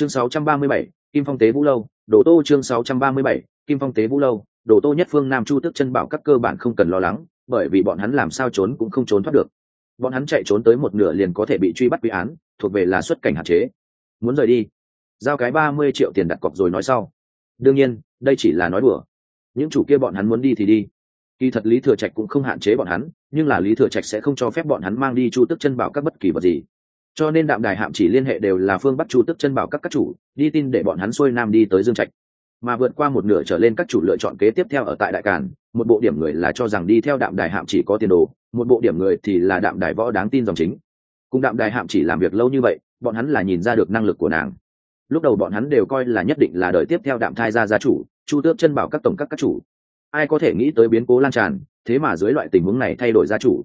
chương 637, kim phong tế vũ lâu đồ tô chương 637, kim phong tế vũ lâu đồ tô nhất phương nam chu tức chân bảo các cơ bản không cần lo lắng bởi vì bọn hắn làm sao trốn cũng không trốn thoát được. Bọn hắn chạy trốn tới một nửa liền có thể bị truy bắt quy án thuộc về là xuất cảnh hạn chế. Muốn rời đi giao cái ba mươi triệu tiền đặt cọc rồi nói sau. Đương nhiên đây chỉ là nói đùa. Những chủ kia bọn hắn muốn đi thì đi. Kỳ thật lý thừa trạch cũng không hạn chế bọn hắn nhưng là lý thừa trạch sẽ không cho phép bọn hắn mang đi chu tức chân bảo các bất kỳ vật gì cho nên đạm đài hạm chỉ liên hệ đều là phương bắt chu tức chân bảo các các chủ, đi tin để bọn hắn xuôi nam đi tới dương trạch. Mà vượt qua một nửa trở lên các chủ lựa chọn kế tiếp theo ở tại đại càn, một bộ điểm người là cho rằng đi theo đạm đài hạm chỉ có tiền đồ, một bộ điểm người thì là đạm đài võ đáng tin dòng chính. Cùng đạm đài hạm chỉ làm việc lâu như vậy, bọn hắn là nhìn ra được năng lực của nàng. Lúc đầu bọn hắn đều coi là nhất định là đời tiếp theo đạm thai gia gia chủ, chu tước chân bảo các tổng các các chủ. Ai có thể nghĩ tới biến cố lan tràn, thế mà dưới loại tình huống này thay đổi gia chủ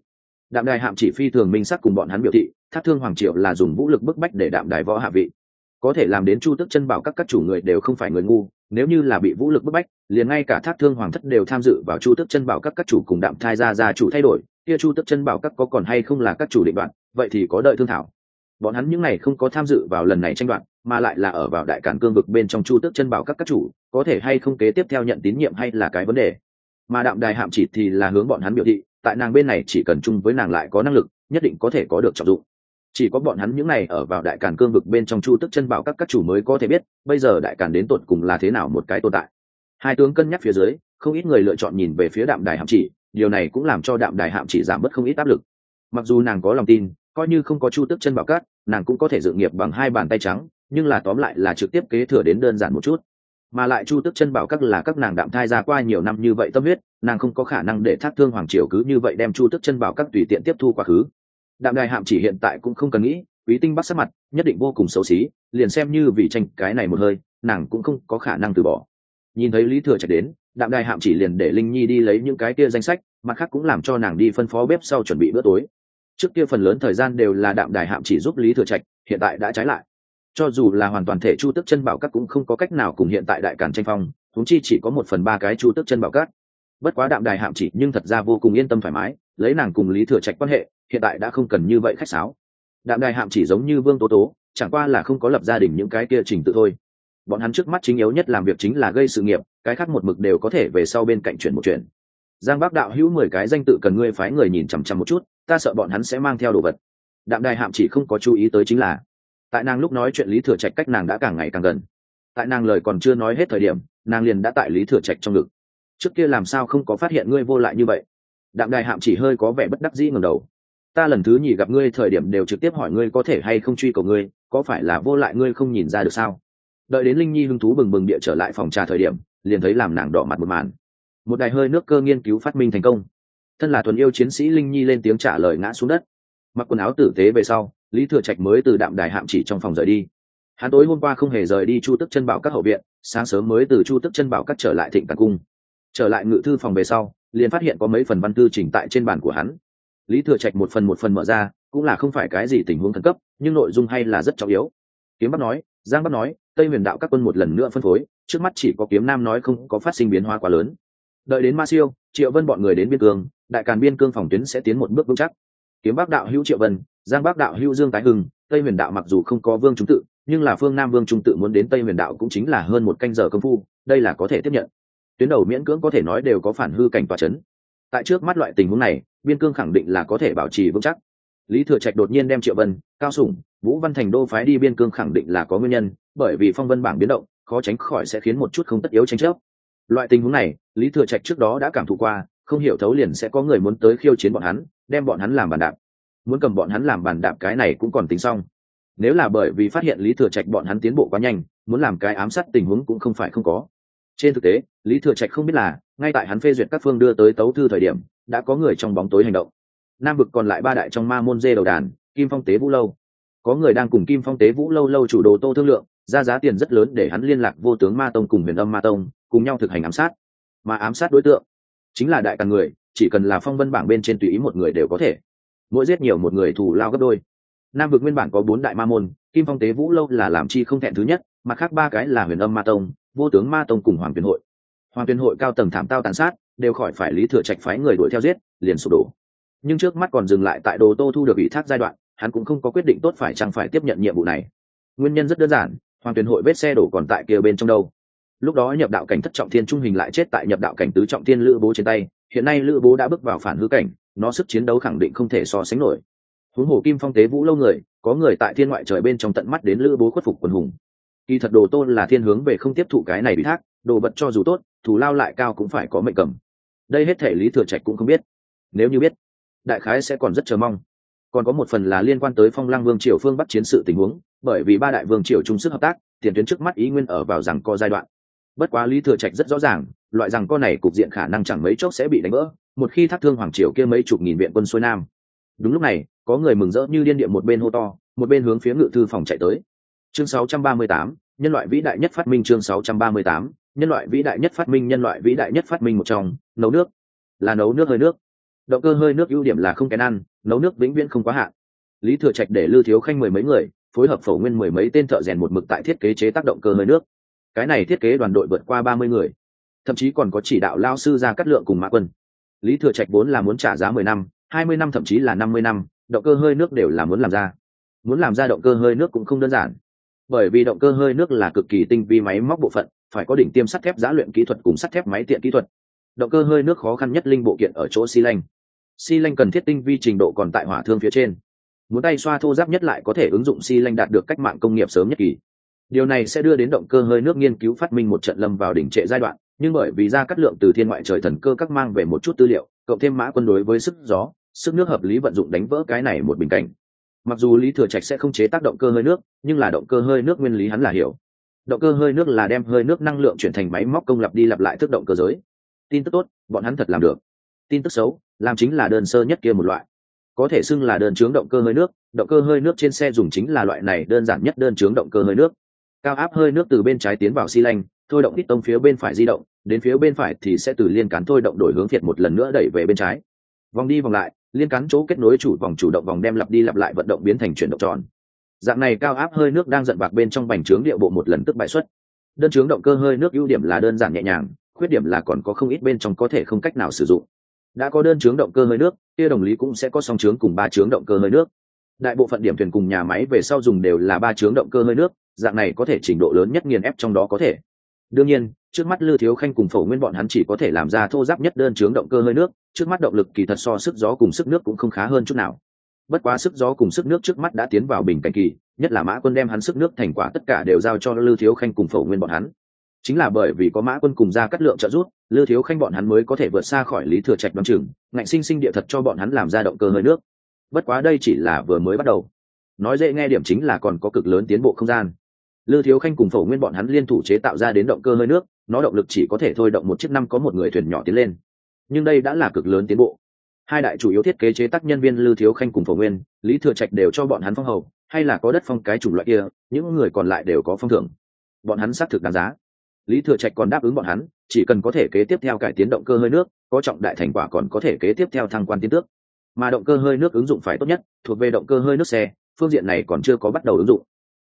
đạm đài hạm chỉ phi thường minh sắc cùng bọn hắn biểu thị, thác thương hoàng triệu là dùng vũ lực bức bách để đạm đài võ hạ vị. Có thể làm đến chu tước chân bảo các các chủ người đều không phải người ngu, nếu như là bị vũ lực bức bách, liền ngay cả thác thương hoàng thất đều tham dự vào chu tước chân bảo các các chủ cùng đạm thai ra ra chủ thay đổi, kia chu tước chân bảo các có còn hay không là các chủ định đoạn vậy thì có đợi thương thảo. Bọn hắn những này không có tham dự vào lần này tranh đoạn mà lại là ở vào đại cản cương vực bên trong chu tước chân bảo các các chủ, có thể hay không kế tiếp theo nhận tín nhiệm hay là cái vấn đề. Mà đạm đài hạm chỉ thì là hướng bọn hắn biểu thị tại nàng bên này chỉ cần chung với nàng lại có năng lực, nhất định có thể có được trọng dụng. Chỉ có bọn hắn những này ở vào đại cản cương vực bên trong chu tước chân bảo các các chủ mới có thể biết, bây giờ đại cản đến tột cùng là thế nào một cái tồn tại. Hai tướng cân nhắc phía dưới, không ít người lựa chọn nhìn về phía đạm đài hạm chỉ, điều này cũng làm cho đạm đài hạm chỉ giảm bớt không ít áp lực. Mặc dù nàng có lòng tin, coi như không có chu tước chân bảo cát nàng cũng có thể dự nghiệp bằng hai bàn tay trắng, nhưng là tóm lại là trực tiếp kế thừa đến đơn giản một chút mà lại chu tước chân bảo các là các nàng đạm thai ra qua nhiều năm như vậy tâm huyết, nàng không có khả năng để thác thương hoàng triều cứ như vậy đem chu tước chân bảo các tùy tiện tiếp thu quá khứ. Đạm đài hạm chỉ hiện tại cũng không cần nghĩ, quý tinh bắt sát mặt, nhất định vô cùng xấu xí, liền xem như vì tranh cái này một hơi, nàng cũng không có khả năng từ bỏ. Nhìn thấy lý thừa trạch đến, đạm đài hạm chỉ liền để linh nhi đi lấy những cái kia danh sách, mặt khác cũng làm cho nàng đi phân phó bếp sau chuẩn bị bữa tối. Trước kia phần lớn thời gian đều là đạm đài hạm chỉ giúp lý thừa trạch, hiện tại đã trái lại cho dù là hoàn toàn thể chu tức chân bảo các cũng không có cách nào cùng hiện tại đại càn tranh phong thúng chi chỉ có một phần ba cái chu tức chân bảo các. Bất quá đạm đài hạm chỉ, nhưng thật ra vô cùng yên tâm thoải mái, lấy nàng cùng lý thừa trạch quan hệ, hiện tại đã không cần như vậy khách sáo. Đạm đài hạm chỉ giống như vương tố tố, chẳng qua là không có lập gia đình những cái kia trình tự thôi. Bọn hắn trước mắt chính yếu nhất làm việc chính là gây sự nghiệp, cái khác một mực đều có thể về sau bên cạnh chuyển một chuyện. Giang bác đạo hữu mười cái danh tự cần ngươi phái người nhìn chằm chằm một chút, ta sợ bọn hắn sẽ mang theo đồ vật. Đạm đài hạm chỉ không có chú ý tới chính là tại nàng lúc nói chuyện lý thừa trạch cách nàng đã càng ngày càng gần. Tại nàng lời còn chưa nói hết thời điểm, nàng liền đã tại lý thừa trạch trong ngực. Trước kia làm sao không có phát hiện ngươi vô lại như vậy? Đạm đài hạm chỉ hơi có vẻ bất đắc dĩ ngầm đầu. Ta lần thứ nhì gặp ngươi thời điểm đều trực tiếp hỏi ngươi có thể hay không truy cầu ngươi, có phải là vô lại ngươi không nhìn ra được sao? Đợi đến linh nhi hứng thú bừng bừng địa trở lại phòng trà thời điểm, liền thấy làm nàng đỏ mặt một màn. Một đài hơi nước cơ nghiên cứu phát minh thành công. Thân là thuần yêu chiến sĩ linh nhi lên tiếng trả lời ngã xuống đất. Mặc quần áo tử tế về sau lý thừa trạch mới từ đạm đài hạm chỉ trong phòng rời đi. Hắn tối hôm qua không hề rời đi chu tức chân bảo các hậu viện, sáng sớm mới từ chu tức chân bảo các trở lại thịnh tạc cung. Trở lại ngự thư phòng về sau, liền phát hiện có mấy phần văn tư chỉnh tại trên bàn của hắn. Lý thừa trạch một phần một phần mở ra, cũng là không phải cái gì tình huống khẩn cấp, nhưng nội dung hay là rất trọng yếu. Kiếm bắt nói, giang bắt nói, tây huyền đạo các quân một lần nữa phân phối, trước mắt chỉ có kiếm nam nói không có phát sinh biến hóa quá lớn. Đợi đến ma siêu, triệu vân bọn người đến biên cương, đại càn biên cương phòng tuyến sẽ tiến một bước vững chắc. Kiếm bắc đạo hữu triệu vân giang bắc đạo hữu dương tái hưng, tây huyền đạo mặc dù không có vương trung tự, nhưng là phương nam vương trung tự muốn đến tây huyền đạo cũng chính là hơn một canh giờ công phu, đây là có thể tiếp nhận. Tuyến đầu miễn cưỡng có thể nói đều có phản hư cảnh tòa c h ấ n tại trước mắt loại tình huống này, biên cương khẳng định là có thể bảo trì vững chắc. Lý thừa trạch đột nhiên đem triệu vân, cao sủng, vũ văn thành đô phái đi biên cương khẳng định là có nguyên nhân, bởi vì phong vân bảng biến động, khó tránh khỏi sẽ khiến một chút không tất yếu tranh chấp. Loại tình huống này, lý thừa trạch trước đó đã cảm thụ qua, không hiểu thấu liền sẽ có người muốn tới khiêu chiến bọn hắn, đem bọn hắn làm bàn đạp muốn cầm bọn hắn làm bàn đạp cái này cũng còn tính xong. Nếu là bởi vì phát hiện lý thừa trạch bọn hắn tiến bộ quá nhanh, muốn làm cái ám sát tình huống cũng không phải không có. Trên thực tế, lý thừa trạch không biết là, ngay tại hắn phê duyệt các phương đưa tới tấu thư thời điểm, đã có người trong bóng tối hành động. Nam vực còn lại ba đại trong ma môn dê đầu đàn, kim phong tế vũ lâu. Có người đang cùng kim phong tế vũ lâu lâu chủ đồ tô thương lượng, ra giá tiền rất lớn để hắn liên lạc vô tướng ma tông cùng huyền âm ma tông, cùng nhau thực hành ám sát. Mà ám sát đối tượng chính là đại càng người, chỉ cần là phong vân bảng bên trên tùy ý một người đều có thể mỗi giết nhiều một người thủ lao gấp đôi. Nam vực nguyên bản có bốn đại ma môn, kim phong tế vũ lâu là làm chi không thẹn thứ nhất, mặt khác ba cái là huyền âm ma tông, vô tướng ma tông cùng hoàng tuyên hội. Hoàng tuyên hội cao tầng thảm tao tàn sát, đều khỏi phải lý thừa trạch phái người đuổi theo giết, liền sụp đổ. Nhưng trước mắt còn dừng lại tại đồ tô thu được ủy thác giai đoạn, hắn cũng không có quyết định tốt phải chăng phải tiếp nhận nhiệm vụ này. Nguyên nhân rất đơn giản, hoàng tuyên hội vết xe đổ còn tại kia bên trong đâu. Lúc đó nhập đạo cảnh thất trọng thiên trung hình lại chết tại nhập đạo cảnh tứ trọng thiên lữ bố trên tay, hiện nay lữ bố đã bước vào phản hư cảnh nó sức chiến đấu khẳng định không thể so sánh nổi. Huống hồ kim phong tế vũ lâu người, có người tại thiên ngoại trời bên trong tận mắt đến lữ bố khuất phục quần hùng. Kỳ thật đồ tôn là thiên hướng về không tiếp thụ cái này bị thác, đồ vật cho dù tốt, thù lao lại cao cũng phải có mệnh cầm. Đây hết thể lý thừa trạch cũng không biết. Nếu như biết, đại khái sẽ còn rất chờ mong. Còn có một phần là liên quan tới phong lăng vương triều phương bắc chiến sự tình huống, bởi vì ba đại vương triều chung sức hợp tác, tiền tuyến trước mắt ý nguyên ở vào rằng co giai đoạn. Bất quá lý thừa trạch rất rõ ràng, loại rằng co này cục diện khả năng chẳng mấy chốc sẽ bị đánh vỡ một khi thác thương hoàng triều kia mấy chục nghìn viện quân xuôi nam. Đúng lúc này có người mừng rỡ như điên điện một bên hô to một bên hướng phía ngự thư phòng chạy tới. Chương 638, nhân loại vĩ đại nhất phát minh chương 638, nhân loại vĩ đại nhất phát minh nhân loại vĩ đại nhất phát minh một trong nấu nước. Là nấu nước hơi nước. Động cơ hơi nước ưu điểm là không kén ăn nấu nước vĩnh viễn không quá hạn. Lý thừa trạch để lưu thiếu khanh mười mấy người phối hợp phổ nguyên mười mấy tên thợ rèn một mực tại thiết kế chế tác động cơ hơi nước. Cái này thiết kế đoàn đội vượt qua ba mươi người. Thậm chí còn có chỉ đạo lao sư ra cắt lượng cùng mã quân lý thừa trạch vốn là muốn trả giá mười năm, hai mươi năm thậm chí là năm mươi năm, động cơ hơi nước đều là muốn làm ra. Muốn làm ra động cơ hơi nước cũng không đơn giản. Bởi vì động cơ hơi nước là cực kỳ tinh vi máy móc bộ phận, phải có đỉnh tiêm sắt thép giá luyện kỹ thuật cùng sắt thép máy tiện kỹ thuật. Động cơ hơi nước khó khăn nhất linh bộ kiện ở chỗ xi lanh. Xi lanh cần thiết tinh vi trình độ còn tại hỏa thương phía trên. Muốn tay xoa thô giáp nhất lại có thể ứng dụng xi lanh đạt được cách mạng công nghiệp sớm nhất kỳ. Điều này sẽ đưa đến động cơ hơi nước nghiên cứu phát minh một trận lâm vào đỉnh trệ giai đoạn nhưng bởi vì ra cắt lượng từ thiên ngoại trời thần cơ các mang về một chút tư liệu, cộng thêm mã quân đối với sức gió, sức nước hợp lý vận dụng đánh vỡ cái này một bình cảnh. Mặc dù lý thừa trạch sẽ không chế tác động cơ hơi nước, nhưng là động cơ hơi nước nguyên lý hắn là hiểu. Động cơ hơi nước là đem hơi nước năng lượng chuyển thành máy móc công lặp đi lặp lại thức động cơ giới. Tin tức tốt, bọn hắn thật làm được. Tin tức xấu, làm chính là đơn sơ nhất kia một loại. Có thể xưng là đơn chướng động cơ hơi nước, động cơ hơi nước trên xe dùng chính là loại này đơn giản nhất đơn chướng động cơ hơi nước. Cao áp hơi nước từ bên trái tiến vào xi lanh, thôi động ít tông phía bên phải di động đến phía bên phải thì sẽ từ liên cán thôi động đổi hướng thiệt một lần nữa đẩy về bên trái. Vòng đi vòng lại, liên cán chỗ kết nối chủ vòng chủ động vòng đem lặp đi lặp lại vận động biến thành chuyển động tròn. Dạng này cao áp hơi nước đang giận bạc bên trong bành trướng địa bộ một lần tức bại xuất đơn trướng động cơ hơi nước ưu điểm là đơn giản nhẹ nhàng, khuyết điểm là còn có không ít bên trong có thể không cách nào sử dụng. Đã có đơn trướng động cơ hơi nước, kia đồng lý cũng sẽ có song trướng cùng ba trướng động cơ hơi nước. Đại bộ phận điểm thuyền cùng nhà máy về sau dùng đều là ba trướng động cơ hơi nước, dạng này có thể trình độ lớn nhất nghiền ép trong đó có thể. Đương nhiên trước mắt lư thiếu khanh cùng phổ nguyên bọn hắn chỉ có thể làm ra thô giáp nhất đơn chướng động cơ hơi nước, trước mắt động lực kỳ thật so sức gió cùng sức nước cũng không khá hơn chút nào. Bất quá sức gió cùng sức nước trước mắt đã tiến vào bình cảnh kỳ, nhất là mã quân đem hắn sức nước thành quả tất cả đều giao cho lư thiếu khanh cùng phổ nguyên bọn hắn. Chính là bởi vì có mã quân cùng ra cắt lượng trợ giúp, lư thiếu khanh bọn hắn mới có thể vượt xa khỏi lý thừa trạch đ o chừng, ngạnh sinh sinh địa thật cho bọn hắn làm ra động cơ hơi nước. Bất quá đây chỉ là vừa mới bắt đầu. Nói dễ nghe điểm chính là còn có cực lớn tiến bộ không gian lư thiếu khanh cùng phổ nguyên bọn hắn liên thủ chế tạo ra đến động cơ hơi nước, nó động lực chỉ có thể thôi động một chiếc năm có một người thuyền nhỏ tiến lên. Nhưng đây đã là cực lớn tiến bộ. Hai đại chủ yếu thiết kế chế tác nhân viên lư thiếu khanh cùng phổ nguyên, lý thừa trạch đều cho bọn hắn phong hầu, hay là có đất phong cái chủng loại kia, những người còn lại đều có phong thưởng. Bọn hắn xác thực đáng giá. Lý thừa trạch còn đáp ứng bọn hắn, chỉ cần có thể kế tiếp theo cải tiến động cơ hơi nước, có trọng đại thành quả còn có thể kế tiếp theo thăng quan tiến tước. Mà động cơ hơi nước ứng dụng phải tốt nhất, thuộc về động cơ hơi nước xe, phương diện này còn chưa có bắt đầu ứng dụng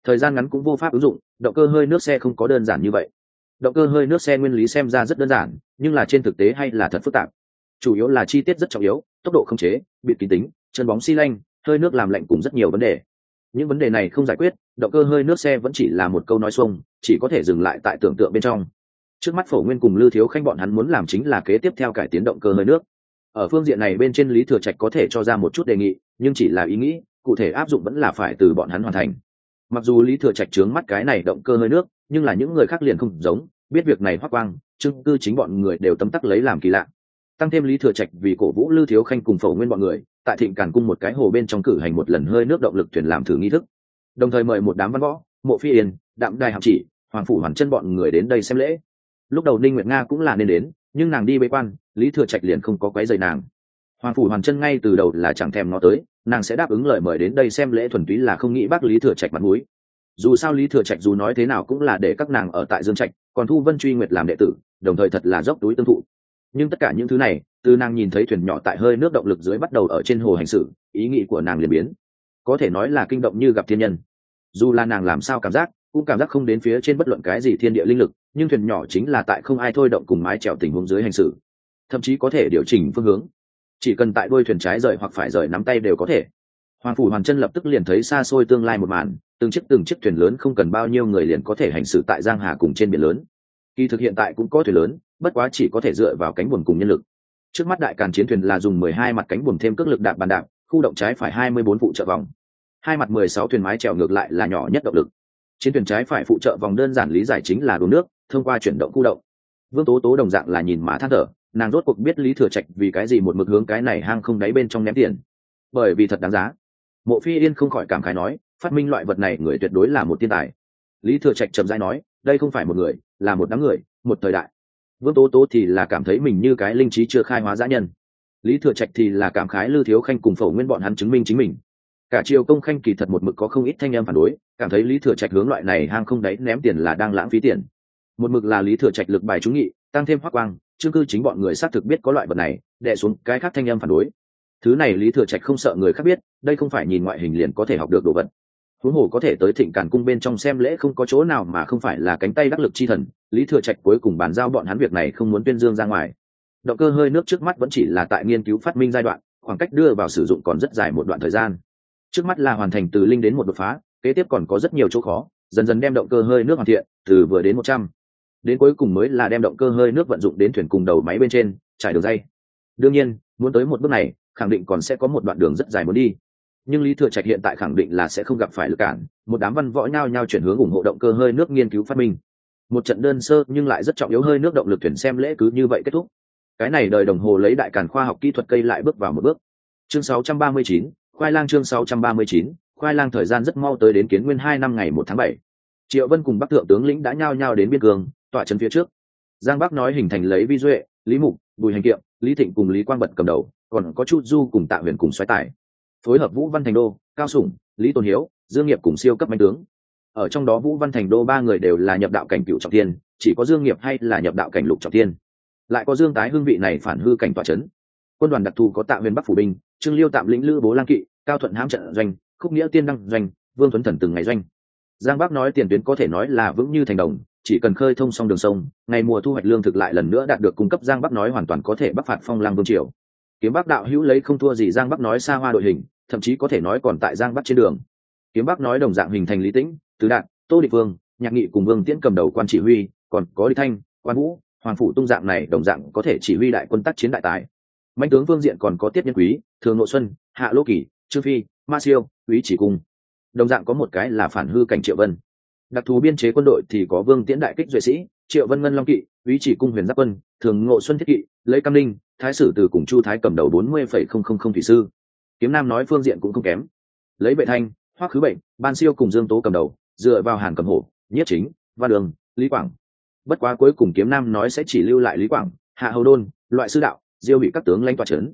thời gian ngắn cũng vô pháp ứng dụng, động cơ hơi nước xe không có đơn giản như vậy. Động cơ hơi nước xe nguyên lý xem ra rất đơn giản, nhưng là trên thực tế hay là thật phức tạp. Chủ yếu là chi tiết rất trọng yếu, tốc độ không chế, bịt kín tính, chân bóng xi lanh, hơi nước làm lạnh cùng rất nhiều vấn đề. Những vấn đề này không giải quyết, động cơ hơi nước xe vẫn chỉ là một câu nói xuông, chỉ có thể dừng lại tại tưởng tượng bên trong. Trước mắt phổ nguyên cùng lưu thiếu khanh bọn hắn muốn làm chính là kế tiếp theo cải tiến động cơ hơi nước. Ở phương diện này bên trên lý thừa trạch có thể cho ra một chút đề nghị, nhưng chỉ là ý nghĩ, cụ thể áp dụng vẫn là phải từ bọn hắn hoàn thành mặc dù lý thừa trạch trướng mắt cái này động cơ hơi nước, nhưng là những người khác liền không giống, biết việc này hoắc quang chứng cư chính bọn người đều tấm tắc lấy làm kỳ lạ. Tăng thêm lý thừa trạch vì cổ vũ lưu thiếu khanh cùng phổ nguyên bọn người, tại thịnh càn cung một cái hồ bên trong cử hành một lần hơi nước động lực thuyền làm thử nghi thức. Đồng thời mời một đám văn võ, mộ phi yên, đạm đài hạm chỉ, hoàng phủ hoàn chân bọn người đến đây xem lễ. Lúc đầu ninh nguyệt nga cũng là nên đến, nhưng nàng đi bế quan, lý thừa trạch liền không có quấy rầy nàng hoàng phủ hoàn chân ngay từ đầu là chẳng thèm nó tới, nàng sẽ đáp ứng lời mời đến đây xem lễ thuần túy là không nghĩ bác lý thừa trạch mặt mũi. Dù sao lý thừa trạch dù nói thế nào cũng là để các nàng ở tại dương trạch, còn thu vân truy nguyệt làm đệ tử, đồng thời thật là dốc túi tương thụ. Nhưng tất cả những thứ này, từ nàng nhìn thấy thuyền nhỏ tại hơi nước động lực dưới bắt đầu ở trên hồ hành xử, ý nghĩ của nàng liền biến. Có thể nói là kinh động như gặp thiên nhân. Dù là nàng làm sao cảm giác, cũng cảm giác không đến phía trên bất luận cái gì thiên địa linh lực, nhưng thuyền nhỏ chính là tại không ai thôi động cùng mái trèo tình huống dưới hành xử. Thậm chí có thể điều chỉnh phương hướng chỉ cần tại đuôi thuyền trái rời hoặc phải rời nắm tay đều có thể. Hoàng phủ hoàn chân lập tức liền thấy xa xôi tương lai một màn, từng chiếc từng chiếc thuyền lớn không cần bao nhiêu người liền có thể hành xử tại giang hà cùng trên biển lớn. Kỳ thực hiện tại cũng có thuyền lớn, bất quá chỉ có thể dựa vào cánh buồm cùng nhân lực. Trước mắt đại càn chiến thuyền là dùng mười hai mặt cánh buồm thêm cước lực đạp bàn đạp, khu động trái phải hai mươi bốn phụ trợ vòng. Hai mặt mười sáu thuyền mái trèo ngược lại là nhỏ nhất động lực. Chiến thuyền trái phải phụ trợ vòng đơn giản lý giải chính là đồ nước, thông qua chuyển động khu động. Vương tố tố đồng dạng là nhìn mà than thở nàng rốt cuộc biết lý thừa trạch vì cái gì một mực hướng cái này hang không đáy bên trong ném tiền. Bởi vì thật đáng giá. Mộ phi yên không khỏi cảm khái nói, phát minh loại vật này người tuyệt đối là một thiên tài. Lý thừa trạch trầm dai nói, đây không phải một người, là một đám người, một thời đại. Vương tố tố thì là cảm thấy mình như cái linh trí chưa khai hóa giã nhân. Lý thừa trạch thì là cảm khái lưu thiếu khanh cùng phổ nguyên bọn hắn chứng minh chính mình. Cả triều công khanh kỳ thật một mực có không ít thanh em phản đối, cảm thấy lý thừa trạch hướng loại này hang không đáy ném tiền là đang lãng phí tiền. Một mực là lý thừa trạch lực bài trúng nghị, tăng thêm hoác quang chương cư chính bọn người xác thực biết có loại vật này đệ xuống cái khác thanh âm phản đối. Thứ này lý thừa trạch không sợ người khác biết, đây không phải nhìn ngoại hình liền có thể học được đồ vật. Huống hồ có thể tới thịnh càn cung bên trong xem lễ không có chỗ nào mà không phải là cánh tay đắc lực chi thần, lý thừa trạch cuối cùng bàn giao bọn hắn việc này không muốn tuyên dương ra ngoài. Động cơ hơi nước trước mắt vẫn chỉ là tại nghiên cứu phát minh giai đoạn, khoảng cách đưa vào sử dụng còn rất dài một đoạn thời gian. Trước mắt là hoàn thành từ linh đến một đột phá, kế tiếp còn có rất nhiều chỗ khó, dần dần đem động cơ hơi nước hoàn thiện, từ vừa đến một trăm đến cuối cùng mới là đem động cơ hơi nước vận dụng đến thuyền cùng đầu máy bên trên trải đường dây. Đương nhiên muốn tới một bước này khẳng định còn sẽ có một đoạn đường rất dài muốn đi. Nhưng lý thừa trạch hiện tại khẳng định là sẽ không gặp phải lực cản một đám văn võ nhao nhao chuyển hướng ủng hộ động cơ hơi nước nghiên cứu phát minh. Một trận đơn sơ nhưng lại rất trọng yếu hơi nước động lực thuyền xem lễ cứ như vậy kết thúc. Cái này đời đồng hồ lấy đại càn khoa học kỹ thuật cây lại bước vào một bước. Chương 639, khoai lang chương 639, khoai lang thời gian rất mau tới đến kiến nguyên hai năm ngày một tháng bảy. Triệu vân cùng bắc thượng tướng lĩnh đã nhao nhao đến biên cương tọa trấn phía trước. Giang bắc nói hình thành lấy vi duệ lý mục bùi hành kiệm lý thịnh cùng lý quang bật cầm đầu còn có chu du cùng tạ huyền cùng xoáy tài. Phối hợp vũ văn thành đô cao sủng lý tôn hiếu dương nghiệp cùng siêu cấp mạnh tướng. Ở trong đó vũ văn thành đô ba người đều là nhập đạo cảnh cựu trọng thiên, chỉ có dương nghiệp hay là nhập đạo cảnh lục trọng thiên. lại có dương tái hương vị này phản hư cảnh tọa trấn quân đoàn đặc thù có tạ huyền bắc phủ binh trương liêu tạm lĩnh lữ bố lang kỵ cao thuận hãm trận doanh khúc nghĩa tiên đăng doanh vương tuấn thần từng ngày doanh. Giang bắc nói tiền tuyến có thể nói là vững như thành đồng chỉ cần khơi thông xong đường sông, ngày mùa thu hoạch lương thực lại lần nữa đạt được cung cấp, giang bắc nói hoàn toàn có thể bắc phạt phong lăng vương triều. Kiếm bắc đạo hữu lấy không thua gì giang bắc nói xa hoa đội hình, thậm chí có thể nói còn tại giang bắc trên đường. Kiếm bắc nói đồng dạng hình thành lý tĩnh, tứ đạn, tô địch vương, nhạc nghị cùng vương tiễn cầm đầu quan chỉ huy, còn có đi thanh, quan vũ, hoàng phủ tung dạng này đồng dạng có thể chỉ huy đại quân tác chiến đại tài. Mạnh tướng vương diện còn có tiết nhân quý, thường nội xuân, hạ lô kỳ, trương phi, ma siêu, quý chỉ cung. Đồng dạng có một cái là phản hư cảnh triệu vân đặc thù biên chế quân đội thì có vương tiễn đại kích duệ sĩ, triệu vân ngân long kỵ ý chỉ cung huyền giáp quân, thường ngộ xuân thiết kỵ, lấy cam linh thái sử từ cùng chu thái cầm đầu bốn mươi phẩy không không không thủy sư. Kiếm nam nói phương diện cũng không kém. Lấy vệ thanh, hoắc khứ bệnh, ban siêu cùng dương tố cầm đầu, dựa vào hàn cầm hổ, nhất chính, văn đường, lý quảng. Bất quá cuối cùng kiếm nam nói sẽ chỉ lưu lại lý quảng, hạ hầu đôn, loại sư đạo, diêu bị các tướng lãnh tòa trấn.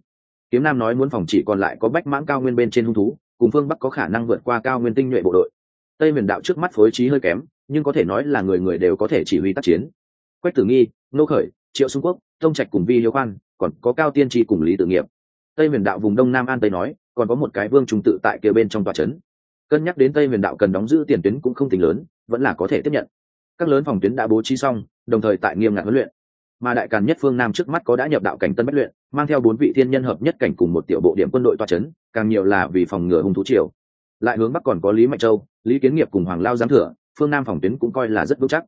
Kiếm nam nói muốn phòng chỉ còn lại có bách mãng cao nguyên bên trên hung thú, cùng phương bắc có khả năng vượt qua cao nguyên tinh nhuệ bộ đội tây huyền đạo trước mắt phối trí hơi kém, nhưng có thể nói là người người đều có thể chỉ huy tác chiến. Quách tử nghi, nô khởi, triệu xung quốc thông trạch cùng vi hiếu khoan còn có cao tiên tri cùng lý tự nghiệp. Tây huyền đạo vùng đông nam an tây nói, còn có một cái vương trung tự tại kia bên trong tòa trấn. Cân nhắc đến tây huyền đạo cần đóng giữ tiền tuyến cũng không tính lớn, vẫn là có thể tiếp nhận. Các lớn phòng tuyến đã bố trí xong, đồng thời tại nghiêm ngặt huấn luyện. Mà đại càn nhất phương nam trước mắt có đã nhập đạo cảnh tân bách luyện, mang theo bốn vị thiên nhân hợp nhất cảnh cùng một tiểu bộ điểm quân đội toa c h ấ n càng nhiều là vì phòng ngừa hung thú triều lại hướng bắc còn có lý mạnh châu, lý kiến nghiệp cùng hoàng lao giám thừa, phương nam phòng tuyến cũng coi là rất vững chắc.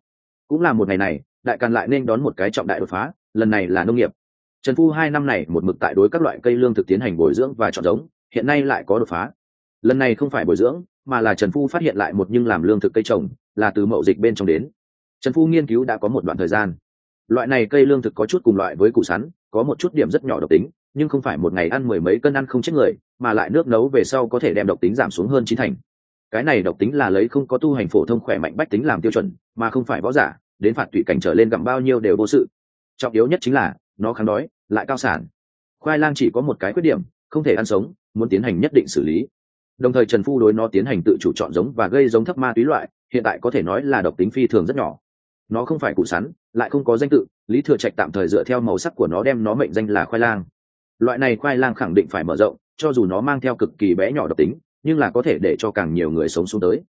Cũng là một ngày này, đại càn lại nên đón một cái trọng đại đột phá, lần này là nông nghiệp. Trần phu hai năm này một mực tại đối các loại cây lương thực tiến hành bồi dưỡng và chọn giống, hiện nay lại có đột phá. Lần này không phải bồi dưỡng, mà là trần phu phát hiện lại một nhưng làm lương thực cây trồng, là từ mậu dịch bên trong đến. Trần phu nghiên cứu đã có một đoạn thời gian. Loại này cây lương thực có chút cùng loại với củ sắn, có một chút điểm rất nhỏ độc tính nhưng không phải một ngày ăn mười mấy cân ăn không chết người, mà lại nước nấu về sau có thể đem độc tính giảm xuống hơn chín thành. Cái này độc tính là lấy không có tu hành phổ thông khỏe mạnh bách tính làm tiêu chuẩn, mà không phải võ giả, đến phạt tụy cảnh trở lên gặm bao nhiêu đều vô sự. Trọng yếu nhất chính là, nó kháng đói, lại cao sản. Khoai lang chỉ có một cái khuyết điểm, không thể ăn sống, muốn tiến hành nhất định xử lý. Đồng thời trần phu đối nó tiến hành tự chủ chọn giống và gây giống thấp ma túy loại, hiện tại có thể nói là độc tính phi thường rất nhỏ. Nó không phải cụ sắn, lại không có danh tự, lý thừa trạch tạm thời dựa theo màu sắc của nó đem nó mệnh danh là khoai lang loại này khoai lang khẳng định phải mở rộng, cho dù nó mang theo cực kỳ bé nhỏ độc tính, nhưng là có thể để cho càng nhiều người sống xuống tới.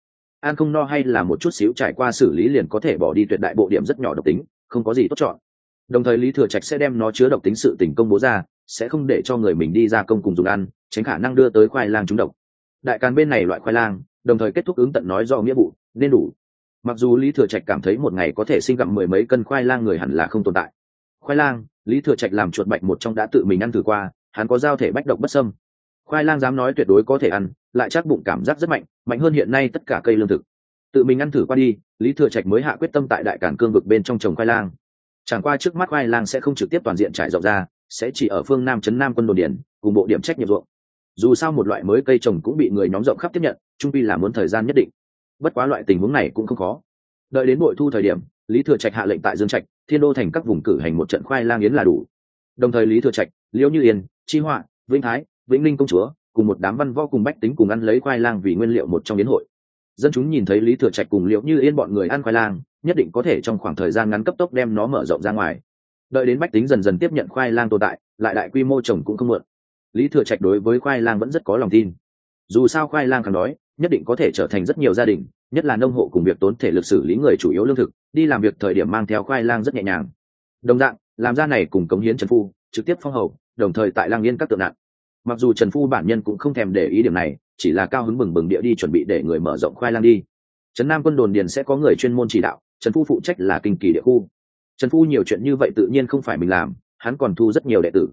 An không no hay là một chút xíu trải qua xử lý liền có thể bỏ đi tuyệt đại bộ điểm rất nhỏ độc tính, không có gì tốt chọn. Đồng thời lý thừa trạch sẽ đem nó chứa độc tính sự tình công bố ra, sẽ không để cho người mình đi ra công cùng dùng ăn, tránh khả năng đưa tới khoai lang trúng độc. Đại càn bên này loại khoai lang, đồng thời kết thúc ứng tận nói do nghĩa vụ, nên đủ. Mặc dù lý thừa trạch cảm thấy một ngày có thể sinh gặm mười mấy cân khoai lang người hẳn là không tồn tại. Khoai lang lý thừa trạch làm chuột bạch một trong đã tự mình ăn thử qua, hắn có giao thể bách độc bất sâm khoai lang dám nói tuyệt đối có thể ăn, lại chắc bụng cảm giác rất mạnh mạnh hơn hiện nay tất cả cây lương thực. Tự mình ăn thử qua đi, lý thừa trạch mới hạ quyết tâm tại đại cản cương vực bên trong trồng khoai lang. Chẳng qua trước mắt khoai lang sẽ không trực tiếp toàn diện trải rộng ra, sẽ chỉ ở phương nam trấn nam quân đồn điển cùng bộ điểm trách nhiệm ruộng. Dù sao một loại mới cây trồng cũng bị người nhóm rộng khắp tiếp nhận, trung pi là muốn thời gian nhất định. Bất quá loại tình huống này cũng không khó. Đợi đến bội thu thời điểm lý thừa trạch hạ lệnh tại dương trạch, thiên đô thành các vùng cử hành một trận khoai lang yến là đủ. Đồng thời lý thừa trạch, liễu như yên, chi họa, vĩnh thái, vĩnh linh công chúa cùng một đám văn võ cùng bách tính cùng ăn lấy khoai lang vì nguyên liệu một trong yến hội. Dân chúng nhìn thấy lý thừa trạch cùng liễu như yên bọn người ăn khoai lang, nhất định có thể trong khoảng thời gian ngắn cấp tốc đem nó mở rộng ra ngoài. Đợi đến bách tính dần dần tiếp nhận khoai lang tồn tại, lại đại quy mô trồng cũng không mượn lý thừa trạch đối với khoai lang vẫn rất có lòng tin. Dù sao khoai lang càng đói nhất định có thể trở thành rất nhiều gia đình, nhất là nông hộ cùng việc tốn thể lực xử lý người chủ yếu lương thực, đi làm việc thời điểm mang theo khoai lang rất nhẹ nhàng. Đồng dạng, làm ra này cùng cống hiến trần phu, trực tiếp phong hầu, đồng thời tại lang yên các tượng nạn. Mặc dù trần phu bản nhân cũng không thèm để ý điểm này, chỉ là cao hứng bừng bừng địa đi chuẩn bị để người mở rộng khoai lang đi. Trấn nam quân đồn điền sẽ có người chuyên môn chỉ đạo, trần phu phụ trách là kinh kỳ địa khu. Trần phu nhiều chuyện như vậy tự nhiên không phải mình làm, hắn còn thu rất nhiều đệ tử.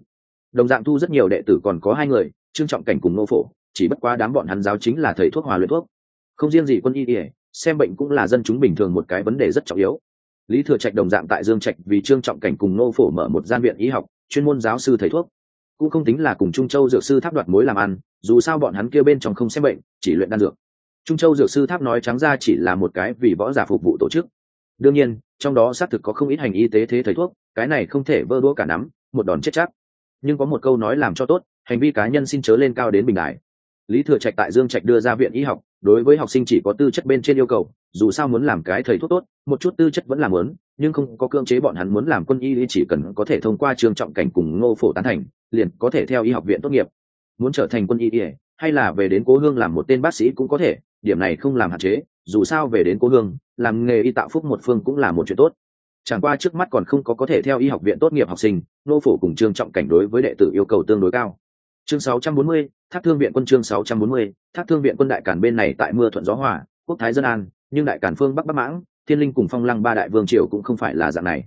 Đồng dạng thu rất nhiều đệ tử còn có hai người, trương trọng cảnh cùng nô phổ chỉ bất quá đám bọn hắn giáo chính là thầy thuốc hòa luyện thuốc. Không riêng gì quân y ỉa xem bệnh cũng là dân chúng bình thường một cái vấn đề rất trọng yếu. Lý thừa trạch đồng dạng tại dương trạch vì trương trọng cảnh cùng nô phổ mở một gian viện y học, chuyên môn giáo sư thầy thuốc. Cũng không tính là cùng trung châu dược sư tháp đoạt mối làm ăn, dù sao bọn hắn kêu bên trong không xem bệnh, chỉ luyện đan dược. Trung châu dược sư tháp nói trắng ra chỉ là một cái vì võ giả phục vụ tổ chức. Đương nhiên, trong đó xác thực có không ít hành y tế thế thầy thuốc, cái này không thể vơ đũa cả nắm, một đòn chết chắc. Nhưng có một câu nói làm cho tốt, hành vi cá nhân xin chớ lên cao đến bình đại lý thừa trạch tại dương trạch đưa ra viện y học đối với học sinh chỉ có tư chất bên trên yêu cầu dù sao muốn làm cái thầy thuốc tốt một chút tư chất vẫn làm muốn nhưng không có cưỡng chế bọn hắn muốn làm quân y chỉ cần có thể thông qua trường trọng cảnh cùng ngô phổ tán thành liền có thể theo y học viện tốt nghiệp. Muốn trở thành quân y hay là về đến cố hương làm một tên bác sĩ cũng có thể điểm này không làm hạn chế dù sao về đến cố hương làm nghề y tạo phúc một phương cũng là một chuyện tốt. Chẳng qua trước mắt còn không có có thể theo y học viện tốt nghiệp học sinh nô phổ cùng trương trọng cảnh đối với đệ tử yêu cầu tương đối cao. Chương 640, thác thương viện quân chương 640, thác thương viện quân đại cản bên này tại mưa thuận gió hòa quốc thái dân an nhưng đại cản phương bắc bắc mãng thiên linh cùng phong lăng ba đại vương triều cũng không phải là dạng này.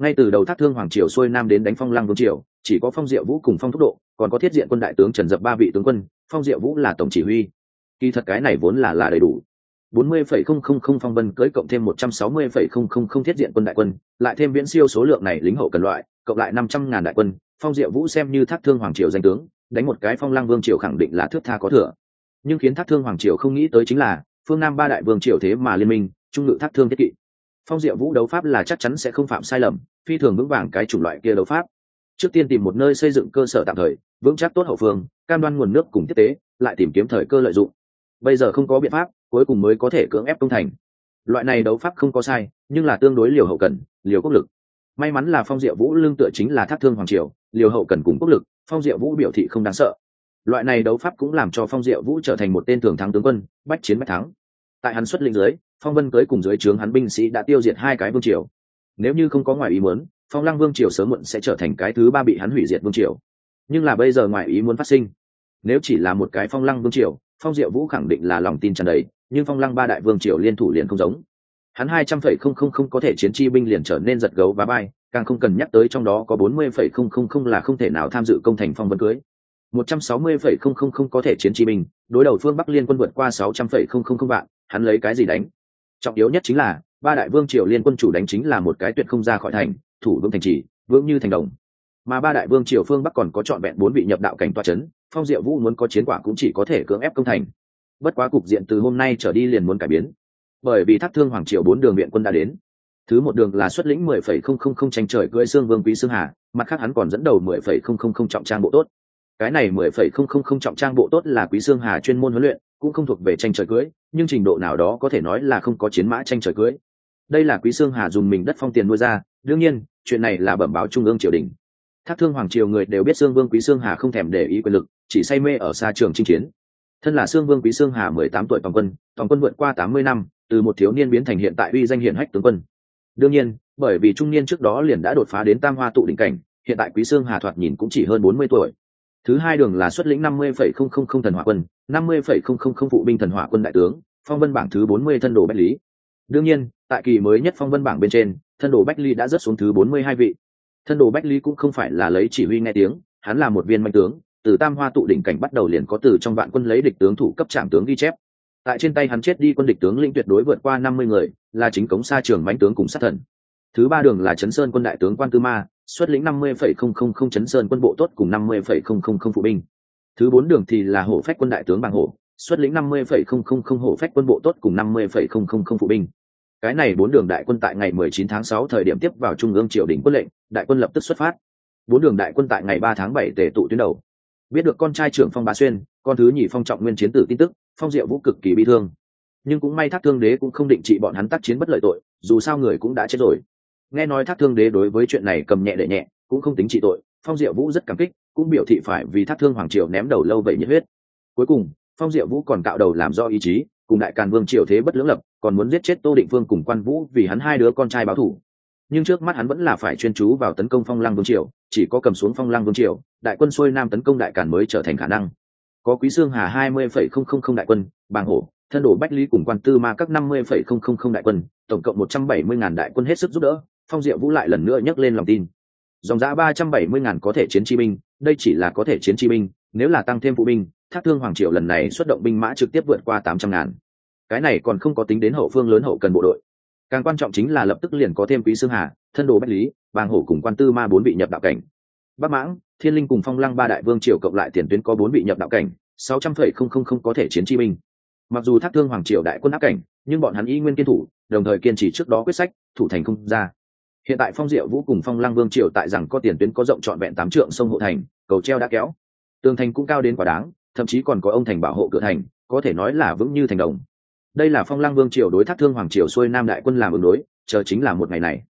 Ngay từ đầu thác thương hoàng triều xuôi nam đến đánh phong lăng vương triều chỉ có phong diệu vũ cùng phong thúc độ còn có thiết diện quân đại tướng trần dập ba vị tướng quân phong diệu vũ là tổng chỉ huy. Kỳ thật cái này vốn là là đầy đủ. bốn mươi phẩy không không không phong vân cưới cộng thêm một trăm sáu mươi phẩy không không không thiết diện quân đại quân lại thêm viễn siêu số lượng này lính hậu cần loại cộng lại năm trăm ngàn đại quân phong diệu vũ xem như thác thương hoàng triều danh tướng đánh một cái phong lăng vương triều khẳng định là thước tha có thừa. Nhưng khiến thác thương hoàng triều không nghĩ tới chính là, phương nam ba đại vương triều thế mà liên minh, trung ngự thác thương thiết kỵ. Phong diệu vũ đấu pháp là chắc chắn sẽ không phạm sai lầm, phi thường vững vàng cái chủng loại kia đấu pháp. Trước tiên tìm một nơi xây dựng cơ sở tạm thời, vững chắc tốt hậu phương, cam đoan nguồn nước cùng tiếp tế, lại tìm kiếm thời cơ lợi dụng. Bây giờ không có biện pháp, cuối cùng mới có thể cưỡng ép công thành. Loại này đấu pháp không có sai, nhưng là tương đối liều hậu cần, liều quốc lực. May mắn là phong diệu vũ lương tựa chính là thác thương hoàng triều, liều hậu cần cùng quốc lực phong diệu vũ biểu thị không đáng sợ. Loại này đấu pháp cũng làm cho phong diệu vũ trở thành một tên thường thắng tướng quân, bách chiến bách thắng. Tại hắn xuất lĩnh dưới, phong vân cưới cùng dưới trướng hắn binh sĩ đã tiêu diệt hai cái vương triều. Nếu như không có ngoài ý muốn, phong lăng vương triều sớm muộn sẽ trở thành cái thứ ba bị hắn hủy diệt vương triều. Nhưng là bây giờ ngoài ý muốn phát sinh. Nếu chỉ là một cái phong lăng vương triều, phong diệu vũ khẳng định là lòng tin tràn đầy, nhưng phong lăng ba đại vương triều liên thủ liền không giống. Hắn hai trăm phẩy không không không có thể chiến chi binh liền trở nên giật gấu và bay càng không cần nhắc tới trong đó có bốn mươi phẩy không không không là không thể nào tham dự công thành phong vân cưới. một trăm sáu mươi phẩy không không không có thể chiến chi binh, đối đầu phương bắc liên quân vượt qua sáu trăm phẩy không không không vạn, hắn lấy cái gì đánh? Trọng yếu nhất chính là, ba đại vương triều liên quân chủ đánh chính là một cái tuyệt không ra khỏi thành, thủ vương thành trì vương như thành đồng. Mà ba đại vương triều phương bắc còn có chọn vẹn bốn vị nhập đạo cảnh toa chấn, phong diệu vũ muốn có chiến quả cũng chỉ có thể cưỡng ép công thành. Bất quá cục diện từ hôm nay trở đi liền muốn cải biến. Bởi vì thác thương hoàng triều bốn đường viện quân đã đến thứ một đường là xuất lĩnh mười phẩy không không không tranh trời cưỡi xương vương quý xương hà, mặt khác hắn còn dẫn đầu mười phẩy không không không trọng trang bộ tốt. Cái này mười phẩy không không không trọng trang bộ tốt là quý xương hà chuyên môn huấn luyện, cũng không thuộc về tranh trời cưỡi, nhưng trình độ nào đó có thể nói là không có chiến mã tranh trời cưỡi. Đây là quý xương hà dùng mình đất phong tiền nuôi ra, đương nhiên, chuyện này là bẩm báo trung ương triều đình. Thác thương hoàng triều người đều biết xương vương quý xương hà không thèm để ý quyền lực, chỉ say mê ở xa trường chinh chiến. Thân là xương vương quý xương hà mười tám tuổi toàn quân toàn quân vượt qua tám mươi năm, từ một thiếu niên biến thành hiện tại uy danh hiển hách tướng quân đương nhiên, bởi vì trung niên trước đó liền đã đột phá đến tam hoa tụ đỉnh cảnh, hiện tại quý sương hà thoạt nhìn cũng chỉ hơn bốn mươi tuổi. Thứ hai đường là xuất lĩnh năm mươi phẩy không không không thần hỏa quân, năm mươi phẩy không không không phụ binh thần hỏa quân đại tướng, phong vân bảng thứ bốn mươi thân đồ bách lý. Đương nhiên, tại kỳ mới nhất phong vân bảng bên trên, thân đồ bách lý đã rớt xuống thứ bốn mươi hai vị. Thân đồ bách lý cũng không phải là lấy chỉ huy nghe tiếng, hắn là một viên manh tướng, từ tam hoa tụ đỉnh cảnh bắt đầu liền có từ trong vạn quân lấy địch tướng thủ cấp trạm tướng ghi chép tại trên tay hắn chết đi quân địch tướng lĩnh tuyệt đối vượt qua năm mươi người, là chính cống xa trường mãnh tướng cùng sát thần. Thứ ba đường là chấn sơn quân đại tướng quan tư ma, xuất lĩnh năm mươi phẩy không không không chấn sơn quân bộ tốt cùng năm mươi phẩy không không không phụ binh. Thứ bốn đường thì là hổ phách quân đại tướng bàng hổ, xuất lĩnh năm mươi phẩy không không không hổ phách quân bộ tốt cùng năm mươi phẩy không không không phụ binh. Cái này bốn đường đại quân tại ngày mười chín tháng sáu thời điểm tiếp vào trung ương triều đình quân lệnh, đại quân lập tức xuất phát. Bốn đường đại quân tại ngày ba tháng bảy tề tụ tuyến đầu. Biết được con trai trưởng phong bá xuyên, con thứ nhì phong trọng nguyên chiến tử tin tức phong diệu vũ cực kỳ bị thương. Nhưng cũng may thác thương đế cũng không định trị bọn hắn tác chiến bất lợi tội, dù sao người cũng đã chết rồi. Nghe nói thác thương đế đối với chuyện này cầm nhẹ để nhẹ, cũng không tính trị tội, phong diệu vũ rất cảm kích, cũng biểu thị phải vì thác thương hoàng triều ném đầu lâu vậy nhiệt huyết. Cuối cùng, phong diệu vũ còn cạo đầu làm do ý chí, cùng đại càn vương triều thế bất lưỡng lập, còn muốn giết chết tô định vương cùng quan vũ vì hắn hai đứa con trai báo thủ. Nhưng trước mắt hắn vẫn là phải chuyên chú vào tấn công phong lăng vương triều, chỉ có cầm xuống phong lăng vương triều, đại quân xuôi nam tấn công đại càn mới trở thành khả năng có quý xương hà hai mươi phẩy không không không đại quân, bàng hổ, thân đổ bách lý cùng quan tư ma các năm mươi phẩy không không không đại quân, tổng cộng một trăm bảy mươi ngàn đại quân hết sức giúp đỡ, phong diệu vũ lại lần nữa nhấc lên lòng tin. Dòng giã ba trăm bảy mươi ngàn có thể chiến chi binh, đây chỉ là có thể chiến chi binh, nếu là tăng thêm phụ binh, thác thương hoàng triệu lần này xuất động binh mã trực tiếp vượt qua tám trăm ngàn. Cái này còn không có tính đến hậu phương lớn hậu cần bộ đội. Càng quan trọng chính là lập tức liền có thêm quý xương hà, thân đồ bách lý, bàng hổ cùng quan tư ma bốn vị nhập đạo cảnh. Bắc mãng thiên linh cùng phong lăng ba đại vương triều cộng lại tiền tuyến có bốn vị nhập đạo cảnh, sáu trăm phẩy không không không có thể chiến chi binh mặc dù thác thương hoàng triều đại quân áp cảnh, nhưng bọn hắn y nguyên kiên thủ, đồng thời kiên trì trước đó quyết sách, thủ thành không ra. Hiện tại phong diệu vũ cùng phong lăng vương triều tại rằng có tiền tuyến có rộng trọn vẹn tám trượng sông hộ thành, cầu treo đã kéo. Tường thành cũng cao đến quả đáng, thậm chí còn có ông thành bảo hộ cửa thành, có thể nói là vững như thành đồng. Đây là phong lăng vương triều đối thác thương hoàng triều xuôi nam đại quân làm ứng đối, chờ chính là một ngày này.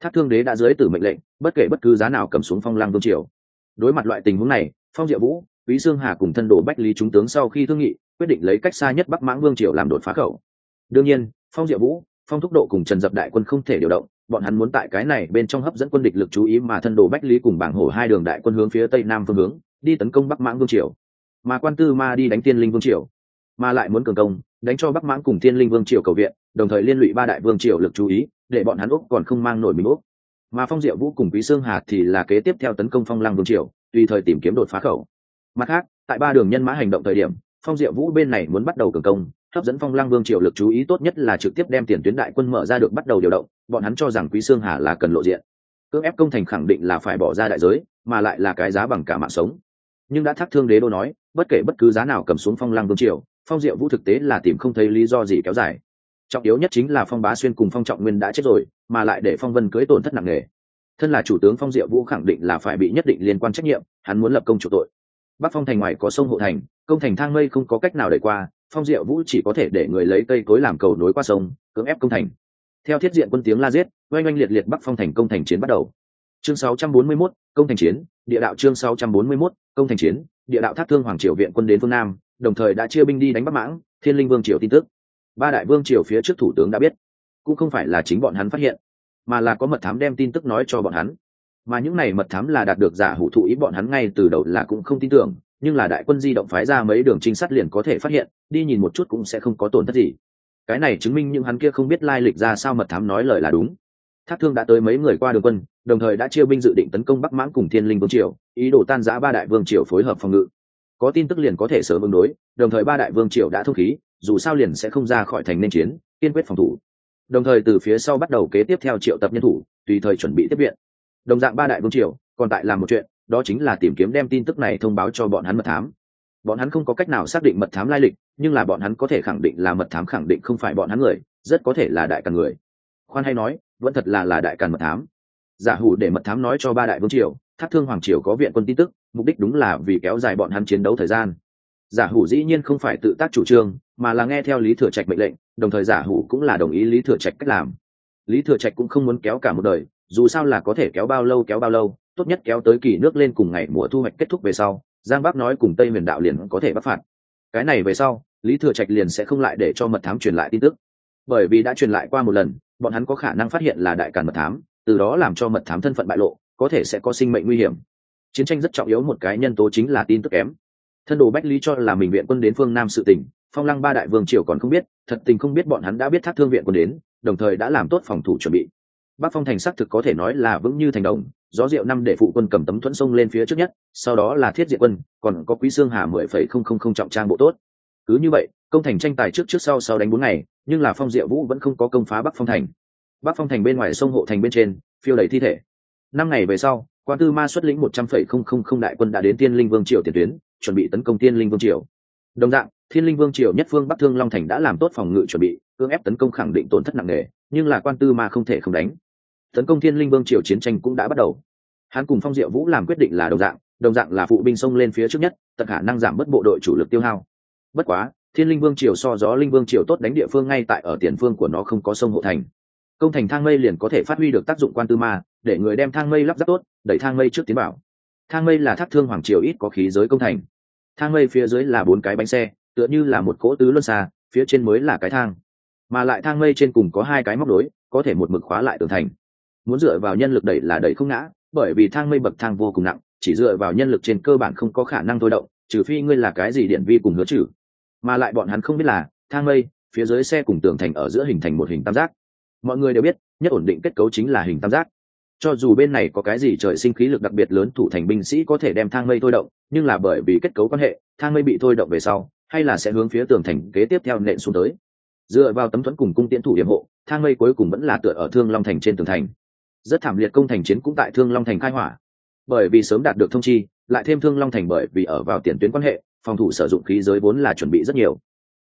Thác thương đế đã dưới tử mệnh lệnh, bất kể bất cứ giá nào cầm xuống phong lăng vương triều đối mặt loại tình huống này, phong diệu vũ, quý dương hà cùng thân đồ bách lý chúng tướng sau khi thương nghị, quyết định lấy cách xa nhất bắc mãng vương triều làm đột phá khẩu. Đương nhiên, phong diệu vũ, phong thúc độ cùng trần dập đại quân không thể điều động, bọn hắn muốn tại cái này bên trong hấp dẫn quân địch lực chú ý mà thân đồ bách lý cùng bảng hổ hai đường đại quân hướng phía tây nam phương hướng, đi tấn công bắc mãng vương triều. Mà quan tư ma đi đánh tiên linh vương triều. Mà lại muốn cường công, đánh cho bắc mãng cùng tiên linh vương triều cầu viện, đồng thời liên lụy ba đại vương triều lực chú ý, để bọn hắn úc còn không mang nổi mình úc mà phong diệu vũ cùng quý sương hà thì là kế tiếp theo tấn công phong lăng vương triều, tùy thời tìm kiếm đột phá khẩu. Mặt khác, tại ba đường nhân mã hành động thời điểm, phong diệu vũ bên này muốn bắt đầu cường công, hấp dẫn phong lăng vương triều lực chú ý tốt nhất là trực tiếp đem tiền tuyến đại quân mở ra được bắt đầu điều động, bọn hắn cho rằng quý sương hà là cần lộ diện. Cưỡng ép công thành khẳng định là phải bỏ ra đại giới, mà lại là cái giá bằng cả mạng sống. Nhưng đã thác thương đế đô nói, bất kể bất cứ giá nào cầm xuống phong lăng vương triều, phong diệu vũ thực tế là tìm không thấy lý do gì kéo dài trọng yếu nhất chính là phong bá xuyên cùng phong trọng nguyên đã chết rồi mà lại để phong vân cưới tổn thất nặng nề. Thân là chủ tướng phong diệu vũ khẳng định là phải bị nhất định liên quan trách nhiệm hắn muốn lập công chủ tội. Bắc phong thành ngoài có sông hộ thành công thành thang mây không có cách nào đẩy qua phong diệu vũ chỉ có thể để người lấy cây cối làm cầu nối qua sông cưỡng ép công thành. Theo thiết diện quân tiếng la giết oanh oanh liệt liệt bắc phong thành công thành chiến bắt đầu. Chương 641, công thành chiến địa đạo chương 641, công thành chiến địa đạo thác thương hoàng triều viện quân đến phương nam đồng thời đã chia binh đi đánh bắc mãng thiên linh vương triều tin tức ba đại vương triều phía trước thủ tướng đã biết, cũng không phải là chính bọn hắn phát hiện, mà là có mật thám đem tin tức nói cho bọn hắn. Mà những này mật thám là đạt được giả hủ thụ ý bọn hắn ngay từ đầu là cũng không tin tưởng, nhưng là đại quân di động phái ra mấy đường trinh sát liền có thể phát hiện, đi nhìn một chút cũng sẽ không có tổn thất gì. Cái này chứng minh những hắn kia không biết lai lịch ra sao mật thám nói lời là đúng. Thác thương đã tới mấy người qua đường quân, đồng thời đã chia binh dự định tấn công bắc mãng cùng thiên linh vương triều, ý đồ tan giã ba đại vương triều phối hợp phòng ngự. Có tin tức liền có thể sớm ứng đối, đồng thời ba đại vương triều đã thông khí dù sao liền sẽ không ra khỏi thành nên chiến, kiên quyết phòng thủ. Đồng thời từ phía sau bắt đầu kế tiếp theo triệu tập nhân thủ, tùy thời chuẩn bị tiếp viện. Đồng dạng ba đại vương triều, còn tại làm một chuyện, đó chính là tìm kiếm đem tin tức này thông báo cho bọn hắn mật thám. Bọn hắn không có cách nào xác định mật thám lai lịch, nhưng là bọn hắn có thể khẳng định là mật thám khẳng định không phải bọn hắn người, rất có thể là đại càn người. Khoan hay nói, vẫn thật là là đại càn mật thám. Giả hủ để mật thám nói cho ba đại vương triều, thác thương hoàng triều có viện quân tin tức, mục đích đúng là vì kéo dài bọn hắn chiến đấu thời gian giả hủ dĩ nhiên không phải tự tác chủ trương, mà là nghe theo lý thừa trạch mệnh lệnh, đồng thời giả hủ cũng là đồng ý lý thừa trạch cách làm. Lý thừa trạch cũng không muốn kéo cả một đời, dù sao là có thể kéo bao lâu kéo bao lâu, tốt nhất kéo tới kỳ nước lên cùng ngày mùa thu hoạch kết thúc về sau, giang bắc nói cùng tây huyền đạo liền có thể bắt phạt. Cái này về sau, lý thừa trạch liền sẽ không lại để cho mật thám truyền lại tin tức. Bởi vì đã truyền lại qua một lần, bọn hắn có khả năng phát hiện là đại càn mật thám, từ đó làm cho mật thám thân phận bại lộ, có thể sẽ có sinh mệnh nguy hiểm. Chiến tranh rất trọng yếu, một cái nhân tố chính là tin tức kém thân đồ bách lý cho là mình viện quân đến phương nam sự tỉnh phong lăng ba đại vương triều còn không biết, thật tình không biết bọn hắn đã biết thác thương viện quân đến, đồng thời đã làm tốt phòng thủ chuẩn bị. Bắc phong thành xác thực có thể nói là vững như thành đồng, gió rượu năm để phụ quân cầm tấm thuẫn sông lên phía trước nhất, sau đó là thiết diện quân, còn có quý xương hà mười phẩy không không không trọng trang bộ tốt. Cứ như vậy, công thành tranh tài trước trước sau sau đánh bốn ngày, nhưng là phong diệu vũ vẫn không có công phá bắc phong thành. Bắc phong thành bên ngoài sông hộ thành bên trên, phiêu đầy thi thể. Năm ngày về sau, quan tư ma xuất lĩnh một trăm phẩy không không không đại quân đã đến tiên linh vương triều tiền tuyến chuẩn bị tấn công thiên linh vương triều. Đồng dạng, thiên linh vương triều nhất phương bắc thương long thành đã làm tốt phòng ngự chuẩn bị, cưỡng ép tấn công khẳng định tổn thất nặng nề, nhưng là quan tư ma không thể không đánh. Tấn công thiên linh vương triều chiến tranh cũng đã bắt đầu. Hắn cùng phong diệu vũ làm quyết định là đồng dạng đồng dạng là phụ binh xông lên phía trước nhất, tận khả năng giảm bớt bộ đội chủ lực tiêu hao. Bất quá, thiên linh vương triều so gió linh vương triều tốt đánh địa phương ngay tại ở tiền phương của nó không có sông hộ thành. Công thành thang mây liền có thể phát huy được tác dụng quan tư ma, để người đem thang mây lắp ráp tốt, đẩy thang mây trước tiến bảo. Thang mây là thác thương hoàng triều ít có khí giới công thành thang mây phía dưới là bốn cái bánh xe, tựa như là một cỗ tứ luân xa, phía trên mới là cái thang. Mà lại thang mây trên cùng có hai cái móc đối có thể một mực khóa lại tường thành. Muốn dựa vào nhân lực đẩy là đẩy không ngã, bởi vì thang mây bậc thang vô cùng nặng, chỉ dựa vào nhân lực trên cơ bản không có khả năng thôi động, trừ phi ngươi là cái gì điện vi cùng hứa trừ. Mà lại bọn hắn không biết là, thang mây, phía dưới xe cùng tường thành ở giữa hình thành một hình tam giác. Mọi người đều biết, nhất ổn định kết cấu chính là hình tam giác cho dù bên này có cái gì trời sinh khí lực đặc biệt lớn thủ thành binh sĩ có thể đem thang mây thôi động, nhưng là bởi vì kết cấu quan hệ, thang mây bị thôi động về sau, hay là sẽ hướng phía tường thành kế tiếp theo nện xuống tới. Dựa vào tấm thuẫn cùng cung tiễn thủ hiểm hộ, thang mây cuối cùng vẫn là tựa ở thương long thành trên tường thành. Rất thảm liệt công thành chiến cũng tại thương long thành khai hỏa. Bởi vì sớm đạt được thông chi, lại thêm thương long thành bởi vì ở vào tiền tuyến quan hệ, phòng thủ sử dụng khí giới vốn là chuẩn bị rất nhiều.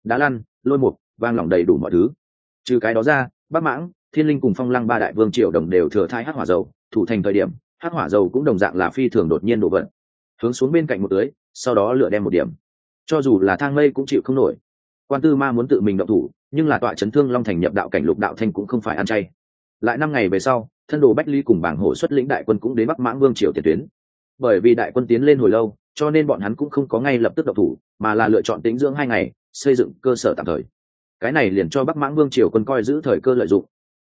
Đá lăn, lôi mục, vang lỏng đầy đủ mọi thứ. Trừ cái đó ra, bắc mãng thiên linh cùng phong lăng ba đại vương triều đồng đều thừa thai hát hỏa dầu, thủ thành thời điểm hát hỏa dầu cũng đồng dạng là phi thường đột nhiên đổ vận. Hướng xuống bên cạnh một tưới sau đó lựa đem một điểm. Cho dù là thang mây cũng chịu không nổi. Quan tư ma muốn tự mình động thủ, nhưng là tọa chấn thương long thành nhập đạo cảnh lục đạo thanh cũng không phải ăn chay. Lại năm ngày về sau, thân đồ bách ly cùng bảng hổ xuất lĩnh đại quân cũng đến bắc mãng vương triều tiền tuyến. Bởi vì đại quân tiến lên hồi lâu, cho nên bọn hắn cũng không có ngay lập tức động thủ, mà là lựa chọn tính dưỡng hai ngày, xây dựng cơ sở tạm thời. Cái này liền cho bắc mãng vương triều quân coi giữ thời cơ lợi dụng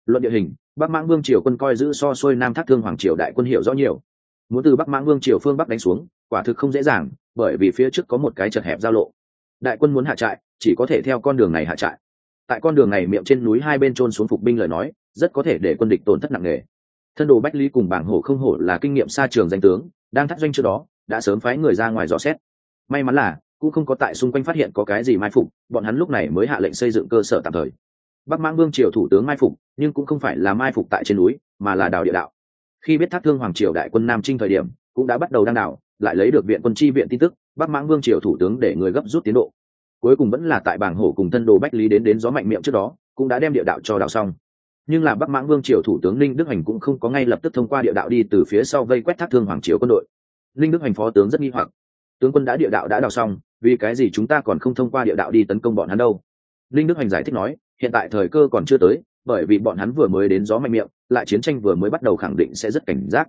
luận địa hình, bắc mãng vương triều quân coi giữ so xuôi nam thác thương hoàng triều đại quân hiểu rõ nhiều. Muốn từ bắc mãng vương triều phương bắc đánh xuống, quả thực không dễ dàng, bởi vì phía trước có một cái chật hẹp giao lộ. Đại quân muốn hạ trại, chỉ có thể theo con đường này hạ trại. Tại con đường này miệng trên núi hai bên trôn xuống phục binh lời nói, rất có thể để quân địch tổn thất nặng nề. Thân đồ bách lý cùng bảng hổ không hổ là kinh nghiệm xa trường danh tướng, đang thắt doanh trước đó, đã sớm phái người ra ngoài dò xét. May mắn là, cũng không có tại xung quanh phát hiện có cái gì mai phục, bọn hắn lúc này mới hạ lệnh xây dựng cơ sở tạm thời bắc mãng vương triều thủ tướng mai phục, nhưng cũng không phải là mai phục tại trên núi, mà là đào địa đạo. Khi biết thác thương hoàng triều đại quân nam trinh thời điểm, cũng đã bắt đầu đăng đảo, lại lấy được viện quân chi viện tin tức, bắc mãng vương triều thủ tướng để người gấp rút tiến độ. Cuối cùng vẫn là tại bảng hổ cùng thân đồ bách lý đến đến gió mạnh miệng trước đó, cũng đã đem địa đạo cho đạo xong. Nhưng là bắc mãng vương triều thủ tướng ninh đức hành cũng không có ngay lập tức thông qua địa đạo đi từ phía sau vây quét thác thương hoàng triều quân đội. Ninh đức hành phó tướng rất nghi hoặc. Tướng quân đã địa đạo đã đào xong, vì cái gì chúng ta còn không thông qua địa đạo đi tấn công bọn hắn đâu? Ninh đức hành giải thích nói hiện tại thời cơ còn chưa tới, bởi vì bọn hắn vừa mới đến gió mạnh miệng, lại chiến tranh vừa mới bắt đầu khẳng định sẽ rất cảnh giác.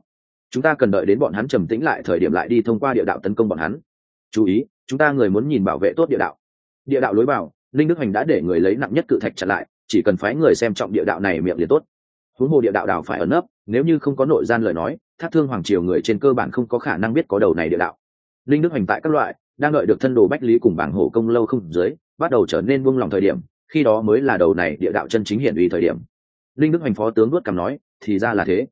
Chúng ta cần đợi đến bọn hắn trầm tĩnh lại thời điểm lại đi thông qua địa đạo tấn công bọn hắn. Chú ý, chúng ta người muốn nhìn bảo vệ tốt địa đạo. Địa đạo lối vào, linh đức hoành đã để người lấy nặng nhất cự thạch chặn lại, chỉ cần phái người xem trọng địa đạo này miệng liền tốt. Huống hồ địa đạo đảo phải ẩn nấp, nếu như không có nội gian lời nói, thác thương hoàng triều người trên cơ bản không có khả năng biết có đầu này địa đạo. Linh đức hoành tại các loại, đang đợi được thân đồ bách lý cùng bảng hổ công lâu không dưới, bắt đầu trở nên buông lòng thời điểm khi đó mới là đầu này địa đạo chân chính hiển uy thời điểm. Linh đức hành phó tướng nuốt cằm nói thì ra là thế.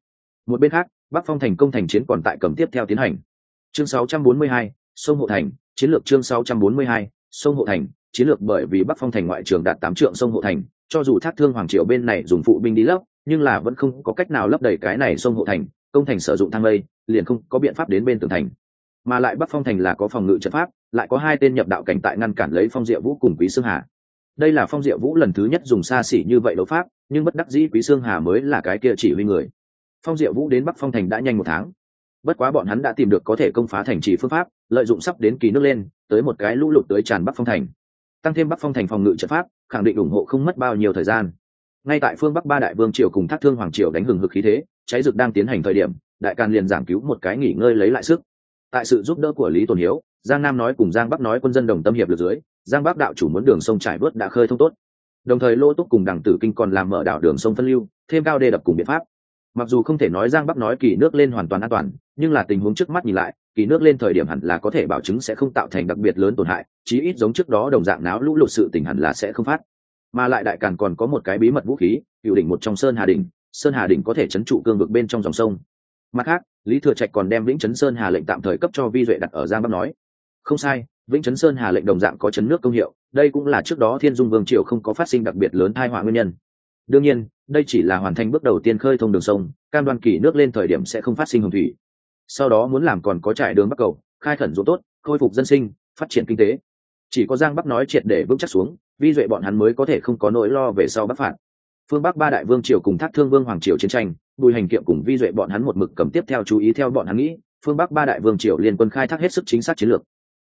Một bên khác bắc phong thành công thành chiến còn tại cầm tiếp theo tiến hành. Chương 642, sông hộ thành chiến lược chương 642, sông hộ thành chiến lược bởi vì bắc phong thành ngoại trường đạt tám trượng sông hộ thành cho dù thác thương hoàng triều bên này dùng phụ binh đi lấp nhưng là vẫn không có cách nào lấp đầy cái này sông hộ thành công thành sử dụng thang lây liền không có biện pháp đến bên tường thành. Mà lại bắc phong thành là có phòng ngự trận pháp lại có hai tên nhập đạo cảnh tại ngăn cản lấy phong diệu vũ cùng quý xương hà đây là phong diệu vũ lần thứ nhất dùng xa xỉ như vậy đấu pháp, nhưng bất đắc dĩ quý xương hà mới là cái kia chỉ huy người. Phong diệu vũ đến bắc phong thành đã nhanh một tháng. Bất quá bọn hắn đã tìm được có thể công phá thành trì phương pháp, lợi dụng sắp đến kỳ nước lên, tới một cái lũ lụt tới tràn bắc phong thành. Tăng thêm bắc phong thành phòng ngự trận pháp, khẳng định ủng hộ không mất bao nhiêu thời gian. Ngay tại phương bắc ba đại vương triều cùng thác thương hoàng triều đánh hừng hực khí thế, cháy rực đang tiến hành thời điểm, đại càn liền giảng cứu một cái nghỉ ngơi lấy lại sức. Tại sự giúp đỡ của lý tồn hiếu giang nam nói cùng giang bắc nói quân dân đồng tâm hiệp lực dưới, giang bắc đạo chủ muốn đường sông trải vớt đã khơi thông tốt. Đồng thời lô túc cùng đằng tử kinh còn làm mở đảo đường sông phân lưu, thêm cao đê đập cùng biện pháp. Mặc dù không thể nói giang bắc nói kỳ nước lên hoàn toàn an toàn, nhưng là tình huống trước mắt nhìn lại, kỳ nước lên thời điểm hẳn là có thể bảo chứng sẽ không tạo thành đặc biệt lớn tổn hại, chí ít giống trước đó đồng dạng náo lũ lụt sự tình hẳn là sẽ không phát. Mà lại đại càn còn có một cái bí mật vũ khí, cựu đỉnh một trong sơn hà đỉnh, sơn hà đỉnh có thể chấn trụ cương vực bên trong dòng sông. Mặt khác, lý thừa trạch còn đem lĩnh chấn sơn hà lệnh tạm thời cấp cho vi duệ đặt ở giang bắc nói không sai, vĩnh chấn sơn hà lệnh đồng dạng có chấn nước công hiệu, đây cũng là trước đó thiên dung vương triều không có phát sinh đặc biệt lớn thai họa nguyên nhân. Đương nhiên, đây chỉ là hoàn thành bước đầu tiên khơi thông đường sông, cam đoan kỳ nước lên thời điểm sẽ không phát sinh hồng thủy. Sau đó muốn làm còn có trải đường bắc cầu, khai khẩn ruộng tốt, khôi phục dân sinh, phát triển kinh tế. Chỉ có giang bắc nói triệt để vững chắc xuống, vi duệ bọn hắn mới có thể không có nỗi lo về sau bắc phạt. Phương bắc ba đại vương triều cùng thác thương vương hoàng triều chiến tranh, bùi hành kiệm cùng vi duệ bọn hắn một mực cầm tiếp theo chú ý theo bọn hắn nghĩ, phương bắc ba đại vương triều liên quân khai thác hết sức chính xác chiến lược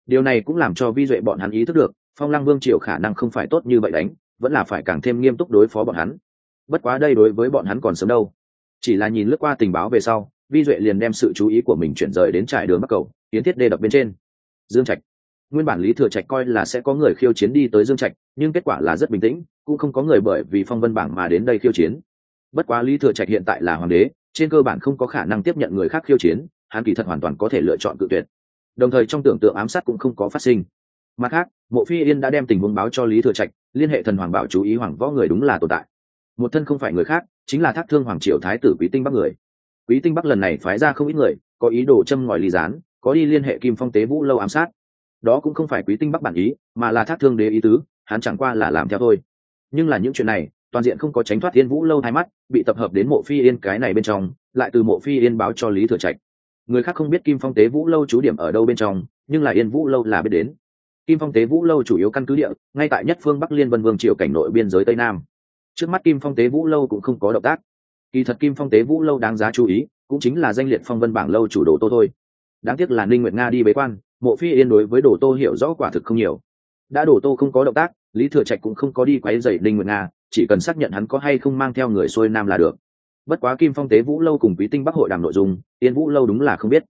điều này cũng làm cho vi duệ bọn hắn ý thức được, phong lăng vương triều khả năng không phải tốt như vậy đánh, vẫn là phải càng thêm nghiêm túc đối phó bọn hắn. Bất quá đây đối với bọn hắn còn sớm đâu. Chỉ là nhìn lướt qua tình báo về sau, vi duệ liền đem sự chú ý của mình chuyển rời đến trại đường bắc cầu tiến thiết đê đập bên trên. Dương trạch. Nguyên bản lý thừa trạch coi là sẽ có người khiêu chiến đi tới dương trạch, nhưng kết quả là rất bình tĩnh, cũng không có người bởi vì phong vân bảng mà đến đây khiêu chiến. Bất quá lý thừa trạch hiện tại là hoàng đế, trên cơ bản không có khả năng tiếp nhận người khác khiêu chiến, hắn kỳ thật hoàn toàn có thể lựa chọn cự tuyệt đồng thời trong tưởng tượng ám sát cũng không có phát sinh. Mặt khác, mộ phi yên đã đem tình huống báo cho lý thừa trạch, liên hệ thần hoàng bảo chú ý hoàng võ người đúng là tồn tại. Một thân không phải người khác, chính là thác thương hoàng triều thái tử quý tinh bắc người. Quý tinh bắc lần này phái ra không ít người, có ý đồ châm ngòi ly gián, có đi liên hệ kim phong tế vũ lâu ám sát. Đó cũng không phải quý tinh bắc bản ý, mà là thác thương đế ý tứ, hắn chẳng qua là làm theo thôi. Nhưng là những chuyện này, toàn diện không có tránh thoát thiên vũ lâu hai mắt, bị tập hợp đến mộ phi yên cái này bên trong, lại từ mộ phi yên báo cho lý thừa trạch người khác không biết kim phong tế vũ lâu chú điểm ở đâu bên trong, nhưng là yên vũ lâu là biết đến. Kim phong tế vũ lâu chủ yếu căn cứ địa, ngay tại nhất phương bắc liên vân vương triều cảnh nội biên giới tây nam. Trước mắt kim phong tế vũ lâu cũng không có động tác. Kỳ thật kim phong tế vũ lâu đáng giá chú ý, cũng chính là danh liệt phong vân bảng lâu chủ đồ tô thôi. Đáng tiếc là ninh nguyệt nga đi bế quan, mộ phi yên đối với đồ tô hiểu rõ quả thực không nhiều. Đã đồ tô không có động tác, lý thừa trạch cũng không có đi quấy dậy ninh nguyệt nga, chỉ cần xác nhận hắn có hay không mang theo người xuôi nam là được bất quá kim phong tế vũ lâu cùng quý tinh bắc hội đàm nội dung yên vũ lâu đúng là không biết.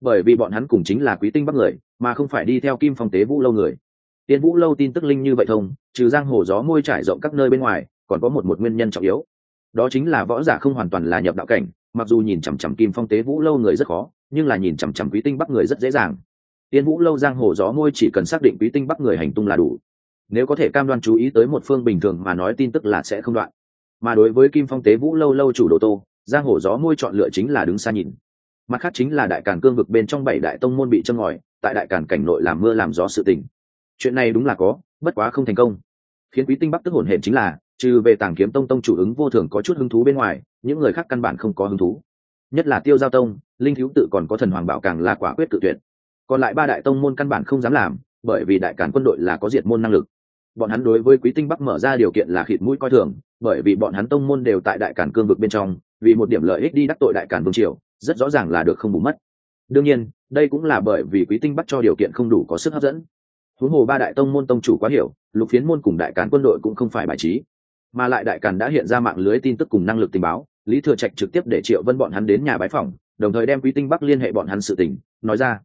Bởi vì bọn hắn cùng chính là quý tinh bắc người, mà không phải đi theo kim phong tế vũ lâu người. Yên vũ lâu tin tức linh như vậy thông, trừ giang hồ gió môi trải rộng các nơi bên ngoài, còn có một một nguyên nhân trọng yếu. Đó chính là võ giả không hoàn toàn là nhập đạo cảnh, mặc dù nhìn chằm chằm kim phong tế vũ lâu người rất khó, nhưng là nhìn chằm chằm quý tinh bắc người rất dễ dàng. Tiên vũ lâu giang hồ gió môi chỉ cần xác định quý tinh bắc người hành tung là đủ. Nếu có thể cam đoan chú ý tới một phương bình thường mà nói tin tức là sẽ không đoạn mà đối với kim phong tế vũ lâu lâu chủ đồ tô, giang hồ gió môi chọn lựa chính là đứng xa nhìn. Mặt khác chính là đại càn cương vực bên trong bảy đại tông môn bị châm ngòi, tại đại càn cảnh nội làm mưa làm gió sự tình. Chuyện này đúng là có, bất quá không thành công. Khiến quý tinh bắc tức hồn hển chính là, trừ về tàng kiếm tông tông chủ ứng vô thường có chút hứng thú bên ngoài, những người khác căn bản không có hứng thú. Nhất là tiêu giao tông, linh thiếu tự còn có thần hoàng bảo càng là quả quyết tự tuyệt. Còn lại ba đại tông môn căn bản không dám làm, bởi vì đại cản quân đội là có diệt môn năng lực bọn hắn đối với quý tinh bắc mở ra điều kiện là khịt mũi coi thường, bởi vì bọn hắn tông môn đều tại đại cản cương vực bên trong, vì một điểm lợi ích đi đắc tội đại cản vương triều, rất rõ ràng là được không bù mất. Đương nhiên, đây cũng là bởi vì quý tinh bắc cho điều kiện không đủ có sức hấp dẫn. Huống hồ ba đại tông môn tông chủ quá hiểu, lục phiến môn cùng đại cản quân đội cũng không phải bài trí. Mà lại đại càn đã hiện ra mạng lưới tin tức cùng năng lực tình báo, lý thừa trạch trực tiếp để triệu vân bọn hắn đến nhà bái phòng đồng thời đem quý tinh bắc liên hệ bọn hắn sự tình, nói ra.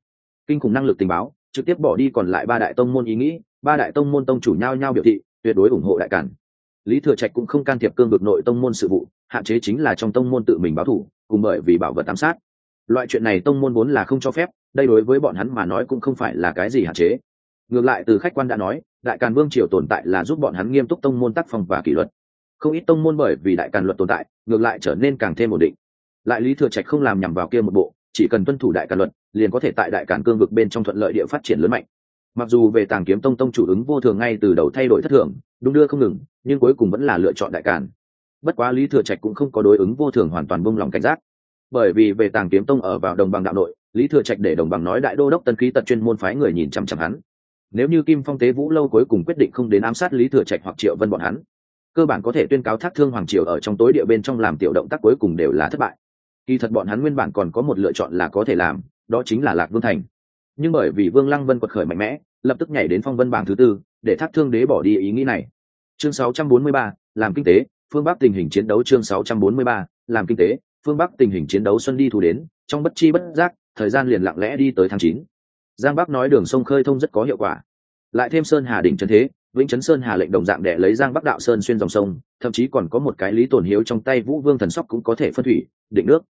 Kinh khủng năng lực tình báo, trực tiếp bỏ đi còn lại ba đại tông môn ý nghĩ ba đại tông môn tông chủ nhau nhau biểu thị, tuyệt đối ủng hộ đại càn lý thừa trạch cũng không can thiệp cương vực nội tông môn sự vụ, hạn chế chính là trong tông môn tự mình báo thủ, cùng bởi vì bảo vật ám sát. Loại chuyện này tông môn vốn là không cho phép, đây đối với bọn hắn mà nói cũng không phải là cái gì hạn chế. Ngược lại, từ khách quan đã nói, đại càn vương triều tồn tại là giúp bọn hắn nghiêm túc tông môn tác phong và kỷ luật. Không ít tông môn bởi vì đại càn luật tồn tại, ngược lại trở nên càng thêm ổn định. Lại lý thừa trạch không làm nhằm vào kia một bộ, chỉ cần tuân thủ đại càn luật, liền có thể tại đại càn cương vực bên trong thuận lợi địa phát triển lớn mạnh mặc dù về tàng kiếm tông tông chủ ứng vô thường ngay từ đầu thay đổi thất thường đung đưa không ngừng, nhưng cuối cùng vẫn là lựa chọn đại càn. Bất quá lý thừa trạch cũng không có đối ứng vô thường hoàn toàn buông lòng cảnh giác. Bởi vì về tàng kiếm tông ở vào đồng bằng đạo nội, lý thừa trạch để đồng bằng nói đại đô đốc tân khí tật chuyên môn phái người nhìn chằm chằm hắn. Nếu như kim phong tế vũ lâu cuối cùng quyết định không đến ám sát lý thừa trạch hoặc triệu vân bọn hắn, cơ bản có thể tuyên cáo thác thương hoàng triều ở trong tối địa bên trong làm tiểu động tác cuối cùng đều là thất bại. Kỳ thật bọn hắn nguyên bản còn có một lựa chọn là có thể làm, đó chính là lạc vương thành nhưng bởi vì vương lăng vân quật khởi mạnh mẽ lập tức nhảy đến phong vân bảng thứ tư để thác thương đế bỏ đi ý nghĩ này. Chương 643, làm kinh tế phương bắc tình hình chiến đấu chương 643, làm kinh tế phương bắc tình hình chiến đấu xuân đi thu đến trong bất chi bất giác thời gian liền lặng lẽ đi tới tháng chín. Giang bắc nói đường sông khơi thông rất có hiệu quả. Lại thêm sơn hà đỉnh trần thế vĩnh chấn sơn hà lệnh đồng dạng để lấy giang bắc đạo sơn xuyên dòng sông thậm chí còn có một cái lý tổn hiếu trong tay vũ vương thần sóc cũng có thể phân thủy định nước.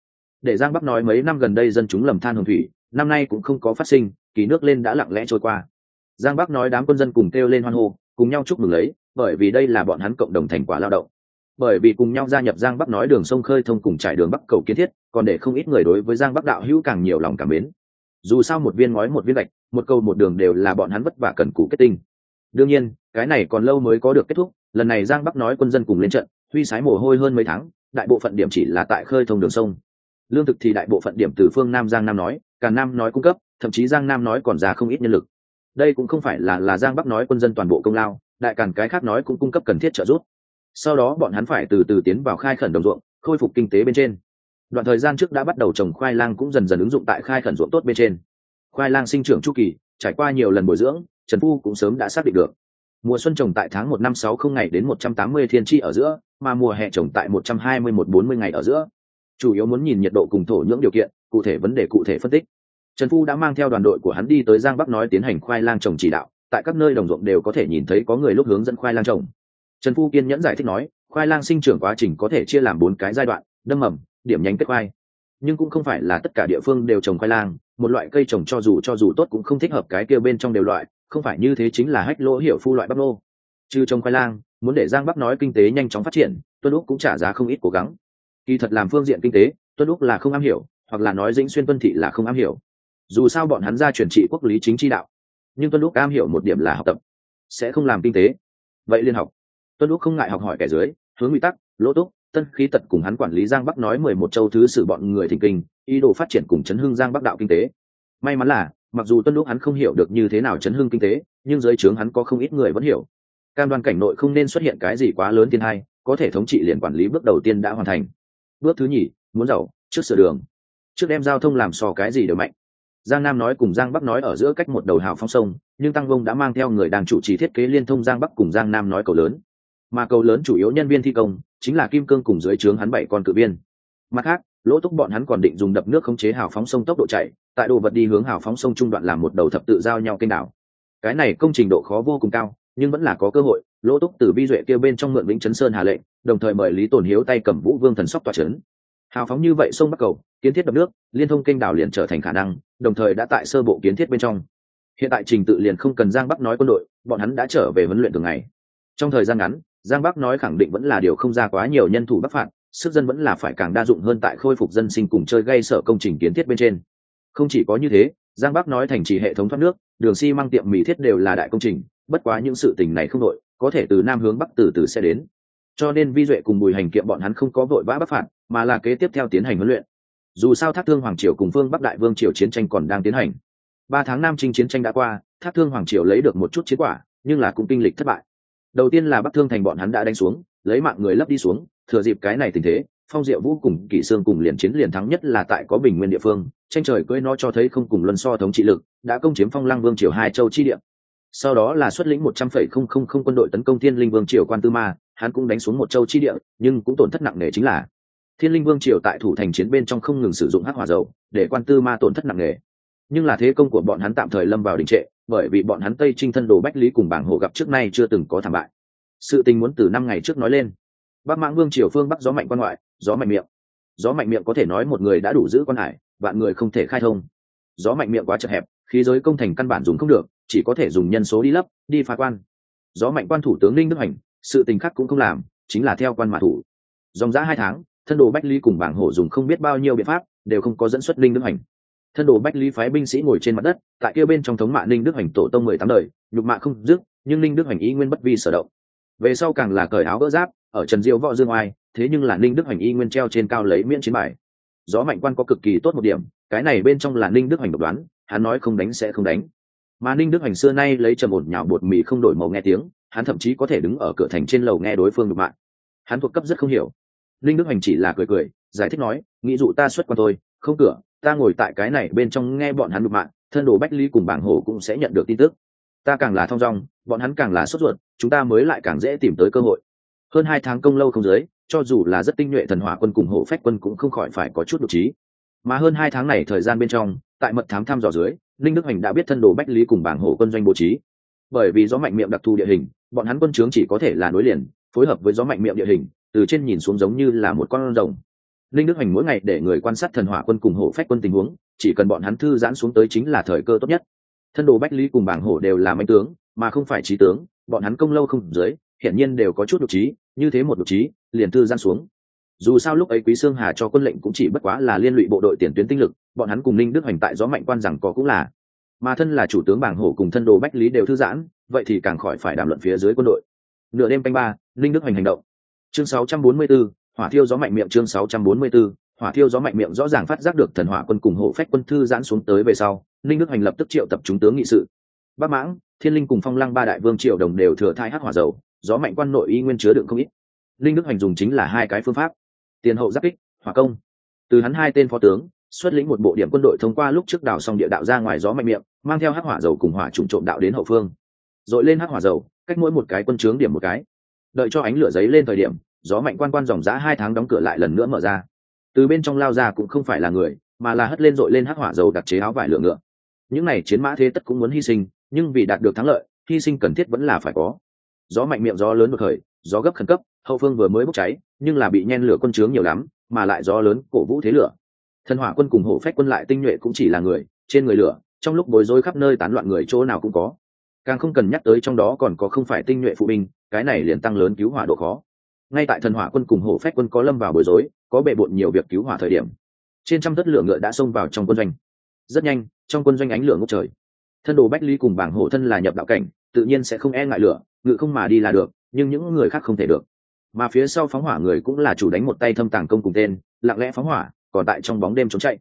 Để giang bắc nói mấy năm gần đây dân chúng lầm than hồng thủy năm nay cũng không có phát sinh, kỳ nước lên đã lặng lẽ trôi qua. Giang bắc nói đám quân dân cùng kêu lên hoan hô, cùng nhau chúc mừng lấy, bởi vì đây là bọn hắn cộng đồng thành quả lao động. Bởi vì cùng nhau gia nhập giang bắc nói đường sông khơi thông cùng trải đường bắc cầu kiến thiết, còn để không ít người đối với giang bắc đạo hữu càng nhiều lòng cảm mến. Dù sao một viên ngói một viên gạch, một câu một đường đều là bọn hắn vất vả cần cù kết tinh. Đương nhiên, cái này còn lâu mới có được kết thúc, lần này giang bắc nói quân dân cùng lên trận, huy sái mồ hôi hơn mấy tháng, đại bộ phận điểm chỉ là tại khơi thông đường sông lương thực thì đại bộ phận điểm từ phương nam giang nam nói, cả nam nói cung cấp, thậm chí giang nam nói còn ra không ít nhân lực. Đây cũng không phải là là giang bắc nói quân dân toàn bộ công lao, đại càn cái khác nói cũng cung cấp cần thiết trợ giúp. Sau đó bọn hắn phải từ từ tiến vào khai khẩn đồng ruộng, khôi phục kinh tế bên trên. Đoạn thời gian trước đã bắt đầu trồng khoai lang cũng dần dần ứng dụng tại khai khẩn ruộng tốt bên trên. Khoai lang sinh trưởng chu kỳ, trải qua nhiều lần bồi dưỡng, trần phu cũng sớm đã xác định được. Mùa xuân trồng tại tháng một năm sáu không ngày đến một trăm tám mươi thiên tri ở giữa, mà mùa hè trồng tại một trăm hai mươi một bốn mươi ngày ở giữa chủ yếu muốn nhìn nhiệt độ cùng thổ nhưỡng điều kiện, cụ thể vấn đề cụ thể phân tích. Trần phu đã mang theo đoàn đội của hắn đi tới giang bắc nói tiến hành khoai lang trồng chỉ đạo, tại các nơi đồng ruộng đều có thể nhìn thấy có người lúc hướng dẫn khoai lang trồng. Trần phu kiên nhẫn giải thích nói, khoai lang sinh trưởng quá trình có thể chia làm bốn cái giai đoạn, đâm mầm, điểm nhánh kết khoai. Nhưng cũng không phải là tất cả địa phương đều trồng khoai lang, một loại cây trồng cho dù cho dù tốt cũng không thích hợp cái kia bên trong đều loại, không phải như thế chính là hách lỗ hiểu phu loại bắp lô trừ trồng khoai lang, muốn để giang bắc nói kinh tế nhanh chóng phát triển, tuân úc cũng trả giá không ít cố gắng kỳ thật làm phương diện kinh tế, tuân úc là không am hiểu, hoặc là nói dĩnh xuyên tuân thị là không am hiểu. Dù sao bọn hắn ra truyền trị quốc lý chính chi đạo, nhưng tuân úc am hiểu một điểm là học tập, sẽ không làm kinh tế. Vậy liên học, tuân úc không ngại học hỏi kẻ dưới, hướng nguy tắc, lỗ túc, tân khí tật cùng hắn quản lý giang bắc nói mười một châu thứ sử bọn người thịnh kinh, ý đồ phát triển cùng chấn hưng giang bắc đạo kinh tế. May mắn là, mặc dù tuân úc hắn không hiểu được như thế nào chấn hưng kinh tế, nhưng dưới trướng hắn có không ít người vẫn hiểu. Cam đoan cảnh nội không nên xuất hiện cái gì quá lớn thiên hai có thể thống trị liền quản lý bước đầu tiên đã hoàn thành bước thứ nhì, muốn giàu, trước sửa đường. Trước đem giao thông làm so cái gì đều mạnh. Giang nam nói cùng giang bắc nói ở giữa cách một đầu hào phong sông, nhưng tăng vông đã mang theo người đang chủ trì thiết kế liên thông giang bắc cùng giang nam nói cầu lớn. Mà cầu lớn chủ yếu nhân viên thi công, chính là kim cương cùng dưới trướng hắn bảy con cự viên. Mặt khác, lỗ túc bọn hắn còn định dùng đập nước khống chế hào phóng sông tốc độ chạy, tại đồ vật đi hướng hào phóng sông trung đoạn làm một đầu thập tự giao nhau kênh đảo. Cái này công trình độ khó vô cùng cao, nhưng vẫn là có cơ hội lỗ túc từ bi duệ kêu bên trong mượn vĩnh chấn sơn hà lệnh, đồng thời mời lý tổn hiếu tay cầm vũ vương thần sóc tòa trấn hào phóng như vậy sông bắc cầu, kiến thiết đập nước, liên thông kênh đảo liền trở thành khả năng, đồng thời đã tại sơ bộ kiến thiết bên trong. Hiện tại trình tự liền không cần giang bắc nói quân đội, bọn hắn đã trở về huấn luyện thường ngày. Trong thời gian ngắn, giang bắc nói khẳng định vẫn là điều không ra quá nhiều nhân thủ bắc phạt, sức dân vẫn là phải càng đa dụng hơn tại khôi phục dân sinh cùng chơi gây sở công trình kiến thiết bên trên. Không chỉ có như thế, giang bắc nói thành trì hệ thống thoát nước, đường xi si măng tiệm mì thiết đều là đại công trình bất quá những sự tình này không đội, có thể từ nam hướng bắc từ từ sẽ đến. Cho nên vi duệ cùng bùi hành kiệm bọn hắn không có vội vã bắc phạt, mà là kế tiếp theo tiến hành huấn luyện. Dù sao thác thương hoàng triều cùng phương bắc đại vương triều chiến tranh còn đang tiến hành. Ba tháng nam trinh chiến tranh đã qua, thác thương hoàng triều lấy được một chút chiến quả, nhưng là cũng kinh lịch thất bại. Đầu tiên là bắc thương thành bọn hắn đã đánh xuống, lấy mạng người lấp đi xuống, thừa dịp cái này tình thế, phong diệu vũ cùng kỷ sương cùng liền chiến liền thắng nhất là tại có bình nguyên địa phương, tranh trời cưỡi nó cho thấy không cùng luân so thống trị lực, đã công chiếm phong lăng vương triều hai châu chi địa sau đó là xuất lĩnh một trăm phẩy không không không quân đội tấn công thiên linh vương triều quan tư ma, hắn cũng đánh xuống một châu chi địa, nhưng cũng tổn thất nặng nề chính là thiên linh vương triều tại thủ thành chiến bên trong không ngừng sử dụng hắc hỏa dầu, để quan tư ma tổn thất nặng nề. Nhưng là thế công của bọn hắn tạm thời lâm vào đình trệ, bởi vì bọn hắn tây trinh thân đồ bách lý cùng bảng hộ gặp trước nay chưa từng có thảm bại. Sự tình muốn từ năm ngày trước nói lên. Bắc mãng vương triều phương bắc gió mạnh quan ngoại, gió mạnh miệng. Gió mạnh miệng có thể nói một người đã đủ giữ quan hải, vạn người không thể khai thông. Gió mạnh miệng quá chật hẹp, khí giới công thành căn bản dùng không được chỉ có thể dùng nhân số đi lấp, đi phá quan. Gió mạnh quan thủ tướng ninh đức hành, sự tình khắc cũng không làm, chính là theo quan mã thủ. Dòng giã hai tháng, thân đồ bách lý cùng bảng hổ dùng không biết bao nhiêu biện pháp, đều không có dẫn xuất ninh đức hành. Thân đồ bách lý phái binh sĩ ngồi trên mặt đất, tại kia bên trong thống mạ ninh đức hành tổ tông mười tám đời, nhục mạ không dứt, nhưng ninh đức hành ý nguyên bất vi sở động. Về sau càng là cởi áo gỡ giáp, ở trần diêu võ dương oai, thế nhưng là ninh đức hành y nguyên treo trên cao lấy miễn chiến bài. Gió mạnh quan có cực kỳ tốt một điểm, cái này bên trong là ninh đức hành độc đoán, hắn nói không đánh sẽ không đánh mà ninh đức hành xưa nay lấy trầm ổn nhào bột mì không đổi màu nghe tiếng, hắn thậm chí có thể đứng ở cửa thành trên lầu nghe đối phương đục mạng. Hắn thuộc cấp rất không hiểu. Ninh đức hành chỉ là cười cười, giải thích nói, nghĩ dụ ta xuất quan tôi không cửa, ta ngồi tại cái này bên trong nghe bọn hắn đục mạng, thân đồ bách ly cùng bảng hổ cũng sẽ nhận được tin tức. Ta càng là thong dong, bọn hắn càng là sốt ruột, chúng ta mới lại càng dễ tìm tới cơ hội. Hơn hai tháng công lâu không dưới, cho dù là rất tinh nhuệ thần hỏa quân cùng hộ phách quân cũng không khỏi phải có chút độc trí. Mà hơn hai tháng này thời gian bên trong, tại mật thám thăm dò dưới linh đức Hoành đã biết thân đồ bách lý cùng bảng hộ quân doanh bố trí. Bởi vì gió mạnh miệng đặc thù địa hình, bọn hắn quân trướng chỉ có thể là nối liền, phối hợp với gió mạnh miệng địa hình, từ trên nhìn xuống giống như là một con rồng. Linh đức Hoành mỗi ngày để người quan sát thần hỏa quân cùng hộ phách quân tình huống, chỉ cần bọn hắn thư giãn xuống tới chính là thời cơ tốt nhất. Thân đồ bách lý cùng bảng hổ đều là mạnh tướng, mà không phải trí tướng, bọn hắn công lâu không dưới, hiển nhiên đều có chút độc trí, như thế một độc trí, liền thư giãn xuống dù sao lúc ấy quý sương hà cho quân lệnh cũng chỉ bất quá là liên lụy bộ đội tiền tuyến tinh lực bọn hắn cùng ninh đức hoành tại gió mạnh quan rằng có cũng là. Mà thân là chủ tướng bảng hổ cùng thân đồ bách lý đều thư giãn vậy thì càng khỏi phải đàm luận phía dưới quân đội. Nửa đêm canh ba ninh đức hoành hành động. Chương 644, hỏa thiêu gió mạnh miệng chương 644, hỏa thiêu gió mạnh miệng rõ ràng phát giác được thần hỏa quân cùng hộ phách quân thư giãn xuống tới về sau ninh đức hoành lập tức triệu tập chúng tướng nghị sự. Bắc mãng thiên linh cùng phong lăng ba đại vương triệu đồng đều thừa thai hát hỏa dầu gió mạnh quan nội y nguyên chứa đựng không ít. Linh đức hoành dùng chính là hai cái phương pháp tiền hậu giáp kích, hỏa công. Từ hắn hai tên phó tướng, xuất lĩnh một bộ điểm quân đội thông qua lúc trước đảo xong địa đạo ra ngoài gió mạnh miệng, mang theo hắc hỏa dầu cùng hỏa trùng trộm đạo đến hậu phương. Dội lên hắc hỏa dầu, cách mỗi một cái quân trướng điểm một cái. Đợi cho ánh lửa giấy lên thời điểm, gió mạnh quan quan dòng giã hai tháng đóng cửa lại lần nữa mở ra. Từ bên trong lao ra cũng không phải là người, mà là hất lên dội lên hắc hỏa dầu đặc chế áo vải lửa ngựa. Những n à y chiến mã thế tất cũng muốn hy sinh, nhưng vì đạt được thắng lợi, hy sinh cần thiết vẫn là phải có. Gió mạnh miệng gió lớn một khởi gió gấp khẩn cấp, hậu phương vừa mới bốc cháy nhưng là bị nhen lửa quân trướng nhiều lắm, mà lại gió lớn, cổ vũ thế lửa. Thần hỏa quân cùng hộ phách quân lại tinh nhuệ cũng chỉ là người, trên người lửa, trong lúc bối rối khắp nơi tán loạn người chỗ nào cũng có. Càng không cần nhắc tới trong đó còn có không phải tinh nhuệ phụ binh, cái này liền tăng lớn cứu hỏa độ khó. Ngay tại thần hỏa quân cùng hộ phách quân có lâm vào bối rối, có bệ bộn nhiều việc cứu hỏa thời điểm, trên trăm thất lửa ngựa đã xông vào trong quân doanh. Rất nhanh, trong quân doanh ánh lửa ngốc trời. Thân đồ bách ly cùng bảng hộ thân là nhập đạo cảnh, tự nhiên sẽ không e ngại lửa, ngự không mà đi là được, nhưng những người khác không thể được mà phía sau phóng hỏa người cũng là chủ đánh một tay thâm tàng công cùng tên, lặng lẽ phóng hỏa, còn tại trong bóng đêm trốn chạy.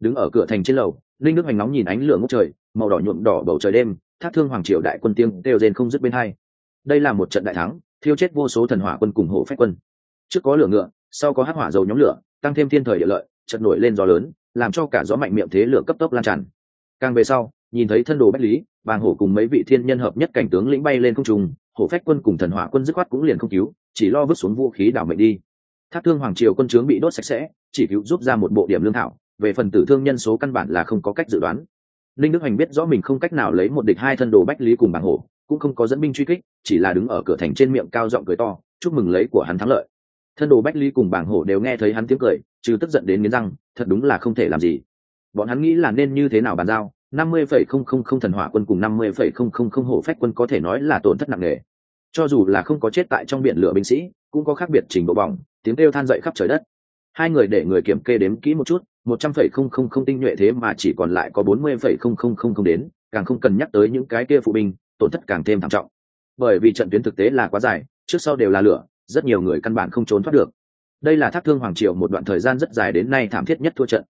Đứng ở cửa thành trên lầu, linh nước hoành nóng nhìn ánh lửa ngốc trời, màu đỏ nhuộm đỏ bầu trời đêm, thác thương hoàng triều đại quân tiếng đều rên không dứt bên hai. Đây là một trận đại thắng, thiêu chết vô số thần hỏa quân cùng hộ phép quân. Trước có lửa ngựa, sau có hắc hỏa dầu nhóm lửa, tăng thêm thiên thời địa lợi chật nổi lên gió lớn, làm cho cả gió mạnh miệng thế lửa cấp tốc lan tràn. Càng về sau, nhìn thấy thân đồ bách lý, bàng hổ cùng mấy vị thiên nhân hợp nhất cảnh tướng lĩnh bay lên không trung hổ phách quân cùng thần hỏa quân dứt khoát cũng liền không cứu, chỉ lo vứt xuống vũ khí đảo mệnh đi. Thác thương hoàng triều quân trướng bị đốt sạch sẽ, chỉ cứu giúp ra một bộ điểm lương thảo, về phần tử thương nhân số căn bản là không có cách dự đoán. Linh đức hoành biết rõ mình không cách nào lấy một địch hai thân đồ bách lý cùng bảng hổ, cũng không có dẫn binh truy kích, chỉ là đứng ở cửa thành trên miệng cao giọng cười to, chúc mừng lấy của hắn thắng lợi. Thân đồ bách lý cùng bảng hổ đều nghe thấy hắn tiếng cười, trừ tức giận đến nghiến răng, thật đúng là không thể làm gì. Bọn hắn nghĩ là nên như thế nào bàn giao, năm mươi phẩy không không không thần hỏa quân cùng năm mươi phẩy không không không hổ phách quân có thể nói là tổn thất nặng nề cho dù là không có chết tại trong biển lửa binh sĩ, cũng có khác biệt trình độ bỏng, tiếng kêu than dậy khắp trời đất. Hai người để người kiểm kê đếm kỹ một chút, một trăm phẩy không không không tinh nhuệ thế mà chỉ còn lại có bốn mươi phẩy không không không không đến, càng không cần nhắc tới những cái kia phụ binh, tổn thất càng thêm thảm trọng. Bởi vì trận tuyến thực tế là quá dài, trước sau đều là lửa, rất nhiều người căn bản không trốn thoát được. Đây là thác thương hoàng triều một đoạn thời gian rất dài đến nay thảm thiết nhất thua trận.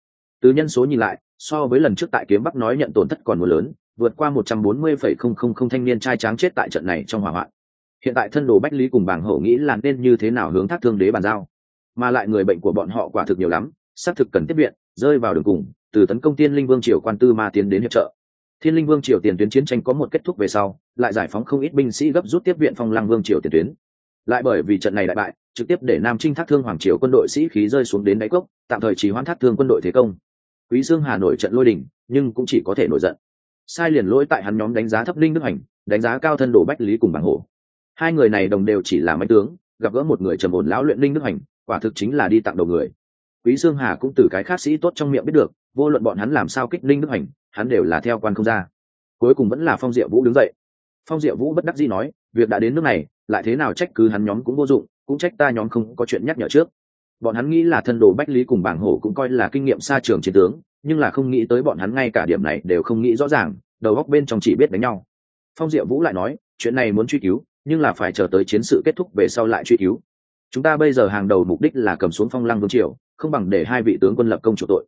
Từ nhân số nhìn lại, so với lần trước tại kiếm bắc nói nhận tổn thất còn mưa lớn, vượt qua một trăm bốn mươi phẩy không không không thanh niên trai tráng chết tại trận này trong hỏa hoạn hiện tại thân đồ bách lý cùng bảng hậu nghĩ là nên như thế nào hướng thác thương đế bàn giao. Mà lại người bệnh của bọn họ quả thực nhiều lắm, xác thực cần tiếp viện, rơi vào đường cùng, từ tấn công tiên linh vương triều quan tư ma tiến đến hiệp trợ. Thiên linh vương triều tiền tuyến chiến tranh có một kết thúc về sau, lại giải phóng không ít binh sĩ gấp rút tiếp viện phong lăng vương triều tiền tuyến. Lại bởi vì trận này đại bại, trực tiếp để nam trinh thác thương hoàng triều quân đội sĩ khí rơi xuống đến đáy cốc, tạm thời chỉ hoãn thác thương quân đội thế công. Quý dương hà nội trận lôi đình, nhưng cũng chỉ có thể nổi giận. Sai liền lỗi tại hắn nhóm đánh giá thấp linh đức hành, đánh giá cao thân đồ bách lý cùng bảng hổ hai người này đồng đều chỉ là máy tướng, gặp gỡ một người trầm ổn lão luyện linh đức hành, quả thực chính là đi tặng đầu người. Quý dương hà cũng từ cái khác sĩ tốt trong miệng biết được, vô luận bọn hắn làm sao kích linh đức hành, hắn đều là theo quan không ra. Cuối cùng vẫn là phong diệu vũ đứng dậy. Phong diệu vũ bất đắc dĩ nói, việc đã đến nước này, lại thế nào trách cứ hắn nhóm cũng vô dụng, cũng trách ta nhóm không có chuyện nhắc nhở trước. Bọn hắn nghĩ là thân đồ bách lý cùng bảng hổ cũng coi là kinh nghiệm xa trường chiến tướng, nhưng là không nghĩ tới bọn hắn ngay cả điểm này đều không nghĩ rõ ràng, đầu góc bên trong chỉ biết đánh nhau. Phong diệu vũ lại nói, chuyện này muốn truy cứu nhưng là phải chờ tới chiến sự kết thúc về sau lại truy cứu. Chúng ta bây giờ hàng đầu mục đích là cầm xuống phong lăng vương triều, không bằng để hai vị tướng quân lập công chủ tội.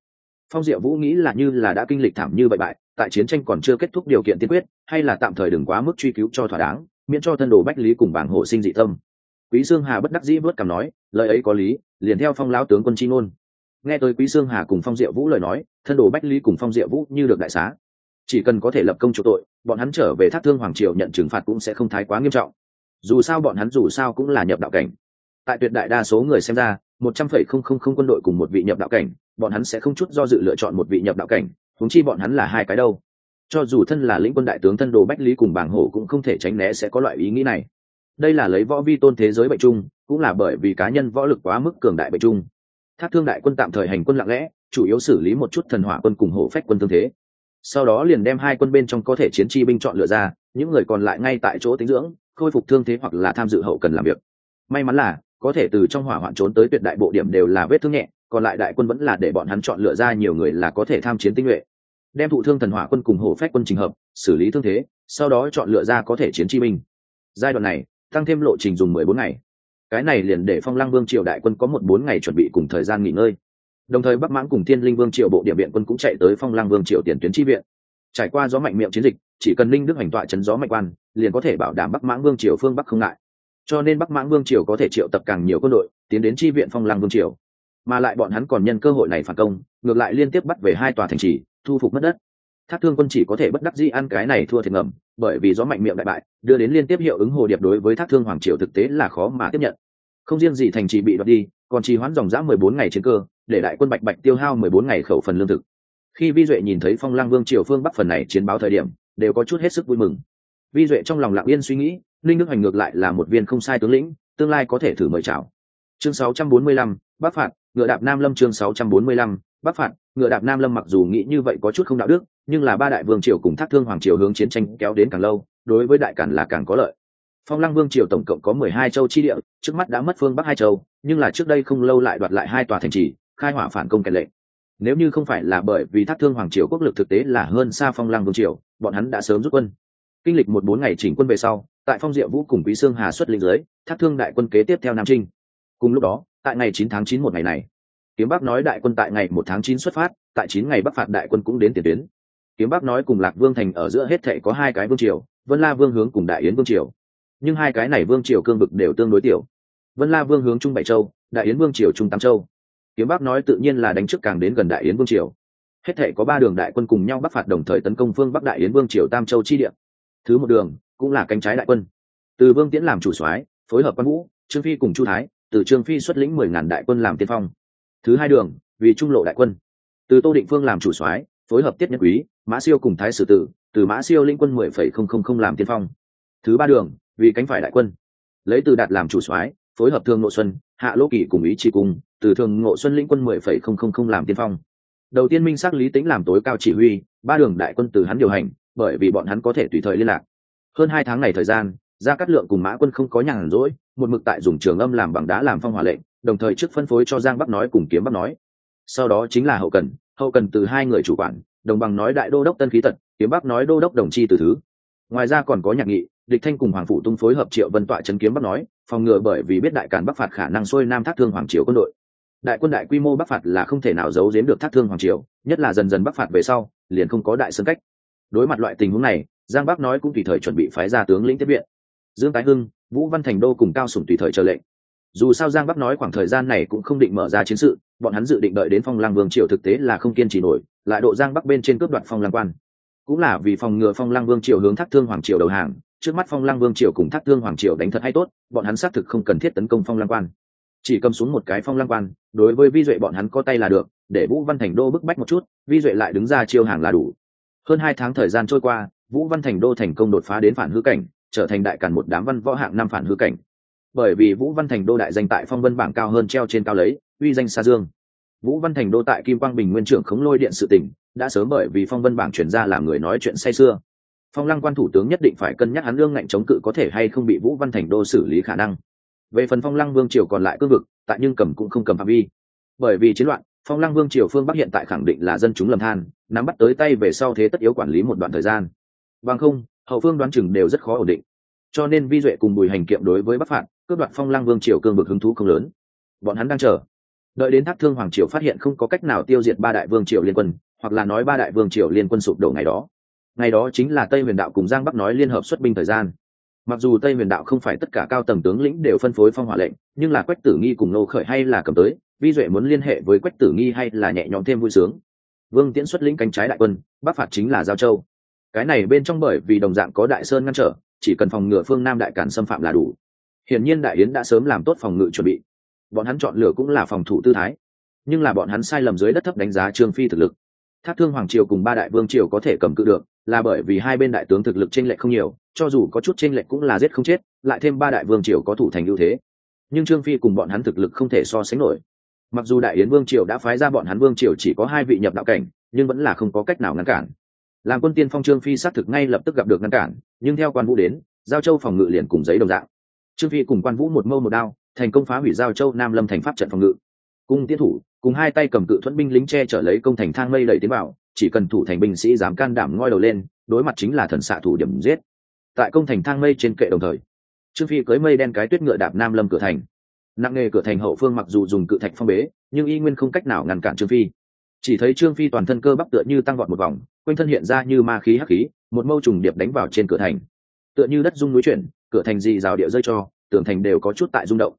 Phong diệu vũ nghĩ là như là đã kinh lịch thảm như vậy bại, tại chiến tranh còn chưa kết thúc điều kiện tiên quyết, hay là tạm thời đừng quá mức truy cứu cho thỏa đáng, miễn cho thân đồ bách lý cùng bảng hộ sinh dị tâm. Quý dương hà bất đắc dĩ vớt cầm nói, lời ấy có lý, liền theo phong lão tướng quân chi ngôn. Nghe tới quý dương hà cùng phong diệu vũ lời nói, thân đồ bách lý cùng phong diệu vũ như được đại xá. Chỉ cần có thể lập công chủ tội, bọn hắn trở về thác thương hoàng triều nhận trừng phạt cũng sẽ không thái quá nghiêm trọng dù sao bọn hắn dù sao cũng là nhập đạo cảnh. Tại tuyệt đại đa số người xem ra, một trăm phẩy không không không quân đội cùng một vị nhập đạo cảnh, bọn hắn sẽ không chút do dự lựa chọn một vị nhập đạo cảnh thúng chi bọn hắn là hai cái đâu. Cho dù thân là lĩnh quân đại tướng thân đồ bách lý cùng bảng hổ cũng không thể tránh né sẽ có loại ý nghĩ này. Đây là lấy võ vi tôn thế giới bệnh chung, cũng là bởi vì cá nhân võ lực quá mức cường đại bệnh chung. Thác thương đại quân tạm thời hành quân lặng lẽ, chủ yếu xử lý một chút thần hỏa quân cùng hổ phách quân tương thế. Sau đó liền đem hai quân bên trong có thể chiến chi binh chọn lựa ra, những người còn lại ngay tại chỗ tính dưỡng khôi phục thương thế hoặc là tham dự hậu cần làm việc. May mắn là, có thể từ trong hỏa hoạn trốn tới tuyệt đại bộ điểm đều là vết thương nhẹ, còn lại đại quân vẫn là để bọn hắn chọn lựa ra nhiều người là có thể tham chiến tinh nhuệ. Đem thụ thương thần hỏa quân cùng hổ phách quân trình hợp, xử lý thương thế, sau đó chọn lựa ra có thể chiến chi minh giai đoạn này, tăng thêm lộ trình dùng mười bốn ngày. Cái này liền để phong lăng vương triều đại quân có một bốn ngày chuẩn bị cùng thời gian nghỉ ngơi. Đồng thời bắc mãng cùng thiên linh vương triều bộ địa viện quân cũng chạy tới phong lăng vương triều tiền tuyến chi viện trải qua gió mạnh miệng chiến dịch, chỉ cần linh đức hành tọa chấn gió mạnh quan, liền có thể bảo đảm bắc mãng vương triều phương bắc không ngại. Cho nên bắc mãng vương triều có thể triệu tập càng nhiều quân đội, tiến đến chi viện phong lăng vương triều. Mà lại bọn hắn còn nhân cơ hội này phản công, ngược lại liên tiếp bắt về hai tòa thành trì, thu phục mất đất. Thác thương quân chỉ có thể bất đắc dĩ ăn cái này thua thiệt ngầm, bởi vì gió mạnh miệng đại bại, đưa đến liên tiếp hiệu ứng hồ điệp đối với thác thương hoàng triều thực tế là khó mà tiếp nhận. Không riêng gì thành trì bị đoạt đi, còn trì hoãn dòng dã mười bốn ngày chiến cơ, để đại quân bạch bạch tiêu hao mười bốn ngày khẩu phần lương thực khi vi duệ nhìn thấy phong lang vương triều phương bắc phần này chiến báo thời điểm đều có chút hết sức vui mừng. Vi duệ trong lòng lặng yên suy nghĩ linh đức hoành ngược lại là một viên không sai tướng lĩnh tương lai có thể thử mời chào. Chương 645, bắc phạt ngựa đạp nam lâm chương 645, bắc phạt ngựa đạp nam lâm mặc dù nghĩ như vậy có chút không đạo đức nhưng là ba đại vương triều cùng thác thương hoàng triều hướng chiến tranh kéo đến càng lâu đối với đại cản là càng có lợi. Phong lăng vương triều tổng cộng có mười hai châu chi địa trước mắt đã mất phương bắc hai châu nhưng là trước đây không lâu lại đoạt lại hai tòa thành trì khai hỏa phản công kèn lệnh nếu như không phải là bởi vì thác thương hoàng triều quốc lực thực tế là hơn xa phong lăng vương triều, bọn hắn đã sớm rút quân. Kinh lịch một bốn ngày chỉnh quân về sau, tại phong diệu vũ cùng quý sương hà xuất linh giới thác thương đại quân kế tiếp theo nam trinh. Cùng lúc đó, tại ngày chín tháng chín một ngày này, kiếm bắc nói đại quân tại ngày một tháng chín xuất phát, tại chín ngày bắc phạt đại quân cũng đến tiền tuyến. Kiếm bắc nói cùng lạc vương thành ở giữa hết thệ có hai cái vương triều, vân la vương hướng cùng đại yến vương triều. Nhưng hai cái này vương triều cương vực đều tương đối tiểu. Vân la vương hướng trung bảy châu, đại yến vương triều trung tám châu kiếm bắc nói tự nhiên là đánh trước càng đến gần đại yến vương triều. Hết thể có ba đường đại quân cùng nhau bắc phạt đồng thời tấn công phương bắc đại yến vương triều tam châu chi địa. Thứ một đường cũng là cánh trái đại quân. Từ vương tiễn làm chủ soái, phối hợp quan vũ, trương phi cùng chu thái, từ trương phi xuất lĩnh mười ngàn đại quân làm tiên phong. Thứ hai đường, vì trung lộ đại quân. Từ tô định phương làm chủ soái, phối hợp tiết nhất quý, mã siêu cùng thái sử tử, từ mã siêu lĩnh quân mười phẩy không không không làm tiên phong. Thứ ba đường, vì cánh phải đại quân. Lấy từ đạt làm chủ soái, phối hợp thương nội xuân hạ lỗ kỳ cùng ý chỉ cùng từ thường ngộ xuân lĩnh quân mười phẩy không không không làm tiên phong. Đầu tiên minh xác lý tính làm tối cao chỉ huy, ba đường đại quân từ hắn điều hành, bởi vì bọn hắn có thể tùy thời liên lạc. Hơn hai tháng này thời gian, gia cát lượng cùng mã quân không có nhàn rỗi, một mực tại dùng trường âm làm bằng đá làm phong hỏa lệnh, đồng thời trước phân phối cho giang bắc nói cùng kiếm bắc nói. Sau đó chính là hậu cần hậu cần từ hai người chủ quản, đồng bằng nói đại đô đốc tân khí tật, kiếm bắc nói đô đốc đồng chi từ thứ. Ngoài ra còn có nhạc nghị địch thanh cùng hoàng Phủ tung phối hợp triệu vân tọa chấn kiếm bắc nói, phòng ngừa bởi vì biết đại cản bắc phạt khả năng xuôi nam thác thương hoàng triều quân đội. Đại quân đại quy mô bắc phạt là không thể nào giấu giếm được thác thương hoàng triều, nhất là dần dần bắc phạt về sau, liền không có đại sân cách. Đối mặt loại tình huống này, giang bắc nói cũng tùy thời chuẩn bị phái ra tướng lĩnh tiếp viện. Dương tái hưng, vũ văn thành đô cùng cao sủng tùy thời chờ lệnh. Dù sao giang bắc nói khoảng thời gian này cũng không định mở ra chiến sự, bọn hắn dự định đợi đến phong lang vương triều thực tế là không kiên trì nổi, lại độ giang bắc bên trên cướp đoạt phong lang quan cũng là vì phòng ngừa phong lang vương triều hướng thác thương hoàng triều đầu hàng, trước mắt phong lang vương triều cùng thác thương hoàng triều đánh thật hay tốt, bọn hắn xác thực không cần thiết tấn công phong lang quan. Chỉ cầm xuống một cái phong lang quan, đối với vi duệ bọn hắn có tay là được, để vũ văn thành đô bức bách một chút, vi duệ lại đứng ra chiêu hàng là đủ. Hơn hai tháng thời gian trôi qua, vũ văn thành đô thành công đột phá đến phản hư cảnh, trở thành đại cản một đám văn võ hạng năm phản hư cảnh. Bởi vì vũ văn thành đô đại danh tại phong vân bảng cao hơn treo trên cao lấy, uy danh xa dương. Vũ văn thành đô tại kim quang bình nguyên trưởng khống lôi điện sự tỉnh đã sớm bởi vì phong vân bảng chuyển ra làm người nói chuyện say xưa phong lăng quan thủ tướng nhất định phải cân nhắc hắn lương ngạnh chống cự có thể hay không bị vũ văn thành đô xử lý khả năng. Về phần phong lăng vương triều còn lại cương vực, tại nhưng cầm cũng không cầm phạm vi. Bởi vì chiến loạn, phong lăng vương triều phương bắc hiện tại khẳng định là dân chúng lầm than, nắm bắt tới tay về sau thế tất yếu quản lý một đoạn thời gian. Bằng không, hậu phương đoán chừng đều rất khó ổn định. Cho nên vi duệ cùng bùi hành kiệm đối với bắc phạt, cướp đoạt phong lăng vương triều cương vực hứng thú không lớn. Bọn hắn đang chờ. Đợi đến thác thương hoàng triều phát hiện không có cách nào tiêu diệt ba đại vương triều liên quân hoặc là nói ba đại vương triều liên quân sụp đổ ngày đó. Ngày đó chính là tây huyền đạo cùng giang bắc nói liên hợp xuất binh thời gian. Mặc dù tây huyền đạo không phải tất cả cao tầng tướng lĩnh đều phân phối phong hỏa lệnh, nhưng là quách tử nghi cùng nô khởi hay là cầm tới, vi duệ muốn liên hệ với quách tử nghi hay là nhẹ nhõm thêm vui sướng. Vương tiễn xuất lĩnh cánh trái đại quân, bắc phạt chính là giao châu. Cái này bên trong bởi vì đồng dạng có đại sơn ngăn trở, chỉ cần phòng ngừa phương nam đại cản xâm phạm là đủ. Hiển nhiên đại yến đã sớm làm tốt phòng ngự chuẩn bị. Bọn hắn chọn lựa cũng là phòng thủ tư thái. Nhưng là bọn hắn sai lầm dưới đất thấp đánh giá trương phi thực lực thác thương hoàng triều cùng ba đại vương triều có thể cầm cự được, là bởi vì hai bên đại tướng thực lực tranh lệch không nhiều, cho dù có chút tranh lệch cũng là giết không chết, lại thêm ba đại vương triều có thủ thành ưu thế. Nhưng trương phi cùng bọn hắn thực lực không thể so sánh nổi. Mặc dù đại yến vương triều đã phái ra bọn hắn vương triều chỉ có hai vị nhập đạo cảnh, nhưng vẫn là không có cách nào ngăn cản. Làm quân tiên phong trương phi xác thực ngay lập tức gặp được ngăn cản, nhưng theo quan vũ đến, giao châu phòng ngự liền cùng giấy đồng dạng. Trương phi cùng quan vũ một mâu một đao, thành công phá hủy giao châu nam lâm thành pháp trận phòng ngự. Cung tiến thủ cùng hai tay cầm cự thuẫn binh lính che trở lấy công thành thang mây đẩy tiến vào, chỉ cần thủ thành binh sĩ dám can đảm ngoi đầu lên, đối mặt chính là thần xạ thủ điểm giết. Tại công thành thang mây trên kệ đồng thời, trương phi cưới mây đen cái tuyết ngựa đạp nam lâm cửa thành. Nặng nghề cửa thành hậu phương mặc dù dùng cự thạch phong bế, nhưng y nguyên không cách nào ngăn cản trương phi. Chỉ thấy trương phi toàn thân cơ bắp tựa như tăng vọt một vòng, quanh thân hiện ra như ma khí hắc khí, một mâu trùng điệp đánh vào trên cửa thành. Tựa như đất rung núi chuyển, cửa thành gì rào địa rơi cho, tường thành đều có chút tại rung động.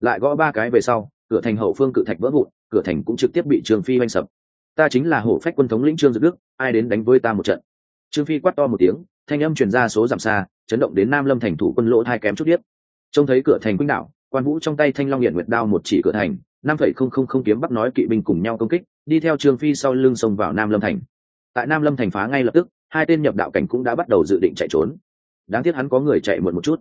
Lại gõ ba cái về sau, cửa thành hậu phương cự thạch vỡ vụn cửa thành cũng trực tiếp bị trương phi oanh sập. Ta chính là hổ phách quân thống lĩnh trương dực đức, ai đến đánh với ta một trận? Trương phi quát to một tiếng, thanh âm truyền ra số giảm xa, chấn động đến nam lâm thành thủ quân lỗ thai kém chút biết trông thấy cửa thành quýnh đạo quan vũ trong tay thanh long hiện nguyệt đao một chỉ cửa thành, năm phẩy không không không kiếm bắc nói kỵ binh cùng nhau công kích, đi theo trương phi sau lưng xông vào nam lâm thành. Tại nam lâm thành phá ngay lập tức, hai tên nhập đạo cảnh cũng đã bắt đầu dự định chạy trốn. Đáng tiếc hắn có người chạy muộn một chút.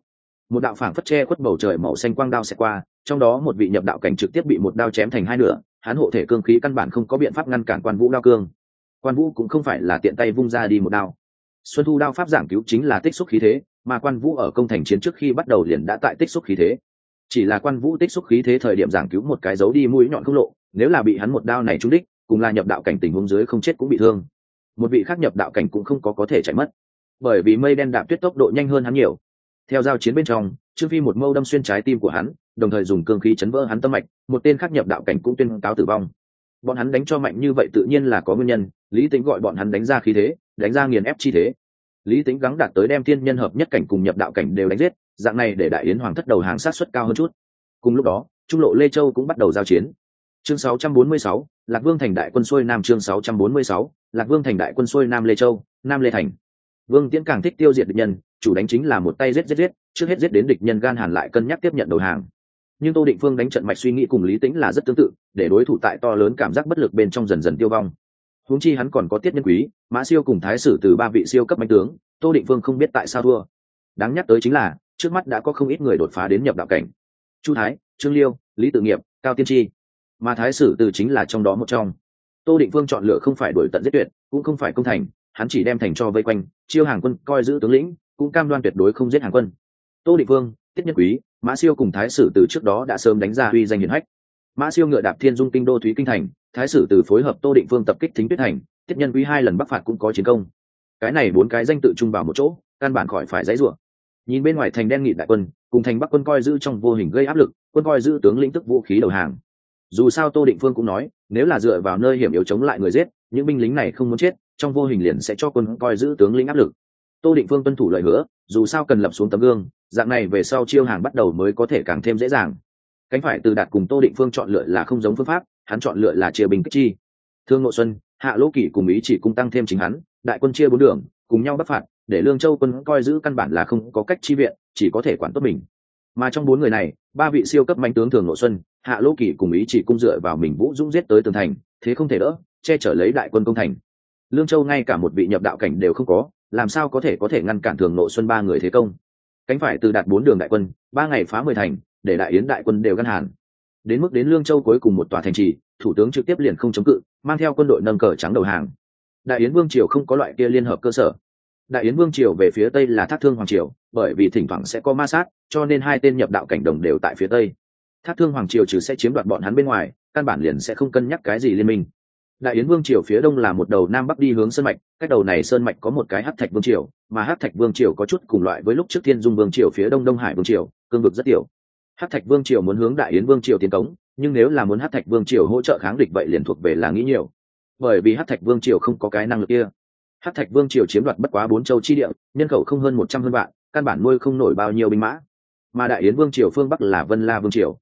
Một đạo phảng phất che khuất bầu trời màu xanh quang đao xẹt qua, trong đó một vị nhập đạo cảnh trực tiếp bị một đao chém thành hai nửa hắn hộ thể cương khí căn bản không có biện pháp ngăn cản quan vũ đao cương. Quan vũ cũng không phải là tiện tay vung ra đi một đao. Xuân thu đao pháp giảng cứu chính là tích xúc khí thế, mà quan vũ ở công thành chiến trước khi bắt đầu liền đã tại tích xúc khí thế. Chỉ là quan vũ tích xúc khí thế thời điểm giảng cứu một cái dấu đi mũi nhọn không lộ, nếu là bị hắn một đao này trúng đích, cùng là nhập đạo cảnh tình huống dưới không chết cũng bị thương. Một vị khác nhập đạo cảnh cũng không có có thể chạy mất. Bởi vì mây đen đạp tuyết tốc độ nhanh hơn hắn nhiều. Theo giao chiến bên trong, trương phi một mâu đâm xuyên trái tim của hắn đồng thời dùng cương khí chấn vỡ hắn tâm mạch một tên khác nhập đạo cảnh cũng tuyên cáo tử vong. Bọn hắn đánh cho mạnh như vậy tự nhiên là có nguyên nhân lý tính gọi bọn hắn đánh ra khí thế đánh ra nghiền ép chi thế. Lý tính gắng đạt tới đem tiên nhân hợp nhất cảnh cùng nhập đạo cảnh đều đánh giết dạng này để đại yến hoàng thất đầu hàng sát xuất cao hơn chút. Cùng lúc đó trung lộ lê châu cũng bắt đầu giao chiến. Chương 646, lạc vương thành đại quân xuôi nam chương 646, lạc vương thành đại quân xuôi nam lê châu nam lê thành. Vương tiễn càng thích tiêu diệt địch nhân chủ đánh chính là một tay giết giết giết trước hết giết đến địch nhân gan hàn lại cân nhắc tiếp nhận đầu hàng nhưng tô định phương đánh trận mạch suy nghĩ cùng lý tĩnh là rất tương tự, để đối thủ tại to lớn cảm giác bất lực bên trong dần dần tiêu vong. Huống chi hắn còn có tiết nhân quý, mã siêu cùng thái sử từ ba vị siêu cấp mạnh tướng, tô định phương không biết tại sao thua. Đáng nhắc tới chính là, trước mắt đã có không ít người đột phá đến nhập đạo cảnh. Chu thái, trương liêu, lý tự nghiệp, cao tiên tri. Mà thái sử từ chính là trong đó một trong. Tô định phương chọn lựa không phải đổi tận giết tuyệt, cũng không phải công thành, hắn chỉ đem thành cho vây quanh, chiêu hàng quân, coi giữ tướng lĩnh, cũng cam đoan tuyệt đối không giết hàng quân. Tô định phương, tiết nhân quý mã siêu cùng thái sử từ trước đó đã sớm đánh ra uy danh hiển hách. Mã siêu ngựa đạp thiên dung kinh đô thúy kinh thành, thái sử từ phối hợp tô định phương tập kích thính tuyết thành tiết nhân quý hai lần bắc phạt cũng có chiến công. Cái này bốn cái danh tự chung vào một chỗ, căn bản khỏi phải dãy rủa. Nhìn bên ngoài thành đen nghị đại quân, cùng thành bắc quân coi giữ trong vô hình gây áp lực, quân coi giữ tướng lĩnh tức vũ khí đầu hàng. Dù sao tô định phương cũng nói, nếu là dựa vào nơi hiểm yếu chống lại người giết, những binh lính này không muốn chết, trong vô hình liền sẽ cho quân coi giữ tướng lĩnh áp lực tô định phương tuân thủ lời hứa, dù sao cần lập xuống tấm gương, dạng này về sau chiêu hàng bắt đầu mới có thể càng thêm dễ dàng. Cánh phải từ đạt cùng tô định phương chọn lựa là không giống phương pháp, hắn chọn lựa là chia bình kích chi. Thương nội xuân, hạ lỗ kỷ cùng ý chỉ cung tăng thêm chính hắn, đại quân chia bốn đường, cùng nhau bắt phạt, để lương châu quân coi giữ căn bản là không có cách chi viện, chỉ có thể quản tốt mình. Mà trong bốn người này, ba vị siêu cấp mạnh tướng thường nội xuân, hạ lỗ kỷ cùng ý chỉ cung dựa vào mình vũ dũng giết tới tường thành, thế không thể đỡ, che chở lấy đại quân công thành. Lương châu ngay cả một vị nhập đạo cảnh đều không có làm sao có thể có thể ngăn cản thường nội xuân ba người thế công? Cánh phải từ đạt bốn đường đại quân, ba ngày phá mười thành, để đại yến đại quân đều ngăn hàn. Đến mức đến lương châu cuối cùng một tòa thành trì, thủ tướng trực tiếp liền không chống cự, mang theo quân đội nâng cờ trắng đầu hàng. Đại yến vương triều không có loại kia liên hợp cơ sở. Đại yến vương triều về phía tây là thác thương hoàng triều, bởi vì thỉnh thoảng sẽ có ma sát, cho nên hai tên nhập đạo cảnh đồng đều tại phía tây. Thác thương hoàng triều trừ sẽ chiếm đoạt bọn hắn bên ngoài, căn bản liền sẽ không cân nhắc cái gì liên minh đại yến vương triều phía đông là một đầu nam bắc đi hướng sơn mạch cách đầu này sơn mạch có một cái hát thạch vương triều mà hát thạch vương triều có chút cùng loại với lúc trước thiên dung vương triều phía đông đông hải vương triều cương vực rất tiểu hát thạch vương triều muốn hướng đại yến vương triều tiến cống nhưng nếu là muốn hát thạch vương triều hỗ trợ kháng địch vậy liền thuộc về là nghĩ nhiều bởi vì hát thạch vương triều không có cái năng lực kia hát thạch vương triều chiếm đoạt bất quá bốn châu chi địa nhân khẩu không hơn một trăm hơn vạn căn bản nuôi không nổi bao nhiêu binh mã mà đại yến vương triều phương bắc là vân la vương triều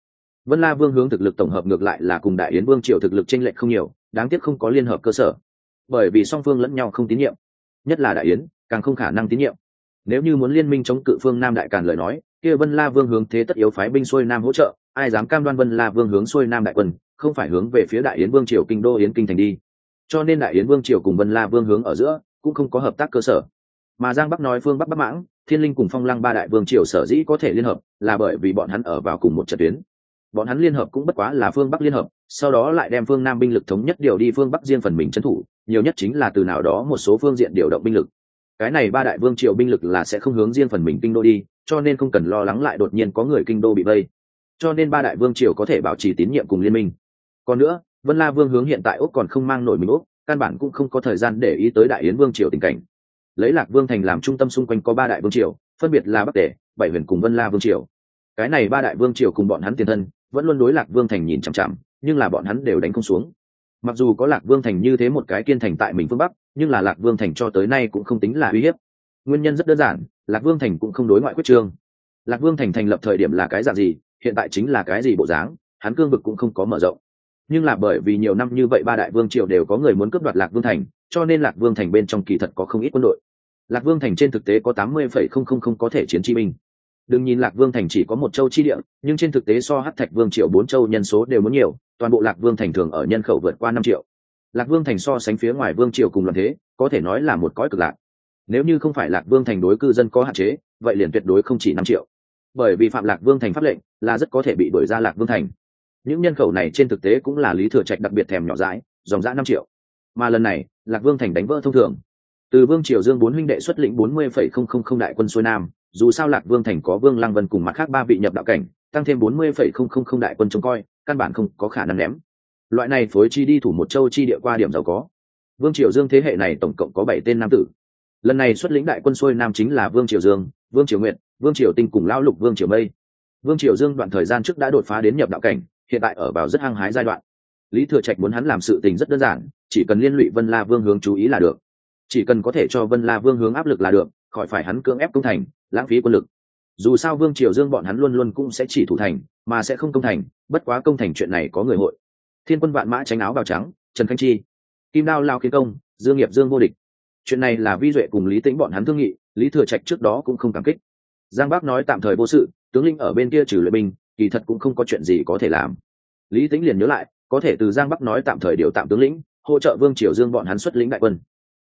vân la vương hướng thực lực tổng hợp ngược lại là cùng đại yến vương triều thực lực tranh lệch không nhiều đáng tiếc không có liên hợp cơ sở. Bởi vì song phương lẫn nhau không tín nhiệm, nhất là đại yến, càng không khả năng tín nhiệm. Nếu như muốn liên minh chống cự phương nam đại càn lời nói, kia vân la vương hướng thế tất yếu phái binh xuôi nam hỗ trợ, ai dám cam đoan vân la vương hướng xuôi nam đại quân, không phải hướng về phía đại yến vương triều kinh đô yến kinh thành đi. Cho nên đại yến vương triều cùng vân la vương hướng ở giữa, cũng không có hợp tác cơ sở. Mà giang bắc nói phương bắc bắc mãng, thiên linh cùng phong lăng ba đại vương triều sở dĩ có thể liên hợp, là bởi vì bọn hắn ở vào cùng một trận tuyến bọn hắn liên hợp cũng bất quá là phương bắc liên hợp, sau đó lại đem phương nam binh lực thống nhất điều đi phương bắc riêng phần mình trấn thủ, nhiều nhất chính là từ nào đó một số phương diện điều động binh lực. Cái này ba đại vương triều binh lực là sẽ không hướng riêng phần mình kinh đô đi, cho nên không cần lo lắng lại đột nhiên có người kinh đô bị vây. Cho nên ba đại vương triều có thể bảo trì tín nhiệm cùng liên minh. Còn nữa, vân la vương hướng hiện tại úc còn không mang nổi mình úc, căn bản cũng không có thời gian để ý tới đại yến vương triều tình cảnh. Lấy lạc vương thành làm trung tâm xung quanh có ba đại vương triều, phân biệt là bắc tể bảy huyền cùng vân la vương triều. Cái này ba đại vương triều cùng bọn hắn tiền thân vẫn luôn đối lạc vương thành nhìn chằm chằm, nhưng là bọn hắn đều đánh không xuống. Mặc dù có lạc vương thành như thế một cái kiên thành tại mình phương bắc, nhưng là lạc vương thành cho tới nay cũng không tính là uy hiếp. Nguyên nhân rất đơn giản, lạc vương thành cũng không đối ngoại quyết trương. Lạc vương thành thành lập thời điểm là cái dạng gì, hiện tại chính là cái gì bộ dáng, hắn cương vực cũng không có mở rộng. Nhưng là bởi vì nhiều năm như vậy ba đại vương triều đều có người muốn cướp đoạt lạc vương thành, cho nên lạc vương thành bên trong kỳ thật có không ít quân đội. Lạc vương thành trên thực tế có tám mươi phẩy không không không có thể chiến chi binh đừng nhìn lạc vương thành chỉ có một châu chi địa, nhưng trên thực tế so hát thạch vương triệu bốn châu nhân số đều muốn nhiều, toàn bộ lạc vương thành thường ở nhân khẩu vượt qua năm triệu. Lạc vương thành so sánh phía ngoài vương triều cùng luận thế, có thể nói là một cõi cực lạc. Nếu như không phải lạc vương thành đối cư dân có hạn chế, vậy liền tuyệt đối không chỉ năm triệu. Bởi vì phạm lạc vương thành pháp lệnh, là rất có thể bị đuổi ra lạc vương thành. Những nhân khẩu này trên thực tế cũng là lý thừa trạch đặc biệt thèm nhỏ dãi, dòng dã năm triệu. Mà lần này, lạc vương thành đánh vỡ thông thường. Từ vương triều dương bốn huynh đệ xuất lĩnh bốn mươi phẩy không không không đại quân xuôi nam dù sao lạc vương thành có vương lăng vân cùng mặt khác ba vị nhập đạo cảnh, tăng thêm bốn mươi phẩy không không không đại quân trông coi, căn bản không có khả năng ném. Loại này phối chi đi thủ một châu chi địa qua điểm giàu có. Vương triều dương thế hệ này tổng cộng có bảy tên nam tử. Lần này xuất lĩnh đại quân xuôi nam chính là vương triều dương, vương triều nguyện vương triều tinh cùng lão lục vương triều mây. Vương triều dương đoạn thời gian trước đã đột phá đến nhập đạo cảnh, hiện tại ở vào rất hăng hái giai đoạn. Lý thừa trạch muốn hắn làm sự tình rất đơn giản, chỉ cần liên lụy vân la vương hướng chú ý là được. Chỉ cần có thể cho vân la vương hướng áp lực là được khỏi phải hắn cưỡng ép công thành, lãng phí quân lực. Dù sao vương triều dương bọn hắn luôn luôn cũng sẽ chỉ thủ thành, mà sẽ không công thành, bất quá công thành chuyện này có người hội. Thiên quân vạn mã tránh áo bào trắng, trần khánh chi, kim đao lao kiến công, dương nghiệp dương vô địch. Chuyện này là vi duệ cùng lý tĩnh bọn hắn thương nghị, lý thừa trạch trước đó cũng không cảm kích. Giang bác nói tạm thời vô sự, tướng linh ở bên kia trừ luyện binh, kỳ thật cũng không có chuyện gì có thể làm. Lý tĩnh liền nhớ lại, có thể từ giang bắc nói tạm thời điều tạm tướng lĩnh, hỗ trợ vương triều dương bọn hắn xuất lĩnh đại quân.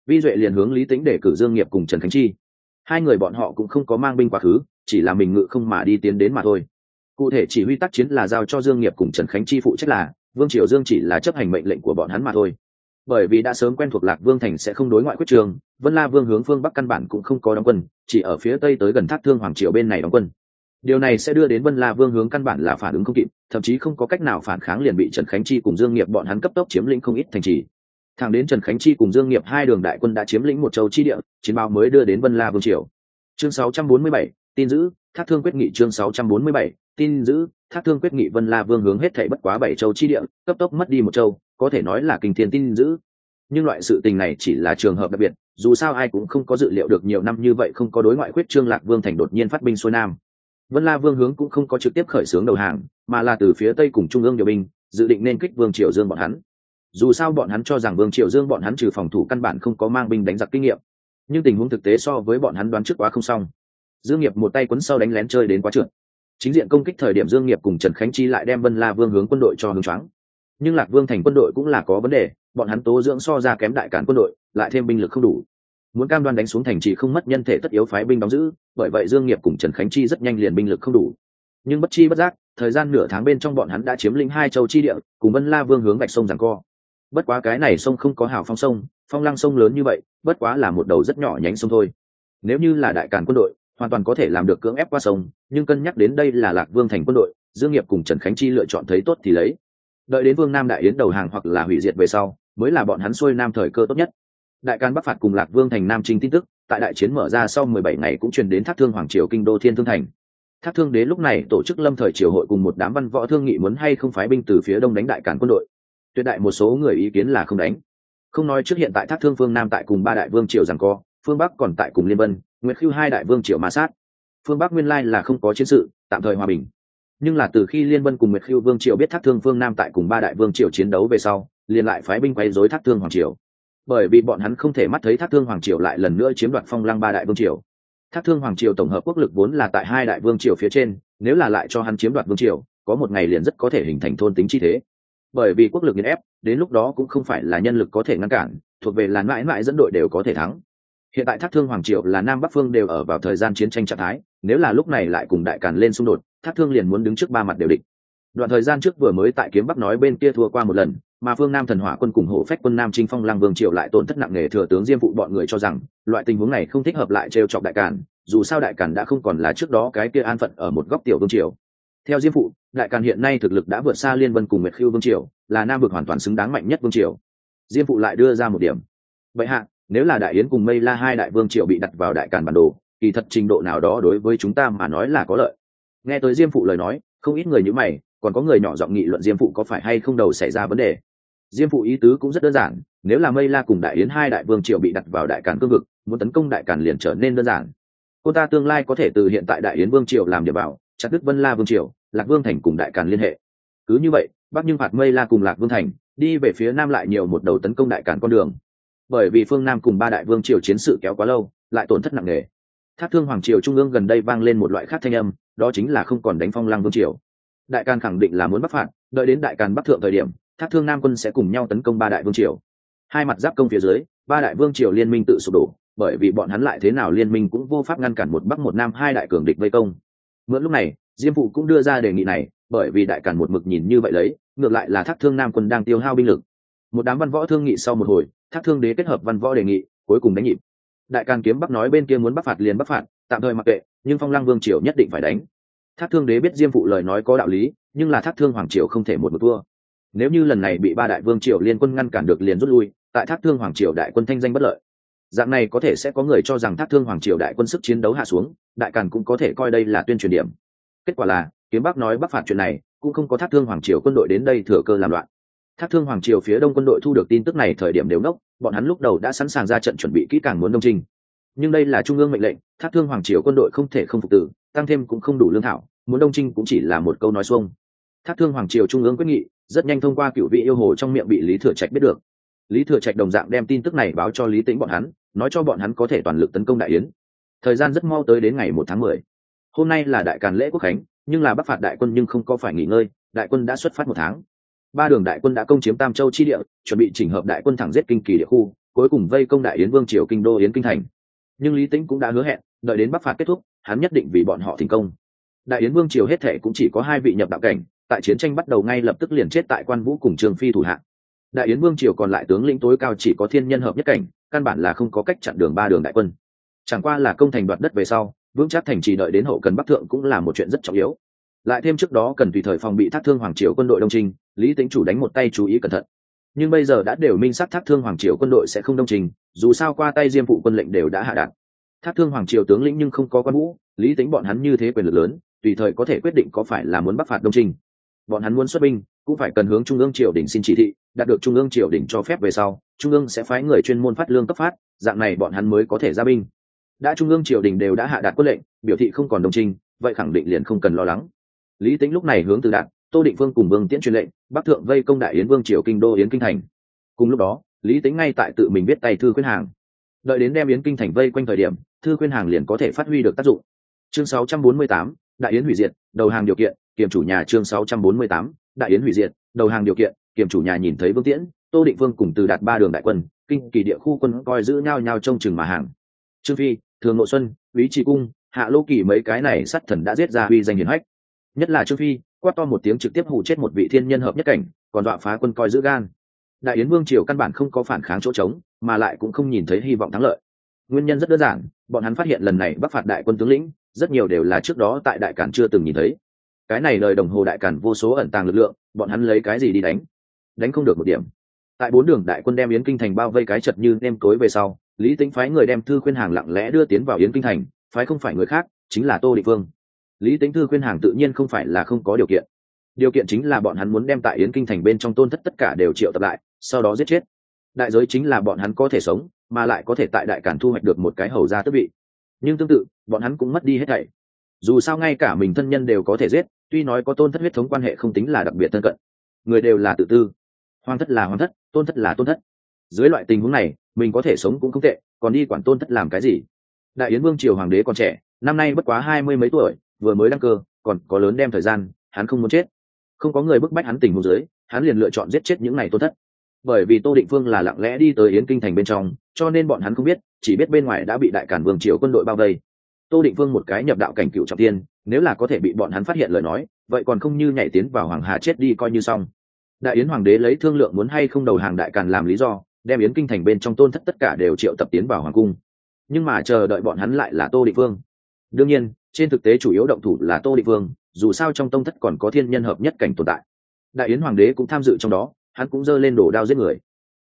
Vi duệ liền hướng lý tĩnh để cử dương nghiệp cùng trần khánh chi hai người bọn họ cũng không có mang binh quá khứ, chỉ là mình ngự không mà đi tiến đến mà thôi. Cụ thể chỉ huy tác chiến là giao cho dương nghiệp cùng trần khánh chi phụ trách là, vương triều dương chỉ là chấp hành mệnh lệnh của bọn hắn mà thôi. Bởi vì đã sớm quen thuộc lạc vương thành sẽ không đối ngoại quyết trường, vân la vương hướng phương bắc căn bản cũng không có đóng quân, chỉ ở phía tây tới gần thác thương hoàng triều bên này đóng quân. Điều này sẽ đưa đến vân la vương hướng căn bản là phản ứng không kịp, thậm chí không có cách nào phản kháng liền bị trần khánh chi cùng dương nghiệp bọn hắn cấp tốc chiếm lĩnh không ít thành trì thẳng đến trần khánh chi cùng dương nghiệp hai đường đại quân đã chiếm lĩnh một châu chi địa chiến báo mới đưa đến vân la vương triều. Chương 647, tin giữ thác thương quyết nghị chương 647, tin giữ thác thương quyết nghị vân la vương hướng hết thảy bất quá bảy châu chi địa cấp tốc mất đi một châu có thể nói là kinh thiên tin giữ. Nhưng loại sự tình này chỉ là trường hợp đặc biệt dù sao ai cũng không có dự liệu được nhiều năm như vậy không có đối ngoại quyết trương lạc vương thành đột nhiên phát binh xuôi nam. Vân la vương hướng cũng không có trực tiếp khởi xướng đầu hàng mà là từ phía tây cùng trung ương điều binh dự định nên kích vương triều dương bọn hắn dù sao bọn hắn cho rằng vương triều dương bọn hắn trừ phòng thủ căn bản không có mang binh đánh giặc kinh nghiệm. Nhưng tình huống thực tế so với bọn hắn đoán trước quá không xong. Dương nghiệp một tay quấn sau đánh lén chơi đến quá trượt. Chính diện công kích thời điểm dương nghiệp cùng trần khánh chi lại đem vân la vương hướng quân đội cho hướng choáng. Nhưng lạc vương thành quân đội cũng là có vấn đề, bọn hắn tố dưỡng so ra kém đại cản quân đội, lại thêm binh lực không đủ. Muốn cam đoan đánh xuống thành trì không mất nhân thể tất yếu phái binh đóng giữ, bởi vậy dương nghiệp cùng trần khánh chi rất nhanh liền binh lực không đủ. Nhưng bất chi bất giác, thời gian nửa tháng bên trong bọn hắn đã chiếm lĩnh hai châu chi địa, cùng vân la vương hướng bạch sông giằng co bất quá cái này sông không có hào phong sông, phong lăng sông lớn như vậy, bất quá là một đầu rất nhỏ nhánh sông thôi. Nếu như là đại càn quân đội, hoàn toàn có thể làm được cưỡng ép qua sông, nhưng cân nhắc đến đây là lạc vương thành quân đội, dương nghiệp cùng trần khánh chi lựa chọn thấy tốt thì lấy. Đợi đến vương nam đại yến đầu hàng hoặc là hủy diệt về sau, mới là bọn hắn xuôi nam thời cơ tốt nhất. Đại can bắc phạt cùng lạc vương thành nam trinh tin tức, tại đại chiến mở ra sau mười bảy ngày cũng truyền đến thác thương hoàng triều kinh đô thiên thương thành. Thác thương đế lúc này tổ chức lâm thời triều hội cùng một đám văn võ thương nghị muốn hay không phái binh từ phía đông đánh đại cản quân đội tuyệt đại một số người ý kiến là không đánh. Không nói trước hiện tại thác thương phương nam tại cùng ba đại vương triều rằng co, phương bắc còn tại cùng liên vân, nguyệt khiêu hai đại vương triều ma sát. Phương bắc nguyên lai là không có chiến sự, tạm thời hòa bình. Nhưng là từ khi liên vân cùng nguyệt khiêu vương triều biết thác thương phương nam tại cùng ba đại vương triều chiến đấu về sau, liền lại phái binh quay dối thác thương hoàng triều. Bởi vì bọn hắn không thể mắt thấy thác thương hoàng triều lại lần nữa chiếm đoạt phong lăng ba đại vương triều. Thác thương hoàng triều tổng hợp quốc lực vốn là tại hai đại vương triều phía trên, nếu là lại cho hắn chiếm đoạt vương triều, có một ngày liền rất có thể hình thành thôn tính chi thế bởi vì quốc lực nghiền ép đến lúc đó cũng không phải là nhân lực có thể ngăn cản thuộc về là mãi mãi dẫn đội đều có thể thắng. Hiện tại thác thương hoàng Triệu là nam bắc phương đều ở vào thời gian chiến tranh trạng thái nếu là lúc này lại cùng đại càn lên xung đột thác thương liền muốn đứng trước ba mặt đều địch. Đoạn thời gian trước vừa mới tại kiếm bắc nói bên kia thua qua một lần mà phương nam thần hỏa quân cùng hộ phách quân nam trinh phong lăng vương Triệu lại tổn thất nặng nề thừa tướng diêm phụ bọn người cho rằng loại tình huống này không thích hợp lại trêu chọc đại Càn, dù sao đại Càn đã không còn là trước đó cái kia an phận ở một góc tiểu vương triều. Theo diêm phụ đại càn hiện nay thực lực đã vượt xa liên vân cùng nguyệt khiêu vương triều, là nam vực hoàn toàn xứng đáng mạnh nhất vương triều. Diêm phụ lại đưa ra một điểm. Vậy hạ, nếu là đại yến cùng mây la hai đại vương triều bị đặt vào đại càn bản đồ, kỳ thật trình độ nào đó đối với chúng ta mà nói là có lợi. Nghe tới diêm phụ lời nói, không ít người như mày, còn có người nhỏ giọng nghị luận diêm phụ có phải hay không đầu xảy ra vấn đề. Diêm phụ ý tứ cũng rất đơn giản, nếu là mây la cùng đại yến hai đại vương triều bị đặt vào đại càn cương vực, muốn tấn công đại càn liền trở nên đơn giản. Cô ta tương lai có thể từ hiện tại đại yến vương triều làm điểm bảo chặt đức vân la vương triều lạc vương thành cùng đại càn liên hệ. Cứ như vậy, bắc nhưng phạt mây la cùng lạc vương thành đi về phía nam lại nhiều một đầu tấn công đại càn con đường. Bởi vì phương nam cùng ba đại vương triều chiến sự kéo quá lâu, lại tổn thất nặng nề. Thác thương hoàng triều trung ương gần đây vang lên một loại khác thanh âm, đó chính là không còn đánh phong lăng vương triều. Đại càn khẳng định là muốn bắc phạt, đợi đến đại càn bắc thượng thời điểm, thác thương nam quân sẽ cùng nhau tấn công ba đại vương triều. Hai mặt giáp công phía dưới, ba đại vương triều liên minh tự sụp đổ, bởi vì bọn hắn lại thế nào liên minh cũng vô pháp ngăn cản một bắc một nam hai đại cường địch vây công. Mượn lúc này diêm phụ cũng đưa ra đề nghị này, bởi vì đại càn một mực nhìn như vậy lấy, ngược lại là thác thương nam quân đang tiêu hao binh lực. Một đám văn võ thương nghị sau một hồi, thác thương đế kết hợp văn võ đề nghị, cuối cùng đánh nhịp. Đại càn kiếm bắc nói bên kia muốn bắc phạt liền bắc phạt, tạm thời mặc kệ, nhưng phong lăng vương triều nhất định phải đánh. Thác thương đế biết diêm phụ lời nói có đạo lý, nhưng là thác thương hoàng triều không thể một một thua. Nếu như lần này bị ba đại vương triều liên quân ngăn cản được liền rút lui, tại thác thương hoàng triều đại quân thanh danh bất lợi. Dạng này có thể sẽ có người cho rằng thác thương hoàng triều đại quân sức chiến đấu hạ xuống, đại càn cũng có thể coi đây là tuyên truyền điểm kết quả là, kiếm bắc nói bắc phạt chuyện này, cũng không có thác thương hoàng triều quân đội đến đây thừa cơ làm loạn. Thác thương hoàng triều phía đông quân đội thu được tin tức này thời điểm đều nốc bọn hắn lúc đầu đã sẵn sàng ra trận chuẩn bị kỹ càng muốn đông trinh nhưng đây là trung ương mệnh lệnh, thác thương hoàng triều quân đội không thể không phục tử, tăng thêm cũng không đủ lương thảo, muốn đông trinh cũng chỉ là một câu nói xuông. Thác thương hoàng triều trung ương quyết nghị, rất nhanh thông qua cựu vị yêu hồ trong miệng bị lý thừa trạch biết được. Lý thừa trạch đồng dạng đem tin tức này báo cho lý tĩnh bọn hắn, nói cho bọn hắn có thể toàn lực tấn công đại yến. Thời gian rất mau tới đến ngày một tháng mười hôm nay là đại càn lễ quốc khánh, nhưng là bắc phạt đại quân nhưng không có phải nghỉ ngơi, đại quân đã xuất phát một tháng. Ba đường đại quân đã công chiếm tam châu chi địa, chuẩn bị chỉnh hợp đại quân thẳng giết kinh kỳ địa khu, cuối cùng vây công đại yến vương triều kinh đô yến kinh thành. Nhưng lý tĩnh cũng đã hứa hẹn, đợi đến bắc phạt kết thúc, hắn nhất định vì bọn họ thành công. Đại yến vương triều hết thể cũng chỉ có hai vị nhập đạo cảnh, tại chiến tranh bắt đầu ngay lập tức liền chết tại quan vũ cùng trường phi thủ hạng đại yến vương triều còn lại tướng lĩnh tối cao chỉ có thiên nhân hợp nhất cảnh, căn bản là không có cách chặn đường ba đường đại quân. Chẳng qua là công thành đoạt đất về sau vững chắc thành trì đợi đến hậu cần bắc thượng cũng là một chuyện rất trọng yếu. Lại thêm trước đó cần tùy thời phòng bị thác thương hoàng triều quân đội đông trinh lý tính chủ đánh một tay chú ý cẩn thận. Nhưng bây giờ đã đều minh sắc thác thương hoàng triều quân đội sẽ không đông trình dù sao qua tay diêm phụ quân lệnh đều đã hạ đạt. Thác thương hoàng triều tướng lĩnh nhưng không có quan vũ, lý tính bọn hắn như thế quyền lực lớn, tùy thời có thể quyết định có phải là muốn bắc phạt đông trình bọn hắn muốn xuất binh, cũng phải cần hướng trung ương triều đình xin chỉ thị, đạt được trung ương triều đình cho phép về sau, trung ương sẽ phái người chuyên môn phát lương cấp phát, dạng này bọn hắn mới có thể ra binh đã trung ương triều đình đều đã hạ đạt quyết lệnh biểu thị không còn đồng trinh vậy khẳng định liền không cần lo lắng. Lý tính lúc này hướng từ đạt tô định vương cùng vương tiễn truyền lệnh bắc thượng vây công đại yến vương triều kinh đô yến kinh thành. Cùng lúc đó lý tính ngay tại tự mình viết tay thư khuyên hàng. Đợi đến đem yến kinh thành vây quanh thời điểm thư khuyên hàng liền có thể phát huy được tác dụng. Chương 648, đại yến hủy diệt đầu hàng điều kiện kiểm chủ nhà chương 648, đại yến hủy diệt đầu hàng điều kiện kiểm chủ nhà nhìn thấy vương tiễn tô định vương cùng từ đạt ba đường đại quân kinh kỳ địa khu quân coi giữ nhau nhau trông chừng mà hàng trương phi, thường nội xuân lý trị cung, hạ lô kỳ mấy cái này sát thần đã giết ra uy danh hiển hách. Nhất là trương phi, quát to một tiếng trực tiếp hụ chết một vị thiên nhân hợp nhất cảnh, còn dọa phá quân coi giữ gan. Đại yến vương triều căn bản không có phản kháng chỗ trống, mà lại cũng không nhìn thấy hy vọng thắng lợi. Nguyên nhân rất đơn giản, bọn hắn phát hiện lần này bắc phạt đại quân tướng lĩnh, rất nhiều đều là trước đó tại đại cản chưa từng nhìn thấy. Cái này lời đồng hồ đại cản vô số ẩn tàng lực lượng, bọn hắn lấy cái gì đi đánh? Đánh không được một điểm. Tại bốn đường đại quân đem yến kinh thành bao vây cái chật như nêm tối về sau lý tính phái người đem thư khuyên hàng lặng lẽ đưa tiến vào yến kinh thành, phái không phải người khác, chính là tô định vương lý tính thư khuyên hàng tự nhiên không phải là không có điều kiện. Điều kiện chính là bọn hắn muốn đem tại yến kinh thành bên trong tôn thất tất cả đều triệu tập lại, sau đó giết chết. Đại giới chính là bọn hắn có thể sống, mà lại có thể tại đại cản thu hoạch được một cái hầu ra tước vị. Nhưng tương tự, bọn hắn cũng mất đi hết thảy. Dù sao ngay cả mình thân nhân đều có thể giết, tuy nói có tôn thất huyết thống quan hệ không tính là đặc biệt thân cận. Người đều là tự tư. Hoàng thất là hoàng thất, tôn thất là tôn thất. Dưới loại tình huống này mình có thể sống cũng không tệ, còn đi quản tôn thất làm cái gì? Đại yến vương triều hoàng đế còn trẻ, năm nay bất quá hai mươi mấy tuổi, vừa mới đăng cơ, còn có lớn đem thời gian, hắn không muốn chết. Không có người bức bách hắn tình huống dưới, hắn liền lựa chọn giết chết những này tôn thất. Bởi vì tô định phương là lặng lẽ đi tới yến kinh thành bên trong, cho nên bọn hắn không biết, chỉ biết bên ngoài đã bị đại cản vương triều quân đội bao vây. Tô định vương một cái nhập đạo cảnh cựu trọng tiên, nếu là có thể bị bọn hắn phát hiện lời nói, vậy còn không như nhảy tiến vào hoàng hà chết đi coi như xong. Đại yến hoàng đế lấy thương lượng muốn hay không đầu hàng đại càn làm lý do đem yến kinh thành bên trong tôn thất tất cả đều triệu tập tiến vào hoàng cung. Nhưng mà chờ đợi bọn hắn lại là tô định vương. Đương nhiên, trên thực tế chủ yếu động thủ là tô định vương, dù sao trong tông thất còn có thiên nhân hợp nhất cảnh tồn tại. Đại yến hoàng đế cũng tham dự trong đó, hắn cũng giơ lên đổ đao giết người.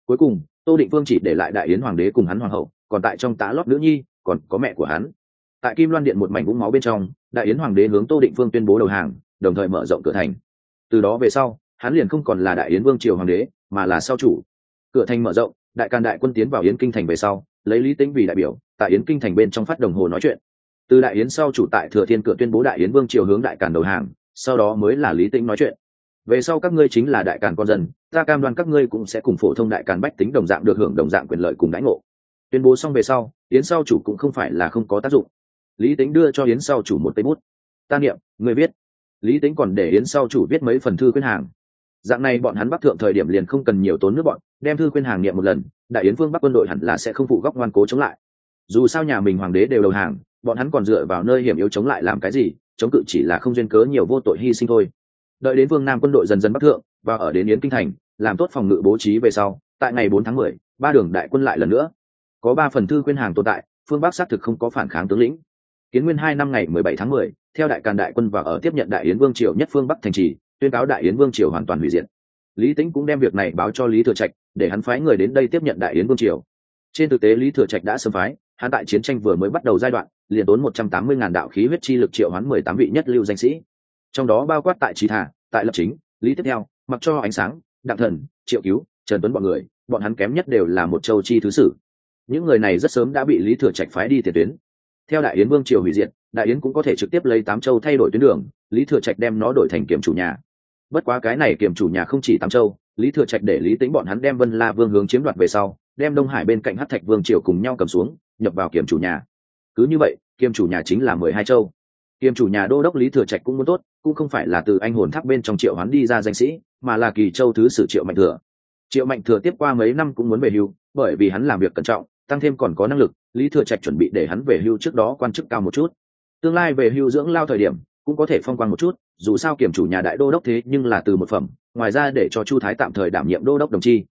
Cuối cùng, tô định vương chỉ để lại đại yến hoàng đế cùng hắn hoàng hậu, còn tại trong tá lót nữ nhi, còn có mẹ của hắn. Tại kim loan điện một mảnh vũng máu bên trong, đại yến hoàng đế hướng tô định Vương tuyên bố đầu hàng, đồng thời mở rộng cửa thành. Từ đó về sau, hắn liền không còn là đại yến vương triều hoàng đế, mà là sau chủ cửa thành mở rộng, đại càn đại quân tiến vào yến kinh thành về sau, lấy lý tính vì đại biểu, tại yến kinh thành bên trong phát đồng hồ nói chuyện. Từ đại yến sau chủ tại thừa thiên cửa tuyên bố đại yến vương triều hướng đại càn đầu hàng, sau đó mới là lý tĩnh nói chuyện. Về sau các ngươi chính là đại càn con dân, ta cam đoan các ngươi cũng sẽ cùng phổ thông đại càn bách tính đồng dạng được hưởng đồng dạng quyền lợi cùng đãi ngộ. Tuyên bố xong về sau, yến sau chủ cũng không phải là không có tác dụng. Lý tính đưa cho yến sau chủ một tay bút. Ta niệm người viết. Lý tính còn để yến sau chủ viết mấy phần thư khuyên hàng dạng này bọn hắn bắc thượng thời điểm liền không cần nhiều tốn nước bọn, đem thư khuyên hàng niệm một lần, đại yến vương bắc quân đội hẳn là sẽ không phụ góc ngoan cố chống lại. Dù sao nhà mình hoàng đế đều đầu hàng, bọn hắn còn dựa vào nơi hiểm yếu chống lại làm cái gì, chống cự chỉ là không duyên cớ nhiều vô tội hy sinh thôi. Đợi đến vương nam quân đội dần dần bắc thượng, và ở đến yến kinh thành, làm tốt phòng ngự bố trí về sau, tại ngày bốn tháng mười, ba đường đại quân lại lần nữa. Có ba phần thư khuyên hàng tồn tại, phương bắc xác thực không có phản kháng tướng lĩnh. Kiến nguyên hai năm ngày mười bảy tháng mười, theo đại càn đại quân và ở tiếp nhận đại yến vương triều nhất phương bắc thành trì tuyên cáo đại yến vương triều hoàn toàn hủy diệt. Lý tĩnh cũng đem việc này báo cho lý thừa trạch, để hắn phái người đến đây tiếp nhận đại yến vương triều. Trên thực tế, lý thừa trạch đã sớm phái, hắn tại chiến tranh vừa mới bắt đầu giai đoạn, liền tốn một trăm tám mươi ngàn đạo khí huyết chi lực triệu hoán mười tám vị nhất lưu danh sĩ. Trong đó bao quát tại trí thả, tại lập chính, lý tiếp theo, mặc cho ánh sáng, đặng thần, triệu cứu, trần tuấn bọn người, bọn hắn kém nhất đều là một châu chi thứ sử. Những người này rất sớm đã bị lý thừa trạch phái đi tiền tuyến. Theo đại yến vương triều hủy diệt, đại yến cũng có thể trực tiếp lấy tám châu thay đổi tuyến đường, lý thừa trạch đem nó đổi thành kiểm chủ nhà bất quá cái này kiểm chủ nhà không chỉ tám châu, lý thừa trạch để lý tính bọn hắn đem vân la vương hướng chiếm đoạt về sau, đem đông hải bên cạnh hát thạch vương triều cùng nhau cầm xuống, nhập vào kiểm chủ nhà. Cứ như vậy kiềm chủ nhà chính là mười hai châu. Kiềm chủ nhà đô đốc lý thừa trạch cũng muốn tốt, cũng không phải là từ anh hồn tháp bên trong triệu hắn đi ra danh sĩ, mà là kỳ châu thứ sử triệu mạnh thừa. Triệu mạnh thừa tiếp qua mấy năm cũng muốn về hưu, bởi vì hắn làm việc cẩn trọng, tăng thêm còn có năng lực, lý thừa trạch chuẩn bị để hắn về hưu trước đó quan chức cao một chút. Tương lai về hưu dưỡng lao thời điểm cũng có thể phong quan một chút, dù sao kiểm chủ nhà đại đô đốc thế nhưng là từ một phẩm, ngoài ra để cho chu thái tạm thời đảm nhiệm đô đốc đồng chi.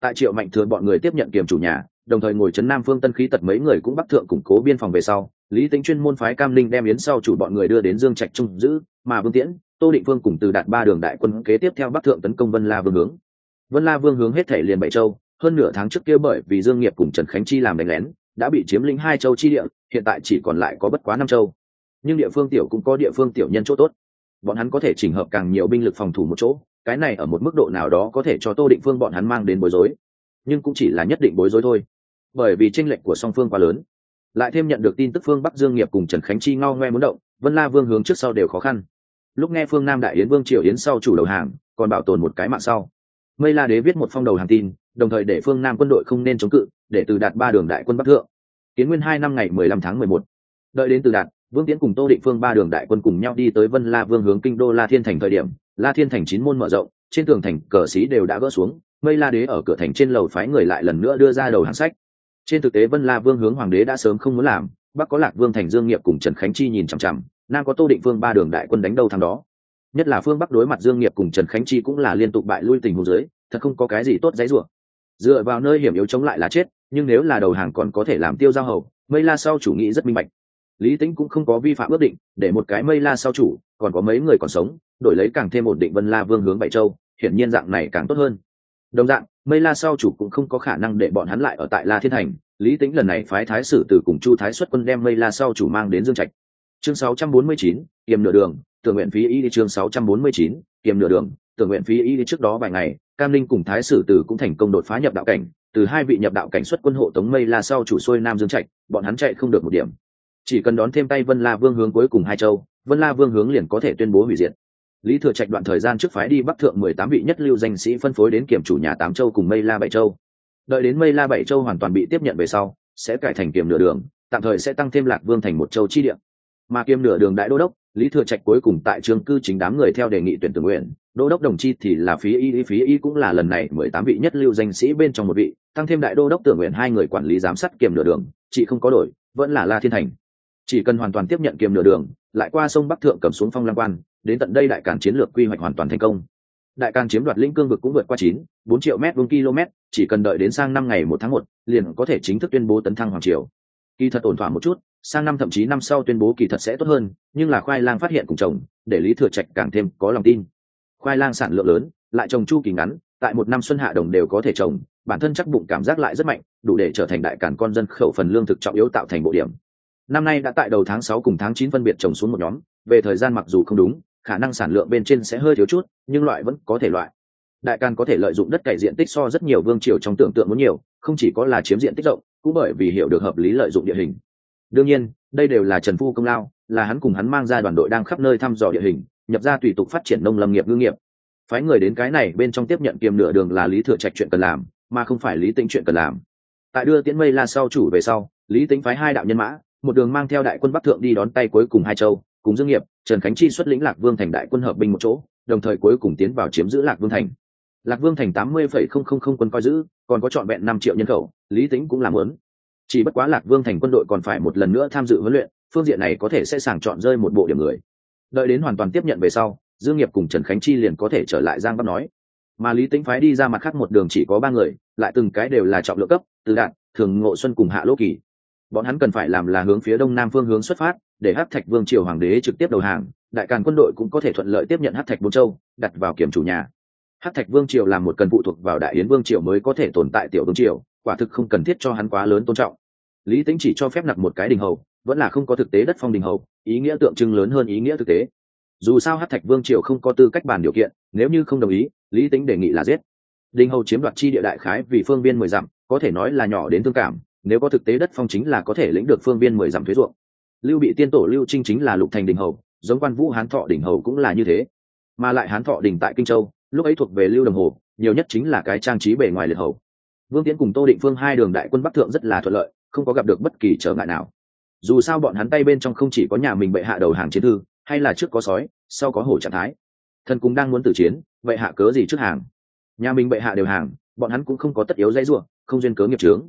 Tại triệu mạnh thừa bọn người tiếp nhận kiểm chủ nhà, đồng thời ngồi chấn nam phương tân khí tật mấy người cũng bắc thượng củng cố biên phòng về sau, lý tính chuyên môn phái cam linh đem yến sau chủ bọn người đưa đến dương trạch trung giữ, mà vương tiễn, tô định vương cùng từ đạt ba đường đại quân kế tiếp theo bắc thượng tấn công vân la vương hướng. Vân la vương hướng hết thể liền bảy châu, hơn nửa tháng trước kia bởi vì dương nghiệp cùng trần khánh chi làm đánh lén, đã bị chiếm lĩnh hai châu chi địa, hiện tại chỉ còn lại có bất quá năm châu nhưng địa phương tiểu cũng có địa phương tiểu nhân chỗ tốt. Bọn hắn có thể chỉnh hợp càng nhiều binh lực phòng thủ một chỗ, cái này ở một mức độ nào đó có thể cho tô định phương bọn hắn mang đến bối rối. Nhưng cũng chỉ là nhất định bối rối thôi. Bởi vì tranh lệch của song phương quá lớn. Lại thêm nhận được tin tức phương bắc dương nghiệp cùng trần khánh chi ngao ngoe muốn động, vân la vương hướng trước sau đều khó khăn. Lúc nghe phương nam đại yến vương triều yến sau chủ đầu hàng, còn bảo tồn một cái mạng sau. Mây la đế viết một phong đầu hàng tin, đồng thời để phương nam quân đội không nên chống cự, để từ đạt ba đường đại quân bắc thượng. Kiến nguyên hai năm ngày mười lăm tháng mười một. Đợi đến từ đạt vương tiễn cùng tô định phương ba đường đại quân cùng nhau đi tới vân la vương hướng kinh đô la thiên thành thời điểm, la thiên thành chín môn mở rộng, trên tường thành cờ xí đều đã gỡ xuống, mây la đế ở cửa thành trên lầu phái người lại lần nữa đưa ra đầu hàng sách. Trên thực tế vân la vương hướng hoàng đế đã sớm không muốn làm, bắc có lạc vương thành dương nghiệp cùng trần khánh chi nhìn chằm chằm, nam có tô định phương ba đường đại quân đánh đâu thằng đó. Nhất là phương bắc đối mặt dương nghiệp cùng trần khánh chi cũng là liên tục bại lui tình hồ dưới, thật không có cái gì tốt dãy rủa. Dựa vào nơi hiểm yếu chống lại là chết, nhưng nếu là đầu hàng còn có thể làm tiêu giao hầu, mây la sau chủ nghĩ rất minh bạch lý tính cũng không có vi phạm ước định để một cái mây la Sao chủ còn có mấy người còn sống đổi lấy càng thêm ổn định vân la vương hướng bảy châu hiển nhiên dạng này càng tốt hơn. Đồng dạng mây la Sao chủ cũng không có khả năng để bọn hắn lại ở tại la thiên thành lý tính lần này phái thái sử từ cùng chu thái xuất quân đem mây la Sao chủ mang đến dương trạch. Chương 649, kiềm nửa đường tưởng nguyện phí y đi chương 649, kiềm nửa đường tưởng nguyện phí y đi trước đó vài ngày cam linh cùng thái sử từ cũng thành công đột phá nhập đạo cảnh từ hai vị nhập đạo cảnh xuất quân hộ tống mây la sau chủ xuôi nam dương trạch bọn hắn chạy không được một điểm chỉ cần đón thêm tay vân la vương hướng cuối cùng hai châu, vân la vương hướng liền có thể tuyên bố hủy diệt. Lý thừa trạch đoạn thời gian trước phái đi bắc thượng mười tám vị nhất lưu danh sĩ phân phối đến kiểm chủ nhà tám châu cùng mây la bảy châu. Đợi đến mây la bảy châu hoàn toàn bị tiếp nhận về sau, sẽ cải thành kiểm nửa đường, tạm thời sẽ tăng thêm lạc vương thành một châu chi địa. Mà kiêm nửa đường đại đô đốc, lý thừa trạch cuối cùng tại trường cư chính đám người theo đề nghị tuyển tưởng nguyện, đô đốc đồng chi thì là phí y phí y cũng là lần này mười tám vị nhất lưu danh sĩ bên trong một vị, tăng thêm đại đô đốc tưởng nguyện hai người quản lý giám sát kiềm nửa đường chị không có đổi, vẫn là la thiên thành chỉ cần hoàn toàn tiếp nhận kiềm nửa đường, lại qua sông bắc thượng cầm xuống phong lăng quan, đến tận đây đại càn chiến lược quy hoạch hoàn toàn thành công. Đại càn chiếm đoạt lĩnh cương vực cũng vượt qua chín, bốn triệu mét vuông km, chỉ cần đợi đến sang năm ngày một tháng một, liền có thể chính thức tuyên bố tấn thăng hoàng triều. Kỳ thật ổn thỏa một chút, sang năm thậm chí năm sau tuyên bố kỳ thật sẽ tốt hơn, nhưng là khoai lang phát hiện cùng trồng để lý thừa trạch càng thêm có lòng tin. Khoai lang sản lượng lớn, lại trồng chu kỳ ngắn, tại một năm xuân hạ đồng đều có thể trồng, bản thân chắc bụng cảm giác lại rất mạnh, đủ để trở thành đại cản con dân khẩu phần lương thực trọng yếu tạo thành bộ điểm năm nay đã tại đầu tháng sáu cùng tháng chín phân biệt trồng xuống một nhóm, về thời gian mặc dù không đúng, khả năng sản lượng bên trên sẽ hơi thiếu chút, nhưng loại vẫn có thể loại. Đại càn có thể lợi dụng đất cày diện tích so rất nhiều vương triều trong tưởng tượng muốn nhiều, không chỉ có là chiếm diện tích rộng, cũng bởi vì hiểu được hợp lý lợi dụng địa hình. Đương nhiên, đây đều là trần phu công lao, là hắn cùng hắn mang ra đoàn đội đang khắp nơi thăm dò địa hình, nhập ra tùy tục phát triển nông lâm nghiệp ngư nghiệp. Phái người đến cái này bên trong tiếp nhận kiềm nửa đường là lý thừa trạch chuyện cần làm, mà không phải lý tính chuyện cần làm. Tại đưa tiễn mây la sau chủ về sau, lý tính phái hai đạo nhân mã một đường mang theo đại quân bắc thượng đi đón tay cuối cùng hai châu, cùng dương nghiệp, trần khánh chi xuất lĩnh lạc vương thành đại quân hợp binh một chỗ, đồng thời cuối cùng tiến vào chiếm giữ lạc vương thành. Lạc vương thành tám mươi phẩy không không không quân coi giữ, còn có trọn vẹn năm triệu nhân khẩu, lý tính cũng làm lớn chỉ bất quá lạc vương thành quân đội còn phải một lần nữa tham dự huấn luyện, phương diện này có thể sẽ sàng chọn rơi một bộ điểm người. Đợi đến hoàn toàn tiếp nhận về sau, dương nghiệp cùng trần khánh chi liền có thể trở lại giang bắc nói. Mà lý tính phái đi ra mặt khác một đường chỉ có ba người, lại từng cái đều là trọng lượng cấp, từ đạn thường ngộ xuân cùng hạ lỗ kỳ bọn hắn cần phải làm là hướng phía đông nam phương hướng xuất phát, để hát thạch vương triều hoàng đế trực tiếp đầu hàng, đại càn quân đội cũng có thể thuận lợi tiếp nhận hát thạch bốn châu, đặt vào kiểm chủ nhà. Hát thạch vương triều là một cần phụ thuộc vào đại yến vương triều mới có thể tồn tại tiểu vương triều, quả thực không cần thiết cho hắn quá lớn tôn trọng. Lý tính chỉ cho phép nặc một cái đình hầu, vẫn là không có thực tế đất phong đình hầu, ý nghĩa tượng trưng lớn hơn ý nghĩa thực tế. Dù sao hát thạch vương triều không có tư cách bàn điều kiện, nếu như không đồng ý, lý tính đề nghị là giết. Đình hầu chiếm đoạt chi địa đại khái vì phương viên mười dặm, có thể nói là nhỏ đến thương cảm nếu có thực tế đất phong chính là có thể lĩnh được phương viên mười dặm thuế ruộng. Lưu bị tiên tổ lưu trinh chính là lục thành đình hầu, giống quan vũ hán thọ đình hầu cũng là như thế. Mà lại hán thọ đình tại kinh châu, lúc ấy thuộc về lưu đồng hồ, nhiều nhất chính là cái trang trí bề ngoài liệt hầu. Vương tiến cùng tô định phương hai đường đại quân bắc thượng rất là thuận lợi, không có gặp được bất kỳ trở ngại nào. Dù sao bọn hắn tay bên trong không chỉ có nhà mình bệ hạ đầu hàng chiến thư, hay là trước có sói, sau có hổ trạng thái. Thần cũng đang muốn tử chiến bệ hạ cớ gì trước hàng? Nhà mình bệ hạ đều hàng, bọn hắn cũng không có tất yếu dãy ruộng, không duyên cớ nghiệp trướng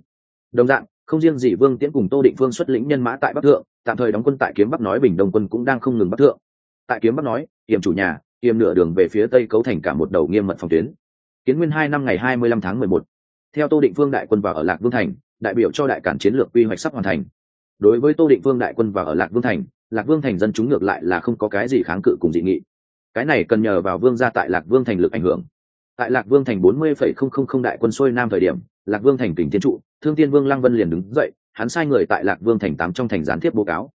đồng dạng, không riêng gì vương tiễn cùng tô định phương xuất lĩnh nhân mã tại bắc thượng, tạm thời đóng quân tại kiếm bắc nói bình đông quân cũng đang không ngừng bắc thượng. Tại kiếm bắc nói hiểm chủ nhà hiểm nửa đường về phía tây cấu thành cả một đầu nghiêm mật phòng tuyến. Kiến nguyên hai năm ngày hai mươi lăm tháng mười một. Theo tô định phương đại quân vào ở lạc vương thành, đại biểu cho đại cản chiến lược quy hoạch sắp hoàn thành. Đối với tô định phương đại quân vào ở lạc vương thành, lạc vương thành dân chúng ngược lại là không có cái gì kháng cự cùng dị nghị. Cái này cần nhờ vào vương gia tại lạc vương thành lực ảnh hưởng. Tại lạc vương thành bốn mươi phẩy không không không đại quân xuôi nam thời điểm lạc vương thành kình thiên trụ, thương tiên vương lăng vân liền đứng dậy, hắn sai người tại lạc vương thành tám trong thành gián tiếp bố cáo.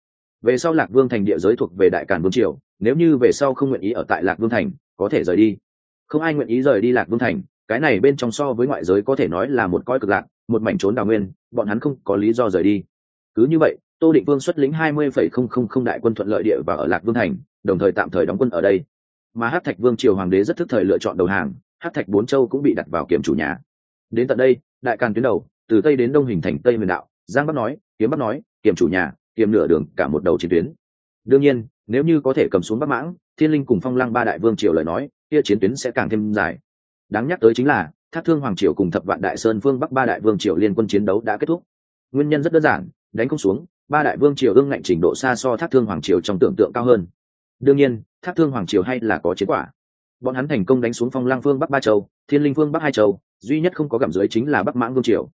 Về sau lạc vương thành địa giới thuộc về đại cản vương triều, nếu như về sau không nguyện ý ở tại lạc vương thành, có thể rời đi. Không ai nguyện ý rời đi lạc vương thành, cái này bên trong so với ngoại giới có thể nói là một coi cực lạc, một mảnh trốn đào nguyên, bọn hắn không có lý do rời đi. Cứ như vậy, tô định vương xuất lĩnh hai mươi phẩy không không không đại quân thuận lợi địa và ở lạc vương thành, đồng thời tạm thời đóng quân ở đây. Mà hát thạch vương triều hoàng đế rất thức thời lựa chọn đầu hàng hát thạch bốn châu cũng bị đặt vào kiểm chủ nhà đến tận đây, đại càn tuyến đầu, từ tây đến đông hình thành tây miền đạo. Giang bắc nói, kiếm bắc nói kiểm chủ nhà kiểm nửa đường, cả một đầu chiến tuyến. Đương nhiên, nếu như có thể cầm xuống bắc mãng, thiên linh cùng phong lăng ba đại vương triều lời nói, kia chiến tuyến sẽ càng thêm dài. Đáng nhắc tới chính là, thác thương hoàng triều cùng thập vạn đại sơn phương bắc ba đại vương triều liên quân chiến đấu đã kết thúc. Nguyên nhân rất đơn giản, đánh không xuống, ba đại vương triều ương ngạnh trình độ xa so thác thương hoàng triều trong tưởng tượng cao hơn. Đương nhiên, thác thương hoàng triều hay là có chiến quả bọn hắn thành công đánh xuống phong lang phương bắc ba châu, thiên linh phương bắc hai châu, duy nhất không có gặm dưới chính là bắc mãng vương triều.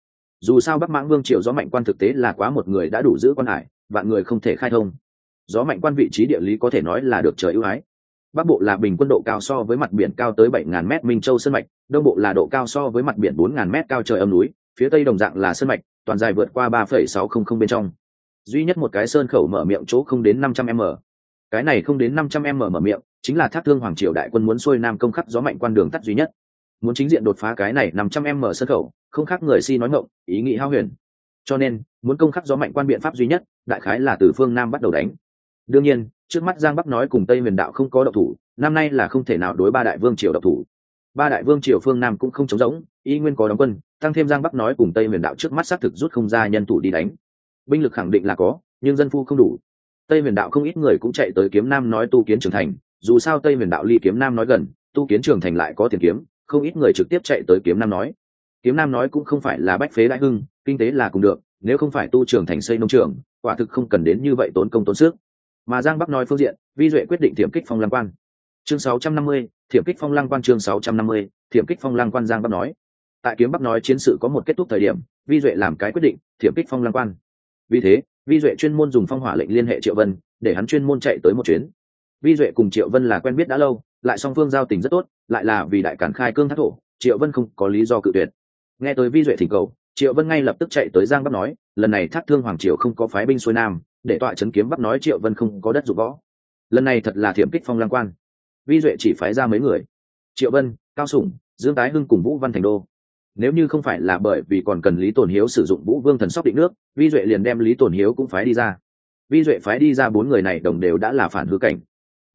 Dù sao bắc mãng vương triều gió mạnh quan thực tế là quá một người đã đủ giữ quan hải, vạn người không thể khai thông. Gió mạnh quan vị trí địa lý có thể nói là được trời ưu ái. Bắc bộ là bình quân độ cao so với mặt biển cao tới bảy ngàn mét minh châu sơn mạch, đông bộ là độ cao so với mặt biển bốn ngàn mét cao trời âm núi, phía tây đồng dạng là sơn mạch, toàn dài vượt qua ba phẩy sáu không không bên trong. Duy nhất một cái sơn khẩu mở miệng chỗ không đến năm trăm m. Cái này không đến năm trăm m mở miệng chính là thác thương hoàng triều đại quân muốn xuôi nam công khắc gió mạnh quan đường tắt duy nhất. Muốn chính diện đột phá cái này năm trăm em mở sân khẩu, không khác người si nói ngộng ý nghĩ hao huyền. Cho nên, muốn công khắc gió mạnh quan biện pháp duy nhất, đại khái là từ phương nam bắt đầu đánh. Đương nhiên, trước mắt giang bắc nói cùng tây huyền đạo không có độc thủ, năm nay là không thể nào đối ba đại vương triều độc thủ. Ba đại vương triều phương nam cũng không chống rỗng y nguyên có đóng quân, tăng thêm giang bắc nói cùng tây huyền đạo trước mắt xác thực rút không ra nhân thủ đi đánh. Binh lực khẳng định là có, nhưng dân phu không đủ. Tây huyền đạo không ít người cũng chạy tới kiếm nam nói tu kiến trưởng thành dù sao tây huyền đạo ly kiếm nam nói gần tu kiến trường thành lại có tiền kiếm không ít người trực tiếp chạy tới kiếm nam nói. Kiếm nam nói cũng không phải là bách phế đại hưng kinh tế là cùng được nếu không phải tu trường thành xây nông trường quả thực không cần đến như vậy tốn công tốn sức. Mà giang bắc nói phương diện vi duệ quyết định thiểm kích phong lăng quan. Chương 650, thiểm kích phong lăng quan chương 650, thiểm kích phong lăng quan giang bắc nói. Tại kiếm bắc nói chiến sự có một kết thúc thời điểm vi duệ làm cái quyết định thiểm kích phong lăng quan. Vì thế vi duệ chuyên môn dùng phong hỏa lệnh liên hệ triệu vân để hắn chuyên môn chạy tới một chuyến vi duệ cùng triệu vân là quen biết đã lâu, lại song phương giao tình rất tốt, lại là vì đại cản khai cương thác thổ, triệu vân không có lý do cự tuyệt. Nghe tới vi duệ thỉnh cầu, triệu vân ngay lập tức chạy tới giang bắc nói, lần này thác thương hoàng triều không có phái binh xuôi nam, để tọa chấn kiếm bắc nói triệu vân không có đất dụng võ. Lần này thật là thiểm kích phong lăng quan. Vi duệ chỉ phái ra mấy người. Triệu vân, cao sủng, dương tái hưng cùng vũ văn thành đô. Nếu như không phải là bởi vì còn cần lý tồn hiếu sử dụng vũ vương thần sóc định nước, vi duệ liền đem lý tồn hiếu cũng phái đi ra. Vi duệ phái đi ra bốn người này đồng đều đã là phản hư cảnh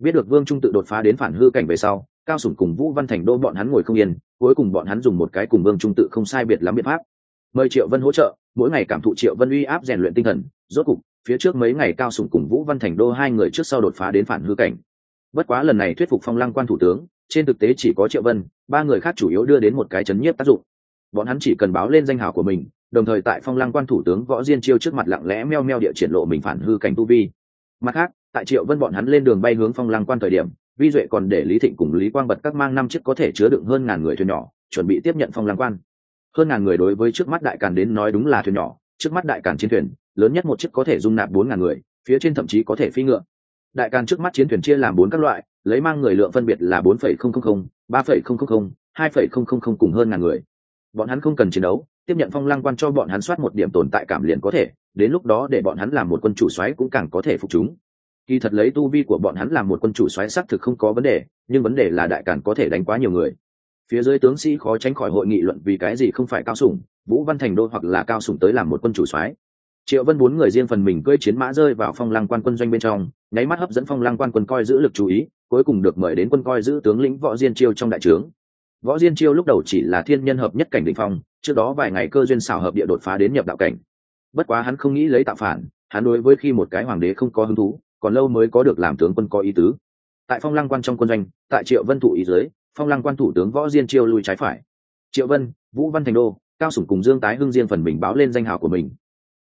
biết được vương trung tự đột phá đến phản hư cảnh về sau, cao sủng cùng vũ văn thành đô bọn hắn ngồi không yên, cuối cùng bọn hắn dùng một cái cùng vương trung tự không sai biệt lắm biện pháp. Mời triệu vân hỗ trợ, mỗi ngày cảm thụ triệu vân uy áp rèn luyện tinh thần, rốt cục, phía trước mấy ngày cao sủng cùng vũ văn thành đô hai người trước sau đột phá đến phản hư cảnh. Bất quá lần này thuyết phục phong lăng quan thủ tướng, trên thực tế chỉ có triệu vân, ba người khác chủ yếu đưa đến một cái chấn nhiếp tác dụng. Bọn hắn chỉ cần báo lên danh hào của mình, đồng thời tại phong lăng quan thủ tướng võ diên chiêu trước mặt lặng lẽ meo meo địa triển lộ mình phản hư cảnh tu vi mặt khác, tại triệu vân bọn hắn lên đường bay hướng phong lăng quan thời điểm, vi duệ còn để lý thịnh cùng lý quang bật các mang năm chiếc có thể chứa đựng hơn ngàn người thuyền nhỏ, chuẩn bị tiếp nhận phong lăng quan. Hơn ngàn người đối với trước mắt đại càn đến nói đúng là thuyền nhỏ, trước mắt đại càn chiến thuyền, lớn nhất một chiếc có thể dung nạp bốn ngàn người, phía trên thậm chí có thể phi ngựa. Đại càn trước mắt chiến thuyền chia làm bốn các loại, lấy mang người lượng phân biệt là bốn phẩy không không không, ba phẩy không không không, hai phẩy không không không cùng hơn ngàn người. Bọn hắn không cần chiến đấu tiếp nhận phong lăng quan cho bọn hắn soát một điểm tồn tại cảm liền có thể, đến lúc đó để bọn hắn làm một quân chủ xoáy cũng càng có thể phục chúng. Kỳ thật lấy tu vi của bọn hắn làm một quân chủ xoáy xác thực không có vấn đề, nhưng vấn đề là đại càn có thể đánh quá nhiều người. Phía dưới tướng sĩ khó tránh khỏi hội nghị luận vì cái gì không phải cao sủng, vũ văn thành đô hoặc là cao sủng tới làm một quân chủ soái. Triệu vân bốn người riêng phần mình cưỡi chiến mã rơi vào phong lăng quan quân doanh bên trong, nháy mắt hấp dẫn phong lăng quan quân coi giữ lực chú ý, cuối cùng được mời đến quân coi giữ tướng lĩnh võ diên chiêu trong đại trướng. Võ diên chiêu lúc đầu chỉ là thiên nhân hợp nhất cảnh định phong trước đó vài ngày cơ duyên xảo hợp địa đột phá đến nhập đạo cảnh. Bất quá hắn không nghĩ lấy tạo phản, hắn đối với khi một cái hoàng đế không có hứng thú, còn lâu mới có được làm tướng quân có ý tứ. Tại phong lăng quan trong quân doanh, tại triệu vân thủ ý dưới, phong lăng quan thủ tướng võ diên chiêu lui trái phải. Triệu vân, vũ văn thành đô, cao sủng cùng dương tái hưng riêng phần mình báo lên danh hào của mình.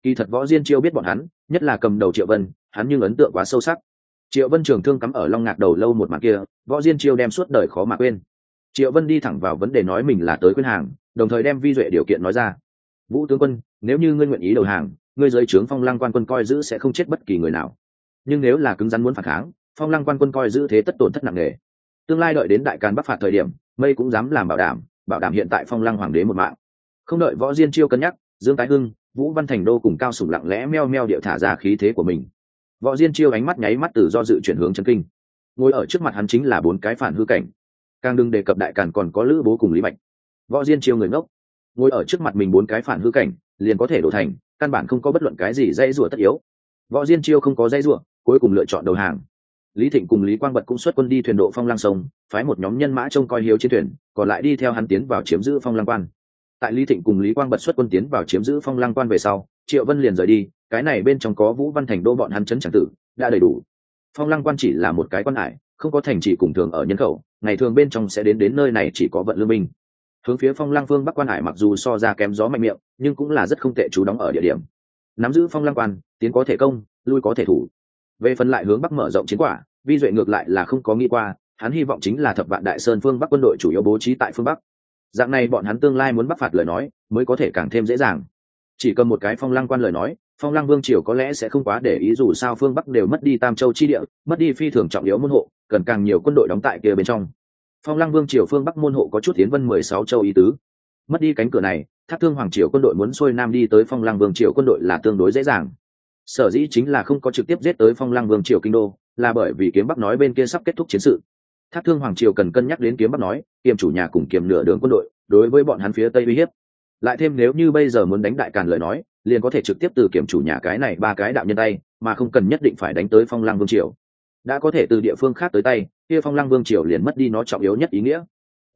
Kỳ thật võ diên chiêu biết bọn hắn, nhất là cầm đầu triệu vân, hắn nhưng ấn tượng quá sâu sắc. Triệu vân trường thương cắm ở long ngạc đầu lâu một mặt kia, võ diên chiêu đem suốt đời khó mà quên. Triệu vân đi thẳng vào vấn đề nói mình là tới khuyên hàng đồng thời đem vi duệ điều kiện nói ra. Vũ tướng quân, nếu như ngươi nguyện ý đầu hàng, ngươi giới trướng phong lăng quan quân coi giữ sẽ không chết bất kỳ người nào. Nhưng nếu là cứng rắn muốn phản kháng, phong lăng quan quân coi giữ thế tất tổn thất nặng nề. Tương lai đợi đến đại càn bắc phạt thời điểm, mây cũng dám làm bảo đảm bảo đảm hiện tại phong lăng hoàng đế một mạng. Không đợi võ diên chiêu cân nhắc, dương tái hưng, vũ văn thành đô cùng cao sủng lặng lẽ meo meo điệu thả ra khí thế của mình. Võ diên chiêu ánh mắt nháy mắt từ do dự chuyển hướng chân kinh. Ngồi ở trước mặt hắn chính là bốn cái phản hư cảnh. Càng đừng đề cập đại càn còn có lữ bố cùng lý bạch võ diên chiêu người ngốc. Ngồi ở trước mặt mình bốn cái phản hư cảnh, liền có thể đổ thành, căn bản không có bất luận cái gì dây rủa tất yếu. Võ diên chiêu không có dây rủa, cuối cùng lựa chọn đầu hàng. Lý thịnh cùng lý quang bật cũng xuất quân đi thuyền độ phong lang sông, phái một nhóm nhân mã trông coi hiếu chiến thuyền, còn lại đi theo hắn tiến vào chiếm giữ phong lang quan. Tại lý thịnh cùng lý quang bật xuất quân tiến vào chiếm giữ phong lang quan về sau, triệu vân liền rời đi, cái này bên trong có vũ văn thành đô bọn hắn chấn tràng tử, đã đầy đủ. Phong lang quan chỉ là một cái quan hải, không có thành trì cùng thường ở nhân khẩu, ngày thường bên trong sẽ đến đến nơi này chỉ có vận lương minh hướng phía phong lang phương bắc quan hải mặc dù so ra kém gió mạnh miệng, nhưng cũng là rất không tệ chú đóng ở địa điểm. Nắm giữ phong lang quan, tiến có thể công, lui có thể thủ. Về phần lại hướng bắc mở rộng chiến quả, vi duệ ngược lại là không có nghĩ qua, hắn hy vọng chính là thập vạn đại sơn phương bắc quân đội chủ yếu bố trí tại phương bắc. Dạng này bọn hắn tương lai muốn bắc phạt lời nói, mới có thể càng thêm dễ dàng. Chỉ cần một cái phong lăng quan lời nói, phong lăng vương triều có lẽ sẽ không quá để ý dù sao phương bắc đều mất đi tam châu chi địa, mất đi phi thường trọng yếu môn hộ, cần càng nhiều quân đội đóng tại kia bên trong phong lăng vương triều phương bắc môn hộ có chút tiến vân mười sáu châu ý tứ. Mất đi cánh cửa này, thác thương hoàng triều quân đội muốn xuôi nam đi tới phong lăng vương triều quân đội là tương đối dễ dàng. Sở dĩ chính là không có trực tiếp giết tới phong lăng vương triều kinh đô, là bởi vì kiếm bắc nói bên kia sắp kết thúc chiến sự. Thác thương hoàng triều cần cân nhắc đến kiếm bắc nói, kiềm chủ nhà cùng kiềm nửa đường quân đội, đối với bọn hắn phía tây uy hiếp. Lại thêm nếu như bây giờ muốn đánh đại càn lời nói, liền có thể trực tiếp từ kiểm chủ nhà cái này ba cái đạo nhân tay, mà không cần nhất định phải đánh tới phong lăng vương triều đã có thể từ địa phương khác tới tay, kia phong lăng vương triều liền mất đi nó trọng yếu nhất ý nghĩa.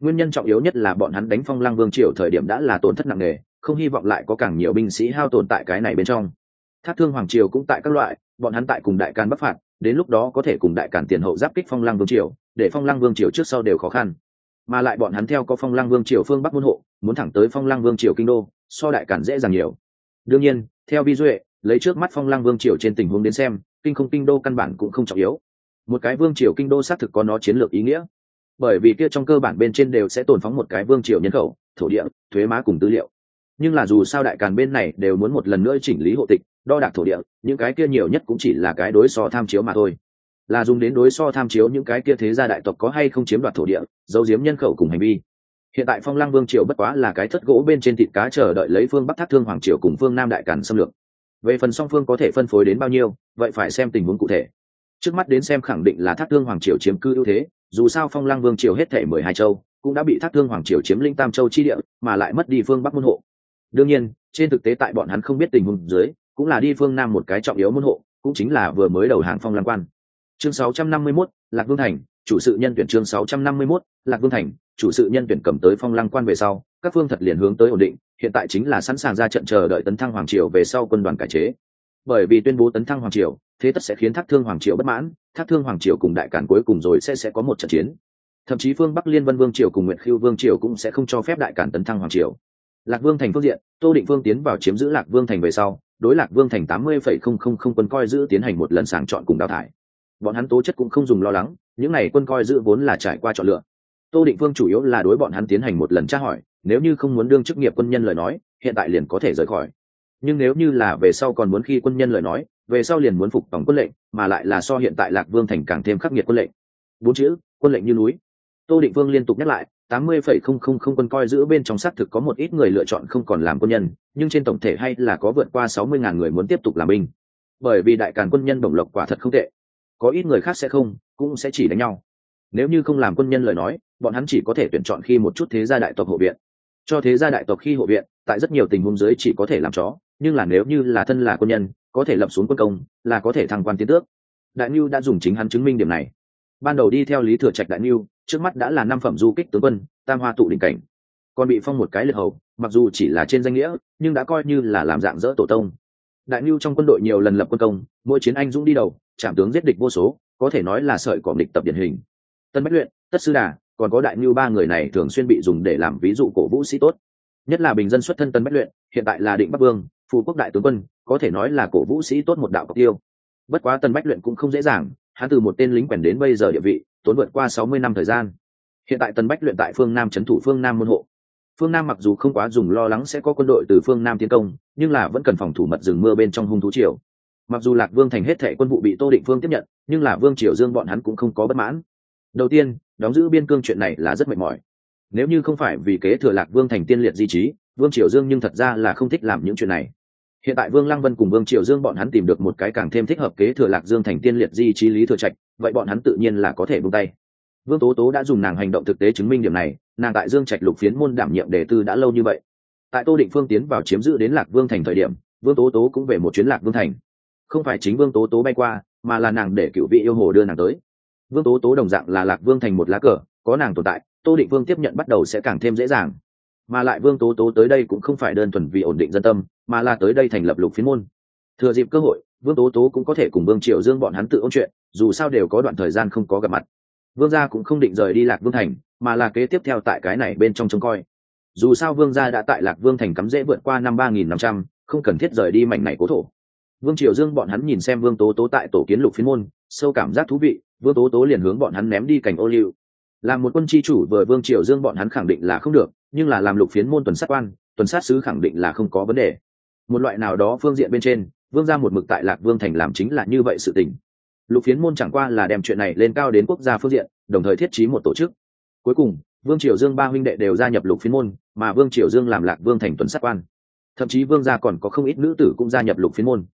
Nguyên nhân trọng yếu nhất là bọn hắn đánh phong lăng vương triều thời điểm đã là tổn thất nặng nề, không hy vọng lại có càng nhiều binh sĩ hao tồn tại cái này bên trong. Thác thương hoàng triều cũng tại các loại, bọn hắn tại cùng đại càn bắc phạt, đến lúc đó có thể cùng đại càn tiền hậu giáp kích phong lăng vương triều, để phong lăng vương triều trước sau đều khó khăn. Mà lại bọn hắn theo có phong lăng vương triều phương bắc môn hộ, muốn thẳng tới phong lăng vương triều kinh đô, so đại càn dễ dàng nhiều. Đương nhiên, theo vi duệ, lấy trước mắt phong lăng vương triều trên tình huống đến xem, kinh không kinh đô căn bản cũng không trọng yếu một cái vương triều kinh đô xác thực có nó chiến lược ý nghĩa. Bởi vì kia trong cơ bản bên trên đều sẽ tồn phóng một cái vương triều nhân khẩu, thổ địa, thuế má cùng tư liệu. Nhưng là dù sao đại càn bên này đều muốn một lần nữa chỉnh lý hộ tịch, đo đạc thổ địa, những cái kia nhiều nhất cũng chỉ là cái đối so tham chiếu mà thôi. Là dùng đến đối so tham chiếu những cái kia thế gia đại tộc có hay không chiếm đoạt thổ địa, giấu giếm nhân khẩu cùng hành vi. Hiện tại phong lăng vương triều bất quá là cái thất gỗ bên trên thịt cá chờ đợi lấy phương bắc thác thương hoàng triều cùng phương nam đại càn xâm lược. Về phần song phương có thể phân phối đến bao nhiêu, vậy phải xem tình huống cụ thể trước mắt đến xem khẳng định là thác thương hoàng triều chiếm cư ưu thế dù sao phong lăng vương triều hết thể mười hai châu cũng đã bị thác thương hoàng triều chiếm linh tam châu chi địa mà lại mất đi phương bắc môn hộ. Đương nhiên trên thực tế tại bọn hắn không biết tình huống dưới cũng là đi phương nam một cái trọng yếu môn hộ cũng chính là vừa mới đầu hàng phong lăng quan. Chương 651, lạc vương thành chủ sự nhân tuyển chương 651, lạc vương thành chủ sự nhân tuyển cầm tới phong lăng quan về sau các phương thật liền hướng tới ổn định hiện tại chính là sẵn sàng ra trận chờ đợi tấn thăng hoàng triều về sau quân đoàn cải chế. Bởi vì tuyên bố tấn thăng hoàng triều thế tất sẽ khiến thác thương hoàng triều bất mãn, thác thương hoàng triều cùng đại cản cuối cùng rồi sẽ sẽ có một trận chiến. Thậm chí phương bắc liên vân vương triều cùng nguyện khiêu vương triều cũng sẽ không cho phép đại cản tấn thăng hoàng triều. Lạc vương thành phương diện, tô định Vương tiến vào chiếm giữ lạc vương thành về sau, đối lạc vương thành tám mươi phẩy không không không quân coi giữ tiến hành một lần sàng chọn cùng đào thải. Bọn hắn tố chất cũng không dùng lo lắng, những n à y quân coi giữ vốn là trải qua chọn lựa. Tô định Vương chủ yếu là đối bọn hắn tiến hành một lần tra hỏi, nếu như không muốn đương chức nghiệp quân nhân lời nói, hiện tại liền có thể rời khỏi. Nhưng nếu như là về sau còn muốn khi quân nhân lời nói về sau liền muốn phục tổng quân lệnh, mà lại là so hiện tại lạc vương thành càng thêm khắc nghiệt quân lệnh. Bốn chữ, quân lệnh như núi. Tô định vương liên tục nhắc lại, tám mươi phẩy không không không quân coi giữ bên trong xác thực có một ít người lựa chọn không còn làm quân nhân, nhưng trên tổng thể hay là có vượt qua sáu mươi ngàn người muốn tiếp tục làm binh. Bởi vì đại càn quân nhân bổng lộc quả thật không tệ. Có ít người khác sẽ không, cũng sẽ chỉ đánh nhau. Nếu như không làm quân nhân lời nói, bọn hắn chỉ có thể tuyển chọn khi một chút thế gia đại tộc hộ viện. Cho thế gia đại tộc khi hộ viện, tại rất nhiều tình huống dưới chỉ có thể làm chó, nhưng là nếu như là thân là quân nhân có thể lập xuống quân công, là có thể thăng quan tiến tước. Đại n đã dùng chính hắn chứng minh điểm này. Ban đầu đi theo lý thừa trạch đại n trước mắt đã là năm phẩm du kích tướng quân, tam hoa tụ đỉnh cảnh. Còn bị phong một cái liệt hầu, mặc dù chỉ là trên danh nghĩa, nhưng đã coi như là làm dạng dỡ tổ tông. Đại n trong quân đội nhiều lần lập quân công, mỗi chiến anh dũng đi đầu trảm tướng giết địch vô số, có thể nói là sợi cọm địch tập điển hình. Tân bách luyện, tất sư đà, còn có đại n ba người này thường xuyên bị dùng để làm ví dụ cổ vũ sĩ tốt. Nhất là bình dân xuất thân tân bách luyện, hiện tại là định bắc vương, phù quốc đại tướng quân có thể nói là cổ vũ sĩ tốt một đạo cọc tiêu bất quá tân bách luyện cũng không dễ dàng, hắn từ một tên lính quèn đến bây giờ địa vị, tốn vượt qua sáu mươi năm thời gian. Hiện tại tân bách luyện tại phương nam trấn thủ phương nam môn hộ. Phương nam mặc dù không quá dùng lo lắng sẽ có quân đội từ phương nam tiến công, nhưng là vẫn cần phòng thủ mật rừng mưa bên trong hung thú triều. Mặc dù lạc vương thành hết thệ quân vụ bị tô định phương tiếp nhận, nhưng là vương triều dương bọn hắn cũng không có bất mãn. Đầu tiên, đóng giữ biên cương chuyện này là rất mệt mỏi. Nếu như không phải vì kế thừa lạc vương thành tiên liệt di trí, vương triều dương nhưng thật ra là không thích làm những chuyện này hiện tại vương lăng vân cùng vương triều dương bọn hắn tìm được một cái càng thêm thích hợp kế thừa lạc dương thành tiên liệt di trí lý thừa trạch, vậy bọn hắn tự nhiên là có thể buông tay. Vương tố tố đã dùng nàng hành động thực tế chứng minh điểm này, nàng tại dương trạch lục phiến môn đảm nhiệm đề tư đã lâu như vậy. Tại tô định phương tiến vào chiếm giữ đến lạc vương thành thời điểm, vương tố tố cũng về một chuyến lạc vương thành. Không phải chính vương tố tố bay qua, mà là nàng để cựu vị yêu hồ đưa nàng tới. Vương tố tố đồng dạng là lạc vương thành một lá cờ, có nàng tồn tại, tô định vương tiếp nhận bắt đầu sẽ càng thêm dễ dàng mà lại vương tố tố tới đây cũng không phải đơn thuần vì ổn định dân tâm, mà là tới đây thành lập lục phiến môn. Thừa dịp cơ hội, vương tố tố cũng có thể cùng vương triều dương bọn hắn tự ôn chuyện, dù sao đều có đoạn thời gian không có gặp mặt. Vương gia cũng không định rời đi lạc vương thành, mà là kế tiếp theo tại cái này bên trong trông coi. Dù sao vương gia đã tại lạc vương thành cắm dễ vượt qua năm ba nghìn năm trăm, không cần thiết rời đi mảnh này cố thổ. Vương triều dương bọn hắn nhìn xem vương tố tố tại tổ kiến lục phiến môn, sâu cảm giác thú vị, vương tố tố liền hướng bọn hắn ném đi cảnh ô liu. Làm một quân chi chủ vừa vương triều dương bọn hắn khẳng định là không được nhưng là làm lục phiến môn tuần sát quan, tuần sát sứ khẳng định là không có vấn đề. Một loại nào đó phương diện bên trên, vương ra một mực tại lạc vương thành làm chính là như vậy sự tình. Lục phiến môn chẳng qua là đem chuyện này lên cao đến quốc gia phương diện, đồng thời thiết trí một tổ chức. Cuối cùng, vương triều dương ba huynh đệ đều gia nhập lục phiến môn, mà vương triều dương làm lạc vương thành tuần sát quan. Thậm chí vương gia còn có không ít nữ tử cũng gia nhập lục phiến môn.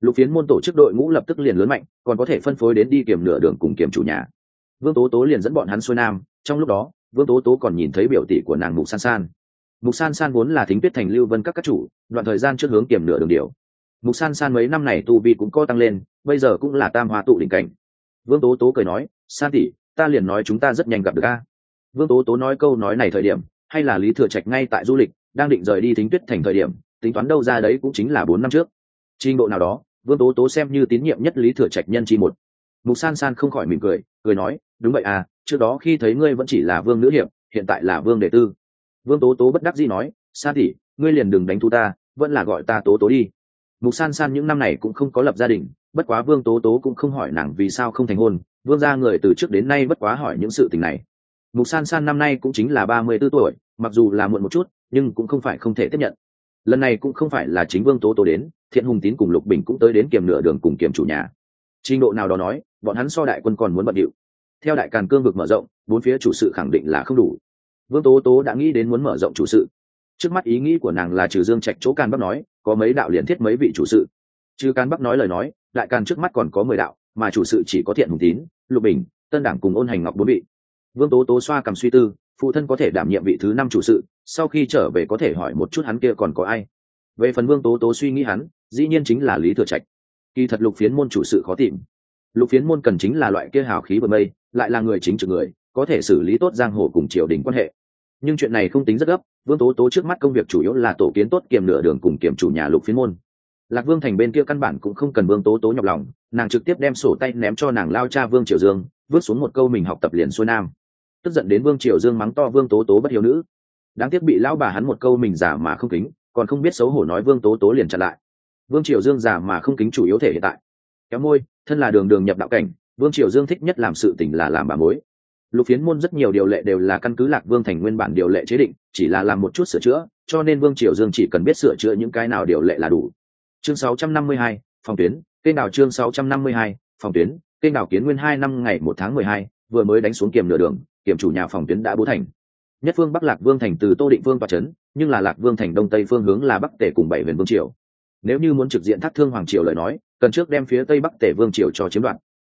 Lục phiến môn tổ chức đội ngũ lập tức liền lớn mạnh, còn có thể phân phối đến đi kiểm nửa đường cùng kiểm chủ nhà. Vương tố tố liền dẫn bọn hắn xuôi nam, trong lúc đó vương tố tố còn nhìn thấy biểu tỷ của nàng mục san san. Mục san san vốn là thính tuyết thành lưu vân các các chủ, đoạn thời gian trước hướng kiểm nửa đường điều. Mục san san mấy năm này tu vi cũng có tăng lên, bây giờ cũng là tam hoa tụ đỉnh cảnh. Vương tố tố cười nói, san tỷ, ta liền nói chúng ta rất nhanh gặp được a. Vương tố tố nói câu nói này thời điểm, hay là lý thừa trạch ngay tại du lịch, đang định rời đi thính tuyết thành thời điểm, tính toán đâu ra đấy cũng chính là bốn năm trước. Trình độ nào đó, vương tố tố xem như tín nhiệm nhất lý thừa trạch nhân chi một. Mục san san không khỏi mỉm cười cười nói, đúng vậy à trước đó khi thấy ngươi vẫn chỉ là vương nữ hiệp, hiện tại là vương đệ tư vương tố tố bất đắc dĩ nói, sa tỷ, ngươi liền đừng đánh thu ta, vẫn là gọi ta tố tố đi. Mục san san những năm này cũng không có lập gia đình, bất quá vương tố tố cũng không hỏi nàng vì sao không thành hôn, vương gia người từ trước đến nay bất quá hỏi những sự tình này. Mục san san năm nay cũng chính là ba mươi b ố tuổi, mặc dù là muộn một chút, nhưng cũng không phải không thể tiếp nhận. Lần này cũng không phải là chính vương tố tố đến, thiện hùng tín cùng lục bình cũng tới đến kiềm nửa đường cùng kiềm chủ nhà. Trình độ nào đó nói, bọn hắn so đại quân còn muốn bận điệu theo đại càn cương vực mở rộng, bốn phía chủ sự khẳng định là không đủ. Vương tố tố đã nghĩ đến muốn mở rộng chủ sự. Trước mắt ý nghĩ của nàng là trừ dương trạch chỗ càn bắc nói, có mấy đạo liền thiết mấy vị chủ sự. Trừ càn bắc nói lời nói, đại càn trước mắt còn có mười đạo, mà chủ sự chỉ có thiện hùng tín, lục bình, tân đảng cùng ôn hành ngọc bốn vị. Vương tố tố xoa cầm suy tư, phụ thân có thể đảm nhiệm vị thứ năm chủ sự, sau khi trở về có thể hỏi một chút hắn kia còn có ai. Về phần vương tố tố suy nghĩ hắn, dĩ nhiên chính là lý thừa trạch. Kỳ thật lục phiến môn chủ sự khó tìm. Lục phiến môn cần chính là loại kia hào khí bờ mây lại là người chính trực người, có thể xử lý tốt giang hồ cùng triều đình quan hệ. Nhưng chuyện này không tính rất gấp, vương tố tố trước mắt công việc chủ yếu là tổ kiến tốt kiềm nửa đường cùng kiểm chủ nhà lục phiên môn. Lạc vương thành bên kia căn bản cũng không cần vương tố tố nhọc lòng, nàng trực tiếp đem sổ tay ném cho nàng lao cha vương triều dương, vứt xuống một câu mình học tập liền xuôi nam. Tức giận đến vương triều dương mắng to vương tố tố bất hiếu nữ. Đáng tiếc bị lão bà hắn một câu mình giả mà không kính, còn không biết xấu hổ nói vương tố tố liền chặn lại. Vương triều dương giả mà không kính chủ yếu thể hiện tại. Kéo môi, thân là đường đường nhập đạo cảnh vương triều dương thích nhất làm sự tình là làm bà mối. Lục phiến môn rất nhiều điều lệ đều là căn cứ lạc vương thành nguyên bản điều lệ chế định chỉ là làm một chút sửa chữa cho nên vương triều dương chỉ cần biết sửa chữa những cái nào điều lệ là đủ. Chương 652, phòng tuyến kênh đảo chương 652, phòng tuyến kênh đảo kiến nguyên hai năm ngày một tháng mười hai vừa mới đánh xuống kiềm nửa đường kiểm chủ nhà phòng tuyến đã bố thành. Nhất phương bắc lạc vương thành từ tô định vương và trấn nhưng là lạc vương thành đông tây phương hướng là bắc tể cùng bảy huyền vương triều. Nếu như muốn trực diện thác thương hoàng triều lời nói cần trước đem phía tây bắc tể vương triều cho chiếm đoạt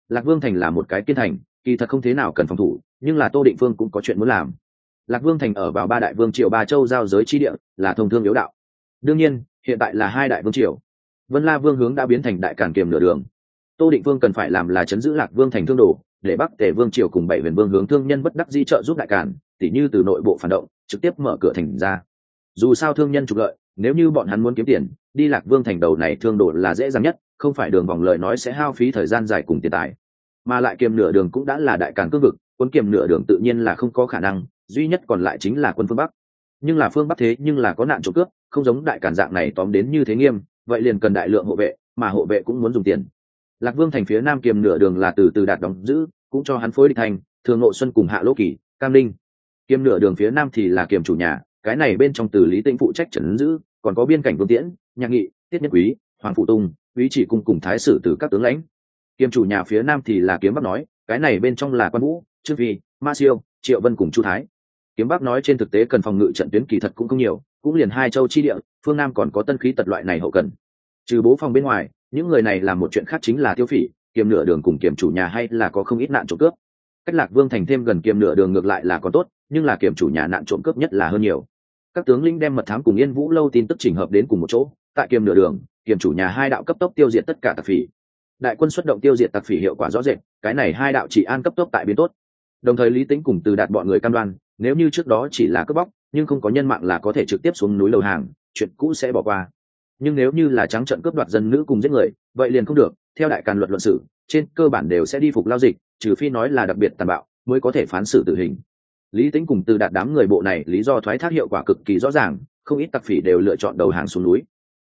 lạc vương thành là một cái kiên thành, kỳ thật không thế nào cần phòng thủ, nhưng là tô định vương cũng có chuyện muốn làm. Lạc vương thành ở vào ba đại vương triều, ba châu giao giới chi địa, là thông thương yếu đạo. Đương nhiên, hiện tại là hai đại vương triều. Vân la vương hướng đã biến thành đại cản kiềm nửa đường. Tô định vương cần phải làm là chấn giữ lạc vương thành thương đồ, để bắc tề vương triều cùng bảy huyền vương hướng thương nhân bất đắc di trợ giúp đại cản, tỉ như từ nội bộ phản động, trực tiếp mở cửa thành ra. Dù sao thương nhân trục lợi, nếu như bọn hắn muốn kiếm tiền đi lạc vương thành đầu này thương đồ là dễ dàng nhất, không phải đường vòng lời nói sẽ hao phí thời gian dài cùng tiền tài. Mà lại kiềm nửa đường cũng đã là đại càn cương vực, quân kiềm nửa đường tự nhiên là không có khả năng, duy nhất còn lại chính là quân phương bắc. Nhưng là phương bắc thế nhưng là có nạn trộm cướp, không giống đại cản dạng này tóm đến như thế nghiêm, vậy liền cần đại lượng hộ vệ, mà hộ vệ cũng muốn dùng tiền. Lạc vương thành phía nam kiềm nửa đường là từ từ đạt đóng giữ, cũng cho hắn phối địch thành, thường nội xuân cùng hạ lỗ kỳ, cam linh kiềm nửa đường phía nam thì là kiềm chủ nhà, cái này bên trong từ lý tĩnh phụ trách trấn giữ, còn có biên cảnh vương tiễn nhạc nghị, tiết nhất quý, hoàng phụ tung quý chỉ cung cùng thái sử từ các tướng lãnh. Kiềm chủ nhà phía nam thì là kiếm bắc nói, cái này bên trong là quan vũ, trương vi ma siêu, triệu vân cùng chu thái. Kiếm bắc nói trên thực tế cần phòng ngự trận tuyến kỳ thật cũng không nhiều, cũng liền hai châu chi địa, phương nam còn có tân khí tật loại này hậu cần. Trừ bố phòng bên ngoài, những người này làm một chuyện khác chính là tiêu phỉ, kiềm nửa đường cùng kiềm chủ nhà hay là có không ít nạn trộm cướp. Cách lạc vương thành thêm gần kiềm nửa đường ngược lại là còn tốt, nhưng là kiềm chủ nhà nạn trộm cướp nhất là hơn nhiều. Các tướng lĩnh đem mật thám cùng yên vũ lâu tin tức trình hợp đến cùng một chỗ tại kiềm nửa đường, kiềm chủ nhà hai đạo cấp tốc tiêu diệt tất cả tặc phỉ. Đại quân xuất động tiêu diệt tặc phỉ hiệu quả rõ rệt, cái này hai đạo chỉ an cấp tốc tại biến tốt. Đồng thời lý tính cùng từ đạt bọn người cam đoan, nếu như trước đó chỉ là cướp bóc, nhưng không có nhân mạng là có thể trực tiếp xuống núi lầu hàng, chuyện cũ sẽ bỏ qua. Nhưng nếu như là trắng trận cướp đoạt dân nữ cùng giết người, vậy liền không được, theo đại càn luật luận sử trên cơ bản đều sẽ đi phục lao dịch, trừ phi nói là đặc biệt tàn bạo, mới có thể phán xử tử hình. Lý tính cùng từ đạt đám người bộ này lý do thoái thác hiệu quả cực kỳ rõ ràng, không ít tặc phỉ đều lựa chọn đầu hàng xuống núi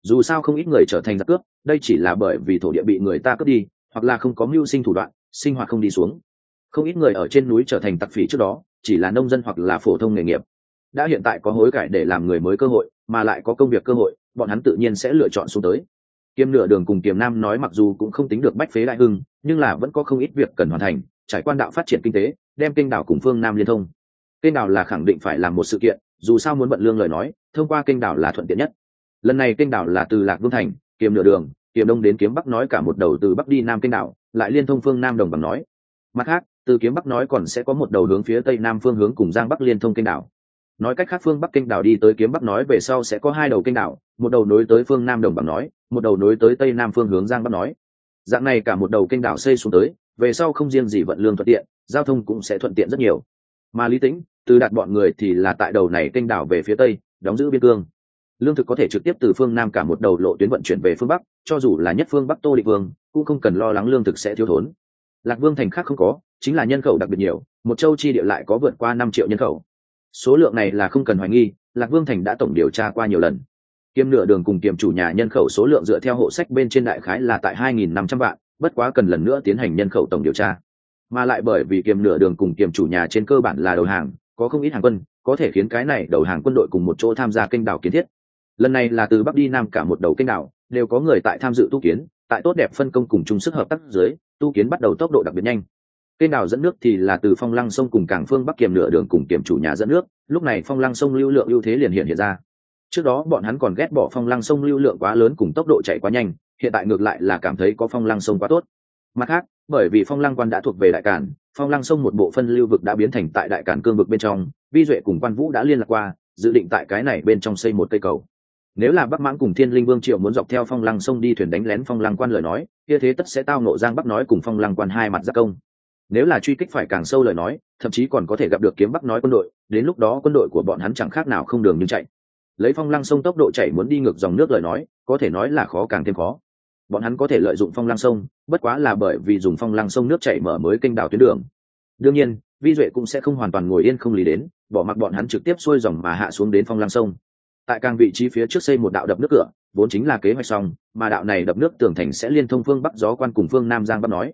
dù sao không ít người trở thành giặc cướp, đây chỉ là bởi vì thổ địa bị người ta cướp đi, hoặc là không có mưu sinh thủ đoạn, sinh hoạt không đi xuống. Không ít người ở trên núi trở thành tặc phỉ trước đó, chỉ là nông dân hoặc là phổ thông nghề nghiệp. Đã hiện tại có hối cải để làm người mới cơ hội, mà lại có công việc cơ hội, bọn hắn tự nhiên sẽ lựa chọn xuống tới. Kiêm nửa đường cùng kiềm nam nói mặc dù cũng không tính được bách phế đại hưng, nhưng là vẫn có không ít việc cần hoàn thành, trải quan đạo phát triển kinh tế, đem kênh đảo cùng phương nam liên thông. Kênh đảo là khẳng định phải làm một sự kiện, dù sao muốn bận lương lời nói, thông qua kênh đảo là thuận tiện nhất lần này kênh đảo là từ lạc vương thành, kiềm nửa đường, kiềm đông đến kiếm bắc nói cả một đầu từ bắc đi nam kênh đảo, lại liên thông phương nam đồng bằng nói. Mặt khác, từ kiếm bắc nói còn sẽ có một đầu hướng phía tây nam phương hướng cùng giang bắc liên thông kênh đảo. Nói cách khác phương bắc kênh đảo đi tới kiếm bắc nói về sau sẽ có hai đầu kênh đảo, một đầu nối tới phương nam đồng bằng nói, một đầu nối tới tây nam phương hướng giang bắc nói. Dạng này cả một đầu kênh đảo xây xuống tới, về sau không riêng gì vận lương thuận tiện, giao thông cũng sẽ thuận tiện rất nhiều. Mà lý tĩnh từ đặt bọn người thì là tại đầu này kênh đảo về phía tây, đóng giữ biên cương lương thực có thể trực tiếp từ phương nam cả một đầu lộ tuyến vận chuyển về phương bắc, cho dù là nhất phương bắc tô định vương, cũng không cần lo lắng lương thực sẽ thiếu thốn. Lạc vương thành khác không có, chính là nhân khẩu đặc biệt nhiều, một châu chi địa lại có vượt qua năm triệu nhân khẩu. Số lượng này là không cần hoài nghi, lạc vương thành đã tổng điều tra qua nhiều lần. Kiêm nửa đường cùng kiềm chủ nhà nhân khẩu số lượng dựa theo hộ sách bên trên đại khái là tại 2.500 vạn, bất quá cần lần nữa tiến hành nhân khẩu tổng điều tra. Mà lại bởi vì kiềm nửa đường cùng kiềm chủ nhà trên cơ bản là đầu hàng, có không ít hàng quân, có thể khiến cái này đầu hàng quân đội cùng một chỗ tham gia kênh đảo kiến thiết lần này là từ bắc đi nam cả một đầu kênh đảo, đều có người tại tham dự tu kiến, tại tốt đẹp phân công cùng chung sức hợp tác dưới, tu kiến bắt đầu tốc độ đặc biệt nhanh. Kênh đảo dẫn nước thì là từ phong lăng sông cùng cảng phương bắc kiềm nửa đường cùng kiềm chủ nhà dẫn nước, lúc này phong lăng sông lưu lượng ưu thế liền hiện hiện ra. Trước đó bọn hắn còn ghét bỏ phong lăng sông lưu lượng quá lớn cùng tốc độ chạy quá nhanh, hiện tại ngược lại là cảm thấy có phong lăng sông quá tốt. Mặt khác, bởi vì phong lăng quan đã thuộc về đại cản, phong lăng sông một bộ phân lưu vực đã biến thành tại đại cản cương vực bên trong, vi duệ cùng quan vũ đã liên lạc qua, dự định tại cái này bên trong xây một cây cầu nếu là bắc mãng cùng thiên linh vương triệu muốn dọc theo phong lăng sông đi thuyền đánh lén phong lăng quan lời nói, kia thế tất sẽ tao nộ giang bắc nói cùng phong lăng quan hai mặt giác công. Nếu là truy kích phải càng sâu lời nói, thậm chí còn có thể gặp được kiếm bắc nói quân đội, đến lúc đó quân đội của bọn hắn chẳng khác nào không đường nhưng chạy. Lấy phong lăng sông tốc độ chạy muốn đi ngược dòng nước lời nói, có thể nói là khó càng thêm khó. Bọn hắn có thể lợi dụng phong lăng sông, bất quá là bởi vì dùng phong lăng sông nước chảy mở mới kênh đào tuyến đường. Đương nhiên, vi duệ cũng sẽ không hoàn toàn ngồi yên không lý đến, bỏ mặc bọn hắn trực tiếp xuôi dòng mà hạ xuống đến phong lăng sông tại càng vị trí phía trước xây một đạo đập nước cửa, vốn chính là kế hoạch xong, mà đạo này đập nước tường thành sẽ liên thông phương bắc gió quan cùng phương nam giang bắc nói.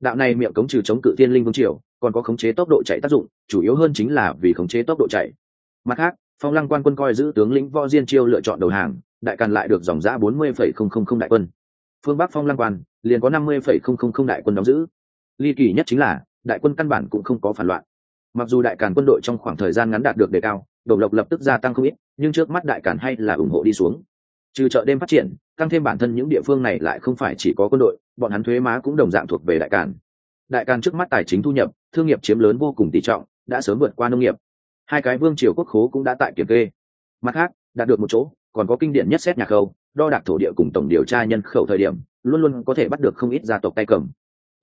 Đạo này miệng cống trừ chống cự thiên linh vương triều, còn có khống chế tốc độ chạy tác dụng, chủ yếu hơn chính là vì khống chế tốc độ chạy. Mặt khác, phong lăng quan quân coi giữ tướng lĩnh võ diên chiêu lựa chọn đầu hàng, đại càn lại được dòng giã bốn mươi phẩy không không không đại quân. Phương bắc phong lăng quan liền có năm mươi phẩy không không không đại quân đóng giữ. Ly kỳ nhất chính là, đại quân căn bản cũng không có phản loạn. Mặc dù đại càn quân đội trong khoảng thời gian ngắn đạt được đề cao đồng lộc lập tức gia tăng không ít, nhưng trước mắt đại càn hay là ủng hộ đi xuống. Trừ chợ đêm phát triển, tăng thêm bản thân những địa phương này lại không phải chỉ có quân đội, bọn hắn thuế má cũng đồng dạng thuộc về đại càn đại càn trước mắt tài chính thu nhập, thương nghiệp chiếm lớn vô cùng tỷ trọng, đã sớm vượt qua nông nghiệp. Hai cái vương triều quốc khố cũng đã tại kiểm kê. Mặt khác, đạt được một chỗ, còn có kinh điển nhất xét nhà khâu, đo đạc thổ địa cùng tổng điều tra nhân khẩu thời điểm, luôn luôn có thể bắt được không ít gia tộc tay cầm.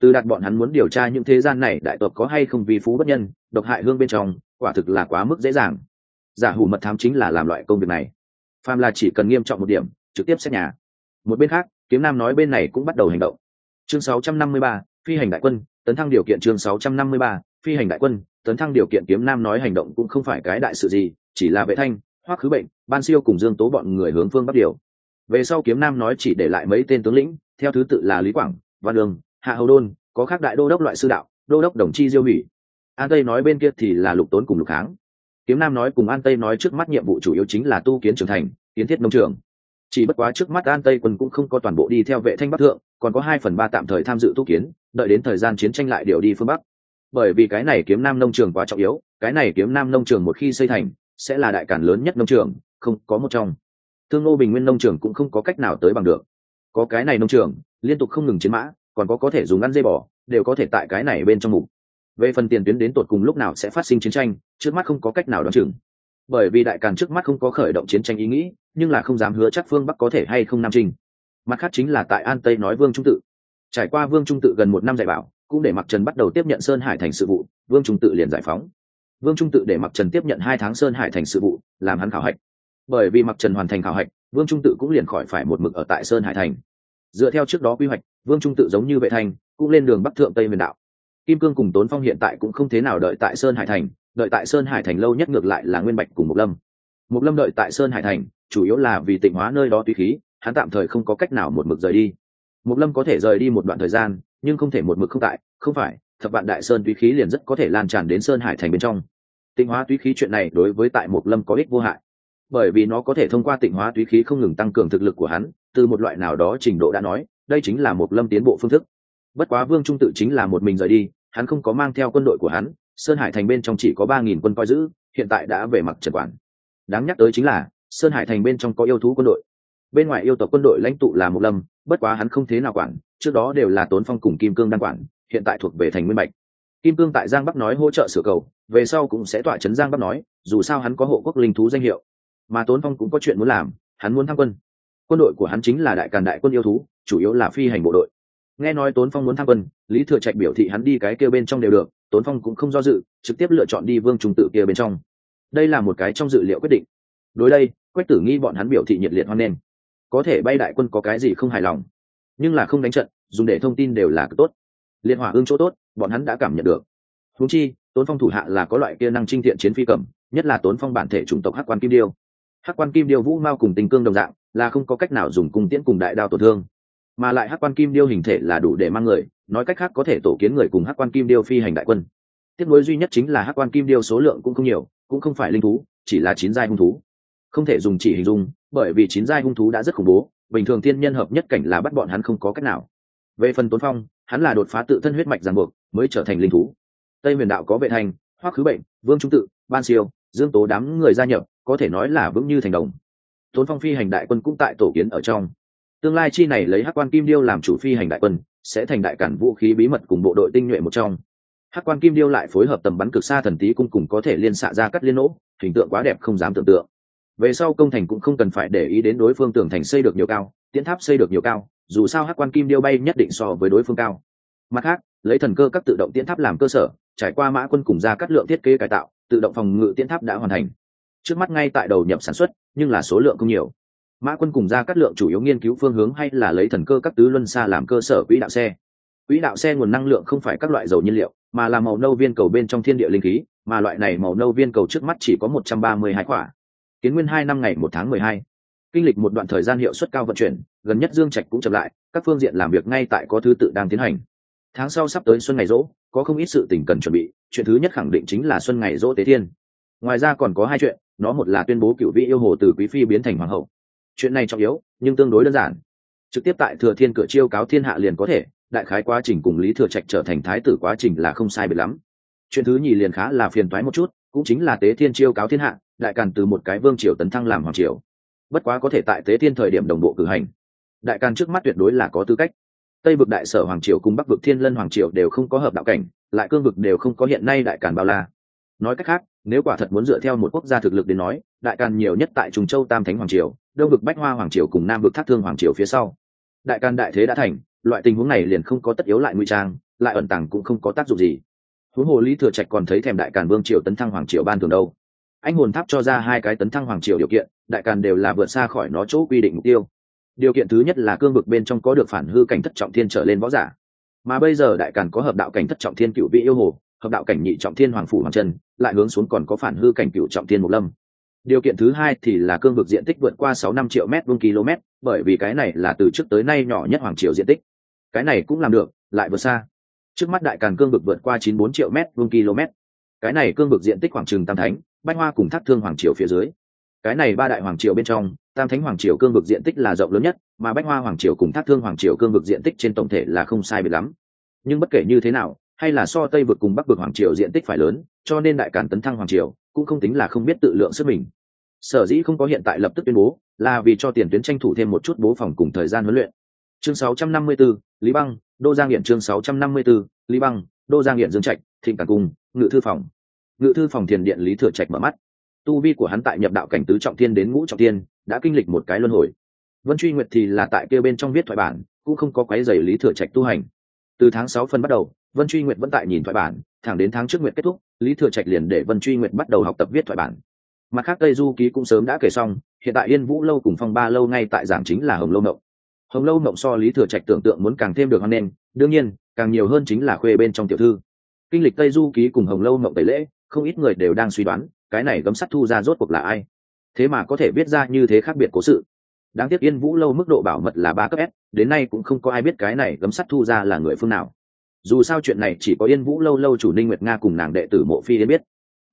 Từ đạt bọn hắn muốn điều tra những thế gian này đại tộc có hay không vì phú bất nhân, độc hại hương bên trong, quả thực là quá mức dễ dàng giả hủ mật thám chính là làm loại công việc này. Phàm là chỉ cần nghiêm trọng một điểm trực tiếp xét nhà. Một bên khác kiếm nam nói bên này cũng bắt đầu hành động. Chương 653, phi hành đại quân tấn thăng điều kiện chương 653, phi hành đại quân tấn thăng điều kiện kiếm nam nói hành động cũng không phải cái đại sự gì chỉ là vệ thanh hoắc khứ bệnh ban siêu cùng dương tố bọn người hướng phương bắc điều. Về sau kiếm nam nói chỉ để lại mấy tên tướng lĩnh theo thứ tự là lý quảng văn đường hạ hầu đôn có khác đại đô đốc loại sư đạo đô đốc đồng chi diêu hủy. An tây nói bên kia thì là lục tốn cùng lục kháng kiếm nam nói cùng an tây nói trước mắt nhiệm vụ chủ yếu chính là tu kiến trưởng thành, kiến thiết nông trường. Chỉ bất quá trước mắt an tây quân cũng không có toàn bộ đi theo vệ thanh bắc thượng, còn có hai phần ba tạm thời tham dự tu kiến, đợi đến thời gian chiến tranh lại điều đi phương bắc. Bởi vì cái này kiếm nam nông trường quá trọng yếu, cái này kiếm nam nông trường một khi xây thành, sẽ là đại cản lớn nhất nông trường, không có một trong. Thương ngô bình nguyên nông trường cũng không có cách nào tới bằng được. Có cái này nông trường, liên tục không ngừng chiến mã, còn có có thể dùng ăn dây bò, đều có thể tại cái này bên trong mục về phần tiền tuyến đến tột cùng lúc nào sẽ phát sinh chiến tranh, trước mắt không có cách nào đoán chừng. Bởi vì đại càn trước mắt không có khởi động chiến tranh ý nghĩ, nhưng là không dám hứa chắc phương bắc có thể hay không nam trinh mặt khác chính là tại an tây nói vương trung tự. Trải qua vương trung tự gần một năm dạy bảo, cũng để mặc trần bắt đầu tiếp nhận sơn hải thành sự vụ, vương trung tự liền giải phóng. Vương trung tự để mặc trần tiếp nhận hai tháng sơn hải thành sự vụ, làm hắn khảo hạch. Bởi vì mặc trần hoàn thành khảo hạch, vương trung tự cũng liền khỏi phải một mực ở tại sơn hải thành. Dựa theo trước đó quy hoạch, vương trung tự giống như vệ thành cũng lên đường bắc thượng tây miền đạo kim cương cùng tốn phong hiện tại cũng không thế nào đợi tại sơn hải thành, đợi tại sơn hải thành lâu nhất ngược lại là nguyên bạch cùng mục lâm. Mục lâm đợi tại sơn hải thành, chủ yếu là vì tịnh hóa nơi đó tùy khí, hắn tạm thời không có cách nào một mực rời đi. Mục lâm có thể rời đi một đoạn thời gian, nhưng không thể một mực không tại, không phải, thập vạn đại sơn tùy khí liền rất có thể lan tràn đến sơn hải thành bên trong. Tịnh hóa tùy khí chuyện này đối với tại mục lâm có ích vô hại. Bởi vì nó có thể thông qua tịnh hóa tùy khí không ngừng tăng cường thực lực của hắn, từ một loại nào đó trình độ đã nói, đây chính là một lâm tiến bộ phương thức. Bất quá vương trung tự chính là một mình rời đi hắn không có mang theo quân đội của hắn, sơn hải thành bên trong chỉ có ba nghìn quân coi giữ, hiện tại đã về mặt trận quản. Đáng nhắc tới chính là, sơn hải thành bên trong có yêu thú quân đội. Bên ngoài yêu tộc quân đội lãnh tụ là một lâm, bất quá hắn không thế nào quản, trước đó đều là tốn phong cùng kim cương đang quản, hiện tại thuộc về thành nguyên bạch. Kim cương tại giang bắc nói hỗ trợ sửa cầu, về sau cũng sẽ tọa chấn giang bắc nói, dù sao hắn có hộ quốc linh thú danh hiệu. Mà tốn phong cũng có chuyện muốn làm, hắn muốn tham quân. Quân đội của hắn chính là đại càn đại quân yêu thú, chủ yếu là phi hành bộ đội nghe nói tốn phong muốn tham quân, lý thừa trạch biểu thị hắn đi cái kia bên trong đều được, tốn phong cũng không do dự, trực tiếp lựa chọn đi vương trung tự kia bên trong. Đây là một cái trong dự liệu quyết định. Đối đây, quách tử nghi bọn hắn biểu thị nhiệt liệt hoan nghênh. Có thể bay đại quân có cái gì không hài lòng. Nhưng là không đánh trận, dùng để thông tin đều là tốt. Liên hỏa ương chỗ tốt, bọn hắn đã cảm nhận được. Húng chi, tốn phong thủ hạ là có loại kia năng trinh thiện chiến phi cầm, nhất là tốn phong bản thể chủng tộc hắc quan kim điêu. Hắc quan kim điêu vũ mao cùng tình cương đồng dạng, là không có cách nào dùng cung tiễn cùng đại đao tổn thương mà lại hắc quan kim điêu hình thể là đủ để mang người, nói cách khác có thể tổ kiến người cùng hắc quan kim điêu phi hành đại quân. Tiếp nối duy nhất chính là hắc quan kim điêu số lượng cũng không nhiều, cũng không phải linh thú, chỉ là chín giai hung thú. Không thể dùng chỉ hình dung, bởi vì chín giai hung thú đã rất khủng bố, bình thường thiên nhân hợp nhất cảnh là bắt bọn hắn không có cách nào. Về phần tốn phong, hắn là đột phá tự thân huyết mạch ràng buộc, mới trở thành linh thú. Tây huyền đạo có vệ thành, hoắc khứ bệnh, vương trung tự, ban siêu, dương tố đám người gia nhập, có thể nói là vững như thành đồng. Tốn phong phi hành đại quân cũng tại tổ kiến ở trong tương lai chi này lấy hắc quan kim điêu làm chủ phi hành đại quân, sẽ thành đại cản vũ khí bí mật cùng bộ đội tinh nhuệ một trong. Hắc quan kim điêu lại phối hợp tầm bắn cực xa thần tí cung cùng có thể liên xạ ra cắt liên nỗ, hình tượng quá đẹp không dám tưởng tượng. Về sau công thành cũng không cần phải để ý đến đối phương tường thành xây được nhiều cao, tiến tháp xây được nhiều cao, dù sao hắc quan kim điêu bay nhất định so với đối phương cao. Mặt khác, lấy thần cơ các tự động tiến tháp làm cơ sở, trải qua mã quân cùng ra cắt lượng thiết kế cải tạo, tự động phòng ngự tiến tháp đã hoàn thành. Trước mắt ngay tại đầu nhập sản xuất, nhưng là số lượng không nhiều mã quân cùng ra các lượng chủ yếu nghiên cứu phương hướng hay là lấy thần cơ các tứ luân xa làm cơ sở quỹ đạo xe. Quỹ đạo xe nguồn năng lượng không phải các loại dầu nhiên liệu, mà là màu nâu viên cầu bên trong thiên địa linh khí, mà loại này màu nâu viên cầu trước mắt chỉ có một trăm ba mươi hai quả. Kiến nguyên hai năm ngày một tháng mười hai. Kinh lịch một đoạn thời gian hiệu suất cao vận chuyển, gần nhất dương trạch cũng chậm lại, các phương diện làm việc ngay tại có thứ tự đang tiến hành. Tháng sau sắp tới xuân ngày rỗ, có không ít sự tình cần chuẩn bị, chuyện thứ nhất khẳng định chính là xuân ngày rỗ tế thiên. Ngoài ra còn có hai chuyện, nó một là tuyên bố cựu vị yêu hồ từ quý phi biến thành hoàng hậu chuyện này trọng yếu, nhưng tương đối đơn giản. Trực tiếp tại thừa thiên cửa chiêu cáo thiên hạ liền có thể, đại khái quá trình cùng lý thừa trạch trở thành thái tử quá trình là không sai biệt lắm. Chuyện thứ nhì liền khá là phiền toái một chút, cũng chính là tế thiên chiêu cáo thiên hạ, đại càn từ một cái vương triều tấn thăng làm hoàng triều. Bất quá có thể tại tế thiên thời điểm đồng bộ cử hành. Đại càn trước mắt tuyệt đối là có tư cách. Tây vực đại sở hoàng triều cùng bắc vực thiên lân hoàng triều đều không có hợp đạo cảnh, lại cương vực đều không có hiện nay đại càn bao la. Nói cách khác, nếu quả thật muốn dựa theo một quốc gia thực lực đến nói, đại càn nhiều nhất tại trùng châu tam thánh hoàng triều đông vực bách hoa hoàng triều cùng nam vực thác thương hoàng triều phía sau. Đại can đại thế đã thành, loại tình huống này liền không có tất yếu lại nguy trang, lại ẩn tàng cũng không có tác dụng gì. Huống hồ lý thừa trạch còn thấy thèm đại càn vương triều tấn thăng hoàng triều ban thường đâu. Anh hồn tháp cho ra hai cái tấn thăng hoàng triều điều kiện, đại càn đều là vượt xa khỏi nó chỗ quy định mục tiêu. Điều kiện thứ nhất là cương vực bên trong có được phản hư cảnh thất trọng thiên trở lên võ giả. Mà bây giờ đại càn có hợp đạo cảnh thất trọng thiên cựu vị yêu hồ, hợp đạo cảnh nhị trọng thiên hoàng phủ hoàng trần lại hướng xuống còn có phản hư cảnh cựu trọng thiên mục lâm điều kiện thứ hai thì là cương vực diện tích vượt qua sáu năm triệu mét vuông km, bởi vì cái này là từ trước tới nay nhỏ nhất hoàng triều diện tích. Cái này cũng làm được, lại vượt xa. Trước mắt đại càn cương vực vượt qua chín bốn triệu mét vuông km. Cái này cương vực diện tích khoảng trừng tam thánh, bách hoa cùng thác thương hoàng triều phía dưới. Cái này ba đại hoàng triều bên trong, tam thánh hoàng triều cương vực diện tích là rộng lớn nhất, mà bách hoa hoàng triều cùng thác thương hoàng triều cương vực diện tích trên tổng thể là không sai biệt lắm. Nhưng bất kể như thế nào hay là so tây vực cùng bắc vực hoàng triều diện tích phải lớn cho nên đại cản tấn thăng hoàng triều cũng không tính là không biết tự lượng sức mình. Sở dĩ không có hiện tại lập tức tuyên bố là vì cho tiền tuyến tranh thủ thêm một chút bố phòng cùng thời gian huấn luyện. Chương 654, lý băng đô giang hiện chương 654, lý băng đô giang hiện dương trạch thịnh cản cung ngự thư phòng. Ngự thư phòng thiền điện lý thừa trạch mở mắt. Tu vi của hắn tại nhập đạo cảnh tứ trọng thiên đến ngũ trọng thiên đã kinh lịch một cái luân hồi. Vân truy nguyệt thì là tại kia bên trong viết thoại bản cũng không có quái dày lý thừa trạch tu hành. Từ tháng sáu phân bắt đầu vân truy nguyệt vẫn tại nhìn thoại bản, thẳng đến tháng trước nguyệt kết thúc, lý thừa trạch liền để vân truy nguyệt bắt đầu học tập viết thoại bản. Mặt khác, tây du ký cũng sớm đã kể xong, hiện tại yên vũ lâu cùng phong ba lâu ngay tại giảng chính là hồng lâu mộng. Hồng lâu mộng so lý thừa trạch tưởng tượng muốn càng thêm được hoan nghênh, đương nhiên, càng nhiều hơn chính là khuê bên trong tiểu thư. Kinh lịch tây du ký cùng hồng lâu mộng tẩy lễ, không ít người đều đang suy đoán, cái này gấm sắt thu ra rốt cuộc là ai? Thế mà có thể biết ra như thế khác biệt cố sự. Đáng tiếc yên vũ lâu mức độ bảo mật là ba cấp s, đến nay cũng không có ai biết cái này gấm sắt thu ra là người phương nào dù sao chuyện này chỉ có yên vũ lâu lâu chủ ninh nguyệt nga cùng nàng đệ tử mộ phi yên biết.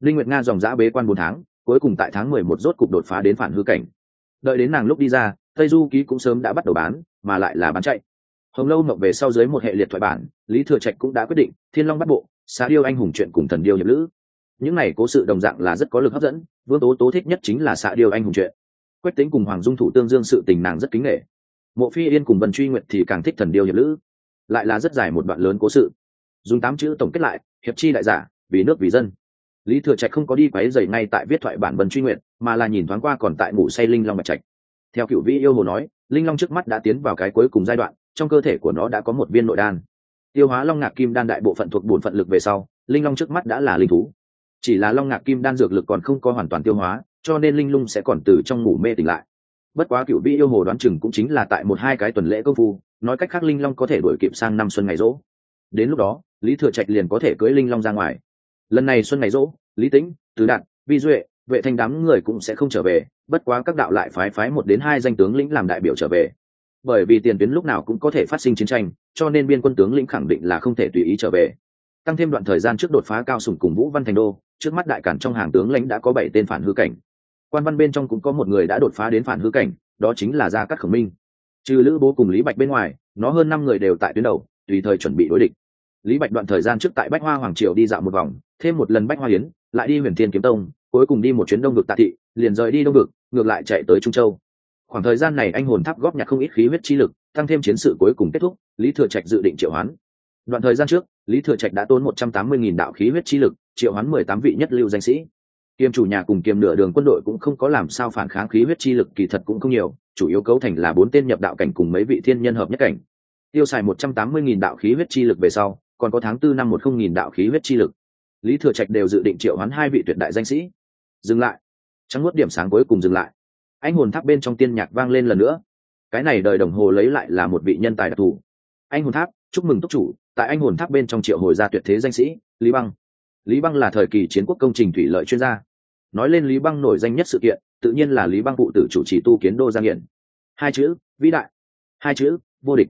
Ninh nguyệt nga dòng giã bế quan bốn tháng, cuối cùng tại tháng mười một rốt cục đột phá đến phản hư cảnh. Đợi đến nàng lúc đi ra, tây du ký cũng sớm đã bắt đầu bán, mà lại là bán chạy. Hồng lâu mộng về sau dưới một hệ liệt thoại bản, lý thừa trạch cũng đã quyết định, thiên long bắt bộ, xá điêu anh hùng chuyện cùng thần điêu hiệp lữ. Những này cố sự đồng dạng là rất có lực hấp dẫn, vương tố tố thích nhất chính là xạ điêu anh hùng chuyện. Quách tính cùng hoàng dung thủ tương dương sự tình nàng rất kính nghệ mộ phi yên cùng vân truy nguyệt thì càng thích thần điêu hiệp lữ lại là rất dài một đoạn lớn cố sự. Dùng tám chữ tổng kết lại, hiệp chi đại giả, vì nước vì dân. Lý thừa trạch không có đi quáy dày ngay tại viết thoại bản bần truy nguyện mà là nhìn thoáng qua còn tại ngủ say linh long bạch trạch. Theo cựu vĩ yêu hồ nói, linh long trước mắt đã tiến vào cái cuối cùng giai đoạn, trong cơ thể của nó đã có một viên nội đan. Tiêu hóa long ngạc kim đan đại bộ phận thuộc bổn phận lực về sau, linh long trước mắt đã là linh thú. Chỉ là long ngạc kim đan dược lực còn không có hoàn toàn tiêu hóa, cho nên linh lung sẽ còn từ trong ngủ mê tỉnh lại. Bất quá cựu vĩ yêu hồ đoán chừng cũng chính là tại một hai cái tuần lễ công phu nói cách khác linh long có thể đổi kịp sang năm xuân ngày rỗ. Đến lúc đó, lý thừa trạch liền có thể cưới linh long ra ngoài. Lần này xuân ngày rỗ, lý tĩnh, tứ đạt, vi duệ, vệ thanh đám người cũng sẽ không trở về, bất quá các đạo lại phái phái một đến hai danh tướng lĩnh làm đại biểu trở về. Bởi vì tiền tuyến lúc nào cũng có thể phát sinh chiến tranh, cho nên biên quân tướng lĩnh khẳng định là không thể tùy ý trở về. Tăng thêm đoạn thời gian trước đột phá cao sủng cùng vũ văn thành đô, trước mắt đại cản trong hàng tướng lãnh đã có bảy tên phản hư cảnh. Quan văn bên trong cũng có một người đã đột phá đến phản hư cảnh, đó chính là gia cát khổng minh trừ lữ bố cùng lý bạch bên ngoài, nó hơn năm người đều tại tuyến đầu, tùy thời chuẩn bị đối địch. Lý bạch đoạn thời gian trước tại bách hoa hoàng triều đi dạo một vòng, thêm một lần bách hoa hiến, lại đi huyền thiên kiếm tông, cuối cùng đi một chuyến đông vực tạ thị, liền rời đi đông vực, ngược lại chạy tới trung châu. Khoảng thời gian này anh hồn tháp góp nhặt không ít khí huyết chi lực, tăng thêm chiến sự cuối cùng kết thúc, lý thừa trạch dự định triệu hoán. Đoạn thời gian trước, lý thừa trạch đã tốn một trăm tám mươi nghìn đạo khí huyết chi lực, triệu hoán mười tám vị nhất lưu danh sĩ kiêm chủ nhà cùng kiêm nửa đường quân đội cũng không có làm sao phản kháng khí huyết chi lực kỳ thật cũng không nhiều, chủ yếu cấu thành là bốn tên nhập đạo cảnh cùng mấy vị thiên nhân hợp nhất cảnh. Tiêu xài một trăm tám mươi nghìn đạo khí huyết chi lực về sau, còn có tháng tư năm một không nghìn đạo khí huyết chi lực. Lý thừa trạch đều dự định triệu hoán hai vị tuyệt đại danh sĩ. Dừng lại. Trắng nuốt điểm sáng cuối cùng dừng lại. Anh hồn tháp bên trong tiên nhạc vang lên lần nữa. Cái này đời đồng hồ lấy lại là một vị nhân tài đặc thù. Anh hồn tháp, chúc mừng túc chủ, tại anh hồn tháp bên trong triệu hồi gia tuyệt thế danh sĩ, lý băng. Lý băng là thời kỳ chiến quốc công trình thủy lợi chuyên gia nói lên lý băng nổi danh nhất sự kiện, tự nhiên là lý băng phụ tử chủ trì tu kiến đô giang hiển. Hai chữ, vĩ đại. Hai chữ, vô địch.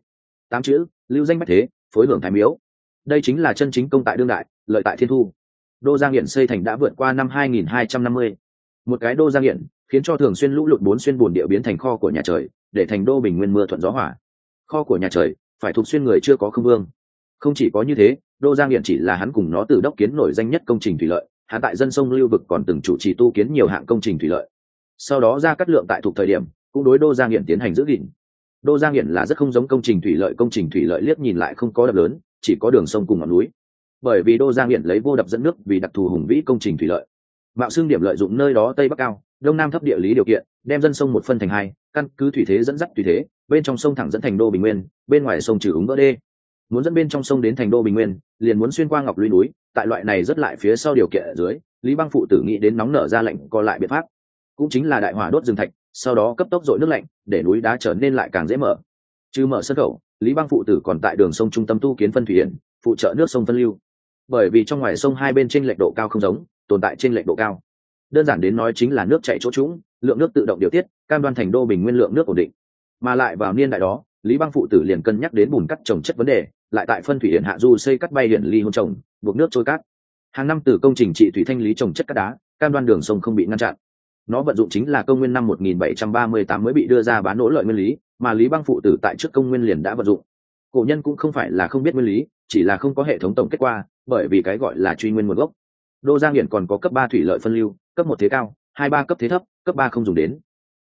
Tám chữ, lưu danh bách thế, phối hưởng thái miếu. Đây chính là chân chính công tại đương đại, lợi tại thiên thu. Đô giang hiển xây thành đã vượt qua năm 2250. một cái đô giang hiển, khiến cho thường xuyên lũ lụt bốn xuyên bồn địa biến thành kho của nhà trời, để thành đô bình nguyên mưa thuận gió hỏa kho của nhà trời, phải thuộc xuyên người chưa có không vương. Không chỉ có như thế, đô giang hiển chỉ là hắn cùng nó từ đốc kiến nổi danh nhất công trình thủy lợi hắn tại dân sông lưu vực còn từng chủ trì tu kiến nhiều hạng công trình thủy lợi. Sau đó ra cắt lượng tại thuộc thời điểm, cũng đối đô giang hiển tiến hành giữ gìn. Đô giang hiển là rất không giống công trình thủy lợi, công trình thủy lợi liếc nhìn lại không có đập lớn, chỉ có đường sông cùng ngọn núi. Bởi vì đô giang hiển lấy vô đập dẫn nước vì đặc thù hùng vĩ công trình thủy lợi. Mạo xương điểm lợi dụng nơi đó tây bắc cao, đông nam thấp địa lý điều kiện, đem dân sông một phân thành hai, căn cứ thủy thế dẫn dắt thủy thế, bên trong sông thẳng dẫn thành đô bình nguyên, bên ngoài sông trừ ứng vỡ đê. Muốn dẫn bên trong sông đến thành đô bình nguyên, liền muốn xuyên qua ngọc lũy núi tại loại này rất lại phía sau điều kiện ở dưới, lý băng phụ tử nghĩ đến nóng nở ra lạnh co lại biện pháp. Cũng chính là đại hỏa đốt rừng thạch, sau đó cấp tốc dội nước lạnh, để núi đá trở nên lại càng dễ mở. Chứ mở sân khẩu, lý băng phụ tử còn tại đường sông trung tâm tu kiến phân thủy hiển, phụ trợ nước sông phân lưu. Bởi vì trong ngoài sông hai bên trên lệch độ cao không giống, tồn tại trên lệch độ cao. Đơn giản đến nói chính là nước chảy chỗ trũng, lượng nước tự động điều tiết, cam đoan thành đô bình nguyên lượng nước ổn định. Mà lại vào niên đại đó, lý băng phụ tử liền cân nhắc đến bùn cắt trồng chất vấn đề, lại tại phân thủy hiện hạ du xây cắt bay hiển ly hôn trồng buộc nước trôi cát. Hàng năm từ công trình trị thủy thanh lý trồng chất cát đá, cam đoan đường sông không bị ngăn chặn. Nó vận dụng chính là công nguyên năm 1738 mới bị đưa ra bán nỗ lợi nguyên lý, mà lý băng phụ tử tại trước công nguyên liền đã vận dụng. Cổ nhân cũng không phải là không biết nguyên lý, chỉ là không có hệ thống tổng kết qua, bởi vì cái gọi là truy nguyên nguồn gốc. Đô giang hiển còn có cấp ba thủy lợi phân lưu, cấp một thế cao, hai ba cấp thế thấp, cấp ba không dùng đến.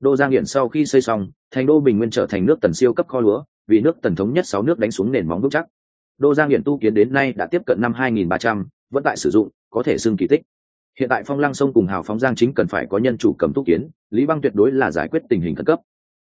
Đô giang hiển sau khi xây xong, thành đô bình nguyên trở thành nước tần siêu cấp kho lúa, vì nước tần thống nhất sáu nước đánh xuống nền móng vững chắc đô giang hiển tu kiến đến nay đã tiếp cận năm 2300, vẫn tại sử dụng có thể xưng kỳ tích. Hiện tại phong lăng sông cùng hào phóng giang chính cần phải có nhân chủ cầm tu kiến lý băng tuyệt đối là giải quyết tình hình khẩn cấp.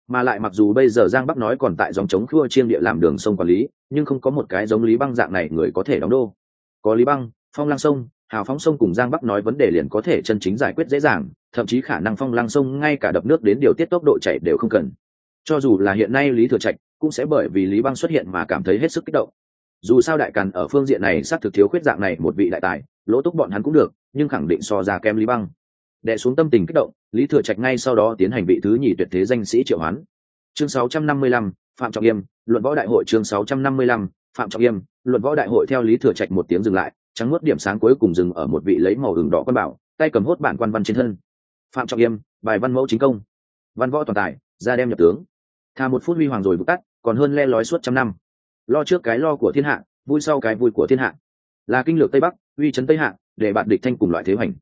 Mà lại mặc dù bây giờ giang bắc nói còn tại dòng chống khua chiên địa làm đường sông quản lý nhưng không có một cái giống lý băng dạng này người có thể đóng đô. Có lý băng phong lăng sông hào phóng sông cùng giang bắc nói vấn đề liền có thể chân chính giải quyết dễ dàng thậm chí khả năng phong lăng sông ngay cả đập nước đến điều tiết tốc độ chảy đều không cần. Cho dù là hiện nay lý thừa trạch cũng sẽ bởi vì lý băng xuất hiện mà cảm thấy hết sức kích động dù sao đại càn ở phương diện này xác thực thiếu khuyết dạng này một vị đại tài lỗ túc bọn hắn cũng được nhưng khẳng định so ra kém lý băng. Đệ xuống tâm tình kích động lý thừa trạch ngay sau đó tiến hành vị thứ nhì tuyệt thế danh sĩ triệu hoán. Chương 655, phạm trọng yêm luận võ đại hội chương 655, phạm trọng yêm luận võ đại hội theo lý thừa trạch một tiếng dừng lại trắng mất điểm sáng cuối cùng dừng ở một vị lấy màu hừng đỏ quan bảo tay cầm hốt bản quan văn trên thân. Phạm trọng yêm bài văn mẫu chính công. Văn võ toàn tài ra đem nhập tướng. Thà một phút huy hoàng rồi bục tắt còn hơn le lói suốt trăm năm lo trước cái lo của thiên hạ, vui sau cái vui của thiên hạ. Là kinh lược tây bắc, uy chấn tây hạ, để bạn địch thanh cùng loại thế hoành.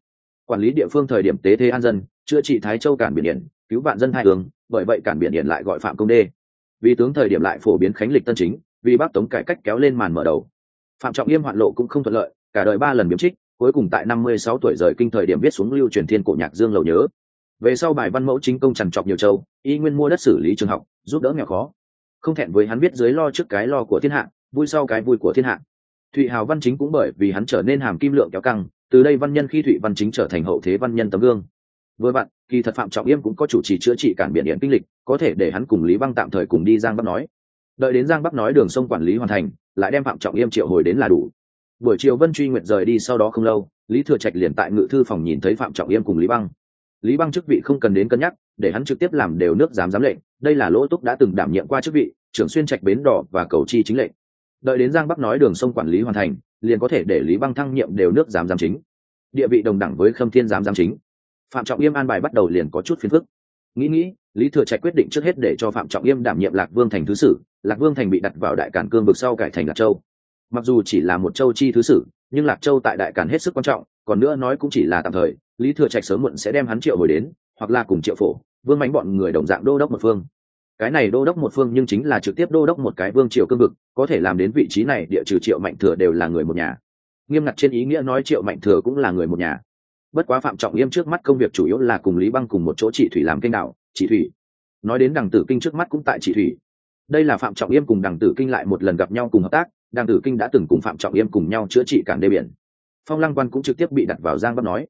Quản lý địa phương thời điểm tế thế an dân, chữa trị thái châu cản biển điện, cứu vạn dân hai tướng bởi vậy cản biển điện lại gọi phạm công đê. Vì tướng thời điểm lại phổ biến khánh lịch tân chính, vì bắc tống cải cách kéo lên màn mở đầu. Phạm trọng yêm hoạn lộ cũng không thuận lợi, cả đời ba lần biếm trích, cuối cùng tại năm mươi sáu tuổi rời kinh thời điểm viết xuống lưu truyền thiên cổ nhạc dương lầu nhớ. Về sau bài văn mẫu chính công trằn trọc nhiều châu, y nguyên mua đất xử lý trường học, giúp đỡ nghèo khó không thẹn với hắn biết dưới lo trước cái lo của thiên hạ, vui sau cái vui của thiên hạ. Thụy hào văn chính cũng bởi vì hắn trở nên hàm kim lượng kéo căng, từ đây văn nhân khi thụy văn chính trở thành hậu thế văn nhân tấm gương. Vừa vặn kỳ thật phạm trọng yêm cũng có chủ trì chữa trị cản biển điện kinh lịch, có thể để hắn cùng lý băng tạm thời cùng đi giang bắc nói. Đợi đến giang bắc nói đường sông quản lý hoàn thành, lại đem phạm trọng yêm triệu hồi đến là đủ. Buổi chiều vân truy nguyện rời đi sau đó không lâu, lý thừa trạch liền tại ngự thư phòng nhìn thấy phạm trọng yêm cùng lý băng. Lý băng chức vị không cần đến cân nhắc, để hắn trực tiếp làm đều nước giám giám lệnh, đây là lỗ túc đã từng đảm nhiệm qua chức vị trưởng xuyên trạch bến đỏ và cầu chi chính lệnh. Đợi đến giang bắc nói đường sông quản lý hoàn thành, liền có thể để lý băng thăng nhiệm đều nước giám giám chính. Địa vị đồng đẳng với khâm thiên giám giám chính. Phạm trọng yêm an bài bắt đầu liền có chút phiền phức. Nghĩ nghĩ, lý thừa trạch quyết định trước hết để cho phạm trọng yêm đảm nhiệm lạc vương thành thứ sử, lạc vương thành bị đặt vào đại cản cương vực sau cải thành lạc châu. Mặc dù chỉ là một châu chi thứ sử, nhưng lạc châu tại đại cản hết sức quan trọng, còn nữa nói cũng chỉ là tạm thời, lý thừa trạch sớm muộn sẽ đem hắn triệu hồi đến, hoặc là cùng triệu phổ, vương mánh bọn người đồng dạng đô đốc một phương cái này đô đốc một phương nhưng chính là trực tiếp đô đốc một cái vương triều cương vực, có thể làm đến vị trí này địa trừ triệu mạnh thừa đều là người một nhà. Nghiêm ngặt trên ý nghĩa nói triệu mạnh thừa cũng là người một nhà. Bất quá phạm trọng yêm trước mắt công việc chủ yếu là cùng lý băng cùng một chỗ trị thủy làm kênh đạo trị thủy. Nói đến đằng tử kinh trước mắt cũng tại trị thủy. Đây là phạm trọng yêm cùng đằng tử kinh lại một lần gặp nhau cùng hợp tác, đằng tử kinh đã từng cùng phạm trọng yêm cùng nhau chữa trị cảng đê biển. Phong lăng quan cũng trực tiếp bị đặt vào giang bắc nói.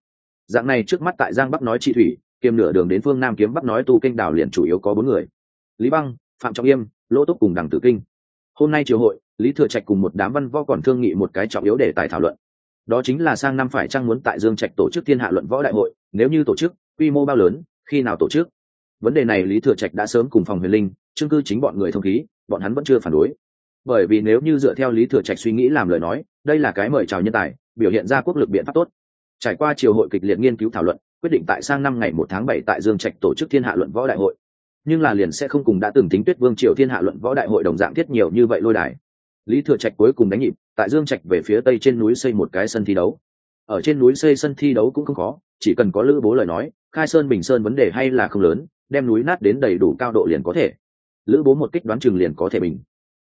Dạng này trước mắt tại giang bắc nói trị thủy, kiêm nửa đường đến phương nam kiếm bắc nói tu kinh đảo liền chủ yếu có bốn người lý băng, phạm trọng yêm, lỗ túc cùng đằng tử kinh. Hôm nay triều hội, lý thừa trạch cùng một đám văn võ còn thương nghị một cái trọng yếu để tài thảo luận. Đó chính là sang năm phải trang muốn tại dương trạch tổ chức thiên hạ luận võ đại hội, nếu như tổ chức, quy mô bao lớn, khi nào tổ chức? Vấn đề này lý thừa trạch đã sớm cùng phòng huyền linh chương cư chính bọn người thông khí, bọn hắn vẫn chưa phản đối. Bởi vì nếu như dựa theo lý thừa trạch suy nghĩ làm lời nói, đây là cái mời chào nhân tài, biểu hiện ra quốc lực biện pháp tốt. Trải qua triều hội kịch liệt nghiên cứu thảo luận, quyết định tại sang năm ngày một tháng bảy tại dương trạch tổ chức thiên hạ luận võ đại hội nhưng là liền sẽ không cùng đã từng tính tuyết vương triều thiên hạ luận võ đại hội đồng dạng thiết nhiều như vậy lôi đài. Lý thừa trạch cuối cùng đánh nhịp, tại dương trạch về phía tây trên núi xây một cái sân thi đấu. Ở trên núi xây sân thi đấu cũng không có chỉ cần có lữ bố lời nói, khai sơn bình sơn vấn đề hay là không lớn, đem núi nát đến đầy đủ cao độ liền có thể. Lữ bố một kích đoán chừng liền có thể bình.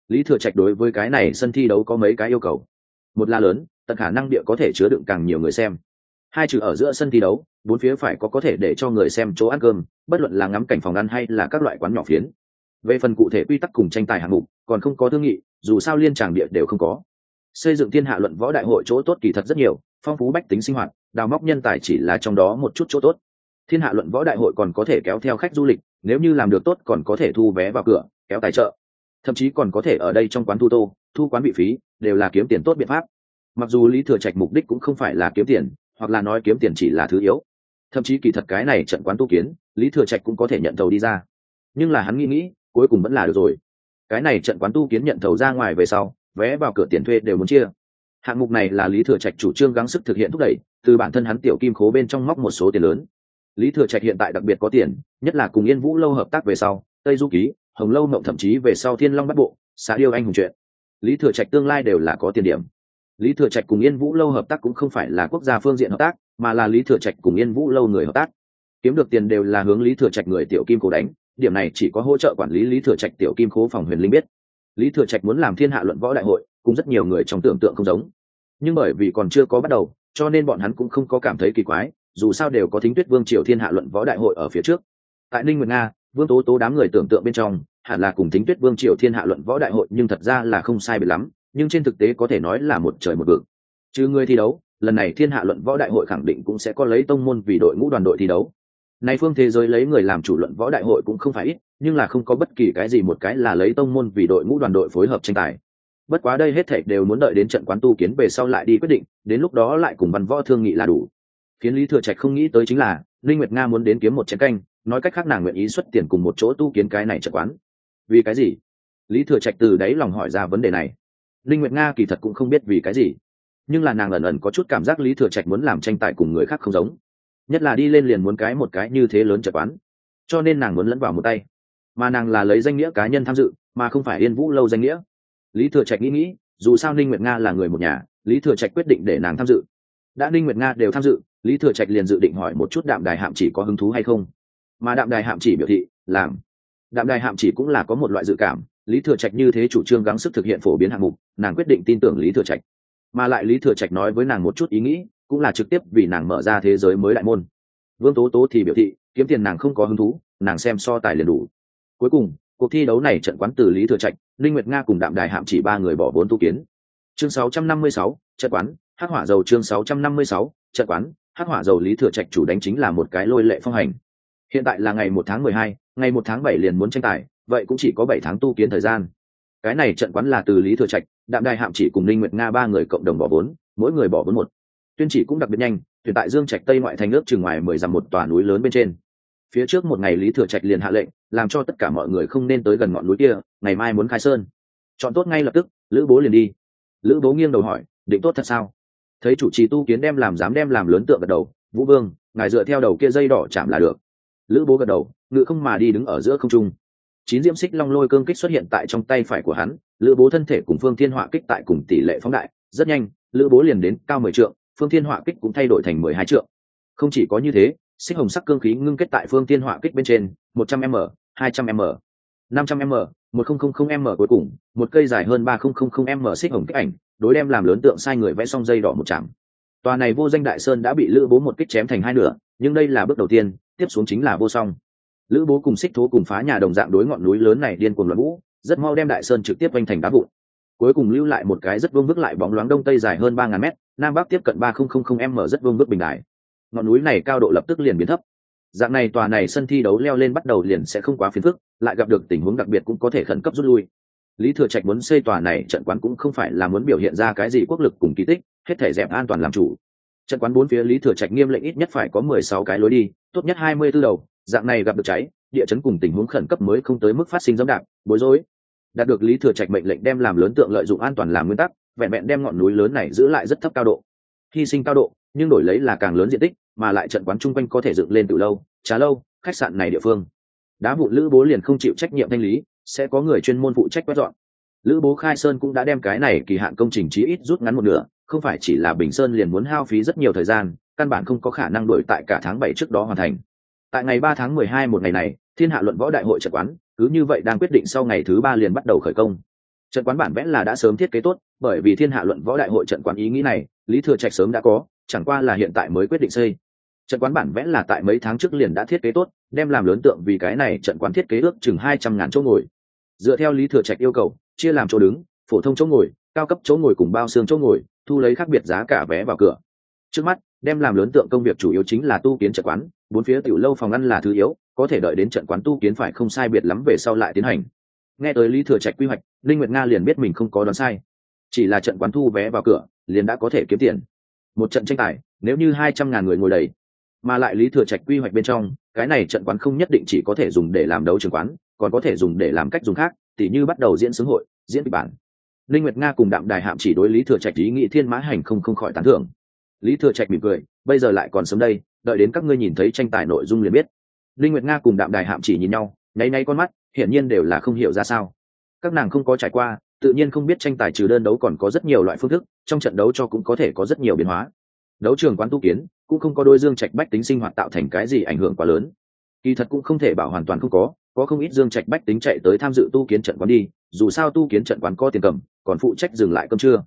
Lý thừa trạch đối với cái này sân thi đấu có mấy cái yêu cầu. Một là lớn, tận khả năng địa có thể chứa đựng càng nhiều người xem hai trừ ở giữa sân thi đấu, bốn phía phải có có thể để cho người xem chỗ ăn cơm, bất luận là ngắm cảnh phòng ăn hay là các loại quán nhỏ phiến. Về phần cụ thể quy tắc cùng tranh tài hạng mục, còn không có thương nghị, dù sao liên tràng địa đều không có. Xây dựng thiên hạ luận võ đại hội chỗ tốt kỳ thật rất nhiều, phong phú bách tính sinh hoạt, đào móc nhân tài chỉ là trong đó một chút chỗ tốt. Thiên hạ luận võ đại hội còn có thể kéo theo khách du lịch, nếu như làm được tốt còn có thể thu vé vào cửa, kéo tài trợ. Thậm chí còn có thể ở đây trong quán thu tô, thu quán bị phí, đều là kiếm tiền tốt biện pháp. Mặc dù lý thừa trạch mục đích cũng không phải là kiếm tiền hoặc là nói kiếm tiền chỉ là thứ yếu. Thậm chí kỳ thật cái này trận quán tu kiến, lý thừa trạch cũng có thể nhận thầu đi ra. Nhưng là hắn nghĩ nghĩ, cuối cùng vẫn là được rồi. Cái này trận quán tu kiến nhận thầu ra ngoài về sau, vé vào cửa tiền thuê đều muốn chia. Hạng mục này là lý thừa trạch chủ trương gắng sức thực hiện thúc đẩy, từ bản thân hắn tiểu kim khố bên trong móc một số tiền lớn. Lý thừa trạch hiện tại đặc biệt có tiền, nhất là cùng yên vũ lâu hợp tác về sau, tây du ký, hồng lâu mộng thậm chí về sau thiên long bắt bộ xã điêu anh hùng chuyện. Lý thừa trạch tương lai đều là có tiền điểm lý thừa trạch cùng yên vũ lâu hợp tác cũng không phải là quốc gia phương diện hợp tác, mà là lý thừa trạch cùng yên vũ lâu người hợp tác. Kiếm được tiền đều là hướng lý thừa trạch người tiểu kim cố đánh, điểm này chỉ có hỗ trợ quản lý lý thừa trạch tiểu kim cố phòng huyền linh biết. Lý thừa trạch muốn làm thiên hạ luận võ đại hội, cũng rất nhiều người trong tưởng tượng không giống. Nhưng bởi vì còn chưa có bắt đầu, cho nên bọn hắn cũng không có cảm thấy kỳ quái, dù sao đều có thính tuyết vương triều thiên hạ luận võ đại hội ở phía trước. Tại ninh nguyệt nga, vương tố tố đám người tưởng tượng bên trong, hẳn là cùng thính tuyết vương triều thiên hạ luận võ đại hội nhưng thật ra là không sai biệt lắm nhưng trên thực tế có thể nói là một trời một vực. Chứ người thi đấu, lần này thiên hạ luận võ đại hội khẳng định cũng sẽ có lấy tông môn vì đội ngũ đoàn đội thi đấu. Nay phương thế giới lấy người làm chủ luận võ đại hội cũng không phải ít, nhưng là không có bất kỳ cái gì một cái là lấy tông môn vì đội ngũ đoàn đội phối hợp tranh tài. Bất quá đây hết thảy đều muốn đợi đến trận quán tu kiến về sau lại đi quyết định, đến lúc đó lại cùng văn võ thương nghị là đủ. Khiến lý thừa trạch không nghĩ tới chính là linh nguyệt nga muốn đến kiếm một chén canh, nói cách khác nàng nguyện ý xuất tiền cùng một chỗ tu kiến cái này trận quán. Vì cái gì? Lý thừa trạch từ đáy lòng hỏi ra vấn đề này linh nguyệt nga kỳ thật cũng không biết vì cái gì. Nhưng là nàng ẩn ẩn có chút cảm giác lý thừa trạch muốn làm tranh tài cùng người khác không giống. Nhất là đi lên liền muốn cái một cái như thế lớn chật quán. Cho nên nàng muốn lẫn vào một tay. Mà nàng là lấy danh nghĩa cá nhân tham dự, mà không phải yên vũ lâu danh nghĩa. Lý thừa trạch nghĩ nghĩ, dù sao ninh nguyệt nga là người một nhà, lý thừa trạch quyết định để nàng tham dự. Đã ninh nguyệt nga đều tham dự, lý thừa trạch liền dự định hỏi một chút đạm đài hạm chỉ có hứng thú hay không. Mà đạm đài hạm chỉ biểu thị, làm. Đạm đài hạm chỉ cũng là có một loại dự cảm lý thừa trạch như thế chủ trương gắng sức thực hiện phổ biến hạng mục nàng quyết định tin tưởng lý thừa trạch. Mà lại lý thừa trạch nói với nàng một chút ý nghĩ cũng là trực tiếp vì nàng mở ra thế giới mới đại môn. Vương tố tố thì biểu thị kiếm tiền nàng không có hứng thú nàng xem so tài liền đủ. Cuối cùng cuộc thi đấu này trận quán từ lý thừa trạch linh nguyệt nga cùng đạm đài hạm chỉ ba người bỏ vốn tu kiến. Chương 656, trận quán hắc hỏa dầu chương 656, trận quán hắc hỏa dầu lý thừa trạch chủ đánh chính là một cái lôi lệ phong hành. Hiện tại là ngày một tháng mười hai ngày một tháng bảy liền muốn tranh tài vậy cũng chỉ có bảy tháng tu kiến thời gian. Cái này trận quán là từ lý thừa trạch, đạm đài hạm chỉ cùng linh nguyệt nga ba người cộng đồng bỏ vốn, mỗi người bỏ vốn một. Tuyên chỉ cũng đặc biệt nhanh, tuyển tại dương trạch tây ngoại thành ước chừng ngoài mười dặm một tòa núi lớn bên trên. Phía trước một ngày lý thừa trạch liền hạ lệnh, làm cho tất cả mọi người không nên tới gần ngọn núi kia, ngày mai muốn khai sơn. Chọn tốt ngay lập tức, lữ bố liền đi. Lữ bố nghiêng đầu hỏi, định tốt thật sao? Thấy chủ trì tu kiến đem làm dám đem làm lớn tượng gật đầu, vũ vương, ngài dựa theo đầu kia dây đỏ chạm là được. Lữ bố gật đầu, ngự không mà đi đứng ở giữa không trung chín diễm xích long lôi cương kích xuất hiện tại trong tay phải của hắn, lữ bố thân thể cùng phương thiên họa kích tại cùng tỷ lệ phóng đại, rất nhanh, lữ bố liền đến cao mười trượng, phương thiên họa kích cũng thay đổi thành mười hai trượng. Không chỉ có như thế, xích hồng sắc cương khí ngưng kết tại phương thiên họa kích bên trên, một trăm m, hai trăm m, năm trăm m, một không không không m cuối cùng, một cây dài hơn ba không không không m xích hồng kích ảnh, đối đem làm lớn tượng sai người vẽ xong dây đỏ một chạm tòa này vô danh đại sơn đã bị lữ bố một kích chém thành hai nửa, nhưng đây là bước đầu tiên, tiếp xuống chính là vô song lữ bố cùng xích thố cùng phá nhà đồng dạng đối ngọn núi lớn này điên cuồng loạn vũ, rất mau đem đại sơn trực tiếp quanh thành đá vụn. Cuối cùng lưu lại một cái rất vương vức lại bóng loáng đông tây dài hơn ba ngàn mét, nam bắc tiếp cận ba không không không m rất vương vức bình đại ngọn núi này cao độ lập tức liền biến thấp. Dạng này tòa này sân thi đấu leo lên bắt đầu liền sẽ không quá phiền phức, lại gặp được tình huống đặc biệt cũng có thể khẩn cấp rút lui. Lý thừa trạch muốn xây tòa này, trận quán cũng không phải là muốn biểu hiện ra cái gì quốc lực cùng kỳ tích, hết thể dẹp an toàn làm chủ. Trận quán bốn phía lý thừa trạch nghiêm lệnh ít nhất phải có mười sáu cái lối đi, tốt nhất hai mươi b ố đầu dạng này gặp được cháy, địa chấn cùng tình huống khẩn cấp mới không tới mức phát sinh dẫm đạp bối rối. Đạt được lý thừa trạch mệnh lệnh đem làm lớn tượng lợi dụng an toàn làm nguyên tắc, vẹn vẹn đem ngọn núi lớn này giữ lại rất thấp cao độ. Hy sinh cao độ, nhưng đổi lấy là càng lớn diện tích, mà lại trận quán chung quanh có thể dựng lên từ lâu, trà lâu, khách sạn này địa phương. Đá vụ lữ bố liền không chịu trách nhiệm thanh lý, sẽ có người chuyên môn phụ trách quét dọn. Lữ bố khai sơn cũng đã đem cái này kỳ hạn công trình chí ít rút ngắn một nửa, không phải chỉ là bình sơn liền muốn hao phí rất nhiều thời gian, căn bản không có khả năng đổi tại cả tháng bảy trước đó hoàn thành tại ngày ba tháng mười hai một ngày này, thiên hạ luận võ đại hội trận quán, cứ như vậy đang quyết định sau ngày thứ ba liền bắt đầu khởi công. Trận quán bản vẽ là đã sớm thiết kế tốt, bởi vì thiên hạ luận võ đại hội trận quán ý nghĩ này, lý thừa trạch sớm đã có, chẳng qua là hiện tại mới quyết định xây. Trận quán bản vẽ là tại mấy tháng trước liền đã thiết kế tốt, đem làm lớn tượng vì cái này trận quán thiết kế ước chừng hai trăm ngàn chỗ ngồi. Dựa theo lý thừa trạch yêu cầu, chia làm chỗ đứng, phổ thông chỗ ngồi, cao cấp chỗ ngồi cùng bao xương chỗ ngồi, thu lấy khác biệt giá cả vé vào cửa trước mắt, đem làm lớn tượng công việc chủ yếu chính là tu kiến trận quán, bốn phía tiểu lâu phòng ăn là thứ yếu, có thể đợi đến trận quán tu kiến phải không sai biệt lắm về sau lại tiến hành. Nghe tới lý thừa trạch quy hoạch linh nguyệt nga liền biết mình không có đoán sai. Chỉ là trận quán thu vé vào cửa, liền đã có thể kiếm tiền. Một trận tranh tài, nếu như hai trăm ngàn người ngồi đầy. Mà lại lý thừa trạch quy hoạch bên trong, cái này trận quán không nhất định chỉ có thể dùng để làm đấu trường quán, còn có thể dùng để làm cách dùng khác, tỉ như bắt đầu diễn xướng hội, diễn kịch bản. Linh nguyệt nga cùng đạm đài hạm chỉ đối lý thừa trạch ý nghĩ thiên mã hành không không khỏi tán thưởng lý thừa trạch mỉm cười, bây giờ lại còn sớm đây, đợi đến các ngươi nhìn thấy tranh tài nội dung liền biết. Linh nguyệt nga cùng đạm đài hạm chỉ nhìn nhau, nháy nháy con mắt, hiển nhiên đều là không hiểu ra sao. Các nàng không có trải qua, tự nhiên không biết tranh tài trừ đơn đấu còn có rất nhiều loại phương thức, trong trận đấu cho cũng có thể có rất nhiều biến hóa. Đấu trường quán tu kiến, cũng không có đôi dương trạch bách tính sinh hoạt tạo thành cái gì ảnh hưởng quá lớn. Kỳ thật cũng không thể bảo hoàn toàn không có có không ít dương trạch bách tính chạy tới tham dự tu kiến trận quán đi, dù sao tu kiến trận quán có tiền cầm, còn phụ trách dừng lại cơm trưa.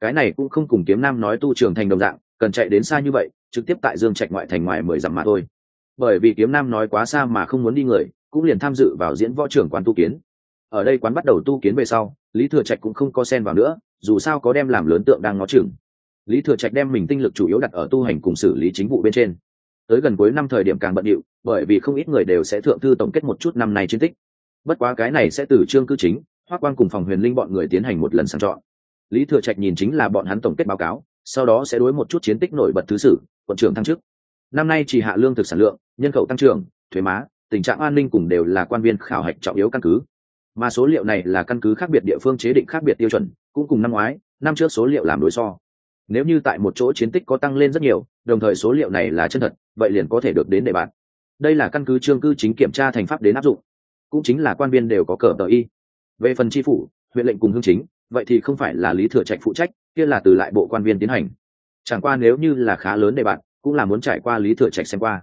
Cái này cũng không cùng kiếm nam nói tu trường thành đồng dạng cần chạy đến xa như vậy, trực tiếp tại dương trạch ngoại thành ngoài mười dặm mà thôi. Bởi vì kiếm nam nói quá xa mà không muốn đi người, cũng liền tham dự vào diễn võ trưởng quán tu kiến. Ở đây quán bắt đầu tu kiến về sau, lý thừa trạch cũng không có sen vào nữa, dù sao có đem làm lớn tượng đang ngó chừng. Lý thừa trạch đem mình tinh lực chủ yếu đặt ở tu hành cùng xử lý chính vụ bên trên. Tới gần cuối năm thời điểm càng bận điệu, bởi vì không ít người đều sẽ thượng thư tổng kết một chút năm này chiến tích. Bất quá cái này sẽ từ trương cư chính, hoác Quang cùng phòng huyền linh bọn người tiến hành một lần sàng chọn. Lý thừa trạch nhìn chính là bọn hắn tổng kết báo cáo sau đó sẽ đối một chút chiến tích nổi bật thứ sử, quận trưởng thăng chức. Năm nay chỉ hạ lương thực sản lượng, nhân khẩu tăng trưởng, thuế má, tình trạng an ninh cùng đều là quan viên khảo hạch trọng yếu căn cứ. Mà số liệu này là căn cứ khác biệt địa phương chế định khác biệt tiêu chuẩn, cũng cùng năm ngoái, năm trước số liệu làm đối so. Nếu như tại một chỗ chiến tích có tăng lên rất nhiều, đồng thời số liệu này là chân thật, vậy liền có thể được đến đề bạn đây là căn cứ trương cư chính kiểm tra thành pháp đến áp dụng. Cũng chính là quan viên đều có cờ tờ y. Về phần tri phủ huyện lệnh cùng hương chính, vậy thì không phải là lý thừa trạch phụ trách, kia là từ lại bộ quan viên tiến hành. Chẳng qua nếu như là khá lớn đề bạn, cũng là muốn trải qua lý thừa trạch xem qua.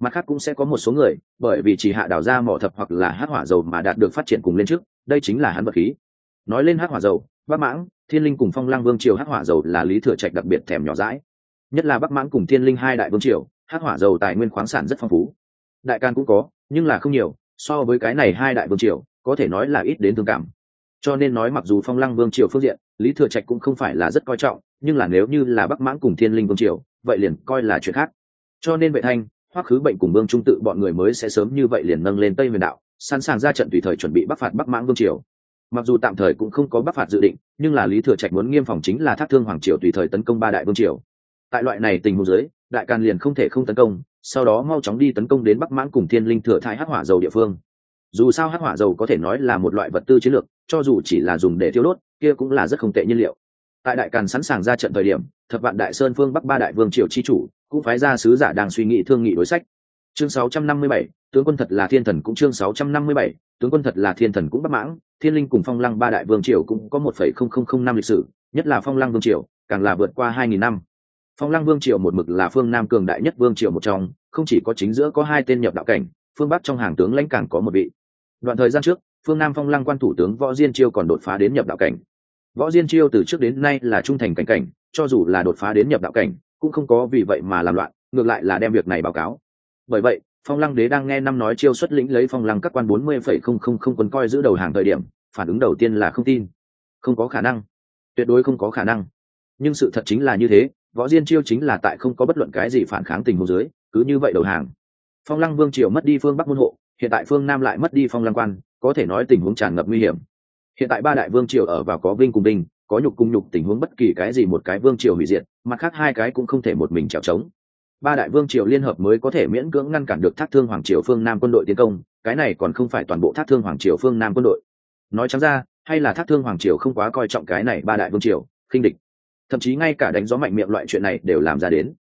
Mặt khác cũng sẽ có một số người, bởi vì chỉ hạ đào ra mỏ thập hoặc là hát hỏa dầu mà đạt được phát triển cùng lên trước, đây chính là hắn vật khí. Nói lên hát hỏa dầu, bắc mãng, thiên linh cùng phong Lang vương triều hát hỏa dầu là lý thừa trạch đặc biệt thèm nhỏ rãi nhất là bắc mãng cùng thiên linh hai đại vương triều, hát hỏa dầu tài nguyên khoáng sản rất phong phú. Đại can cũng có, nhưng là không nhiều, so với cái này hai đại vương triều, có thể nói là ít đến thương cảm cho nên nói mặc dù phong lăng vương triều phương diện, lý thừa trạch cũng không phải là rất coi trọng, nhưng là nếu như là bắc mãng cùng thiên linh vương triều, vậy liền coi là chuyện khác. Cho nên vệ thanh, hoắc khứ bệnh cùng vương trung tự bọn người mới sẽ sớm như vậy liền nâng lên tây huyền đạo, sẵn sàng ra trận tùy thời chuẩn bị bắc phạt bắc mãng vương triều. Mặc dù tạm thời cũng không có bắc phạt dự định, nhưng là lý thừa trạch muốn nghiêm phòng chính là thác thương hoàng triều tùy thời tấn công ba đại vương triều. Tại loại này tình huống giới đại càn liền không thể không tấn công, sau đó mau chóng đi tấn công đến bắc mãng cùng thiên linh thừa thai hắc hỏa dầu địa phương dù sao hắc hỏa dầu có thể nói là một loại vật tư chiến lược cho dù chỉ là dùng để tiêu đốt kia cũng là rất không tệ nhiên liệu. Tại đại càn sẵn sàng ra trận thời điểm thập vạn đại sơn phương bắc ba đại vương triều chi chủ cũng phái ra sứ giả đang suy nghĩ thương nghị đối sách. Chương 657, tướng quân thật là thiên thần cũng chương 657, tướng quân thật là thiên thần cũng bất mãng thiên linh cùng phong lăng ba đại vương triều cũng có một phẩy không không không năm lịch sử nhất là phong lăng vương triều càng là vượt qua hai nghìn năm. Phong lăng vương triều một mực là phương nam cường đại nhất vương triều một trong không chỉ có chính giữa có hai tên nhập đạo cảnh phương bắc trong hàng tướng lãnh càng có một vị đoạn thời gian trước, phương nam phong lăng quan thủ tướng võ diên chiêu còn đột phá đến nhập đạo cảnh. Võ diên chiêu từ trước đến nay là trung thành cảnh cảnh, cho dù là đột phá đến nhập đạo cảnh, cũng không có vì vậy mà làm loạn, ngược lại là đem việc này báo cáo. Bởi vậy, phong lăng đế đang nghe năm nói chiêu xuất lĩnh lấy phong lăng các quan bốn mươi phẩy không không không quân coi giữ đầu hàng thời điểm, phản ứng đầu tiên là không tin. Không có khả năng. Tuyệt đối không có khả năng. Nhưng sự thật chính là như thế, võ diên chiêu chính là tại không có bất luận cái gì phản kháng tình hồ dưới, cứ như vậy đầu hàng. Phong lăng vương triều mất đi phương bắc môn hộ hiện tại phương nam lại mất đi phong lăng quan, có thể nói tình huống tràn ngập nguy hiểm. Hiện tại ba đại vương triều ở vào có vinh cùng vinh, có nhục cùng nhục, tình huống bất kỳ cái gì một cái vương triều hủy diệt, mặt khác hai cái cũng không thể một mình trèo trống. Ba đại vương triều liên hợp mới có thể miễn cưỡng ngăn cản được thác thương hoàng triều phương nam quân đội tiến công, cái này còn không phải toàn bộ thác thương hoàng triều phương nam quân đội. Nói chắn ra, hay là thác thương hoàng triều không quá coi trọng cái này ba đại vương triều, khinh địch. Thậm chí ngay cả đánh gió mạnh miệng loại chuyện này đều làm ra đến.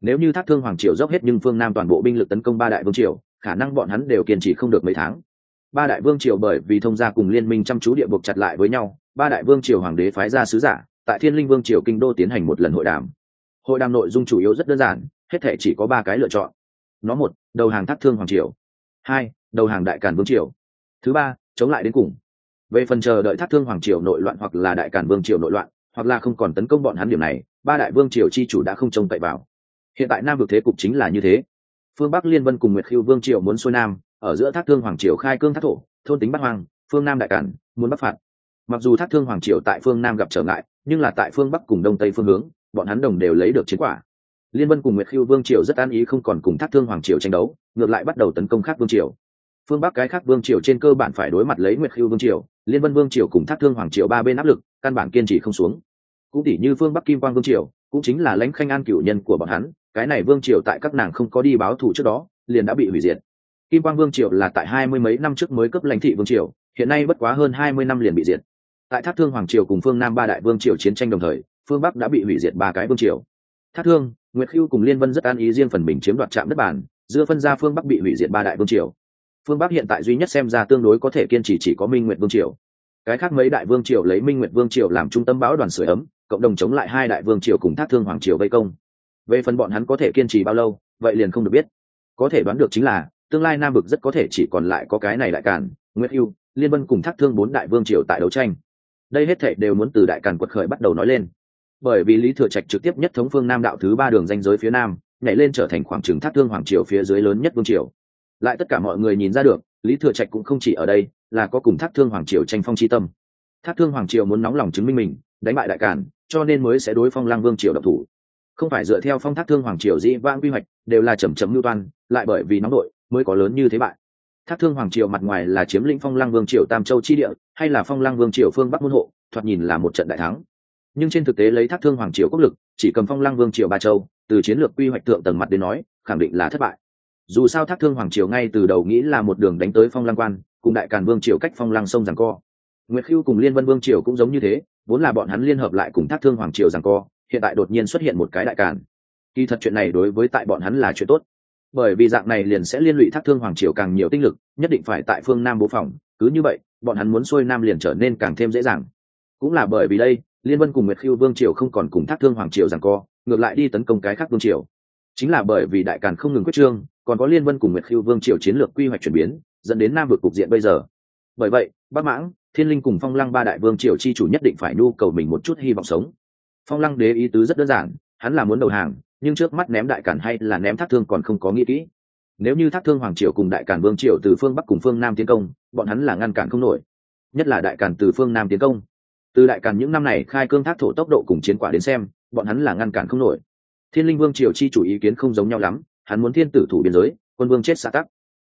Nếu như thác thương hoàng triều dốc hết nhưng phương nam toàn bộ binh lực tấn công ba đại vương triều khả năng bọn hắn đều kiên trì không được mấy tháng. Ba đại vương triều bởi vì thông gia cùng liên minh chăm chú địa buộc chặt lại với nhau, ba đại vương triều hoàng đế phái ra sứ giả, tại thiên linh vương triều kinh đô tiến hành một lần hội đàm. Hội đàm nội dung chủ yếu rất đơn giản, hết thể chỉ có ba cái lựa chọn. Nó một, đầu hàng thác thương hoàng triều. Hai, đầu hàng đại càn vương triều. Thứ ba, chống lại đến cùng. Về phần chờ đợi thác thương hoàng triều nội loạn hoặc là đại càn vương triều nội loạn, hoặc là không còn tấn công bọn hắn điểm này, ba đại vương triều chi chủ đã không trông cậy vào. Hiện tại nam vực thế cục chính là như thế phương bắc liên vân cùng nguyệt khiêu vương triều muốn xuôi nam, ở giữa thác thương hoàng triều khai cương thác thổ, thôn tính bắc hoàng phương nam đại cản, muốn bắc phạt. Mặc dù thác thương hoàng triều tại phương nam gặp trở ngại, nhưng là tại phương bắc cùng đông tây phương hướng, bọn hắn đồng đều lấy được chiến quả. Liên vân cùng nguyệt khiêu vương triều rất an ý không còn cùng thác thương hoàng triều tranh đấu, ngược lại bắt đầu tấn công khác vương triều. Phương bắc cái khác vương triều trên cơ bản phải đối mặt lấy nguyệt khiêu vương triều, liên vân vương triều cùng thác thương hoàng triều ba bên áp lực, căn bản kiên trì không xuống. Cũng tỷ như phương bắc kim quang vương triều cũng chính là lãnh khanh an cửu nhân của bọn hắn, cái này vương triều tại các nàng không có đi báo thù trước đó, liền đã bị hủy diệt. Kim quang vương triều là tại hai mươi mấy năm trước mới cấp lãnh thị vương triều, hiện nay bất quá hơn hai mươi năm liền bị diệt. Tại thác thương hoàng triều cùng phương nam ba đại vương triều chiến tranh đồng thời, phương bắc đã bị hủy diệt ba cái vương triều. Thác thương, nguyệt khiêu cùng liên vân rất an ý riêng phần mình chiếm đoạt trạm đất bản dưa phân ra phương bắc bị hủy diệt ba đại vương triều. Phương bắc hiện tại duy nhất xem ra tương đối có thể kiên trì chỉ có minh nguyệt vương triều. Cái khác mấy đại vương triều lấy minh nguyệt vương triều làm trung tâm bão đoàn sửa ấm cộng đồng chống lại hai đại vương triều cùng thác thương hoàng triều vây công. Về phần bọn hắn có thể kiên trì bao lâu, vậy liền không được biết. Có thể đoán được chính là, tương lai nam vực rất có thể chỉ còn lại có cái này đại càn nguyễn hưu, liên vân cùng thác thương bốn đại vương triều tại đấu tranh. Đây hết thể đều muốn từ đại càn quật khởi bắt đầu nói lên. Bởi vì lý thừa trạch trực tiếp nhất thống phương nam đạo thứ ba đường danh giới phía nam, nhảy lên trở thành khoảng trừng thác thương hoàng triều phía dưới lớn nhất vương triều. Lại tất cả mọi người nhìn ra được, lý thừa trạch cũng không chỉ ở đây, là có cùng thác thương hoàng triều tranh phong c tâm. Thác thương hoàng triều muốn nóng lòng chứng minh mình, đánh bại đại càn cho nên mới sẽ đối phong lang vương triều độc thủ. Không phải dựa theo phong thác thương hoàng triều dĩ vãng quy hoạch, đều là chầm chấm mưu toan, lại bởi vì nóng đội mới có lớn như thế bại. Thác thương hoàng triều mặt ngoài là chiếm lĩnh phong lang vương triều tam châu chi địa, hay là phong lang vương triều phương bắc môn hộ, thoạt nhìn là một trận đại thắng. Nhưng trên thực tế lấy thác thương hoàng triều quốc lực, chỉ cầm phong lang vương triều ba châu, từ chiến lược quy hoạch thượng tầng mặt đến nói, khẳng định là thất bại. Dù sao thác thương hoàng triều ngay từ đầu nghĩ là một đường đánh tới phong lang quan, cùng đại càn vương triều cách phong lang sông rằng co. Nguyệt khiêu cùng liên vân vương triều cũng giống như thế vốn là bọn hắn liên hợp lại cùng thác thương hoàng triều rằng co, hiện tại đột nhiên xuất hiện một cái đại càn. Kỳ thật chuyện này đối với tại bọn hắn là chuyện tốt. Bởi vì dạng này liền sẽ liên lụy thác thương hoàng triều càng nhiều tinh lực, nhất định phải tại phương nam bố phòng, cứ như vậy, bọn hắn muốn xuôi nam liền trở nên càng thêm dễ dàng. Cũng là bởi vì đây, liên vân cùng nguyệt khiêu vương triều không còn cùng thác thương hoàng triều rằng co, ngược lại đi tấn công cái khác vương triều. Chính là bởi vì đại càn không ngừng quyết trương, còn có liên vân cùng nguyệt khiêu vương triều chiến lược quy hoạch chuyển biến, dẫn đến nam vực cục diện bây giờ. Bởi vậy, bắc mãng thiên linh cùng phong lăng ba đại vương triều chi chủ nhất định phải nhu cầu mình một chút hy vọng sống. Phong lăng đế ý tứ rất đơn giản, hắn là muốn đầu hàng, nhưng trước mắt ném đại cản hay là ném thác thương còn không có nghĩ kỹ. Nếu như thác thương hoàng triều cùng đại cản vương triều từ phương bắc cùng phương nam tiến công, bọn hắn là ngăn cản không nổi. Nhất là đại cản từ phương nam tiến công. Từ đại cản những năm này khai cương thác thổ tốc độ cùng chiến quả đến xem, bọn hắn là ngăn cản không nổi. Thiên linh vương triều chi chủ ý kiến không giống nhau lắm, hắn muốn thiên tử thủ biên giới, quân vương chết xa tắc.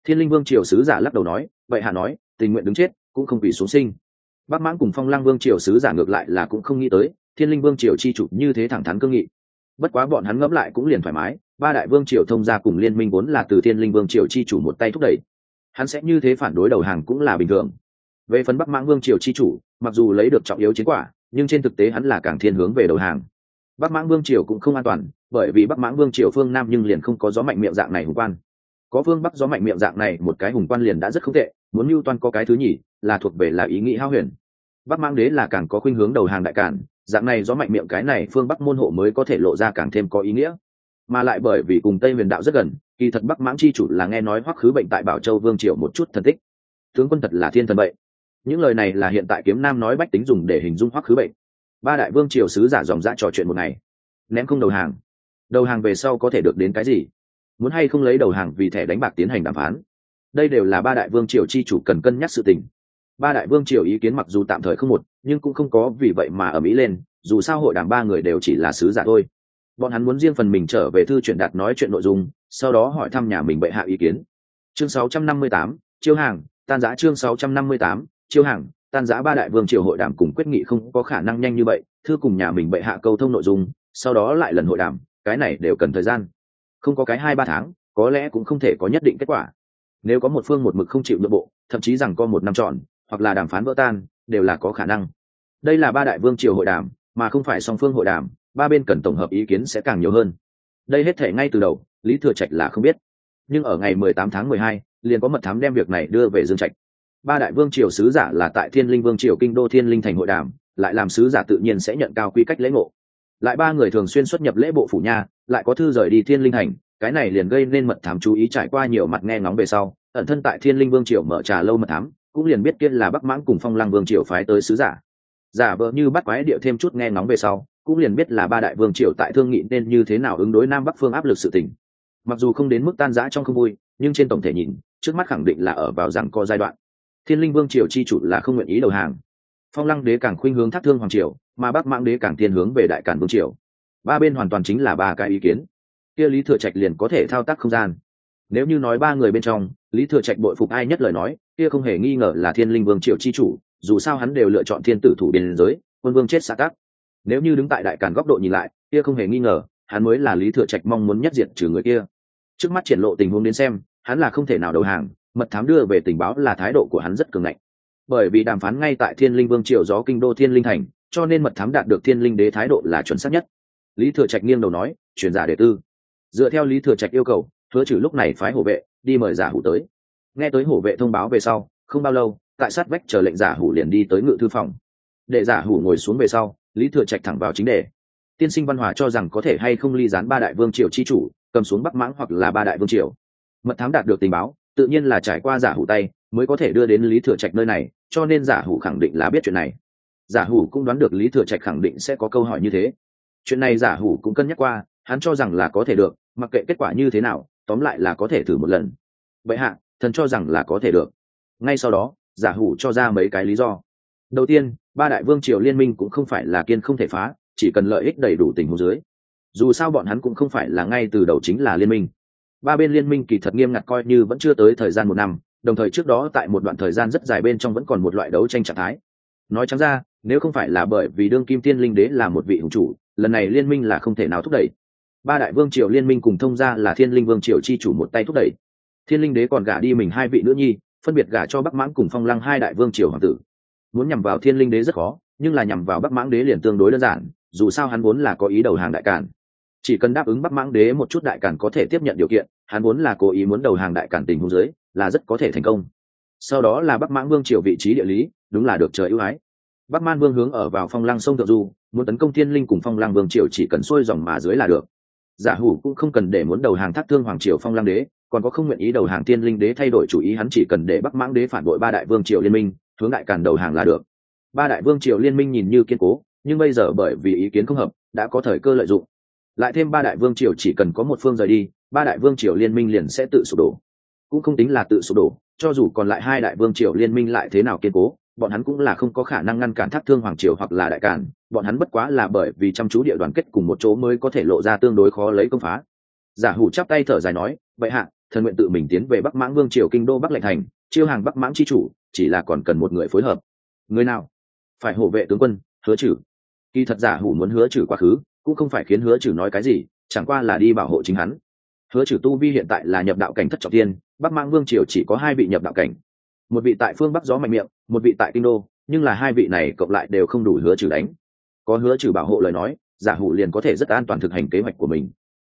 Thiên linh vương triều sứ giả lắc đầu nói, vậy hạ nói, tình nguyện đứng chết cũng không bị xuống sinh. Bắc mãng cùng phong lăng vương triều sứ giả ngược lại là cũng không nghĩ tới, thiên linh vương triều chi chủ như thế thẳng thắn cương nghị. Bất quá bọn hắn ngẫm lại cũng liền thoải mái, ba đại vương triều thông gia cùng liên minh vốn là từ thiên linh vương triều chi chủ một tay thúc đẩy. Hắn sẽ như thế phản đối đầu hàng cũng là bình thường. Về phần bắc mãng vương triều chi chủ, mặc dù lấy được trọng yếu chiến quả, nhưng trên thực tế hắn là càng thiên hướng về đầu hàng. Bắc mãng vương triều cũng không an toàn, bởi vì bắc mãng vương triều phương nam nhưng liền không có gió mạnh miệng dạng này hùng quan. Có phương bắc gió mạnh miệng dạng này, một cái hùng quan liền đã rất không tệ muốn mưu toan có cái thứ nhì, là thuộc về là ý nghĩ hao huyền. Bắc mang đế là càng có khuynh hướng đầu hàng đại cản, dạng này gió mạnh miệng cái này phương bắc môn hộ mới có thể lộ ra càng thêm có ý nghĩa. Mà lại bởi vì cùng tây huyền đạo rất gần, kỳ thật bắc mãng chi chủ là nghe nói hoắc khứ bệnh tại bảo châu vương triều một chút thần tích. Tướng quân thật là thiên thần bệnh những lời này là hiện tại kiếm nam nói bách tính dùng để hình dung hoắc khứ bệnh. Ba đại vương triều sứ giả dòng dã trò chuyện một ngày. Ném không đầu hàng. Đầu hàng về sau có thể được đến cái gì? Muốn hay không lấy đầu hàng vì thẻ đánh bạc tiến hành đàm phán? Đây đều là ba đại vương triều chi chủ cần cân nhắc sự tình. Ba đại vương triều ý kiến mặc dù tạm thời không một nhưng cũng không có vì vậy mà ở mỹ lên dù sao hội đàm ba người đều chỉ là sứ giả thôi. Bọn hắn muốn riêng phần mình trở về thư truyền đạt nói chuyện nội dung sau đó hỏi thăm nhà mình bệ hạ ý kiến. Chương 658, chiêu hàng tan giã chương 658, chiêu hàng tan giã ba đại vương triều hội đàm cùng quyết nghị không có khả năng nhanh như vậy thư cùng nhà mình bệ hạ câu thông nội dung sau đó lại lần hội đàm cái này đều cần thời gian. Không có cái hai ba tháng có lẽ cũng không thể có nhất định kết quả nếu có một phương một mực không chịu nội bộ thậm chí rằng có một năm tròn hoặc là đàm phán vỡ tan đều là có khả năng. Đây là ba đại vương triều hội đàm mà không phải song phương hội đàm ba bên cần tổng hợp ý kiến sẽ càng nhiều hơn. Đây hết thể ngay từ đầu lý thừa trạch là không biết. Nhưng ở ngày 18 tháng 12, liền có mật thám đem việc này đưa về dương trạch. Ba đại vương triều sứ giả là tại thiên linh vương triều kinh đô thiên linh thành hội đàm lại làm sứ giả tự nhiên sẽ nhận cao quy cách lễ ngộ. Lại ba người thường xuyên xuất nhập lễ bộ phủ nha lại có thư rời đi thiên linh thành cái này liền gây nên mật thám chú ý trải qua nhiều mặt nghe ngóng về sau, ẩn thân tại thiên linh vương triều mở trà lâu mật thám, cũng liền biết kiên là bắc mãng cùng phong lăng vương triều phái tới sứ giả. Giả vờ như bắt quái điệu thêm chút nghe ngóng về sau, cũng liền biết là ba đại vương triều tại thương nghị nên như thế nào ứng đối nam bắc phương áp lực sự tình. Mặc dù không đến mức tan rã trong không vui, nhưng trên tổng thể nhìn, trước mắt khẳng định là ở vào rằng co giai đoạn. Thiên linh vương triều chi chủ là không nguyện ý đầu hàng. Phong lăng đế càng khuynh hướng thác thương hoàng triều, mà bắc mãng đế càng tiên hướng về đại cản vương triều. Ba bên hoàn toàn chính là ba cái ý kiến kia lý thừa trạch liền có thể thao tác không gian. Nếu như nói ba người bên trong, lý thừa trạch bội phục ai nhất lời nói, kia không hề nghi ngờ là thiên linh vương triều chi chủ, dù sao hắn đều lựa chọn thiên tử thủ biên giới, quân vương chết xã tắc. Nếu như đứng tại đại càn góc độ nhìn lại, kia không hề nghi ngờ, hắn mới là lý thừa trạch mong muốn nhất diệt trừ người kia. Trước mắt triển lộ tình huống đến xem, hắn là không thể nào đầu hàng, mật thám đưa về tình báo là thái độ của hắn rất cường ngạnh. Bởi vì đàm phán ngay tại thiên linh vương triều gió kinh đô thiên linh thành, cho nên mật thám đạt được thiên linh đế thái độ là chuẩn xác nhất. Lý thừa trạch nghiêng đầu nói truyền giả đệ tư dựa theo lý thừa trạch yêu cầu, hứa trừ lúc này phái hổ vệ, đi mời giả hủ tới. Nghe tới hổ vệ thông báo về sau, không bao lâu, tại sát vách chờ lệnh giả hủ liền đi tới ngự thư phòng. Để giả hủ ngồi xuống về sau, lý thừa trạch thẳng vào chính đề. Tiên sinh văn hòa cho rằng có thể hay không ly dán ba đại vương triều chi chủ, cầm xuống bắc mãng hoặc là ba đại vương triều. Mật thám đạt được tình báo, tự nhiên là trải qua giả hủ tay, mới có thể đưa đến lý thừa trạch nơi này, cho nên giả hủ khẳng định là biết chuyện này. Giả hủ cũng đoán được lý thừa trạch khẳng định sẽ có câu hỏi như thế. Chuyện này giả hủ cũng cân nhắc qua, hắn cho rằng là có thể được mặc kệ kết quả như thế nào, tóm lại là có thể thử một lần. Vậy hạ, thần cho rằng là có thể được. Ngay sau đó, giả hủ cho ra mấy cái lý do. Đầu tiên, ba đại vương triều liên minh cũng không phải là kiên không thể phá, chỉ cần lợi ích đầy đủ tình huống dưới. Dù sao bọn hắn cũng không phải là ngay từ đầu chính là liên minh. Ba bên liên minh kỳ thật nghiêm ngặt coi như vẫn chưa tới thời gian một năm, đồng thời trước đó tại một đoạn thời gian rất dài bên trong vẫn còn một loại đấu tranh trạng thái. Nói chẳng ra, nếu không phải là bởi vì đương kim tiên linh đế là một vị hùng chủ, lần này liên minh là không thể nào thúc đẩy ba đại vương triều liên minh cùng thông gia là thiên linh vương triều chi chủ một tay thúc đẩy. Thiên linh đế còn gả đi mình hai vị nữ nhi, phân biệt gả cho bắc mãng cùng phong lăng hai đại vương triều hoàng tử. Muốn nhằm vào thiên linh đế rất khó, nhưng là nhằm vào bắc mãng đế liền tương đối đơn giản, dù sao hắn vốn là có ý đầu hàng đại cản chỉ cần đáp ứng bắc mãng đế một chút đại cản có thể tiếp nhận điều kiện, hắn vốn là cố ý muốn đầu hàng đại cản tình huống dưới, là rất có thể thành công. Sau đó là bắc mãng vương triều vị trí địa lý, đúng là được trời ưu ái. Bắc man vương hướng ở vào phong lăng sông thượng du, muốn tấn công thiên linh cùng phong lăng vương triều chỉ cần xuôi dòng mà dưới là được giả hủ cũng không cần để muốn đầu hàng thác thương hoàng triều phong Lang đế, còn có không nguyện ý đầu hàng thiên linh đế thay đổi chủ ý, hắn chỉ cần để bắc mãng đế phản bội ba đại vương triều liên minh, hướng đại càn đầu hàng là được. Ba đại vương triều liên minh nhìn như kiên cố, nhưng bây giờ bởi vì ý kiến không hợp, đã có thời cơ lợi dụng. Lại thêm ba đại vương triều chỉ cần có một phương rời đi, ba đại vương triều liên minh liền sẽ tự sụp đổ. Cũng không tính là tự sụp đổ, cho dù còn lại hai đại vương triều liên minh lại thế nào kiên cố bọn hắn cũng là không có khả năng ngăn cản thác thương hoàng triều hoặc là đại cản bọn hắn bất quá là bởi vì chăm chú địa đoàn kết cùng một chỗ mới có thể lộ ra tương đối khó lấy công phá. Giả hủ chắp tay thở dài nói, vậy hạ, thần nguyện tự mình tiến về bắc mãng vương triều kinh đô bắc lệnh thành, chiêu hàng bắc mãng c h i chủ, chỉ là còn cần một người phối hợp. Người nào? Phải hộ vệ tướng quân, hứa trừ. Kỳ thật giả hủ muốn hứa trừ quá khứ, cũng không phải khiến hứa trừ nói cái gì, chẳng qua là đi bảo hộ chính hắn. Hứa trừ tu vi hiện tại là nhập đạo cảnh thất trọng tiên, bắc mãng vương triều chỉ có hai vị nhập đạo cảnh một vị tại phương bắc gió mạnh miệng, một vị tại kinh đô, nhưng là hai vị này cộng lại đều không đủ hứa trừ đánh. Có hứa trừ bảo hộ lời nói, giả hủ liền có thể rất an toàn thực hành kế hoạch của mình.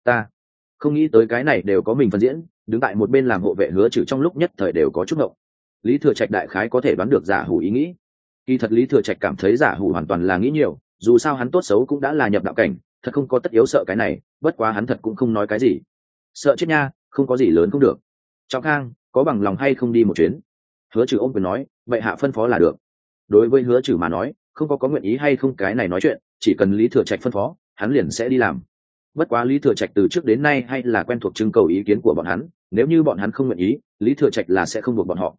Ta không nghĩ tới cái này đều có mình phân diễn, đứng tại một bên làm hộ vệ hứa trừ trong lúc nhất thời đều có chút ngộng. Lý thừa trạch đại khái có thể đoán được giả hủ ý nghĩ. Kỳ thật lý thừa trạch cảm thấy giả hủ hoàn toàn là nghĩ nhiều, dù sao hắn tốt xấu cũng đã là nhập đạo cảnh, thật không có tất yếu sợ cái này, bất quá hắn thật cũng không nói cái gì. Sợ chết nha, không có gì lớn cũng được. Trọng khang, có bằng lòng hay không đi một chuyến? Hứa trừ ôm quyền nói, bệ hạ phân phó là được. Đối với hứa trừ mà nói, không có có nguyện ý hay không cái này nói chuyện, chỉ cần lý thừa trạch phân phó, hắn liền sẽ đi làm. Bất quá lý thừa trạch từ trước đến nay hay là quen thuộc trưng cầu ý kiến của bọn hắn, nếu như bọn hắn không nguyện ý, lý thừa trạch là sẽ không buộc bọn họ.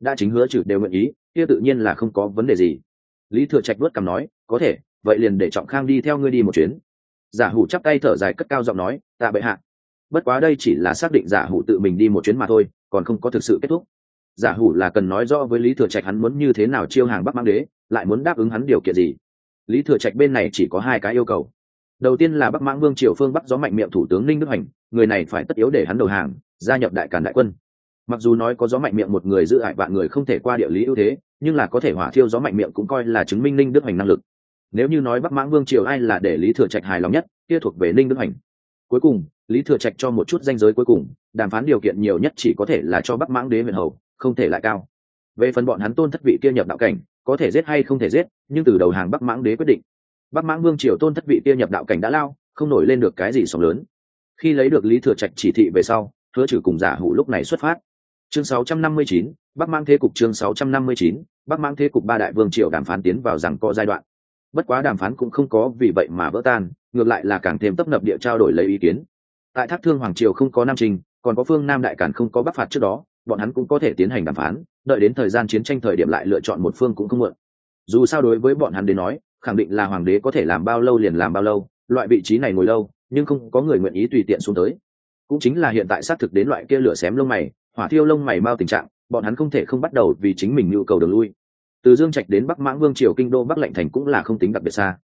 Đã chính hứa trừ đều nguyện ý, kia tự nhiên là không có vấn đề gì. Lý thừa trạch vớt cằm nói, có thể, vậy liền để trọng khang đi theo ngươi đi một chuyến. Giả hủ chắp tay thở dài cất cao giọng nói, tạ bệ hạ. Bất quá đây chỉ là xác định giả hủ tự mình đi một chuyến mà thôi, còn không có thực sự kết thúc giả hủ là cần nói rõ với lý thừa trạch hắn muốn như thế nào chiêu hàng bắc mang đế, lại muốn đáp ứng hắn điều kiện gì. Lý thừa trạch bên này chỉ có hai cái yêu cầu. Đầu tiên là bắc mãng vương triều phương bắc gió mạnh miệng thủ tướng ninh đức hành, người này phải tất yếu để hắn đầu hàng, gia nhập đại càn đại quân. Mặc dù nói có gió mạnh miệng một người giữ hại vạn người không thể qua địa lý ưu thế, nhưng là có thể hỏa thiêu gió mạnh miệng cũng coi là chứng minh ninh đức hành năng lực. Nếu như nói bắc mãng vương triều ai là để lý thừa trạch hài lòng nhất, kia thuộc về ninh đức hành cuối cùng lý thừa trạch cho một chút danh giới cuối cùng đàm phán điều kiện nhiều nhất chỉ có thể là cho bắc mãng đế huyền hầu không thể lại cao. Về phần bọn hắn tôn thất vị kia nhập đạo cảnh có thể giết hay không thể giết nhưng từ đầu hàng bắc mãng đế quyết định. Bắc mãng vương triều tôn thất vị kia nhập đạo cảnh đã lao không nổi lên được cái gì sóng lớn. Khi lấy được lý thừa trạch chỉ thị về sau hứa trừ cùng giả hủ lúc này xuất phát. Chương 659, bắc mãng thế cục chương 659, bắc mãng thế cục ba đại vương triều đàm phán tiến vào rằng có giai đoạn. Bất quá đàm phán cũng không có vì vậy mà vỡ tan ngược lại là càng thêm tấp nập địa trao đổi lấy ý kiến. Tại thác thương hoàng triều không có nam trình, còn có phương nam đại cản không có bắc phạt trước đó, bọn hắn cũng có thể tiến hành đàm phán, đợi đến thời gian chiến tranh thời điểm lại lựa chọn một phương cũng không muộn. Dù sao đối với bọn hắn đến nói, khẳng định là hoàng đế có thể làm bao lâu liền làm bao lâu, loại vị trí này ngồi lâu, nhưng không có người nguyện ý tùy tiện xuống tới. Cũng chính là hiện tại xác thực đến loại kia lửa xém lông mày, hỏa thiêu lông mày bao tình trạng, bọn hắn không thể không bắt đầu vì chính mình nhu cầu đường lui. Từ dương trạch đến bắc mãng vương triều kinh đô bắc lệnh thành cũng là không tính đặc biệt xa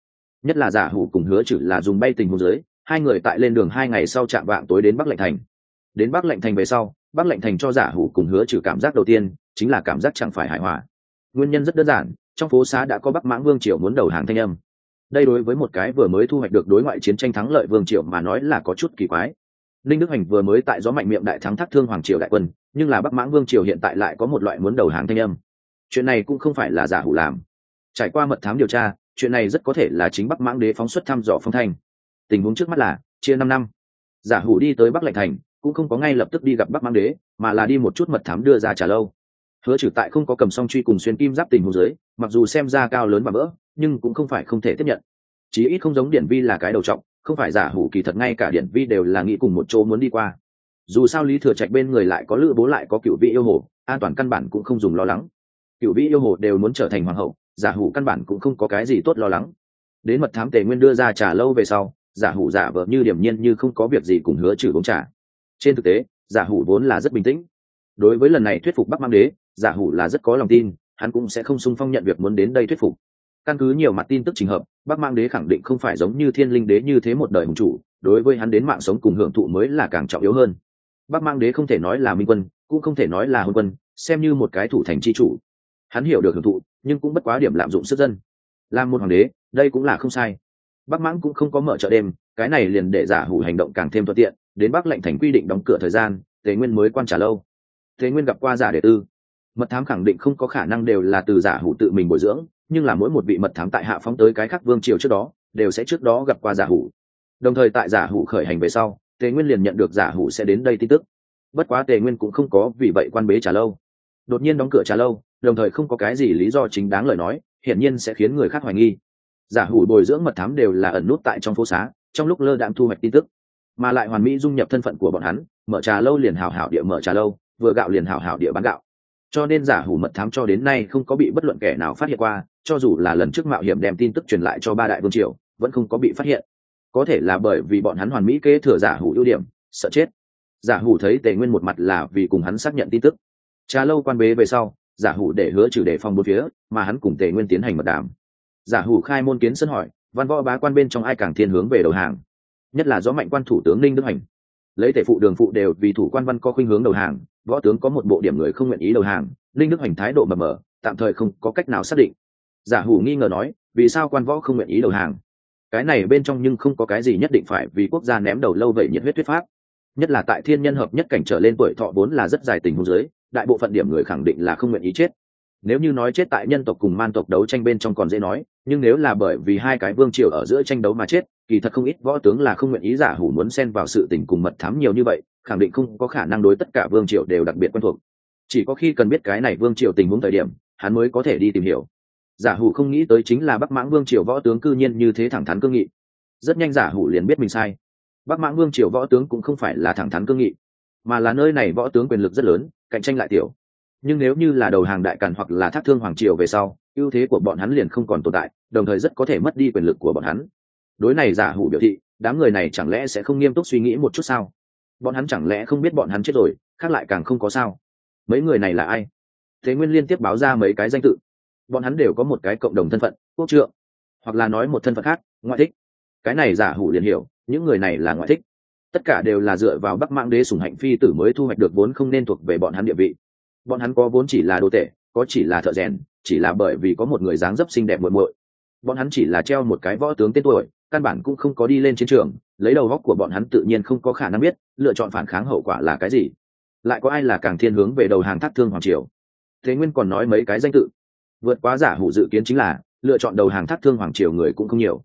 nhất là giả hủ cùng hứa chử là dùng bay tình hồ dưới hai người tại lên đường hai ngày sau chạm vạng tối đến bắc lệnh thành. Đến bắc lệnh thành về sau, bắc lệnh thành cho giả hủ cùng hứa trừ cảm giác đầu tiên chính là cảm giác chẳng phải hài hòa. Nguyên nhân rất đơn giản, trong phố xá đã có bắc mãng vương triều muốn đầu hàng thanh âm. Đây đối với một cái vừa mới thu hoạch được đối ngoại chiến tranh thắng lợi vương triều mà nói là có chút kỳ quái. Linh đức hành vừa mới tại gió mạnh miệng đại thắng thác thương hoàng triều đại quân, nhưng là bắc mãng vương triều hiện tại lại có một loại muốn đầu hàng thanh âm. Chuyện này cũng không phải là giả hủ làm. Trải qua mật thám điều tra chuyện này rất có thể là chính bắc mãng đế phóng xuất thăm dò phong thanh. Tình huống trước mắt là, chia năm năm. Giả hủ đi tới bắc lệnh thành, cũng không có ngay lập tức đi gặp bắc mãng đế, mà là đi một chút mật thám đưa ra trả lâu. Hứa trừ tại không có cầm song truy cùng xuyên kim giáp tình hồ dưới, mặc dù xem ra cao lớn và vỡ nhưng cũng không phải không thể tiếp nhận. Chí ít không giống điển vi là cái đầu trọng, không phải giả hủ kỳ thật ngay cả điển vi đều là nghĩ cùng một chỗ muốn đi qua. Dù sao lý thừa trạch bên người lại có lữ bố lại có cựu vị yêu hồ, an toàn căn bản cũng không dùng lo lắng. Cựu vị yêu hồ đều muốn trở thành hoàng hậu giả hủ căn bản cũng không có cái gì tốt lo lắng. Đến mật thám tề nguyên đưa ra trả lâu về sau, giả hủ giả vờ như điểm nhiên như không có việc gì cùng hứa trừ uống trả trên thực tế, giả hủ vốn là rất bình tĩnh. Đối với lần này thuyết phục bắc mang đế, giả hủ là rất có lòng tin, hắn cũng sẽ không sung phong nhận việc muốn đến đây thuyết phục. Căn cứ nhiều mặt tin tức trình hợp, bắc mang đế khẳng định không phải giống như thiên linh đế như thế một đời hùng chủ, đối với hắn đến mạng sống cùng hưởng thụ mới là càng trọng yếu hơn. Bắc mang đế không thể nói là minh quân, cũng không thể nói là hôn quân, xem như một cái thủ thành c h i chủ. Hắn hiểu được hưởng thụ nhưng cũng bất quá điểm lạm dụng sức dân. Làm một hoàng đế, đây cũng là không sai. Bắc mãng cũng không có mở chợ đêm, cái này liền để giả hủ hành động càng thêm thuận tiện, đến bắc lệnh thành quy định đóng cửa thời gian, tề nguyên mới quan trả lâu. Tề nguyên gặp qua giả đệ tư. Mật thám khẳng định không có khả năng đều là từ giả hủ tự mình bồi dưỡng, nhưng là mỗi một vị mật thám tại hạ phóng tới cái khác vương triều trước đó, đều sẽ trước đó gặp qua giả hủ. Đồng thời tại giả hủ khởi hành về sau, tề nguyên liền nhận được giả hủ sẽ đến đây tin tức. Bất quá tề nguyên cũng không có vì vậy quan bế trả lâu. Đột nhiên đóng cửa trả lâu đồng thời không có cái gì lý do chính đáng lời nói, hiển nhiên sẽ khiến người khác hoài nghi. Giả hủ bồi dưỡng mật thám đều là ẩn nút tại trong phố xá, trong lúc lơ đạm thu hoạch tin tức. Mà lại hoàn mỹ dung nhập thân phận của bọn hắn, mở trà lâu liền hảo hảo địa mở trà lâu, vừa gạo liền hảo hảo địa bán gạo. Cho nên giả hủ mật thám cho đến nay không có bị bất luận kẻ nào phát hiện qua, cho dù là lần trước mạo hiểm đem tin tức truyền lại cho ba đại vương triều, vẫn không có bị phát hiện. Có thể là bởi vì bọn hắn hoàn mỹ kế thừa giả hủ ưu điểm, sợ chết. Giả hủ thấy tề nguyên một mặt là vì cùng hắn xác nhận tin tức. Trà lâu quan bế về sau giả hủ để hứa trừ đề phòng bốn phía, mà hắn cùng tề nguyên tiến hành mật đàm. Giả hủ khai môn kiến sân hỏi, văn võ bá quan bên trong ai càng thiên hướng về đầu hàng? Nhất là do mạnh quan thủ tướng ninh đức hành. Lấy tể phụ đường phụ đều vì thủ quan văn có khuynh hướng đầu hàng, võ tướng có một bộ điểm người không nguyện ý đầu hàng, Ninh đức hoành thái độ mờ mờ, tạm thời không có cách nào xác định. Giả hủ nghi ngờ nói, vì sao quan võ không nguyện ý đầu hàng? Cái này bên trong nhưng không có cái gì nhất định phải, vì quốc gia ném đầu lâu vậy nhiệt huyết thuyết pháp. Nhất là tại thiên nhân hợp nhất cảnh trở lên tuổi thọ vốn là rất dài tình huống giới đại bộ phận điểm người khẳng định là không nguyện ý chết. Nếu như nói chết tại nhân tộc cùng man tộc đấu tranh bên trong còn dễ nói, nhưng nếu là bởi vì hai cái vương triều ở giữa tranh đấu mà chết, kỳ thật không ít võ tướng là không nguyện ý giả hủ muốn xen vào sự tình cùng mật thám nhiều như vậy, khẳng định không có khả năng đối tất cả vương triều đều đặc biệt quen thuộc. Chỉ có khi cần biết cái này vương triều tình huống thời điểm, hắn mới có thể đi tìm hiểu. Giả hủ không nghĩ tới chính là bắc mãng vương triều võ tướng cư nhiên như thế thẳng thắn cương nghị. Rất nhanh giả hủ liền biết mình sai. Bắc mãng vương triều võ tướng cũng không phải là thẳng thắn cương nghị, mà là nơi này võ tướng quyền lực rất lớn cạnh tranh lại tiểu. Nhưng nếu như là đầu hàng đại càn hoặc là thác thương hoàng triều về sau, ưu thế của bọn hắn liền không còn tồn tại, đồng thời rất có thể mất đi quyền lực của bọn hắn. Đối này giả hủ biểu thị, đám người này chẳng lẽ sẽ không nghiêm túc suy nghĩ một chút sao? Bọn hắn chẳng lẽ không biết bọn hắn chết rồi, khác lại càng không có sao? Mấy người này là ai? Thế nguyên liên tiếp báo ra mấy cái danh tự. Bọn hắn đều có một cái cộng đồng thân phận, quốc trượng, hoặc là nói một thân phận khác, ngoại thích. Cái này giả hủ liền hiểu, những người này là ngoại thích tất cả đều là dựa vào bắc mạng đế sùng hạnh phi tử mới thu hoạch được vốn không nên thuộc về bọn hắn địa vị. Bọn hắn có vốn chỉ là đồ tệ có chỉ là thợ rèn, chỉ là bởi vì có một người dáng dấp xinh đẹp muộn muội. Bọn hắn chỉ là treo một cái võ tướng tên tuổi, căn bản cũng không có đi lên chiến trường, lấy đầu góc của bọn hắn tự nhiên không có khả năng biết, lựa chọn phản kháng hậu quả là cái gì. Lại có ai là càng thiên hướng về đầu hàng thác thương hoàng triều? Thế nguyên còn nói mấy cái danh tự. Vượt quá giả hủ dự kiến chính là, lựa chọn đầu hàng thác thương hoàng triều người cũng không nhiều.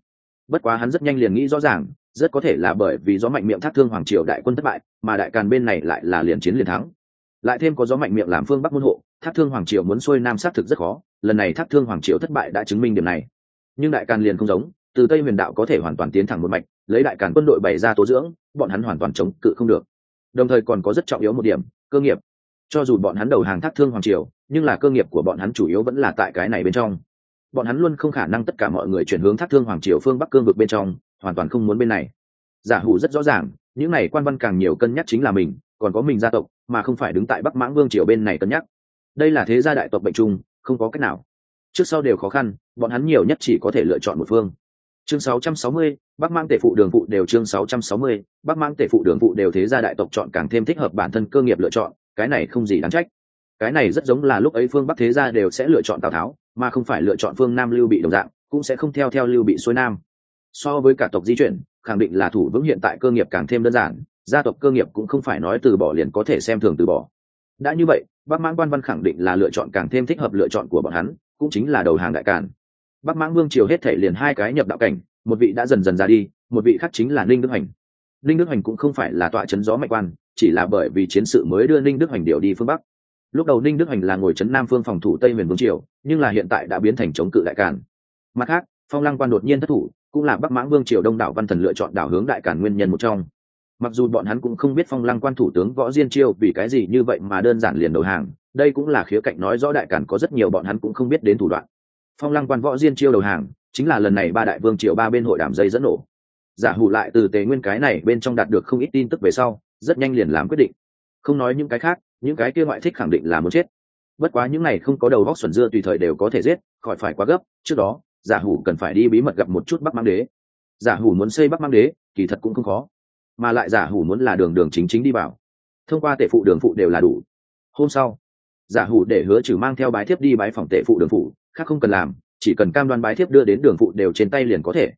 Bất quá hắn rất nhanh liền nghĩ rõ ràng rất có thể là bởi vì gió mạnh miệng thác thương hoàng triều đại quân thất bại, mà đại càn bên này lại là liền chiến liền thắng. Lại thêm có gió mạnh miệng làm phương bắc môn hộ, thác thương hoàng triều muốn xuôi nam xác thực rất khó, lần này thác thương hoàng triều thất bại đã chứng minh điểm này. Nhưng đại càn liền không giống, từ tây huyền đạo có thể hoàn toàn tiến thẳng một mạch, lấy đại càn quân đội bày ra tố dưỡng, bọn hắn hoàn toàn chống cự không được. Đồng thời còn có rất trọng yếu một điểm, cơ nghiệp. Cho dù bọn hắn đầu hàng thác thương hoàng triều, nhưng là cơ nghiệp của bọn hắn chủ yếu vẫn là tại cái này bên trong. Bọn hắn luôn không khả năng tất cả mọi người chuyển hướng thác thương hoàng triều phương bắc cương vực bên trong hoàn toàn không muốn bên này. Giả hủ rất rõ ràng những này quan văn càng nhiều cân nhắc chính là mình còn có mình gia tộc mà không phải đứng tại bắc mãng vương triều bên này cân nhắc. Đây là thế gia đại tộc bệnh chung không có cách nào. Trước sau đều khó khăn bọn hắn nhiều nhất chỉ có thể lựa chọn một phương. Chương 660, bắc Mãng tể phụ đường phụ đều chương 660, bắc Mãng tể phụ đường phụ đều thế gia đại tộc chọn càng thêm thích hợp bản thân cơ nghiệp lựa chọn cái này không gì đáng trách. Cái này rất giống là lúc ấy phương bắc thế gia đều sẽ lựa chọn tào tháo mà không phải lựa chọn phương nam lưu bị đồng dạng cũng sẽ không theo theo lưu bị xuôi nam so với cả tộc di chuyển, khẳng định là thủ vững hiện tại cơ nghiệp càng thêm đơn giản, gia tộc cơ nghiệp cũng không phải nói từ bỏ liền có thể xem thường từ bỏ. Đã như vậy, bắc mãng quan văn khẳng định là lựa chọn càng thêm thích hợp lựa chọn của bọn hắn, cũng chính là đầu hàng đại càn. Bắc mãng vương triều hết thể liền hai cái nhập đạo cảnh, một vị đã dần dần ra đi, một vị khác chính là ninh đức hoành. Ninh đức hoành cũng không phải là tọa chấn gió mạnh quan, chỉ là bởi vì chiến sự mới đưa ninh đức hoành điều đi phương bắc. Lúc đầu ninh đức hoành là ngồi chấn nam phương phòng thủ tây huyền vương triều, nhưng là hiện tại đã biến thành chống cự đại càn. Mặt khác, phong lăng quan đột nhiên thất thủ cũng là bắc mãng vương triều đông đảo văn thần lựa chọn đảo hướng đại càn nguyên nhân một trong. Mặc dù bọn hắn cũng không biết phong lăng quan thủ tướng võ diên chiêu vì cái gì như vậy mà đơn giản liền đầu hàng, đây cũng là khía cạnh nói rõ đại càn có rất nhiều bọn hắn cũng không biết đến thủ đoạn. Phong lăng quan võ diên chiêu đầu hàng, chính là lần này ba đại vương triều ba bên hội đàm dây dẫn nổ. Giả hủ lại từ tề nguyên cái này bên trong đạt được không ít tin tức về sau, rất nhanh liền làm quyết định. Không nói những cái khác, những cái kia ngoại thích khẳng định là muốn chết. Bất quá những này không có đầu góc xuẩn dưa tùy thời đều có thể giết, khỏi phải quá gấp, trước đó giả hủ cần phải đi bí mật gặp một chút bắc mang đế. Giả hủ muốn xây bắc mang đế, kỳ thật cũng không khó. Mà lại giả hủ muốn là đường đường chính chính đi vào. Thông qua Tể phụ đường phụ đều là đủ. Hôm sau, giả hủ để hứa trừ mang theo bái thiếp đi bái phòng Tể phụ đường phụ, khác không cần làm, chỉ cần cam đoan bái thiếp đưa đến đường phụ đều trên tay liền có thể.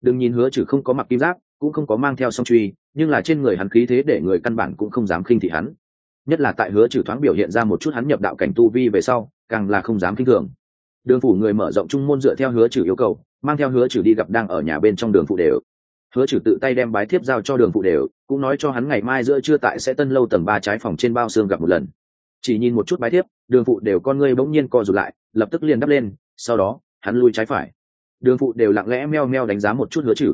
Đừng nhìn hứa trừ không có mặc kim giáp, cũng không có mang theo song truy, nhưng là trên người hắn khí thế để người căn bản cũng không dám khinh thị hắn. Nhất là tại hứa trừ thoáng biểu hiện ra một chút hắn nhập đạo cảnh tu vi về sau, càng là không dám khinh thường đường phủ người mở rộng trung môn dựa theo hứa trừ yêu cầu, mang theo hứa trừ đi gặp đang ở nhà bên trong đường phụ đều. Hứa trừ tự tay đem bái thiếp giao cho đường phụ đều, cũng nói cho hắn ngày mai giữa trưa tại sẽ tân lâu tầng ba trái phòng trên bao xương gặp một lần. Chỉ nhìn một chút bái thiếp, đường phụ đều con ngươi bỗng nhiên co rụt lại, lập tức liền đắp lên, sau đó, hắn lui trái phải. Đường phụ đều lặng lẽ meo meo đánh giá một chút hứa trừ.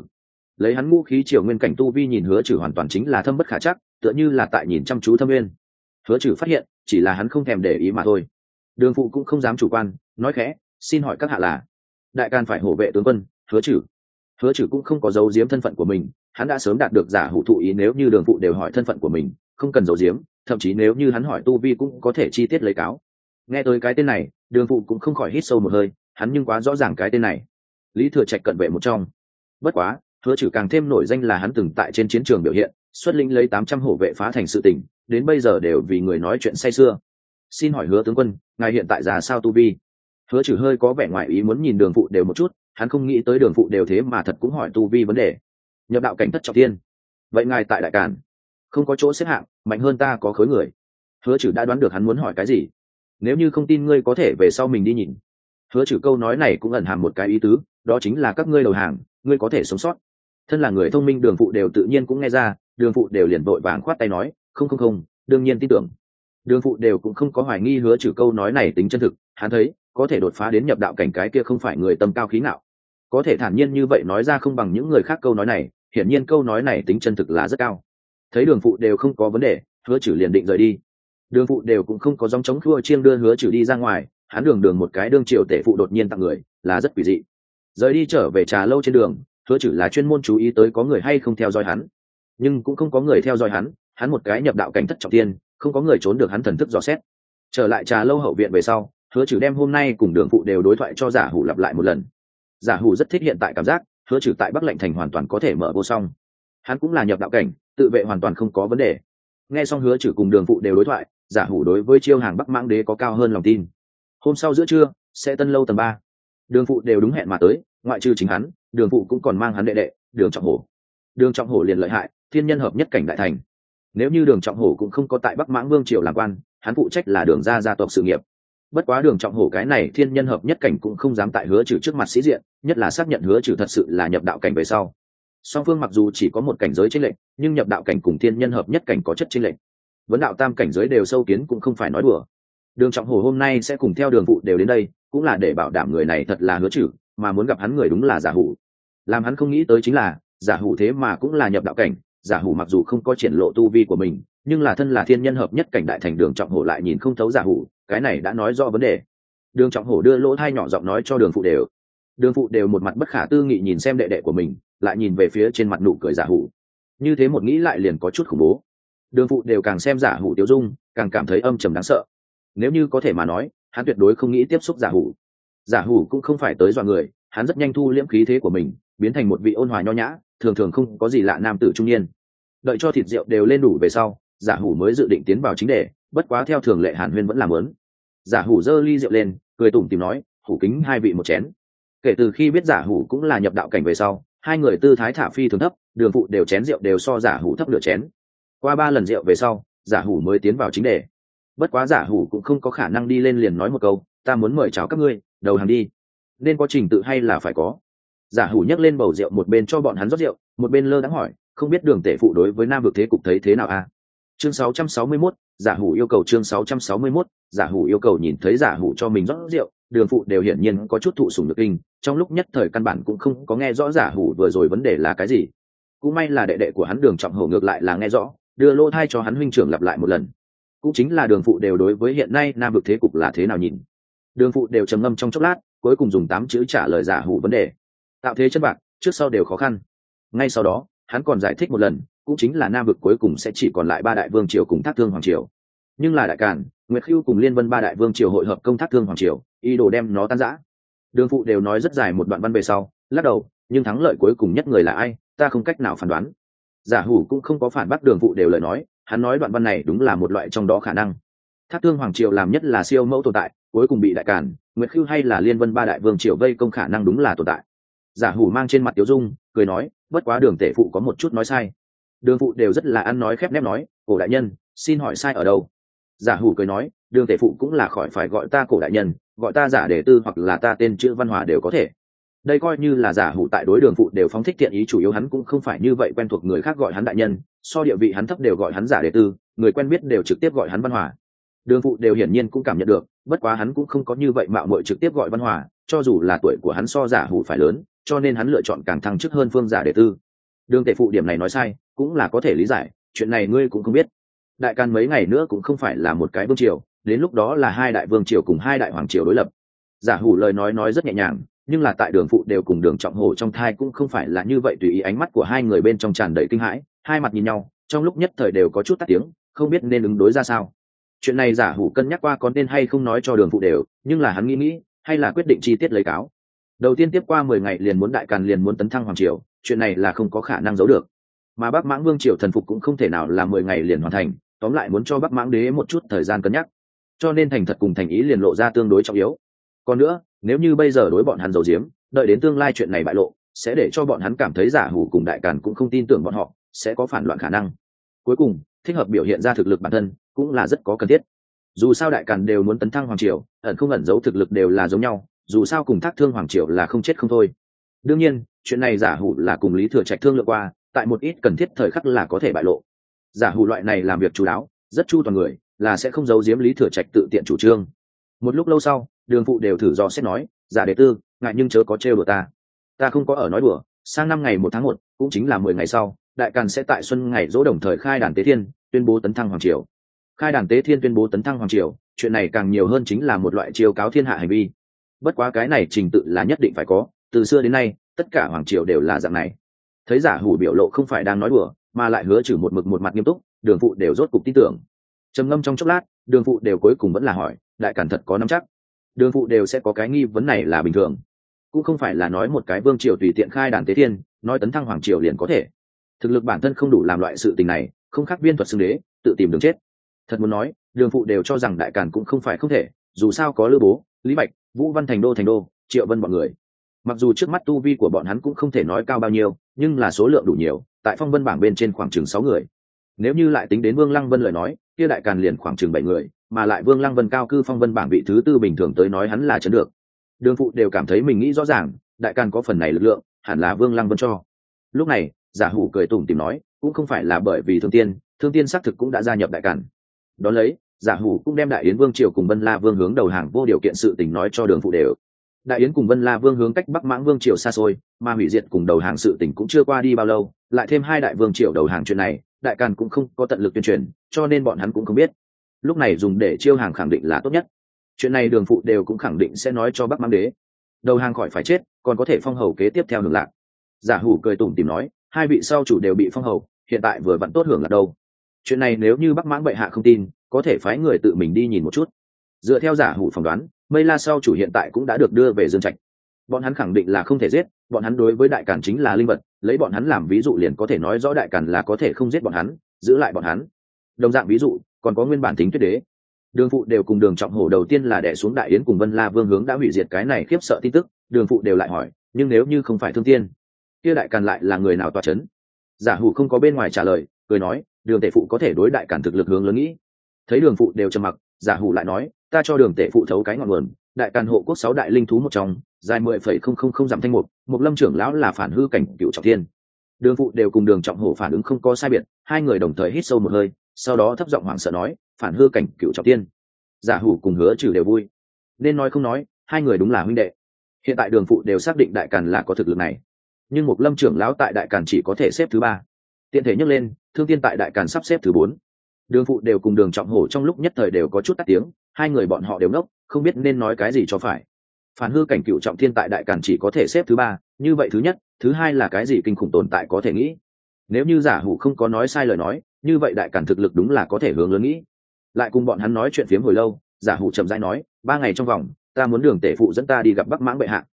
Lấy hắn ngũ khí triều nguyên cảnh tu vi nhìn hứa trừ hoàn toàn chính là thâm bất khả chắc, tựa như là tại nhìn chăm chú thâm nguyên hứa trừ phát hiện, chỉ là hắn không thèm để ý mà thôi. Đường phụ cũng không dám chủ quan, nói khẽ xin hỏi các hạ là? Đại can phải hổ vệ tướng quân, hứa trừ. Hứa trừ cũng không có dấu giếm thân phận của mình, hắn đã sớm đạt được giả hủ thụ ý nếu như đường phụ đều hỏi thân phận của mình, không cần dấu giếm, thậm chí nếu như hắn hỏi tu vi cũng có thể chi tiết lấy cáo. Nghe tới cái tên này, đường phụ cũng không khỏi hít sâu một hơi, hắn nhưng quá rõ ràng cái tên này. Lý thừa trạch cận vệ một trong. Bất quá, hứa trừ càng thêm nổi danh là hắn từng tại trên chiến trường biểu hiện, xuất lĩnh lấy tám trăm hổ vệ phá thành sự tỉnh đến bây giờ đều vì người nói chuyện say sưa xin hỏi hứa tướng quân, ngài hiện tại già sao tu vi? Hứa trừ hơi có vẻ ngoài ý muốn nhìn đường phụ đều một chút, hắn không nghĩ tới đường phụ đều thế mà thật cũng hỏi tu vi vấn đề. Nhập đạo cảnh thất trọng tiên vậy ngài tại đại cản không có chỗ xếp hạng, mạnh hơn ta có khối người. Hứa trừ đã đoán được hắn muốn hỏi cái gì. Nếu như không tin ngươi có thể về sau mình đi nhìn. Hứa trừ câu nói này cũng ẩn hàm một cái ý tứ, đó chính là các ngươi đầu hàng, ngươi có thể sống sót. Thân là người thông minh, đường phụ đều tự nhiên cũng nghe ra, đường phụ đều liền vội vàng khoát tay nói, không không không, đương nhiên tin tưởng. Đường phụ đều cũng không có hoài nghi hứa trừ câu nói này tính chân thực, hắn thấy có thể đột phá đến nhập đạo cảnh cái kia không phải người tâm cao khí ngạo. Có thể thản nhiên như vậy nói ra không bằng những người khác câu nói này, hiển nhiên câu nói này tính chân thực là rất cao. Thấy đường phụ đều không có vấn đề, hứa trừ liền định rời đi. Đường phụ đều cũng không có dòng chống khua chiêng đưa hứa trừ đi ra ngoài, hắn đường đường một cái đương triều tể phụ đột nhiên tặng người, là rất quỷ dị. Rời đi trở về trà lâu trên đường, hứa trừ là chuyên môn chú ý tới có người hay không theo dõi hắn. Nhưng cũng không có người theo dõi hắn hắn một cái nhập đạo cảnh thất trọng tiên, không có người trốn được hắn thần thức dò xét. Trở lại trà lâu hậu viện về sau hứa trừ đem hôm nay cùng đường phụ đều đối thoại cho giả hủ lặp lại một lần. Giả hủ rất thích hiện tại cảm giác, hứa trừ tại bắc lệnh thành hoàn toàn có thể mở vô song. Hắn cũng là nhập đạo cảnh, tự vệ hoàn toàn không có vấn đề. Nghe xong hứa trừ cùng đường phụ đều đối thoại, giả hủ đối với chiêu hàng bắc mãng đế có cao hơn lòng tin. Hôm sau giữa trưa, sẽ tân lâu tầng ba. Đường phụ đều đúng hẹn mà tới, ngoại trừ chính hắn, đường phụ cũng còn mang hắn đệ đệ, đường trọng hổ. Đường trọng hổ liền lợi hại, thiên nhân hợp nhất cảnh đại thành. Nếu như đường trọng hổ cũng không có tại bắc mãng vương triều làm quan, hắn phụ trách là đường ra gia tộc sự nghiệp bất quá đường trọng hổ cái này thiên nhân hợp nhất cảnh cũng không dám tại hứa trừ trước mặt sĩ diện, nhất là xác nhận hứa trừ thật sự là nhập đạo cảnh về sau. Song phương mặc dù chỉ có một cảnh giới trên lệch, nhưng nhập đạo cảnh cùng thiên nhân hợp nhất cảnh có chất trên lệch. Vấn đạo tam cảnh giới đều sâu kiến cũng không phải nói đùa. Đường trọng hổ hôm nay sẽ cùng theo đường vụ đều đến đây, cũng là để bảo đảm người này thật là hứa trừ, mà muốn gặp hắn người đúng là giả hủ. Làm hắn không nghĩ tới chính là, giả hủ thế mà cũng là nhập đạo cảnh, giả hủ mặc dù không có triển lộ tu vi của mình nhưng là thân là thiên nhân hợp nhất cảnh đại thành đường trọng hổ lại nhìn không thấu giả hủ, cái này đã nói rõ vấn đề. Đường trọng hổ đưa lỗ thai nhỏ giọng nói cho đường phụ đều. Đường phụ đều một mặt bất khả tư nghị nhìn xem đệ đệ của mình, lại nhìn về phía trên mặt nụ cười giả hủ. Như thế một nghĩ lại liền có chút khủng bố. Đường phụ đều càng xem giả hủ tiêu dung, càng cảm thấy âm trầm đáng sợ. Nếu như có thể mà nói, hắn tuyệt đối không nghĩ tiếp xúc giả hủ. Giả hủ cũng không phải tới dọa người, hắn rất nhanh thu liễm khí thế của mình, biến thành một vị ôn hòa nho nhã, thường thường không có gì lạ nam tử trung niên. Đợi cho thịt rượu đều lên đủ về sau giả hủ mới dự định tiến vào chính đề, bất quá theo thường lệ hàn huyên vẫn làm lớn. Giả hủ giơ ly rượu lên, cười tủm tìm nói, hủ kính hai vị một chén. Kể từ khi biết giả hủ cũng là nhập đạo cảnh về sau, hai người tư thái thả phi thường thấp, đường phụ đều chén rượu đều so giả hủ thấp lửa chén. Qua ba lần rượu về sau, giả hủ mới tiến vào chính đề. Bất quá giả hủ cũng không có khả năng đi lên liền nói một câu, ta muốn mời chào các ngươi, đầu hàng đi. Nên có trình tự hay là phải có? Giả hủ nhấc lên bầu rượu một bên cho bọn hắn rót rượu, một bên lơ đáng hỏi, không biết đường tể phụ đối với nam vực thế cục thấy thế nào a à? Chương 661, giả hủ yêu cầu chương 661, giả hủ yêu cầu nhìn thấy giả hủ cho mình rót rượu đường phụ đều hiển nhiên có chút thụ sủng nhược kinh trong lúc nhất thời căn bản cũng không có nghe rõ giả hủ vừa rồi vấn đề là cái gì. Cũng may là đệ đệ của hắn đường trọng hổ ngược lại là nghe rõ đưa lô thai cho hắn huynh trưởng lặp lại một lần. Cũng chính là đường phụ đều đối với hiện nay nam vực thế cục là thế nào nhìn. Đường phụ đều trầm ngâm trong chốc lát cuối cùng dùng tám chữ trả lời giả hủ vấn đề. Tạo thế chân bạc trước sau đều khó khăn. Ngay sau đó hắn còn giải thích một lần cũng chính là nam vực cuối cùng sẽ chỉ còn lại ba đại vương triều cùng thác thương hoàng triều. Nhưng là đại cản nguyệt khiêu cùng liên vân ba đại vương triều hội hợp công thác thương hoàng triều, ý đồ đem nó tan giã đường phụ đều nói rất dài một đoạn văn về sau, lắc đầu, nhưng thắng lợi cuối cùng nhất người là ai, ta không cách nào phán đoán. Giả hủ cũng không có phản bác đường phụ đều lời nói, hắn nói đoạn văn này đúng là một loại trong đó khả năng. Thác thương hoàng triều làm nhất là siêu mẫu tồn tại, cuối cùng bị đại cản nguyệt khiêu hay là liên vân ba đại vương triều vây công khả năng đúng là tồn tại. Giả hủ mang trên mặt tiểu dung, cười nói, bất quá đường tể phụ có một chút nói sai đường phụ đều rất là ăn nói khép nép nói, cổ đại nhân, xin hỏi sai ở đâu? Giả hủ cười nói, đường tể phụ cũng là khỏi phải gọi ta cổ đại nhân, gọi ta giả đề tư hoặc là ta tên chữ văn hòa đều có thể. Đây coi như là giả hủ tại đối đường phụ đều phóng thích thiện ý, chủ yếu hắn cũng không phải như vậy quen thuộc người khác gọi hắn đại nhân, so địa vị hắn thấp đều gọi hắn giả đề tư, người quen biết đều trực tiếp gọi hắn văn hòa. Đường phụ đều hiển nhiên cũng cảm nhận được, bất quá hắn cũng không có như vậy mạo mội trực tiếp gọi văn hòa, cho dù là tuổi của hắn so giả hủ phải lớn, cho nên hắn lựa chọn càng thăng chức hơn phương giả đề tư. Đường tể phụ điểm này nói sai cũng là có thể lý giải, chuyện này ngươi cũng không biết. Đại can mấy ngày nữa cũng không phải là một cái vương triều, đến lúc đó là hai đại vương triều cùng hai đại hoàng triều đối lập. Giả hủ lời nói nói rất nhẹ nhàng, nhưng là tại đường phụ đều cùng đường trọng hổ trong thai cũng không phải là như vậy tùy ý ánh mắt của hai người bên trong tràn đầy kinh hãi, hai mặt nhìn nhau, trong lúc nhất thời đều có chút tắt tiếng, không biết nên ứng đối ra sao. Chuyện này giả hủ cân nhắc qua có nên hay không nói cho đường phụ đều, nhưng là hắn nghĩ nghĩ, hay là quyết định chi tiết lấy cáo. Đầu tiên tiếp qua mười ngày liền muốn đại càn liền muốn tấn thăng hoàng triều, chuyện này là không có khả năng giấu được mà bắc mãng vương triều thần phục cũng không thể nào là mười ngày liền hoàn thành, tóm lại muốn cho bắc mãng đế một chút thời gian cân nhắc. Cho nên thành thật cùng thành ý liền lộ ra tương đối trọng yếu. Còn nữa, nếu như bây giờ đối bọn hắn giấu giếm, đợi đến tương lai chuyện này bại lộ, sẽ để cho bọn hắn cảm thấy giả hủ cùng đại càn cũng không tin tưởng bọn họ, sẽ có phản loạn khả năng. Cuối cùng, thích hợp biểu hiện ra thực lực bản thân cũng là rất có cần thiết. Dù sao đại càn đều muốn tấn thăng hoàng triều, ẩn không ẩn giấu thực lực đều là giống nhau, dù sao cùng thác thương hoàng triều là không chết không thôi. Đương nhiên, chuyện này giả hủ là cùng lý thừa trạch thương lượng qua tại một ít cần thiết thời khắc là có thể bại lộ. Giả hủ loại này làm việc chú đáo, rất chu toàn người, là sẽ không giấu giếm lý thừa trạch tự tiện chủ trương. Một lúc lâu sau, đường phụ đều thử do xét nói, giả đệ tư ngại nhưng chớ có trêu đùa ta. Ta không có ở nói đùa, sang năm ngày một tháng một, cũng chính là mười ngày sau, đại càn sẽ tại xuân ngày dỗ đồng thời khai đàn tế thiên, tuyên bố tấn thăng hoàng triều. Khai đàn tế thiên tuyên bố tấn thăng hoàng triều, chuyện này càng nhiều hơn chính là một loại chiêu cáo thiên hạ hành vi. Bất quá cái này trình tự là nhất định phải có, từ xưa đến nay, tất cả hoàng triều đều là dạng này thấy giả hủ biểu lộ không phải đang nói đùa, mà lại hứa trừ một mực một mặt nghiêm túc, đường phụ đều rốt cục tin tưởng. Trầm ngâm trong chốc lát, đường phụ đều cuối cùng vẫn là hỏi, đại cản thật có nắm chắc. Đường phụ đều sẽ có cái nghi vấn này là bình thường. Cũng không phải là nói một cái vương triều tùy tiện khai đàn tế thiên, nói tấn thăng hoàng triều liền có thể. Thực lực bản thân không đủ làm loại sự tình này, không khác viên thuật xưng đế, tự tìm đường chết. Thật muốn nói, đường phụ đều cho rằng đại càn cũng không phải không thể, dù sao có lữ bố, lý bạch, vũ văn thành đô thành đô, triệu vân b ọ n người. Mặc dù trước mắt tu vi của bọn hắn cũng không thể nói cao bao nhiêu nhưng là số lượng đủ nhiều, tại phong vân bảng bên trên khoảng chừng sáu người. Nếu như lại tính đến vương lăng vân lời nói, kia đại càn liền khoảng chừng bảy người, mà lại vương lăng vân cao cư phong vân bảng vị thứ tư bình thường tới nói hắn là chấn được. Đường phụ đều cảm thấy mình nghĩ rõ ràng, đại càn có phần này lực lượng, hẳn là vương lăng vân cho. Lúc này, giả hủ cười tủm tìm nói, cũng không phải là bởi vì thương tiên thương tiên xác thực cũng đã gia nhập đại càn. Đón lấy, giả hủ cũng đem đại yến vương triều cùng vân la vương hướng đầu hàng vô điều kiện sự tình nói cho đường phụ đều đại yến cùng vân la vương hướng cách bắc mãng vương triều xa xôi, mà hủy diệt cùng đầu hàng sự tình cũng chưa qua đi bao lâu, lại thêm hai đại vương triều đầu hàng chuyện này, đại càn cũng không có tận lực tuyên truyền, cho nên bọn hắn cũng không biết. Lúc này dùng để chiêu hàng khẳng định là tốt nhất. Chuyện này đường phụ đều cũng khẳng định sẽ nói cho bắc mãng đế. Đầu hàng khỏi phải chết, còn có thể phong hầu kế tiếp theo hưởng lạc. Giả hủ cười tủm tìm nói, hai vị sau chủ đều bị phong hầu, hiện tại vừa vặn tốt hưởng lạc đâu. Chuyện này nếu như bắc mãng bệ hạ không tin, có thể phái người tự mình đi nhìn một chút. Dựa theo giả hủ phỏng đoán mây la sau chủ hiện tại cũng đã được đưa về dương trạch. Bọn hắn khẳng định là không thể giết, bọn hắn đối với đại càn chính là linh vật, lấy bọn hắn làm ví dụ liền có thể nói rõ đại càn là có thể không giết bọn hắn, giữ lại bọn hắn. Đồng dạng ví dụ, còn có nguyên bản tính tuyết đế. Đường phụ đều cùng đường trọng hổ đầu tiên là đẻ xuống đại yến cùng vân la vương hướng đã hủy diệt cái này khiếp sợ tin tức, đường phụ đều lại hỏi, nhưng nếu như không phải thương tiên, kia đại càn lại là người nào tòa c h ấ n giả hủ không có bên ngoài trả lời, cười nói, đường tể phụ có thể đối đại càn thực lực hướng lớn nghĩ. Thấy đường phụ đều trầm mặc, giả hủ lại nói ta cho đường tể phụ thấu cái ngọn nguồn, đại càn hộ quốc sáu đại linh thú một trong, dài mười phẩy không không không dặm thanh mục một lâm trưởng lão là phản hư cảnh cựu trọng thiên. Đường phụ đều cùng đường trọng hổ phản ứng không có sai biệt, hai người đồng thời hít sâu một hơi, sau đó thấp giọng hoảng sợ nói, phản hư cảnh cựu trọng thiên. giả hủ cùng hứa trừ đều vui. Nên nói không nói, hai người đúng là huynh đệ. Hiện tại đường phụ đều xác định đại càn là có thực lực này. Nhưng một lâm trưởng lão tại đại càn chỉ có thể xếp thứ ba. Tiện thể nhắc lên, thương tiên tại đại càn sắp xếp thứ bốn. Đường phụ đều cùng đường trọng hổ trong lúc nhất thời đều có chút tắt tiếng hai người bọn họ đều ngốc không biết nên nói cái gì cho phải. Phản hư cảnh cựu trọng thiên tại đại càn chỉ có thể xếp thứ ba như vậy thứ nhất thứ hai là cái gì kinh khủng tồn tại có thể nghĩ? Nếu như giả hủ không có nói sai lời nói như vậy đại càn thực lực đúng là có thể hướng lớn nghĩ. Lại cùng bọn hắn nói chuyện phiếm hồi lâu giả hủ chậm rãi nói ba ngày trong vòng ta muốn đường tể phụ dẫn ta đi gặp bắc mãng bệ hạ.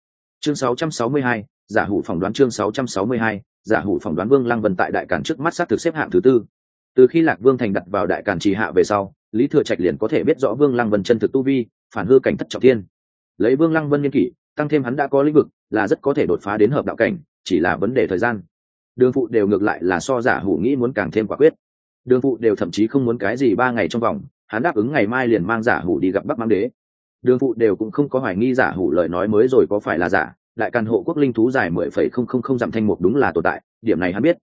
Chương 662, giả hủ phỏng đoán chương 662, giả hủ phỏng đoán vương lăng vân tại đại càn trước mắt sát thực xếp hạng thứ tư. Từ khi lạc vương thành đặt vào đại càn trì hạ về sau lý thừa trạch liền có thể biết rõ vương lăng vân chân thực tu vi, phản hư cảnh thất trọng thiên. Lấy vương lăng vân nghiên kỷ, tăng thêm hắn đã có lĩnh vực, là rất có thể đột phá đến hợp đạo cảnh, chỉ là vấn đề thời gian. Đường phụ đều ngược lại là so giả hủ nghĩ muốn càng thêm quả quyết. Đường phụ đều thậm chí không muốn cái gì ba ngày trong vòng, hắn đáp ứng ngày mai liền mang giả hủ đi gặp bắc mang đế. Đường phụ đều cũng không có hoài nghi giả hủ lời nói mới rồi có phải là giả, đại càn hộ quốc linh thú dài mười phẩy không không không dặm thanh mục đúng là tồn tại, điểm này hắn biết.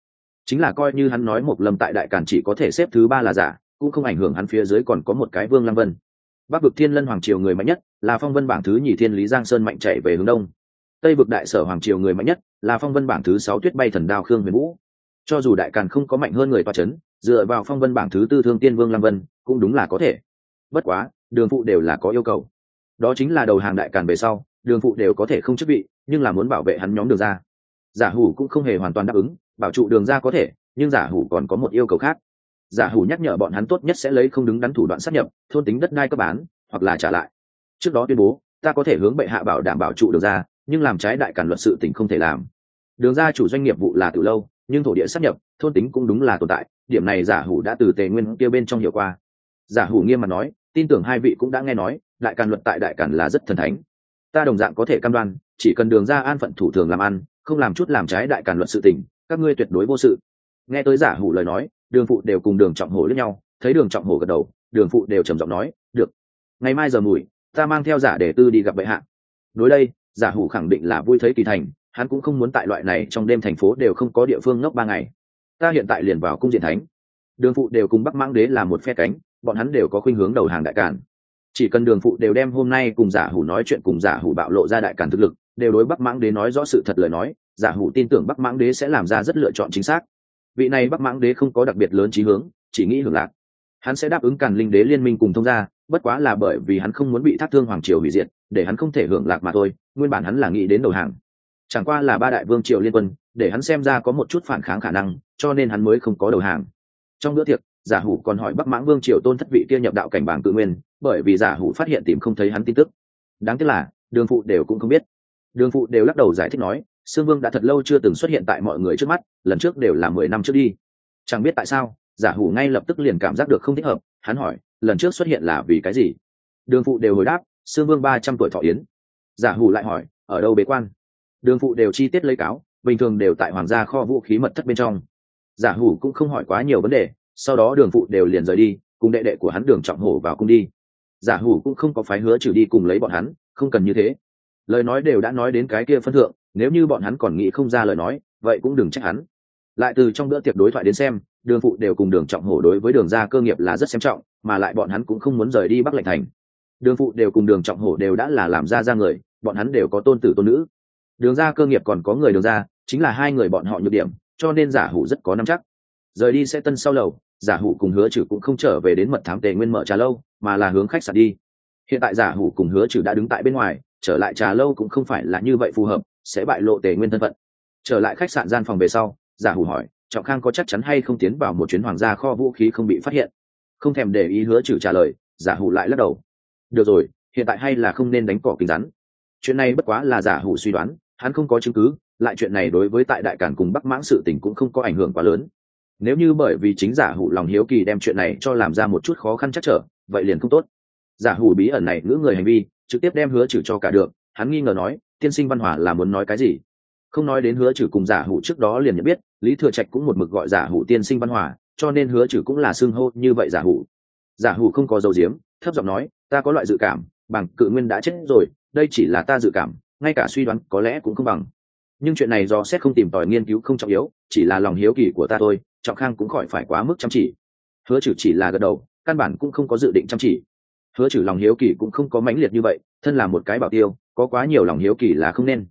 Chính là coi như hắn nói một lâm tại đại càn chỉ có thể xếp thứ ba là giả cũng không ảnh hưởng hắn phía dưới còn có một cái vương lăng vân. Bắc vực thiên lân hoàng triều người mạnh nhất là phong vân bảng thứ nhì thiên lý giang sơn mạnh chạy về hướng đông. Tây vực đại sở hoàng triều người mạnh nhất là phong vân bảng thứ sáu tuyết bay thần đao khương huyền vũ. Cho dù đại càn không có mạnh hơn người toa c h ấ n dựa vào phong vân bảng thứ tư thương tiên vương lăng vân cũng đúng là có thể. Bất quá, đường phụ đều là có yêu cầu. Đó chính là đầu hàng đại càn về sau, đường phụ đều có thể không chức vị, nhưng là muốn bảo vệ hắn nhóm đường ra. Giả hủ cũng không hề hoàn toàn đáp ứng, bảo trụ đường ra có thể, nhưng giả hủ còn có một yêu cầu khác giả hủ nhắc nhở bọn hắn tốt nhất sẽ lấy không đứng đắn thủ đoạn sát nhập, thôn tính đất đai cấp bán, hoặc là trả lại. Trước đó tuyên bố, ta có thể hướng bệ hạ bảo đảm bảo trụ được ra, nhưng làm trái đại cản luật sự tình không thể làm. Đường ra chủ doanh nghiệp vụ là từ lâu, nhưng thổ địa sát nhập, thôn tính cũng đúng là tồn tại, điểm này giả hủ đã từ tề nguyên kia bên trong hiệu qua. Giả hủ nghiêm mặt nói, tin tưởng hai vị cũng đã nghe nói, đại càn luật tại đại càn là rất thần thánh. Ta đồng dạng có thể cam đoan, chỉ cần đường ra an phận thủ thường làm ăn, không làm chút làm trái đại càn luật sự tình, các ngươi tuyệt đối vô sự. Nghe tới giả hủ lời nói đường phụ đều cùng đường trọng hổ lẫn nhau, thấy đường trọng hổ gật đầu, đường phụ đều trầm giọng nói, được, ngày mai giờ mùi ta mang theo giả để tư đi gặp bệ hạ. Đối đây, giả hủ khẳng định là vui thấy kỳ thành, hắn cũng không muốn tại loại này trong đêm thành phố đều không có địa phương ngốc ba ngày. Ta hiện tại liền vào cung diện thánh. Đường phụ đều cùng bắc mãng đế là một phe cánh, bọn hắn đều có khuynh hướng đầu hàng đại cản chỉ cần đường phụ đều đem hôm nay cùng giả hủ nói chuyện cùng giả hủ bạo lộ ra đại cản thực lực, đều đối bắc mãng đế nói rõ sự thật lời nói, giả hủ tin tưởng bắc mãng đế sẽ làm ra rất lựa chọn chính xác vị này bắc mãng đế không có đặc biệt lớn trí hướng, chỉ nghĩ hưởng lạc. Hắn sẽ đáp ứng càn linh đế liên minh cùng thông gia, bất quá là bởi vì hắn không muốn bị thác thương hoàng triều hủy diệt, để hắn không thể hưởng lạc mà thôi, nguyên bản hắn là nghĩ đến đầu hàng. Chẳng qua là ba đại vương triều liên quân, để hắn xem ra có một chút phản kháng khả năng, cho nên hắn mới không có đầu hàng. Trong bữa tiệc, giả hủ còn hỏi bắc mãng vương triều tôn thất vị kia nhập đạo cảnh bảng tự nguyên, bởi vì giả hủ phát hiện tìm không thấy hắn tin tức. Đáng tiếc là, đường phụ đều cũng không biết. Đường phụ đều lắc đầu giải thích nói sương vương đã thật lâu chưa từng xuất hiện tại mọi người trước mắt, lần trước đều là mười năm trước đi. Chẳng biết tại sao, giả hủ ngay lập tức liền cảm giác được không thích hợp, hắn hỏi, lần trước xuất hiện là vì cái gì? Đường phụ đều hồi đáp, sương vương ba trăm tuổi thọ yến. Giả hủ lại hỏi, ở đâu bế quan? Đường phụ đều chi tiết lấy cáo, bình thường đều tại hoàng gia kho vũ khí mật thất bên trong. Giả hủ cũng không hỏi quá nhiều vấn đề, sau đó đường phụ đều liền rời đi, cùng đệ đệ của hắn đường trọng hổ vào cung đi. Giả hủ cũng không có phái hứa trừ đi cùng lấy bọn hắn, không cần như thế. Lời nói đều đã nói đến cái kia phân thượng nếu như bọn hắn còn nghĩ không ra lời nói, vậy cũng đừng trách hắn. Lại từ trong bữa tiệc đối thoại đến xem, đường phụ đều cùng đường trọng hổ đối với đường gia cơ nghiệp là rất xem trọng, mà lại bọn hắn cũng không muốn rời đi bắc lệnh thành. Đường phụ đều cùng đường trọng hổ đều đã là làm ra ra người, bọn hắn đều có tôn tử tôn nữ. Đường gia cơ nghiệp còn có người đường gia, chính là hai người bọn họ nhược điểm, cho nên giả hủ rất có năm chắc. Rời đi sẽ tân sau lầu, giả hủ cùng hứa trừ cũng không trở về đến mật thám tề nguyên mở trà lâu, mà là hướng khách sạn đi. Hiện tại giả hủ cùng hứa trừ đã đứng tại bên ngoài, trở lại trà lâu cũng không phải là như vậy phù hợp sẽ bại lộ tề nguyên thân phận. Trở lại khách sạn gian phòng về sau, giả hủ hỏi, trọng khang có chắc chắn hay không tiến vào một chuyến hoàng gia kho vũ khí không bị phát hiện? Không thèm để ý hứa trừ trả lời, giả hủ lại lắc đầu. Được rồi, hiện tại hay là không nên đánh cỏ kính rắn. Chuyện này bất quá là giả hủ suy đoán, hắn không có chứng cứ, lại chuyện này đối với tại đại cản cùng bắc mãng sự tình cũng không có ảnh hưởng quá lớn. Nếu như bởi vì chính giả hủ lòng hiếu kỳ đem chuyện này cho làm ra một chút khó khăn chắc trở, vậy liền không tốt. Giả hủ bí ẩn này ngữ người hành vi, trực tiếp đem hứa trừ cho cả được hắn nghi ngờ nói, tiên sinh văn hòa là muốn nói cái gì? Không nói đến hứa trừ cùng giả hủ trước đó liền nhận biết, lý thừa trạch cũng một mực gọi giả hủ tiên sinh văn hòa, cho nên hứa trừ cũng là xưng hô như vậy giả hủ. Giả hủ không có dầu diếm, thấp giọng nói, ta có loại dự cảm, bằng cự nguyên đã chết rồi, đây chỉ là ta dự cảm, ngay cả suy đoán có lẽ cũng không bằng. Nhưng chuyện này do xét không tìm tòi nghiên cứu không trọng yếu, chỉ là lòng hiếu kỳ của ta thôi, trọng khang cũng khỏi phải quá mức chăm chỉ. Hứa trừ chỉ là gật đầu, căn bản cũng không có dự định chăm chỉ hứa trừ lòng hiếu kỳ cũng không có mãnh liệt như vậy, thân là một cái bảo tiêu, có quá nhiều lòng hiếu kỳ là không nên.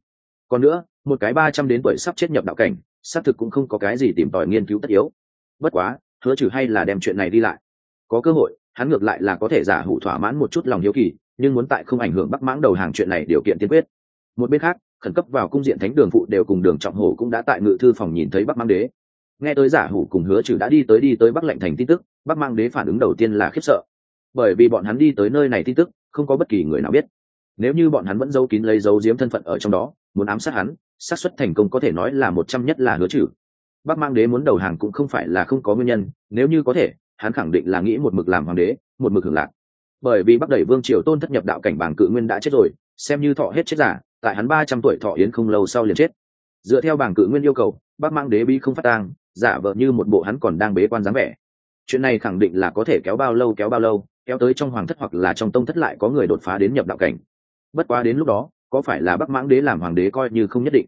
Còn nữa, một cái ba trăm đến tuổi sắp chết nhập đạo cảnh, xác thực cũng không có cái gì tìm tòi nghiên cứu tất yếu. Bất quá, hứa trừ hay là đem chuyện này đi lại. Có cơ hội, hắn ngược lại là có thể giả hủ thỏa mãn một chút lòng hiếu kỳ, nhưng muốn tại không ảnh hưởng bắc mãng đầu hàng chuyện này điều kiện tiên quyết. Một bên khác, khẩn cấp vào cung diện thánh đường phụ đều cùng đường trọng hổ cũng đã tại ngự thư phòng nhìn thấy bắc Mang đế. Nghe tới giả hủ cùng hứa trừ đã đi tới đi tới bắc lệnh thành tin tức, bắc Mang đế phản ứng đầu tiên là khiếp sợ bởi vì bọn hắn đi tới nơi này tin tức, không có bất kỳ người nào biết. Nếu như bọn hắn vẫn giấu kín lấy dấu diếm thân phận ở trong đó, muốn ám sát hắn, xác suất thành công có thể nói là một trăm nhất là hứa trừ. Bắc mang đế muốn đầu hàng cũng không phải là không có nguyên nhân, nếu như có thể, hắn khẳng định là nghĩ một mực làm hoàng đế, một mực hưởng lạc. Bởi vì bắc đẩy vương triều tôn thất nhập đạo cảnh bảng cự nguyên đã chết rồi, xem như thọ hết chết giả, tại hắn ba trăm tuổi thọ yến không lâu sau liền chết. Dựa theo bảng cự nguyên yêu cầu, bắc mang đế bi không phát tang, giả vợ như một bộ hắn còn đang bế quan dáng vẻ. Chuyện này khẳng định là có thể kéo bao lâu kéo bao lâu kéo tới trong hoàng thất hoặc là trong tông thất lại có người đột phá đến nhập đạo cảnh. Bất quá đến lúc đó có phải là bắc mãng đế làm hoàng đế coi như không nhất định.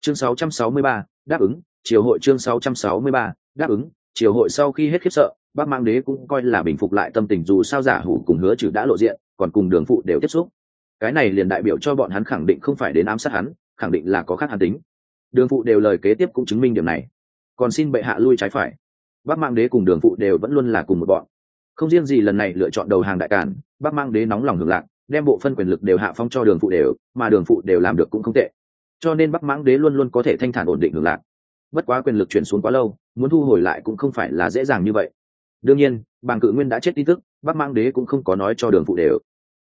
Chương 663, đáp ứng triều hội chương 663, đáp ứng triều hội sau khi hết khiếp sợ bắc mãng đế cũng coi là bình phục lại tâm tình dù sao giả hủ cùng hứa trừ đã lộ diện còn cùng đường phụ đều tiếp xúc. Cái này liền đại biểu cho bọn hắn khẳng định không phải đến ám sát hắn khẳng định là có khác hắn tính. Đường phụ đều lời kế tiếp cũng chứng minh điểm này. Còn xin bệ hạ lui trái phải. Bắc mãng đế cùng đường phụ đều vẫn luôn là cùng một bọn không riêng gì lần này lựa chọn đầu hàng đại cản bắc mang đế nóng lòng hưởng lạc, đem bộ phân quyền lực đều hạ phong cho đường phụ đều, mà đường phụ đều làm được cũng không tệ. Cho nên bắc mãng đế luôn luôn có thể thanh thản ổn định hưởng lạc. Bất quá quyền lực chuyển xuống quá lâu, muốn thu hồi lại cũng không phải là dễ dàng như vậy. Đương nhiên, bàng cự nguyên đã chết tin tức bắc mãng đế cũng không có nói cho đường phụ đều.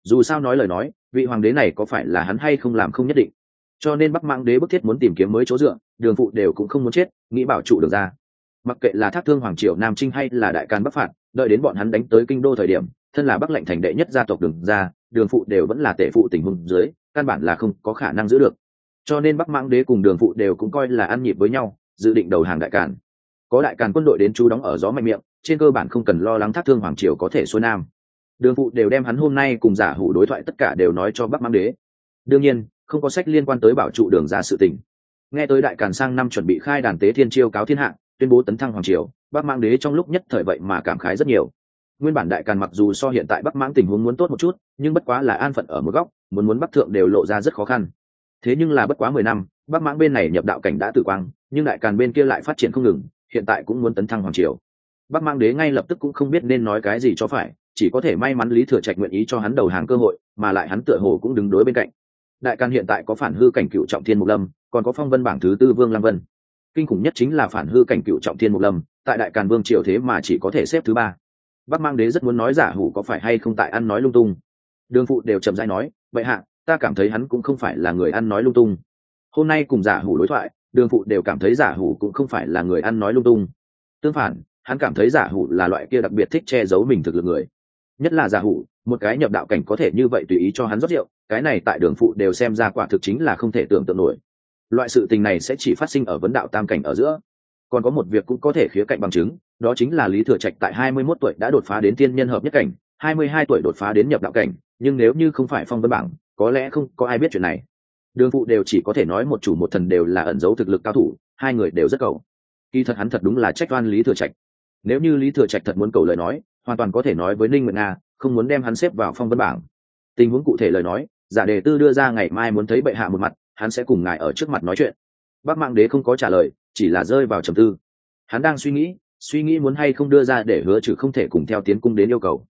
Dù sao nói lời nói, vị hoàng đế này có phải là hắn hay không làm không nhất định. Cho nên bắc mãng đế bức thiết muốn tìm kiếm mới chỗ dựa, đường phụ đều cũng không muốn chết, nghĩ bảo trụ được ra mặc kệ là thác thương hoàng triều nam trinh hay là đại can bắc phạt, đợi đến bọn hắn đánh tới kinh đô thời điểm, thân là bắc lệnh thành đệ nhất gia tộc đường ra, đường phụ đều vẫn là tể phụ tình huống dưới, căn bản là không có khả năng giữ được. Cho nên bắc mãng đế cùng đường phụ đều cũng coi là ăn nhịp với nhau, dự định đầu hàng đại càn có đại càn quân đội đến chú đóng ở gió mạnh miệng, trên cơ bản không cần lo lắng thác thương hoàng triều có thể xuôi nam. Đường phụ đều đem hắn hôm nay cùng giả hủ đối thoại tất cả đều nói cho bắc mãng đế. Đương nhiên, không có sách liên quan tới bảo trụ đường ra sự tình. Nghe tới đại càn sang năm chuẩn bị khai đàn tế thiên chiêu cáo thiên hạ tuyên bố tấn thăng hoàng triều, bắc mãng đế trong lúc nhất thời vậy mà cảm khái rất nhiều. Nguyên bản đại càn mặc dù so hiện tại bắc mãng tình huống muốn tốt một chút, nhưng bất quá là an phận ở một góc, muốn muốn bắc thượng đều lộ ra rất khó khăn. Thế nhưng là bất quá mười năm, bắc mãng bên này nhập đạo cảnh đã tử quang, nhưng đại càn bên kia lại phát triển không ngừng, hiện tại cũng muốn tấn thăng hoàng triều. Bắc mãng đế ngay lập tức cũng không biết nên nói cái gì cho phải, chỉ có thể may mắn lý thừa trạch nguyện ý cho hắn đầu hàng cơ hội, mà lại hắn tựa hồ cũng đứng đối bên cạnh. Đại càn hiện tại có phản hư cảnh cựu trọng thiên mục lâm, còn có phong vân bảng thứ tư vương lăng vân kinh khủng nhất chính là phản hư cảnh cựu trọng thiên mục lâm, tại đại càn vương triều thế mà chỉ có thể xếp thứ ba. Bắc mang đế rất muốn nói giả hủ có phải hay không tại ăn nói lung tung. Đường phụ đều chậm rãi nói vậy hạ, ta cảm thấy hắn cũng không phải là người ăn nói lung tung. Hôm nay cùng giả hủ đối thoại, đường phụ đều cảm thấy giả hủ cũng không phải là người ăn nói lung tung. Tương phản, hắn cảm thấy giả hủ là loại kia đặc biệt thích che giấu mình thực lực người. Nhất là giả hủ, một cái nhập đạo cảnh có thể như vậy tùy ý cho hắn rót rượu, cái này tại đường phụ đều xem ra quả thực chính là không thể tưởng tượng nổi loại sự tình này sẽ chỉ phát sinh ở vấn đạo tam cảnh ở giữa. Còn có một việc cũng có thể khía cạnh bằng chứng, đó chính là lý thừa trạch tại hai mươi 21 tuổi đã đột phá đến tiên nhân hợp nhất cảnh, hai mươi hai tuổi đột phá đến nhập đạo cảnh, nhưng nếu như không phải phong vân bảng, có lẽ không có ai biết chuyện này. Đường phụ đều chỉ có thể nói một chủ một thần đều là ẩn giấu thực lực cao thủ, hai người đều rất cầu. Kỳ thật hắn thật đúng là trách oan lý thừa trạch. Nếu như lý thừa trạch thật muốn cầu lời nói, hoàn toàn có thể nói với ninh nguyện nga, không muốn đem hắn xếp vào phong vân bảng. Tình huống cụ thể lời nói, giả đề tư đưa ra ngày mai muốn thấy bệ hạ một mặt hắn sẽ cùng ngài ở trước mặt nói chuyện. Bác mạng đế không có trả lời, chỉ là rơi vào trầm tư. Hắn đang suy nghĩ suy nghĩ muốn hay không đưa ra để hứa trừ không thể cùng theo tiến cung đến yêu cầu.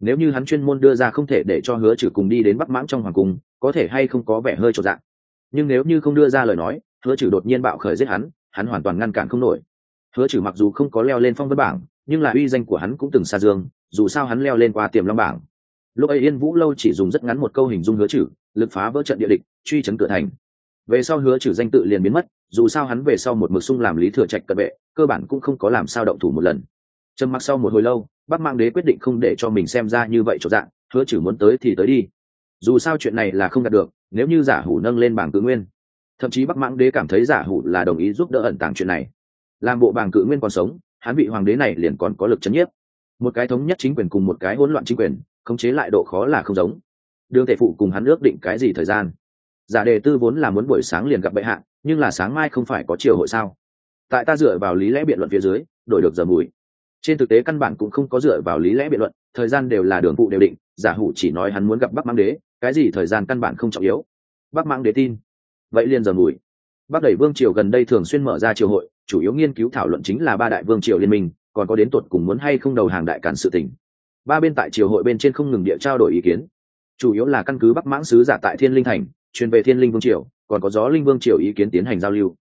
Nếu như hắn chuyên môn đưa ra không thể để cho hứa trừ cùng đi đến bắc mãng trong hoàng cung, có thể hay không có vẻ hơi trọn dạng. Nhưng nếu như không đưa ra lời nói, hứa trừ đột nhiên bạo khởi giết hắn hắn hoàn toàn ngăn cản không nổi. Hứa trừ mặc dù không có leo lên phong vân bảng, nhưng là uy danh của hắn cũng từng xa dương, dù sao hắn leo lên qua tiềm long bảng. Lúc ấy yên vũ lâu chỉ dùng rất ngắn một câu hình dung hứa trừ, lực phá vỡ trận địa địch, truy chấn cửa thành về sau hứa trừ danh tự liền biến mất, dù sao hắn về sau một mực sung làm lý thừa trạch cận vệ, cơ bản cũng không có làm sao động thủ một lần. Trầm mặc sau một hồi lâu, bắc mang đế quyết định không để cho mình xem ra như vậy cho dạng, hứa trừ muốn tới thì tới đi. Dù sao chuyện này là không đạt được, nếu như giả hủ nâng lên bảng cự nguyên, thậm chí bắc mạng đế cảm thấy giả hủ là đồng ý giúp đỡ ẩn tàng chuyện này. Làm bộ bảng cự nguyên còn sống, hắn vị hoàng đế này liền còn có lực chấn nhiếp. Một cái thống nhất chính quyền cùng một cái hỗn loạn chính quyền, khống chế lại độ khó là không giống. Đường tể phụ cùng hắn ước định cái gì thời gian? Giả đề tư vốn là muốn buổi sáng liền gặp bệ hạ, nhưng là sáng mai không phải có chiều hội sao? Tại ta dựa vào lý lẽ biện luận phía dưới, đổi được giờ mùi. Trên thực tế căn bản cũng không có dựa vào lý lẽ biện luận, thời gian đều là đường phụ đều định, giả hủ chỉ nói hắn muốn gặp bắc mang đế, cái gì thời gian căn bản không trọng yếu. Bắc mang đế tin. Vậy liền giờ mùi. Bắc đẩy vương triều gần đây thường xuyên mở ra triều hội, chủ yếu nghiên cứu thảo luận chính là ba đại vương triều liên minh, còn có đến tuột cùng muốn hay không đầu hàng đại cản sự tỉnh ba bên tại triều hội bên trên không ngừng địa trao đổi ý kiến. Chủ yếu là căn cứ bắc mãng sứ giả tại thiên linh thành truyền về thiên linh vương triều, còn có gió linh vương triều ý kiến tiến hành giao lưu.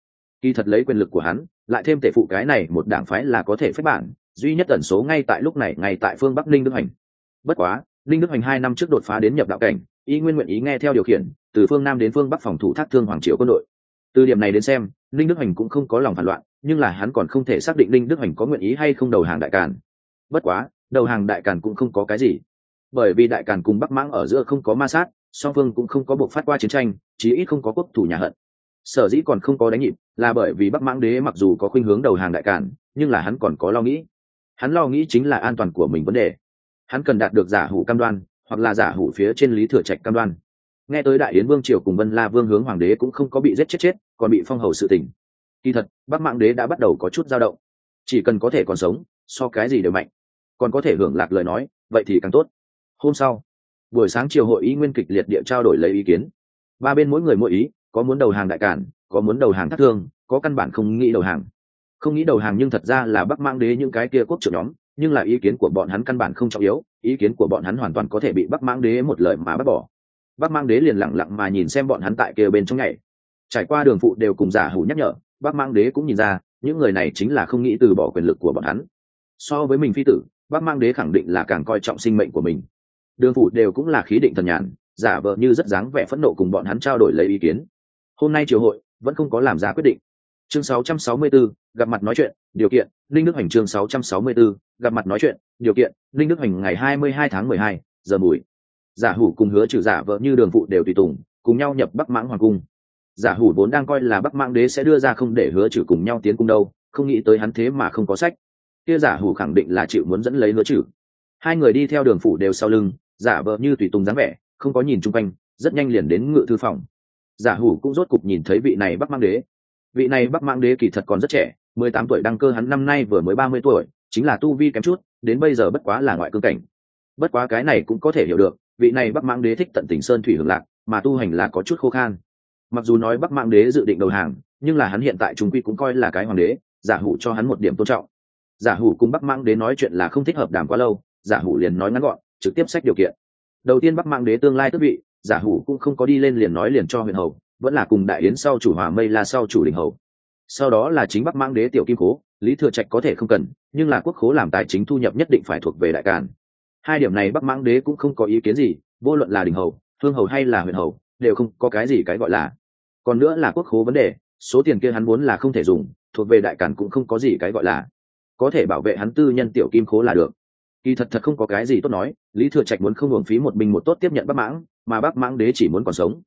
Khi thật lấy quyền lực của hắn, lại thêm tể phụ cái này một đảng phái là có thể phép bản, duy nhất tần số ngay tại lúc này, ngay tại phương bắc ninh đức hành. Bất quá, ninh đức hành hai năm trước đột phá đến nhập đạo cảnh, y nguyên nguyện ý nghe theo điều khiển, từ phương nam đến phương bắc phòng thủ thác thương hoàng triều quân đội. Từ điểm này đến xem, ninh đức hành cũng không có lòng phản loạn, nhưng là hắn còn không thể xác định ninh đức hành có nguyện ý hay không đầu hàng đại càn. Bất quá, đầu hàng đại càn cũng không có cái gì. Bởi vì đại càn cùng bắc mãng ở giữa không có ma sát song phương cũng không có buộc phát qua chiến tranh, chí ít không có quốc thủ nhà hận. Sở dĩ còn không có đánh nhịp là bởi vì bắc mãng đế mặc dù có khuynh hướng đầu hàng đại cản, nhưng là hắn còn có lo nghĩ. Hắn lo nghĩ chính là an toàn của mình vấn đề. Hắn cần đạt được giả hủ cam đoan, hoặc là giả hủ phía trên lý thừa trạch cam đoan. Nghe tới đại yến vương triều cùng vân la vương hướng hoàng đế cũng không có bị giết chết chết, còn bị phong hầu sự tỉnh. kỳ thật, bắc mạng đế đã bắt đầu có chút dao động. Chỉ cần có thể còn sống, so cái gì đều mạnh. Còn có thể hưởng lạc lời nói, vậy thì càng tốt. Hôm sau buổi sáng chiều hội ý nguyên kịch liệt địa trao đổi lấy ý kiến. Ba bên mỗi người mỗi ý, có muốn đầu hàng đại cản, có muốn đầu hàng thắt thương, có căn bản không nghĩ đầu hàng. Không nghĩ đầu hàng nhưng thật ra là bắc mang đế những cái kia quốc trưởng nhóm, nhưng là ý kiến của bọn hắn căn bản không trọng yếu, ý kiến của bọn hắn hoàn toàn có thể bị bắc mang đế một lời mà bác bỏ. Bắc mang đế liền lặng lặng mà nhìn xem bọn hắn tại kia bên trong ngày trải qua đường phụ đều cùng giả hủ nhắc nhở, bắc mang đế cũng nhìn ra, những người này chính là không nghĩ từ bỏ quyền lực của bọn hắn. So với mình phi tử, bắc mang đế khẳng định là càng coi trọng sinh mệnh của mình đường phủ đều cũng là khí định thần nhàn giả vờ như rất dáng vẻ phẫn nộ cùng bọn hắn trao đổi lấy ý kiến. Hôm nay triều hội vẫn không có làm ra quyết định. Chương 664, gặp mặt nói chuyện điều kiện linh đức hành chương 664, gặp mặt nói chuyện điều kiện linh đức hành ngày 22 tháng 12, giờ mùi. Giả hủ cùng hứa trừ giả vợ như đường phụ đều tùy tùng cùng nhau nhập bắc mãng hoàng cung. Giả hủ vốn đang coi là bắc mãng đế sẽ đưa ra không để hứa trừ cùng nhau tiến cung đâu không nghĩ tới hắn thế mà không có sách. Kia giả hủ khẳng định là chịu muốn dẫn lấy hứa trừ. Hai người đi theo đường phủ đều sau lưng giả vờ như tùy tùng dáng vẻ, không có nhìn chung quanh, rất nhanh liền đến ngự thư phòng. Giả hủ cũng rốt cục nhìn thấy vị này bắc mang đế. Vị này bắc mang đế kỳ thật còn rất trẻ, mười tám tuổi đăng cơ hắn năm nay vừa mới ba mươi tuổi, chính là tu vi kém chút, đến bây giờ bất quá là ngoại cương cảnh. Bất quá cái này cũng có thể hiểu được, vị này bắc mang đế thích tận tình sơn thủy hưởng lạc, mà tu hành là có chút khô khan. Mặc dù nói bắc mang đế dự định đầu hàng, nhưng là hắn hiện tại trung quy cũng coi là cái hoàng đế, giả hủ cho hắn một điểm tôn trọng. Giả hủ cùng bắc mang đế nói chuyện là không thích hợp đàm quá lâu, giả hủ liền nói ngắn gọn trực tiếp sách điều kiện. Đầu tiên bắc mang đế tương lai tước vị, giả hủ cũng không có đi lên liền nói liền cho huyện hầu, vẫn là cùng đại yến sau chủ hòa mây là sau chủ đình hầu. Sau đó là chính bắc mang đế tiểu kim cố lý thừa trạch có thể không cần, nhưng là quốc khố làm tài chính thu nhập nhất định phải thuộc về đại càn. Hai điểm này bắc mang đế cũng không có ý kiến gì, vô luận là đình hầu thương hầu hay là huyện hầu, đều không có cái gì cái gọi là. Còn nữa là quốc khố vấn đề, số tiền kia hắn muốn là không thể dùng, thuộc về đại càn cũng không có gì cái gọi là. Có thể bảo vệ hắn tư nhân tiểu kim khố là được kỳ thật thật không có cái gì tốt nói, lý thừa trạch muốn không hưởng phí một mình một tốt tiếp nhận bắc mãng, mà bắc mãng đế chỉ muốn còn sống.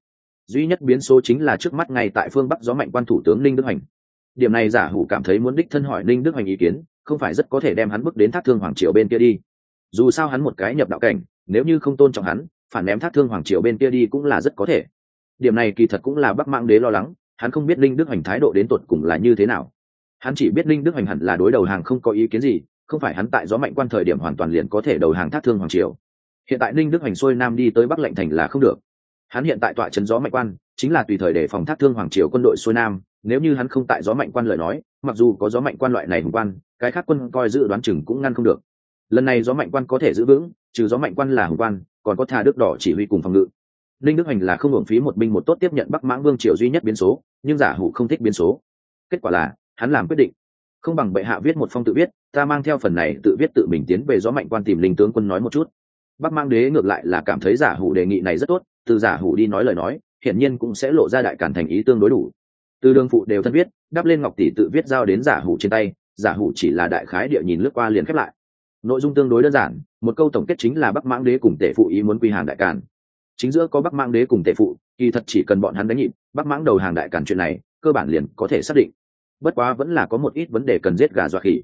Duy nhất biến số chính là trước mắt ngay tại phương bắc gió mạnh quan thủ tướng ninh đức hành điểm này giả hủ cảm thấy muốn đích thân hỏi ninh đức hành ý kiến, không phải rất có thể đem hắn bước đến thác thương hoàng triều bên kia đi. Dù sao hắn một cái nhập đạo cảnh, nếu như không tôn trọng hắn, phản ném thác thương hoàng triều bên kia đi cũng là rất có thể. Điểm này kỳ thật cũng là bắc mãng đế lo lắng, hắn không biết ninh đức Hoành thái độ đến tột cùng là như thế nào. Hắn chỉ biết ninh đức Hoành hẳn là đối đầu hàng không có ý kiến gì không phải hắn tại gió mạnh quan thời điểm hoàn toàn liền có thể đầu hàng thác thương hoàng triều. Hiện tại ninh đức hành xuôi nam đi tới bắc lệnh thành là không được. Hắn hiện tại tọa trấn gió mạnh quan chính là tùy thời để phòng thác thương hoàng triều quân đội xuôi nam, nếu như hắn không tại gió mạnh quan lời nói, mặc dù có gió mạnh quan loại này hùng quan, cái khác quân coi dự đoán chừng cũng ngăn không được. Lần này gió mạnh quan có thể giữ vững, trừ gió mạnh quan là hùng quan, còn có thà đức đỏ chỉ huy cùng phòng ngự. Ninh đức hành là không hưởng phí một binh một tốt tiếp nhận bắc mãng vương triều duy nhất biến số, nhưng giả hủ không thích biến số. Kết quả là, hắn làm quyết định. Không bằng bệ hạ viết một phong tự viết ta mang theo phần này tự viết tự mình tiến về gió mạnh quan tìm linh tướng quân nói một chút. Bắc mang đế ngược lại là cảm thấy giả hủ đề nghị này rất tốt, từ giả hủ đi nói lời nói, hiển nhiên cũng sẽ lộ ra đại cản thành ý tương đối đủ. Từ đường phụ đều thân viết, đắp lên ngọc tỷ tự viết giao đến giả hủ trên tay, giả hủ chỉ là đại khái địa nhìn lướt qua liền khép lại. Nội dung tương đối đơn giản, một câu tổng kết chính là bắc mãng đế cùng tể phụ ý muốn quy hàng đại cản. Chính giữa có bắc mãng đế cùng tể phụ, kỳ thật chỉ cần bọn hắn đánh nhịp, bắc mãng đầu hàng đại cản chuyện này, cơ bản liền có thể xác định. Bất quá vẫn là có một ít vấn đề cần giết gà dọa khỉ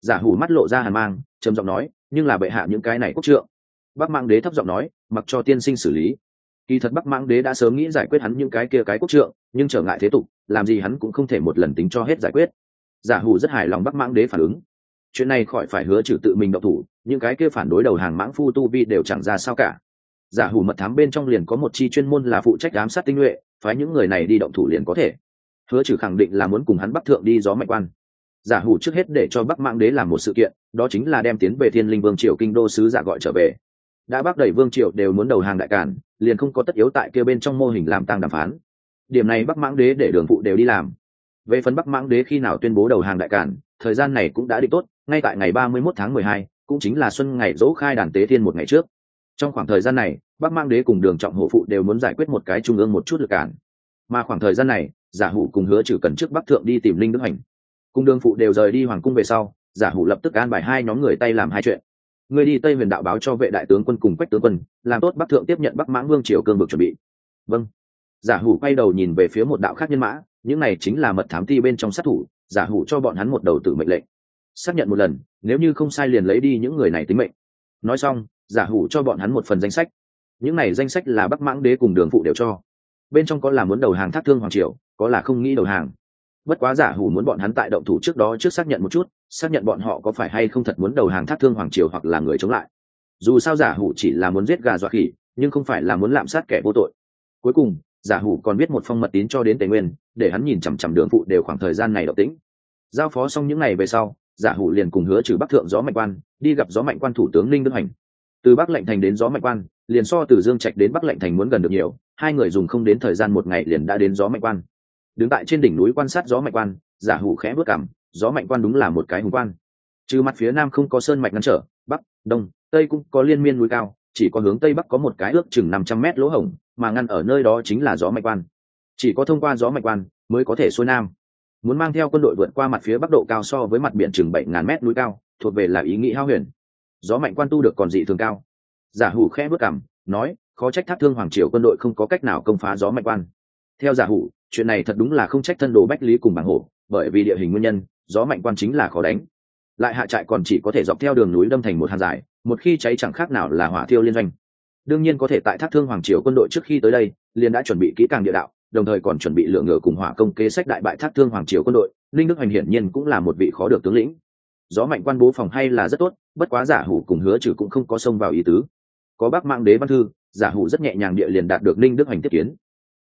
giả hủ mắt lộ ra hàn mang, trầm giọng nói, nhưng là bệ hạ những cái này quốc trượng. Bắc mang đế thấp giọng nói, mặc cho tiên sinh xử lý. Kỳ thật bắc mang đế đã sớm nghĩ giải quyết hắn những cái kia cái quốc trượng, nhưng trở ngại thế tục, làm gì hắn cũng không thể một lần tính cho hết giải quyết. Giả hủ rất hài lòng bắc mang đế phản ứng. Chuyện này khỏi phải hứa trừ tự mình độc thủ, những cái kia phản đối đầu hàng mãng phu tu vi đều chẳng ra sao cả. Giả hủ mật thám bên trong liền có một chi chuyên môn là phụ trách giám sát tinh nhuệ, phái những người này đi động thủ liền có thể. Hứa trừ khẳng định là muốn cùng hắn bắc thượng đi gió mạnh quan giả hủ trước hết để cho bắc mạng đế làm một sự kiện đó chính là đem tiến về thiên linh vương triều kinh đô sứ giả gọi trở về. Đã bác đẩy vương triều đều muốn đầu hàng đại cản liền không có tất yếu tại kia bên trong mô hình làm tăng đàm phán. Điểm này bắc mãng đế để đường phụ đều đi làm. Về phần bắc mãng đế khi nào tuyên bố đầu hàng đại cản thời gian này cũng đã định tốt ngay tại ngày ba mươi 31 tháng mười hai, cũng chính là xuân ngày dỗ khai đàn tế thiên một ngày trước. Trong khoảng thời gian này bắc mãng đế cùng đường trọng hộ phụ đều muốn giải quyết một cái trung ương một chút lực cản. Mà khoảng thời gian này giả hủ cùng hứa trừ cần trước bắc thượng đi tìm linh đức hành cùng đường phụ đều rời đi hoàng cung về sau, giả hủ lập tức an bài hai nhóm người tay làm hai chuyện. Người đi tây huyền đạo báo cho vệ đại tướng quân cùng quách tướng quân, làm tốt bắc thượng tiếp nhận bắc mãng vương triều cương vực chuẩn bị. Vâng. Giả hủ quay đầu nhìn về phía một đạo khác nhân mã, những này chính là mật thám ti bên trong sát thủ, giả hủ cho bọn hắn một đầu tử mệnh lệnh. Xác nhận một lần, nếu như không sai liền lấy đi những người này tính mệnh. Nói xong, giả hủ cho bọn hắn một phần danh sách. Những này danh sách là bắc mãng đế cùng đường phụ đều cho. Bên trong có là muốn đầu hàng thác thương hoàng triều, có là không nghĩ đầu hàng bất quá giả hủ muốn bọn hắn tại động thủ trước đó trước xác nhận một chút, xác nhận bọn họ có phải hay không thật muốn đầu hàng thác thương hoàng triều hoặc là người chống lại. Dù sao giả hủ chỉ là muốn giết gà dọa khỉ, nhưng không phải là muốn lạm sát kẻ vô tội. Cuối cùng, giả hủ còn viết một phong mật tín cho đến tề nguyên, để hắn nhìn chằm chằm đường phụ đều khoảng thời gian này động tĩnh. Giao phó xong những ngày về sau, giả hủ liền cùng hứa trừ bắc thượng gió mạnh quan, đi gặp gió mạnh quan thủ tướng ninh đức hành. Từ bắc lệnh thành đến gió mạnh quan, liền so từ dương trạch đến bắc lệnh thành muốn gần được nhiều, hai người dùng không đến thời gian một ngày liền đã đến gió mạnh quan đứng tại trên đỉnh núi quan sát gió mạnh quan, giả hủ khẽ bước cảm gió mạnh quan đúng là một cái hùng quan. Trừ mặt phía nam không có sơn mạch ngăn trở, bắc, đông, tây cũng có liên miên núi cao, chỉ có hướng tây bắc có một cái ước chừng năm trăm mét lỗ hổng, mà ngăn ở nơi đó chính là gió mạnh quan. Chỉ có thông qua gió mạnh quan mới có thể xuôi nam. Muốn mang theo quân đội vượt qua mặt phía bắc độ cao so với mặt biển chừng bảy ngàn mét núi cao, thuộc về là ý nghĩ hao huyền. Gió mạnh quan tu được còn dị thường cao. Giả hủ khẽ bước cảm nói, khó trách thác thương hoàng triều quân đội không có cách nào công phá gió mạnh quan. Theo giả hủ chuyện này thật đúng là không trách thân đồ bách lý cùng bảng hổ, bởi vì địa hình nguyên nhân, gió mạnh quan chính là khó đánh. Lại hạ trại còn chỉ có thể dọc theo đường núi đâm thành một hàng dài, một khi cháy chẳng khác nào là hỏa thiêu liên doanh. Đương nhiên có thể tại thác thương hoàng triều quân đội trước khi tới đây, liền đã chuẩn bị kỹ càng địa đạo, đồng thời còn chuẩn bị lượng ngựa cùng hỏa công kế sách đại bại thác thương hoàng triều quân đội linh đức hoành hiển nhiên cũng là một vị khó được tướng lĩnh. Gió mạnh quan bố phòng hay là rất tốt, bất quá giả hủ cùng hứa trừ cũng không có xông vào ý tứ. Có bác mạng đế văn thư, giả hủ rất nhẹ nhàng địa liền đạt được linh đức hoành tiếp kiến.